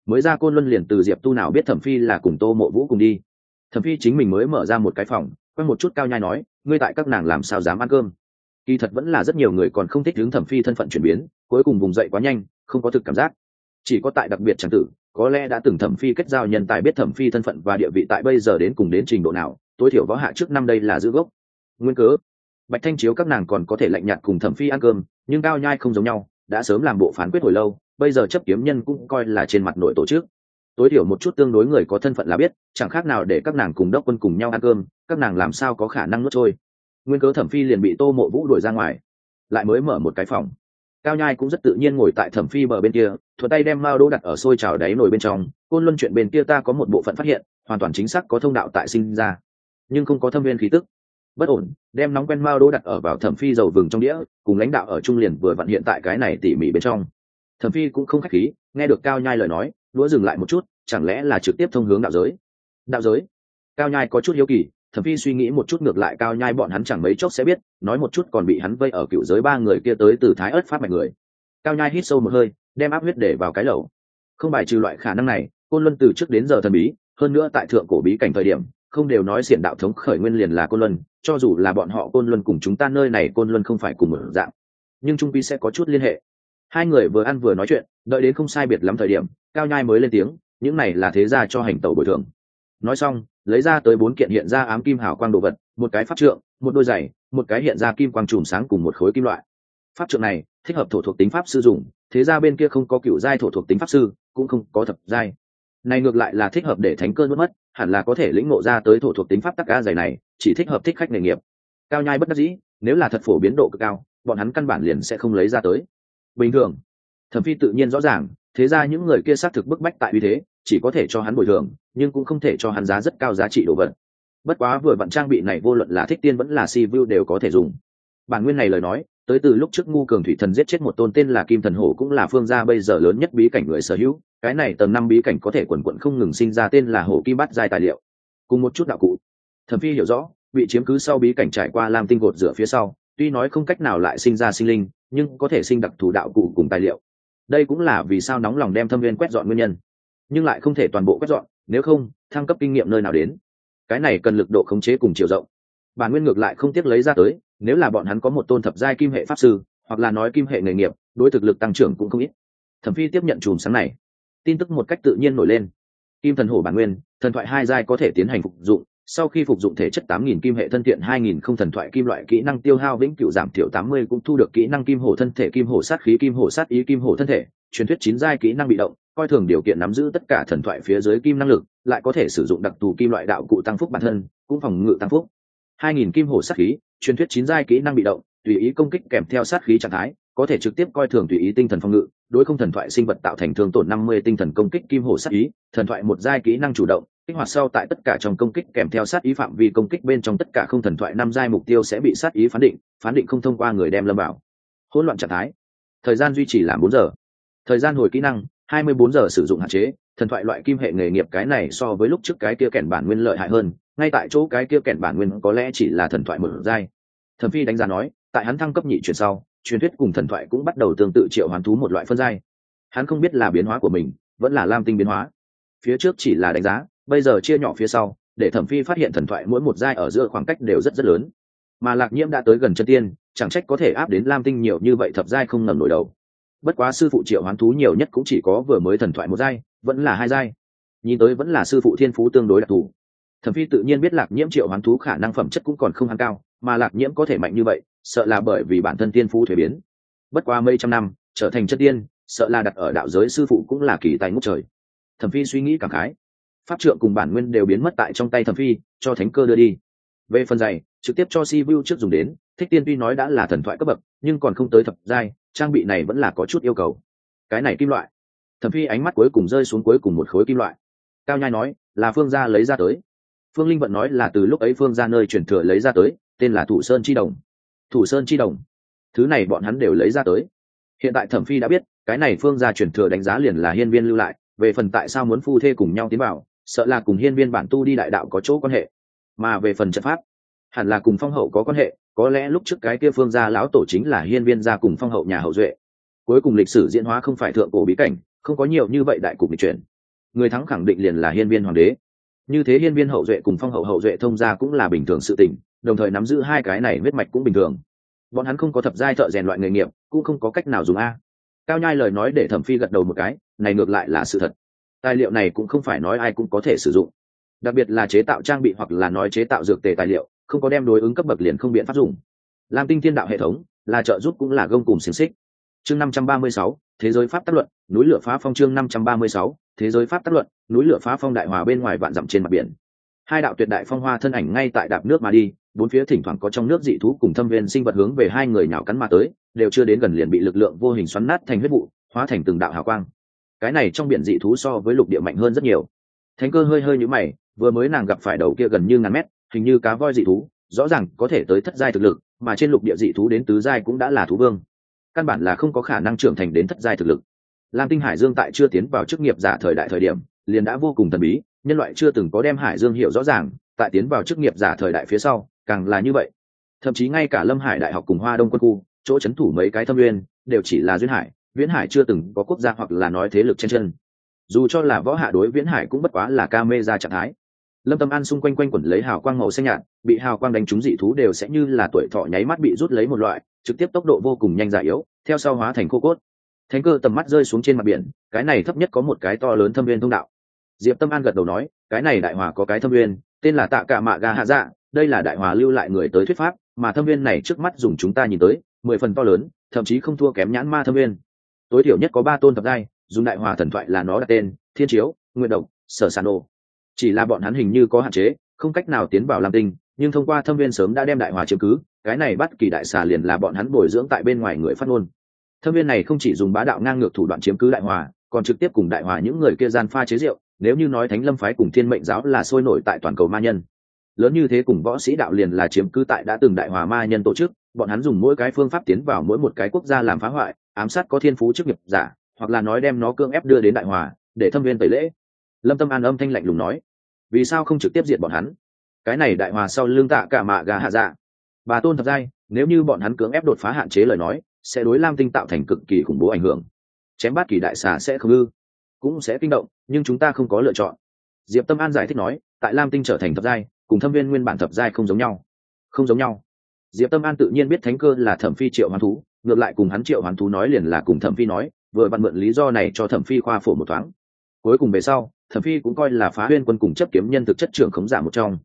Mới ra côn luân liền từ diệp tu nào biết thẩm phi là cùng tô mộ vũ cùng đi. Thẩm phi chính mình mới mở ra một cái phòng quanh một chút cao nhai nói, ngươi tại các nàng làm sao dám ăn cơm? Kỳ thật vẫn là rất nhiều người còn không thích hướng thẩm phi thân phận chuyển biến, cuối cùng vùng dậy quá nhanh, không có thực cảm giác. Chỉ có tại đặc biệt tràng tử, có lẽ đã từng thẩm phi kết giao nhân tài biết thẩm phi thân phận và địa vị tại bây giờ đến cùng đến trình độ nào, tối thiểu võ hạ trước năm đây là giữ gốc. Nguyên cớ, bạch thanh chiếu các nàng còn có thể lạnh nhạt cùng thẩm phi ăn cơm, nhưng cao nhai không giống nhau, đã sớm làm bộ phán quyết hồi lâu, bây giờ chấp kiếm nhân cũng coi là trên mặt nội tổ chức. Tối thiểu một chút tương đối người có thân phận là biết, chẳng khác nào để các nàng cùng đốc quân cùng nhau ăn cơm các nàng làm sao có khả năng nuốt trôi? Nguyên cớ thẩm phi liền bị tô mộ vũ đuổi ra ngoài, lại mới mở một cái phòng. Cao nhai cũng rất tự nhiên ngồi tại thẩm phi bờ bên kia thuật tay đem mao đô đặt ở xôi trào đáy nồi bên trong. Côn luân chuyện bên kia ta có một bộ phận phát hiện, hoàn toàn chính xác có thông đạo tại sinh ra, nhưng không có thâm viên khí tức. Bất ổn, đem nóng quen mao đô đặt ở vào thẩm phi dầu vừng trong đĩa, cùng lãnh đạo ở trung liền vừa vặn hiện tại cái này tỉ mỉ bên trong. Thẩm phi cũng không khách khí, nghe được cao nhai lời nói, đũa dừng lại một chút, chẳng lẽ là trực tiếp thông hướng đạo giới? Đạo giới? Cao nhai có chút hiếu kỳ thẩm phi suy nghĩ một chút ngược lại cao nhai bọn hắn chẳng mấy chốc sẽ biết, nói một chút còn bị hắn vây ở cựu giới ba người kia tới từ thái ớt phát mạch người. Cao nhai hít sâu một hơi, đem áp huyết để vào cái lẩu. Không bài trừ loại khả năng này, côn luân từ trước đến giờ thần bí, hơn nữa tại thượng cổ bí cảnh thời điểm, không đều nói xiển đạo thống khởi nguyên liền là côn luân, cho dù là bọn họ côn luân cùng chúng ta nơi này côn luân không phải cùng một dạng. Nhưng trung pi sẽ có chút liên hệ. Hai người vừa ăn vừa nói chuyện, đợi đến không sai biệt lắm thời điểm, cao nhai mới lên tiếng, những này là thế gia cho hành tẩu bồi thường. Nói xong lấy ra tới bốn kiện hiện ra ám kim hào quang đồ vật, một cái pháp trượng, một đôi giày, một cái hiện ra kim quang trùm sáng cùng một khối kim loại. Pháp trượng này thích hợp thổ thuộc tính pháp sư dùng, thế ra bên kia không có kiểu giai thổ thuộc tính pháp sư, cũng không có thập giai. Này ngược lại là thích hợp để thánh cơn mất mất, hẳn là có thể lĩnh ngộ ra tới thổ thuộc tính pháp tắc ca giày này, chỉ thích hợp thích khách nghề nghiệp. Cao nhai bất đắc dĩ, nếu là thật phổ biến độ cực cao, bọn hắn căn bản liền sẽ không lấy ra tới. Bình thường, thẩm phi tự nhiên rõ ràng, thế ra những người kia xác thực bức bách tại uy thế chỉ có thể cho hắn bồi thường, nhưng cũng không thể cho hắn giá rất cao giá trị đồ vật. Bất quá vừa vặn trang bị này vô luận là thích tiên vẫn là si vu đều có thể dùng. Bản nguyên này lời nói, tới từ lúc trước ngu cường thủy thần giết chết một tôn tên là kim thần hổ cũng là phương gia bây giờ lớn nhất bí cảnh người sở hữu, cái này tầng năm bí cảnh có thể quần quận không ngừng sinh ra tên là hổ kim bát giai tài liệu. Cùng một chút đạo cụ, thẩm phi hiểu rõ, bị chiếm cứ sau bí cảnh trải qua làm tinh gột rửa phía sau, tuy nói không cách nào lại sinh ra sinh linh, nhưng có thể sinh đặc thù đạo cụ cùng tài liệu. Đây cũng là vì sao nóng lòng đem thâm viên quét dọn nguyên nhân nhưng lại không thể toàn bộ quét dọn, nếu không, thăng cấp kinh nghiệm nơi nào đến? Cái này cần lực độ khống chế cùng chiều rộng. Bản nguyên ngược lại không tiếc lấy ra tới, nếu là bọn hắn có một tôn thập giai kim hệ pháp sư, hoặc là nói kim hệ nghề nghiệp, đối thực lực tăng trưởng cũng không ít. Thẩm phi tiếp nhận chùm sáng này. Tin tức một cách tự nhiên nổi lên. Kim thần hổ bản nguyên, thần thoại hai giai có thể tiến hành phục dụng, sau khi phục dụng thể chất 8.000 kim hệ thân thiện 2.000 không thần thoại kim loại kỹ năng tiêu hao vĩnh cửu giảm thiểu 80 cũng thu được kỹ năng kim hổ thân thể, kim hổ sát khí, kim hổ sát ý, kim hổ thân thể, truyền thuyết chín giai kỹ năng bị động coi thường điều kiện nắm giữ tất cả thần thoại phía dưới kim năng lực, lại có thể sử dụng đặc thù kim loại đạo cụ tăng phúc bản thân, cũng phòng ngự tăng phúc. 2.000 kim hổ sát khí, truyền thuyết chín giai kỹ năng bị động, tùy ý công kích kèm theo sát khí trạng thái, có thể trực tiếp coi thường tùy ý tinh thần phòng ngự, đối không thần thoại sinh vật tạo thành thương tổn 50 tinh thần công kích kim hổ sát ý thần thoại một giai kỹ năng chủ động, kích hoạt sau tại tất cả trong công kích kèm theo sát ý phạm vi công kích bên trong tất cả không thần thoại năm giai mục tiêu sẽ bị sát ý phán định phán định không thông qua người đem lâm vào. Hỗn loạn trạng thái. Thời gian duy trì là bốn giờ. Thời gian hồi kỹ năng 24 giờ sử dụng hạn chế, thần thoại loại kim hệ nghề nghiệp cái này so với lúc trước cái kia kèn bản nguyên lợi hại hơn, ngay tại chỗ cái kia kèn bản nguyên có lẽ chỉ là thần thoại một giai. Thẩm phi đánh giá nói, tại hắn thăng cấp nhị chuyển sau, truyền thuyết cùng thần thoại cũng bắt đầu tương tự triệu hoán thú một loại phân giai. Hắn không biết là biến hóa của mình, vẫn là lam tinh biến hóa. Phía trước chỉ là đánh giá, bây giờ chia nhỏ phía sau, để thẩm phi phát hiện thần thoại mỗi một giai ở giữa khoảng cách đều rất rất lớn. Mà lạc nhiễm đã tới gần chân tiên, chẳng trách có thể áp đến lam tinh nhiều như vậy thập giai không ngầm nổi đầu bất quá sư phụ triệu hoán thú nhiều nhất cũng chỉ có vừa mới thần thoại một giai, vẫn là hai giai. Nhìn tới vẫn là sư phụ thiên phú tương đối đặc thù. Thẩm phi tự nhiên biết lạc nhiễm triệu hoán thú khả năng phẩm chất cũng còn không hăng cao, mà lạc nhiễm có thể mạnh như vậy, sợ là bởi vì bản thân tiên phú thuế biến. Bất qua mấy trăm năm, trở thành chất tiên, sợ là đặt ở đạo giới sư phụ cũng là kỳ tài ngút trời. Thẩm phi suy nghĩ cảm khái. Pháp trượng cùng bản nguyên đều biến mất tại trong tay thẩm phi, cho thánh cơ đưa đi. Về phần giày, trực tiếp cho si vu trước dùng đến, thích tiên tuy nói đã là thần thoại cấp bậc, nhưng còn không tới thập giai trang bị này vẫn là có chút yêu cầu. Cái này kim loại. Thẩm phi ánh mắt cuối cùng rơi xuống cuối cùng một khối kim loại. Cao nhai nói, là phương gia lấy ra tới. Phương linh vận nói là từ lúc ấy phương gia nơi chuyển thừa lấy ra tới, tên là thủ sơn chi đồng. Thủ sơn chi đồng. Thứ này bọn hắn đều lấy ra tới. Hiện tại thẩm phi đã biết, cái này phương gia chuyển thừa đánh giá liền là hiên viên lưu lại, về phần tại sao muốn phu thê cùng nhau tiến vào, sợ là cùng hiên viên bản tu đi đại đạo có chỗ quan hệ. Mà về phần trận pháp, hẳn là cùng phong hậu có quan hệ có lẽ lúc trước cái kia phương gia lão tổ chính là hiên viên gia cùng phong hậu nhà hậu duệ. Cuối cùng lịch sử diễn hóa không phải thượng cổ bí cảnh, không có nhiều như vậy đại cục lịch chuyển. Người thắng khẳng định liền là hiên viên hoàng đế. Như thế hiên viên hậu duệ cùng phong hậu hậu duệ thông gia cũng là bình thường sự tình, đồng thời nắm giữ hai cái này huyết mạch cũng bình thường. Bọn hắn không có thập giai thợ rèn loại nghề nghiệp, cũng không có cách nào dùng a. Cao nhai lời nói để thẩm phi gật đầu một cái, này ngược lại là sự thật. Tài liệu này cũng không phải nói ai cũng có thể sử dụng. Đặc biệt là chế tạo trang bị hoặc là nói chế tạo dược tề tài liệu không có đem đối ứng cấp bậc liền không biện pháp dùng. Lam tinh thiên đạo hệ thống, là trợ giúp cũng là gông cùng xiềng xích. Chương năm trăm ba mươi sáu, thế giới pháp tác luận, núi lửa phá phong chương năm trăm ba mươi sáu, thế giới pháp tác luận, núi lửa phá phong đại hòa bên ngoài vạn dặm trên mặt biển. Hai đạo tuyệt đại phong hoa thân ảnh ngay tại đạp nước mà đi, bốn phía thỉnh thoảng có trong nước dị thú cùng thâm viên sinh vật hướng về hai người nhào cắn mà tới, đều chưa đến gần liền bị lực lượng vô hình xoắn nát thành huyết vụ, hóa thành từng đạo hào quang. Cái này trong biển dị thú so với lục địa mạnh hơn rất nhiều. Thánh cơ hơi hơi nhũ mày, vừa mới nàng gặp phải đầu kia gần như ngàn mét hình như cá voi dị thú, rõ ràng có thể tới thất giai thực lực, mà trên lục địa dị thú đến tứ giai cũng đã là thú vương. Căn bản là không có khả năng trưởng thành đến thất giai thực lực. Lam tinh hải dương tại chưa tiến vào chức nghiệp giả thời đại thời điểm, liền đã vô cùng thần bí, nhân loại chưa từng có đem hải dương hiểu rõ ràng, tại tiến vào chức nghiệp giả thời đại phía sau, càng là như vậy. Thậm chí ngay cả lâm hải đại học cùng hoa đông quân khu, chỗ c h ấ n thủ mấy cái thâm uyên đều chỉ là duyên hải, viễn hải chưa từng có quốc gia hoặc là nói thế lực trên chân. Dù cho là võ hạ đối viễn hải cũng bất quá là ca mê ra trạng thái lâm tâm an xung quanh quanh quẩn lấy hào quang màu xanh nhạt, bị hào quang đánh trúng dị thú đều sẽ như là tuổi thọ nháy mắt bị rút lấy một loại, trực tiếp tốc độ vô cùng nhanh già yếu, theo sau hóa thành khô cốt. Thánh cơ tầm mắt rơi xuống trên mặt biển, cái này thấp nhất có một cái to lớn thâm viên thông đạo. Diệp tâm an gật đầu nói, cái này đại hòa có cái thâm viên, tên là tạ cả mạ ga hạ dạ đây là đại hòa lưu lại người tới thuyết pháp, mà thâm viên này trước mắt dùng chúng ta nhìn tới, mười phần to lớn, thậm chí không thua kém nhãn ma thâm viên. Tối thiểu nhất có ba tôn thập giai, dùng đại hòa thần thoại là nó đặt tên, thiên chiếu, nguyện độc, sở sản đồ chỉ là bọn hắn hình như có hạn chế, không cách nào tiến vào lam tinh, nhưng thông qua thâm viên sớm đã đem đại hòa chiếm cứ, cái này bắt kỳ đại xà liền là bọn hắn bồi dưỡng tại bên ngoài người phát ngôn. Thâm viên này không chỉ dùng bá đạo ngang ngược thủ đoạn chiếm cứ đại hòa, còn trực tiếp cùng đại hòa những người kia gian pha chế rượu, nếu như nói thánh lâm phái cùng thiên mệnh giáo là sôi nổi tại toàn cầu ma nhân. Lớn như thế cùng võ sĩ đạo liền là chiếm cứ tại đã từng đại hòa ma nhân tổ chức, bọn hắn dùng mỗi cái phương pháp tiến vào mỗi một cái quốc gia làm phá hoại, ám sát có thiên phú chức nghiệp giả, hoặc là nói đem nó cưỡng ép đưa đến đại hòa, để thâm viên tẩy lễ. Lâm tâm an âm thanh lạnh lùng nói vì sao không trực tiếp diệt bọn hắn? Cái này đại hòa sau lương tạ cả mạ gà hạ dạ. Bà tôn thật giai, nếu như bọn hắn cưỡng ép đột phá hạn chế lời nói, sẽ đối lam tinh tạo thành cực kỳ khủng bố ảnh hưởng. Chém bát kỳ đại xà sẽ không ư? Cũng sẽ kinh động, nhưng chúng ta không có lựa chọn. Diệp tâm an giải thích nói, tại lam tinh trở thành thập giai, cùng thâm viên nguyên bản thập giai không giống nhau. Không giống nhau. Diệp tâm an tự nhiên biết thánh cơ là thẩm phi triệu hoán thú, ngược lại cùng hắn triệu hoán thú nói liền là cùng thẩm phi nói, vừa vặn mượn lý do này cho thẩm phi khoa phổ một thoáng. Cuối cùng về sau thẩm phi cũng coi là phá huyên quân cùng chấp kiếm nhân thực chất trưởng khống giả một trong.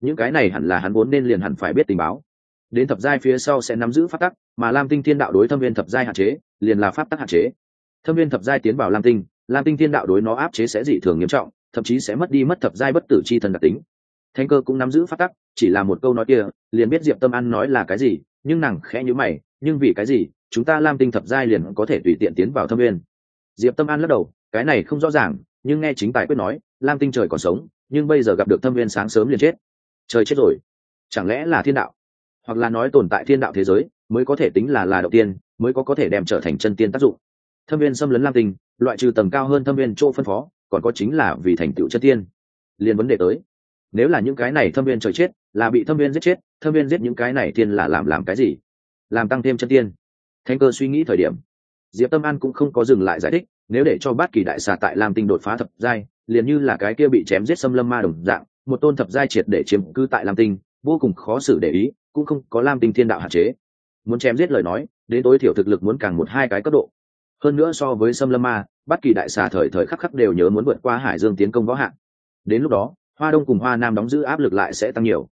Những cái này hẳn là hắn vốn nên liền hẳn phải biết tình báo. Đến thập giai phía sau sẽ nắm giữ pháp tắc, mà lam tinh thiên đạo đối thâm viên thập giai hạn chế, liền là pháp tắc hạn chế. Thâm viên thập giai tiến vào lam tinh lam tinh thiên đạo đối nó áp chế sẽ dị thường nghiêm trọng, thậm chí sẽ mất đi mất thập giai bất tử c h i thần đặc tính. Thanh cơ cũng nắm giữ pháp tắc, chỉ là một câu nói kia, liền biết diệp tâm an nói là cái gì, nhưng nàng khẽ nhữ mày, nhưng vì cái gì chúng ta lam tinh thập giai liền có thể tùy tiện tiến vào thâm viên? Diệp tâm an lắc đầu, cái này không rõ ràng nhưng nghe chính tài quyết nói, lam tinh trời còn sống, nhưng bây giờ gặp được thâm viên sáng sớm liền chết. Trời chết rồi. Chẳng lẽ là thiên đạo? Hoặc là nói tồn tại thiên đạo thế giới, mới có thể tính là là đầu tiên, mới có có thể đem trở thành chân tiên tác dụng. Thâm viên xâm lấn lam tinh, loại trừ tầng cao hơn thâm viên chỗ phân phó, còn có chính là vì thành tựu chân tiên. Liền vấn đề tới. Nếu là những cái này thâm viên trời chết, là bị thâm viên giết chết, thâm viên giết những cái này tiên là làm làm cái gì? Làm tăng thêm chân tiên. Thanh cơ suy nghĩ thời điểm diệp tâm an cũng không có dừng lại giải thích, nếu để cho bát kỳ đại xà tại lam tinh đột phá thập giai, liền như là cái kia bị chém giết xâm lâm ma đồng dạng, một tôn thập giai triệt để chiếm cư tại lam tinh, vô cùng khó xử để ý, cũng không có lam tinh thiên đạo hạn chế. Muốn chém giết lời nói, đến tối thiểu thực lực muốn càng một hai cái cấp độ. Hơn nữa so với xâm lâm ma bất kỳ đại xà thời thời khắc khắc đều nhớ muốn vượt qua hải dương tiến công võ hạng. Đến lúc đó, hoa đông cùng hoa nam đóng giữ áp lực lại sẽ tăng nhiều.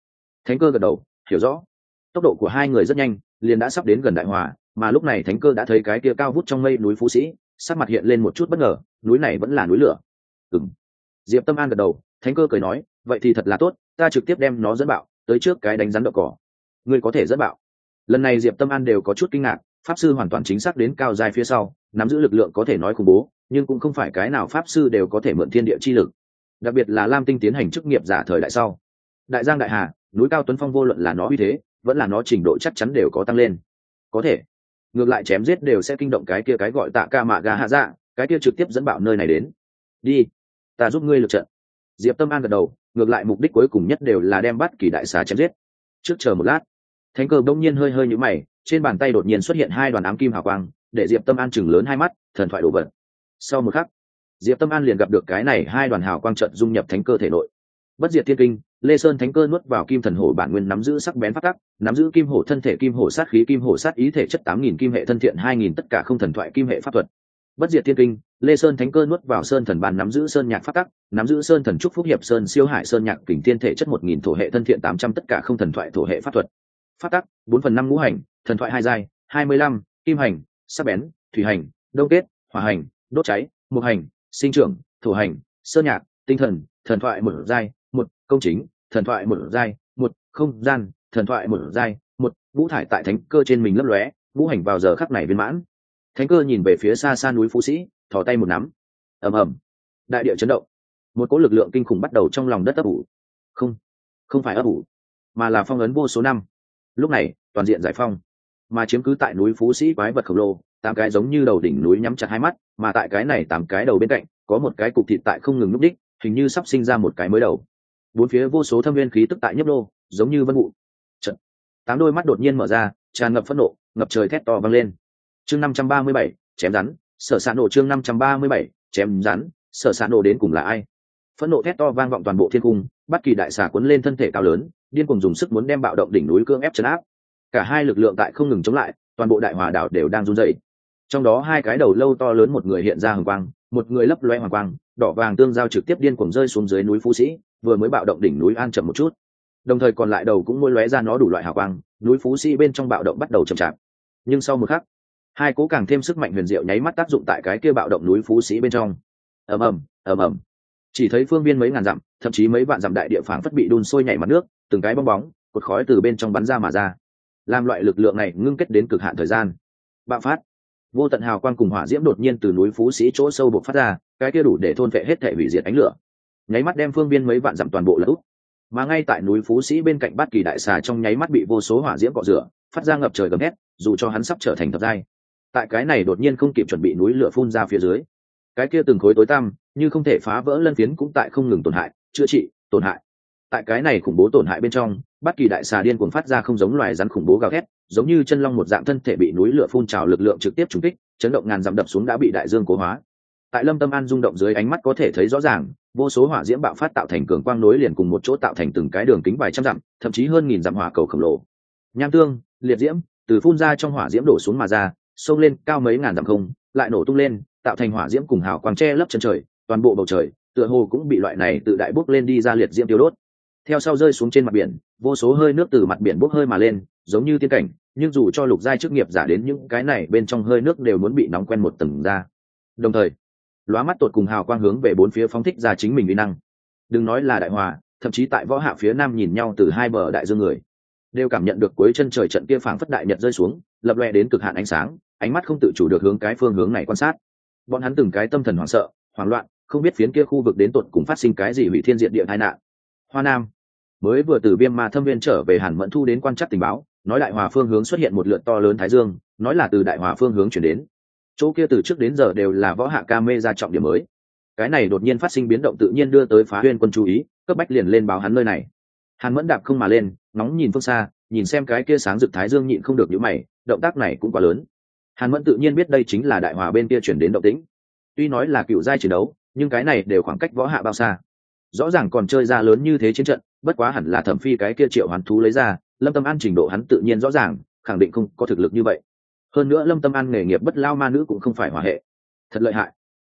Thánh cơ gật đầu, hiểu rõ. Tốc độ của hai người rất nhanh, liền đã sắp đến gần đại hòa mà lúc này thánh cơ đã thấy cái kia cao vút trong mây núi phú sĩ, sắc mặt hiện lên một chút bất ngờ, núi này vẫn là núi lửa. Ừng diệp tâm an gật đầu, thánh cơ cười nói, vậy thì thật là tốt, ta trực tiếp đem nó dẫn bạo, tới trước cái đánh rắn đậu cỏ. Ngươi có thể dẫn bạo. Lần này diệp tâm an đều có chút kinh ngạc, pháp sư hoàn toàn chính xác đến cao dài phía sau, nắm giữ lực lượng có thể nói khủng bố, nhưng cũng không phải cái nào pháp sư đều có thể mượn thiên địa chi lực. Đặc biệt là lam tinh tiến hành chức nghiệp giả thời đại sau. Đại giang đại hà, núi cao tuấn phong vô luận là nó uy thế, vẫn là nó trình độ chắc chắn đều có tăng lên. Có thể ngược lại chém giết đều sẽ kinh động cái kia cái gọi tạ ca mạ gà hạ dạ cái kia trực tiếp dẫn bạo nơi này đến. Đi, ta giúp ngươi lượt trận. Diệp tâm an gật đầu, ngược lại mục đích cuối cùng nhất đều là đem bắt kỳ đại xà chém giết. Trước chờ một lát, thánh cơ đông nhiên hơi hơi nhũ mày, trên bàn tay đột nhiên xuất hiện hai đoàn ám kim hào quang, để diệp tâm an chừng lớn hai mắt, thần thoại đổ vật sau một khắc, diệp tâm an liền gặp được cái này hai đoàn hào quang trận dung nhập thánh cơ thể nội. Bất diệt thiên kinh lê sơn thánh cơ nuốt vào kim thần hổ bản nguyên nắm giữ sắc bén phát tắc, nắm giữ kim hổ thân thể, kim hổ sát khí, kim hổ sát ý thể chất tám nghìn, kim hệ thân thiện hai nghìn, tất cả không thần thoại kim hệ pháp thuật. Bất diệt thiên kinh, lê sơn thánh cơ nuốt vào sơn thần bàn nắm giữ sơn nhạc phát tắc, nắm giữ sơn thần trúc phúc hiệp, sơn siêu hải, sơn nhạc kình thiên thể chất một nghìn, thổ hệ thân thiện tám trăm, tất cả không thần thoại thổ hệ pháp thuật. Phát tắc, bốn phần năm ngũ hành, thần thoại hai giai, hai mươi lăm, kim hành, sắc bén, thủy hành, đông kết, hỏa hành, đốt cháy, mục hành, sinh trưởng, thổ hành, sơn nhạc, tinh thần thần thoại một giai một, công chính, thần thoại một giai, một, không gian, thần thoại một giai, một, vũ thải tại thánh cơ trên mình lấp lóe vũ hành vào giờ khắc này viên mãn. Thánh cơ nhìn về phía xa xa núi phú sĩ, thò tay một nắm. Ầm ầm. Đại địa chấn động. Một cỗ lực lượng kinh khủng bắt đầu trong lòng đất ấp ủ. Không không phải ấp ủ, mà là phong ấn vô số năm. Lúc này, toàn diện giải phong. Mà chiếm cứ tại núi phú sĩ quái vật khổng lồ, tám cái giống như đầu đỉnh núi nhắm chặt hai mắt, mà tại cái này tám cái đầu bên cạnh, có một cái cục thịt tại không ngừng núp đích hình như sắp sinh ra một cái mới đầu bốn phía vô số thâm viên khí tức tại nhấp nô, giống như vân vụ. Trận. tám đôi mắt đột nhiên mở ra tràn ngập phẫn nộ ngập trời thét to vang lên. Chương năm trăm ba mươi bảy chém rắn sở s nổ chương năm trăm ba mươi bảy chém rắn sở s nổ đến cùng là ai? Phẫn nộ thét to vang vọng toàn bộ thiên cung bất kỳ đại xà cuốn lên thân thể cao lớn điên cùng dùng sức muốn đem bạo động đỉnh núi cương ép chấn áp. Cả hai lực lượng tại không ngừng chống lại toàn bộ đại hòa đảo đều đang run dậy trong đó hai cái đầu lâu to lớn một người hiện ra hồng quang một người lấp loe hoàng quang đỏ vàng tương giao trực tiếp điên cuồng rơi xuống dưới núi phú sĩ vừa mới bạo động đỉnh núi an chậm một chút. Đồng thời còn lại đầu cũng môi lóe ra nó đủ loại hào quang, núi phú sĩ bên trong bạo động bắt đầu chậm chạp. Nhưng sau một khắc, hai cố càng thêm sức mạnh huyền diệu nháy mắt tác dụng tại cái kia bạo động núi phú sĩ bên trong. Ầm ầm ầm ầm. Chỉ thấy phương viên mấy ngàn dặm, thậm chí mấy vạn dặm đại địa phản phất bị đun sôi nhảy mặt nước, từng cái bong bóng, cột khói từ bên trong bắn ra mà ra. Làm loại lực lượng này ngưng kết đến cực hạn thời gian. Bạo phát. Vô tận hào quang cùng hỏa diễm đột nhiên từ núi phú sĩ chỗ sâu buộc phát ra, cái kia đủ để thôn vệ hết thể hủy diệt ánh lửa nháy mắt đem phương viên mấy vạn dặm toàn bộ là úp. Mà ngay tại núi phú sĩ bên cạnh bát kỳ đại xà trong nháy mắt bị vô số hỏa diễm cọ rửa, phát ra ngập trời gầm hét dù cho hắn sắp trở thành thập giai. Tại cái này đột nhiên không kịp chuẩn bị núi lửa phun ra phía dưới, cái kia từng khối tối tăm, như không thể phá vỡ lân phiến cũng tại không ngừng tổn hại, chữa trị, tổn hại. Tại cái này khủng bố tổn hại bên trong bất kỳ đại xà điên cuồng phát ra không giống loài rắn khủng bố gào thét, giống như chân long một dạng thân thể bị núi lửa phun trào lực lượng trực tiếp trúng kích, chấn động ngàn dặm đập xuống đã bị đại dương cố hóa. Tại lâm tâm an rung động dưới ánh mắt có thể thấy rõ ràng vô số hỏa diễm bạo phát tạo thành cường quang nối liền cùng một chỗ tạo thành từng cái đường kính vài trăm dặm, thậm chí hơn nghìn dặm hỏa cầu khổng lồ. Nham tương, liệt diễm, từ phun ra trong hỏa diễm đổ xuống mà ra, xông lên cao mấy ngàn dặm không, lại nổ tung lên, tạo thành hỏa diễm cùng hào quang che lấp chân trời, toàn bộ bầu trời, tựa hồ cũng bị loại này tự đại bốc lên đi ra liệt diễm tiêu đốt. Theo sau rơi xuống trên mặt biển, vô số hơi nước từ mặt biển bốc hơi mà lên, giống như tiên cảnh, nhưng dù cho lục giai chức nghiệp giả đến những cái này bên trong hơi nước đều muốn bị nóng quen một tầng ra. Đồng thời lóa mắt tột cùng hào quang hướng về bốn phía phóng thích ra chính mình uy năng. Đừng nói là đại hòa, thậm chí tại võ hạ phía nam nhìn nhau từ hai bờ đại dương người, đều cảm nhận được cuối chân trời trận kia phảng phất đại nhật rơi xuống, lập loe đến cực hạn ánh sáng, ánh mắt không tự chủ được hướng cái phương hướng này quan sát. Bọn hắn từng cái tâm thần hoảng sợ, hoảng loạn, không biết phiến kia khu vực đến tột cùng phát sinh cái gì hủy thiên diện địa tai nạn. Hoa nam, mới vừa từ viêm ma thâm viên trở về hàn mẫn thu đến quan chắc tình báo, nói đại hòa phương hướng xuất hiện một lượt to lớn thái dương, nói là từ đại hòa phương hướng chuyển đến chỗ kia từ trước đến giờ đều là võ hạ ca mê ra trọng điểm mới. Cái này đột nhiên phát sinh biến động tự nhiên đưa tới phá huyên quân chú ý, cấp bách liền lên báo hắn nơi này. Hàn mẫn đạp không mà lên nóng nhìn phương xa, nhìn xem cái kia sáng rực thái dương nhịn không được những mày, động tác này cũng quá lớn. Hàn mẫn tự nhiên biết đây chính là đại hòa bên kia chuyển đến động tĩnh. Tuy nói là cựu giai chiến đấu, nhưng cái này đều khoảng cách võ hạ bao xa. Rõ ràng còn chơi ra lớn như thế chiến trận, bất quá hẳn là thẩm phi cái kia triệu hoàn thú lấy ra, lâm tâm an trình độ hắn tự nhiên rõ ràng, khẳng định không có thực lực như vậy hơn nữa lâm tâm an nghề nghiệp bất lao ma nữ cũng không phải hòa hệ. Thật lợi hại.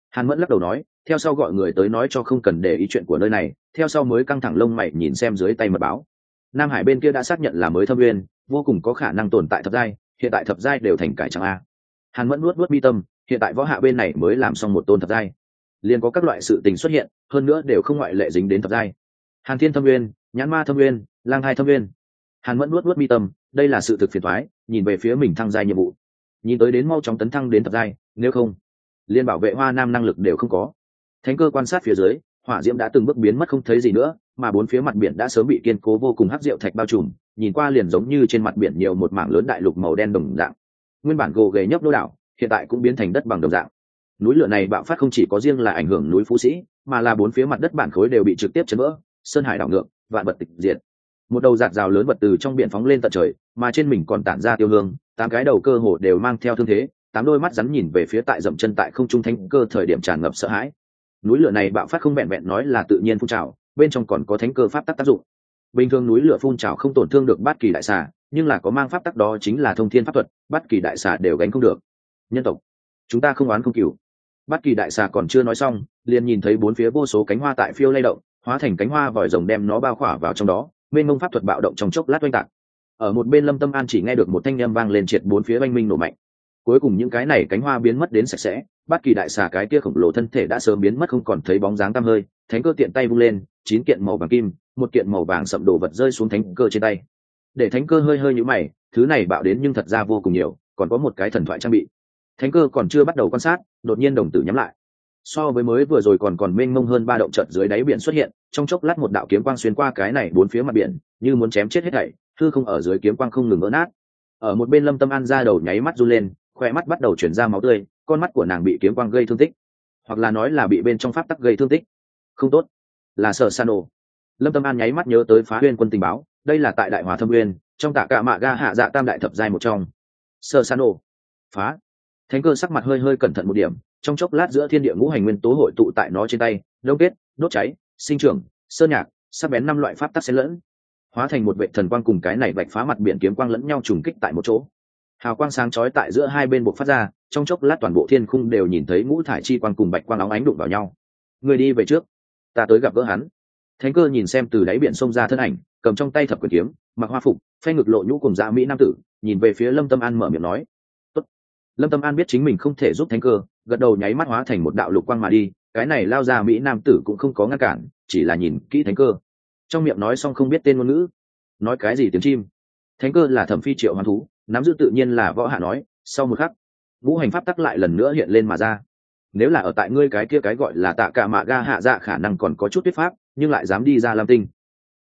Hàn mẫn lắc đầu nói, theo sau gọi người tới nói cho không cần để ý chuyện của nơi này, theo sau mới căng thẳng lông mày nhìn xem dưới tay mật báo. Nam hải bên kia đã xác nhận là mới thâm uyên, vô cùng có khả năng tồn tại thập giai, hiện tại thập giai đều thành cải trắng a. Hàn mẫn nuốt nuốt mi tâm, hiện tại võ hạ bên này mới làm xong một tôn thập giai. Liền có các loại sự tình xuất hiện, hơn nữa đều không ngoại lệ dính đến thập giai. Hàn thiên thâm uyên, nhãn ma thâm uyên, lang hai thâm uyên. Hàn mẫn nuốt nuốt mi tâm, đây là sự thực phiền thoái nhìn về phía mình thăng giai nhiệm vụ nhìn tới đến mau chóng tấn thăng đến thập giai, nếu không, liên bảo vệ hoa nam năng lực đều không có. Thánh cơ quan sát phía dưới, hỏa diễm đã từng bước biến mất không thấy gì nữa, mà bốn phía mặt biển đã sớm bị kiên cố vô cùng hắc rượu thạch bao trùm, nhìn qua liền giống như trên mặt biển nhiều một mảng lớn đại lục màu đen đồng dạng. Nguyên bản gồ ghề nhấp đô đảo, hiện tại cũng biến thành đất bằng đồng dạng. Núi lửa này bạo phát không chỉ có riêng là ảnh hưởng núi phú sĩ, mà là bốn phía mặt đất bản khối đều bị trực tiếp chấn vỡ, sơn hải đảo ngược, vạn vật tịch diệt. Một đầu giạt rào lớn vật từ trong biển phóng lên tận trời, mà trên mình còn tản ra tiêu hương tám cái đầu cơ hồ đều mang theo thương thế, tám đôi mắt rắn nhìn về phía tại dậm chân tại không trung thánh cơ thời điểm tràn ngập sợ hãi. Núi lửa này bạo phát không vẹn vẹn nói là tự nhiên phun trào, bên trong còn có thánh cơ pháp tắc tác dụng. Bình thường núi lửa phun trào không tổn thương được bất kỳ đại xà, nhưng là có mang pháp tắc đó chính là thông thiên pháp thuật, bất kỳ đại xà đều gánh không được. Nhân tộc, chúng ta không oán không cừu Bất kỳ đại xà còn chưa nói xong, liền nhìn thấy bốn phía vô số cánh hoa tại phiêu lay động, hóa thành cánh hoa vòi rồng đem nó bao khỏa vào trong đó bên mông pháp thuật bạo động trong chốc lát oanh tạc ở một bên lâm tâm an chỉ nghe được một thanh â m vang lên triệt bốn phía oanh minh nổ mạnh. Cuối cùng những cái này cánh hoa biến mất đến sạch sẽ, bất kỳ đại xà cái kia khổng lồ thân thể đã sớm biến mất không còn thấy bóng dáng tăm hơi, thánh cơ tiện tay vung lên, chín kiện màu vàng kim, một kiện màu vàng sậm đồ vật rơi xuống thánh cơ trên tay. Để thánh cơ hơi hơi nhũ mày, thứ này bạo đến nhưng thật ra vô cùng nhiều, còn có một cái thần thoại trang bị. Thánh cơ còn chưa bắt đầu quan sát, đột nhiên đồng tử nhắm lại. So với mới vừa rồi còn còn mênh mông hơn ba động trận dưới đáy biển xuất hiện, trong chốc lát một đạo kiếm quang xuyên qua cái này bốn phía mặt biển, như muốn chém chết hết thảy thư không ở dưới kiếm quang không ngừng vỡ nát. Ở một bên lâm tâm an ra đầu nháy mắt run lên khoe mắt bắt đầu chuyển ra máu tươi, con mắt của nàng bị kiếm quang gây thương tích. Hoặc là nói là bị bên trong pháp tắc gây thương tích. Không tốt. Là sợ san ồ lâm tâm an nháy mắt nhớ tới phá huyên quân tình báo, đây là tại đại hòa thâm uyên trong tạ cạ mạ ga hạ dạ tam đại thập giai một trong. Sợ san ồ phá. Thánh cơ sắc mặt hơi hơi cẩn thận một điểm, trong chốc lát giữa thiên địa ngũ hành nguyên tố hội tụ tại nó trên tay, đông kết, đốt cháy, sinh trưởng, sơn nhạc, sắc bén năm loại pháp tắc xen lẫn hóa thành một vệ thần quang cùng cái này bạch phá mặt biển kiếm quang lẫn nhau trùng kích tại một chỗ. Hào quang sáng chói tại giữa hai bên buộc phát ra, trong chốc lát toàn bộ thiên khung đều nhìn thấy ngũ thải chi quang cùng bạch quang óng ánh đụng vào nhau. Người đi về trước. Ta tới gặp gỡ hắn. Thánh cơ nhìn xem từ đáy biển sông ra thân ảnh, cầm trong tay thập quyền kiếm, mặc hoa phục phay ngực lộ nhũ cùng dạ mỹ nam tử, nhìn về phía lâm tâm an mở miệng nói. Tốt. lâm tâm an biết chính mình không thể giúp thánh cơ, gật đầu nháy mắt hóa thành một đạo lục quang mà đi, cái này lao ra mỹ nam tử cũng không có ngăn cản, chỉ là nhìn kỹ thánh cơ trong miệng nói xong không biết tên ngôn ngữ. Nói cái gì tiếng chim? Thánh cơ là thẩm phi triệu hoán thú, nắm giữ tự nhiên là võ hạ nói, sau một khắc vũ hành pháp tắc lại lần nữa hiện lên mà ra. Nếu là ở tại ngươi cái kia cái gọi là tạ cả mạ ga hạ dạ khả năng còn có chút thuyết pháp, nhưng lại dám đi ra lam tinh.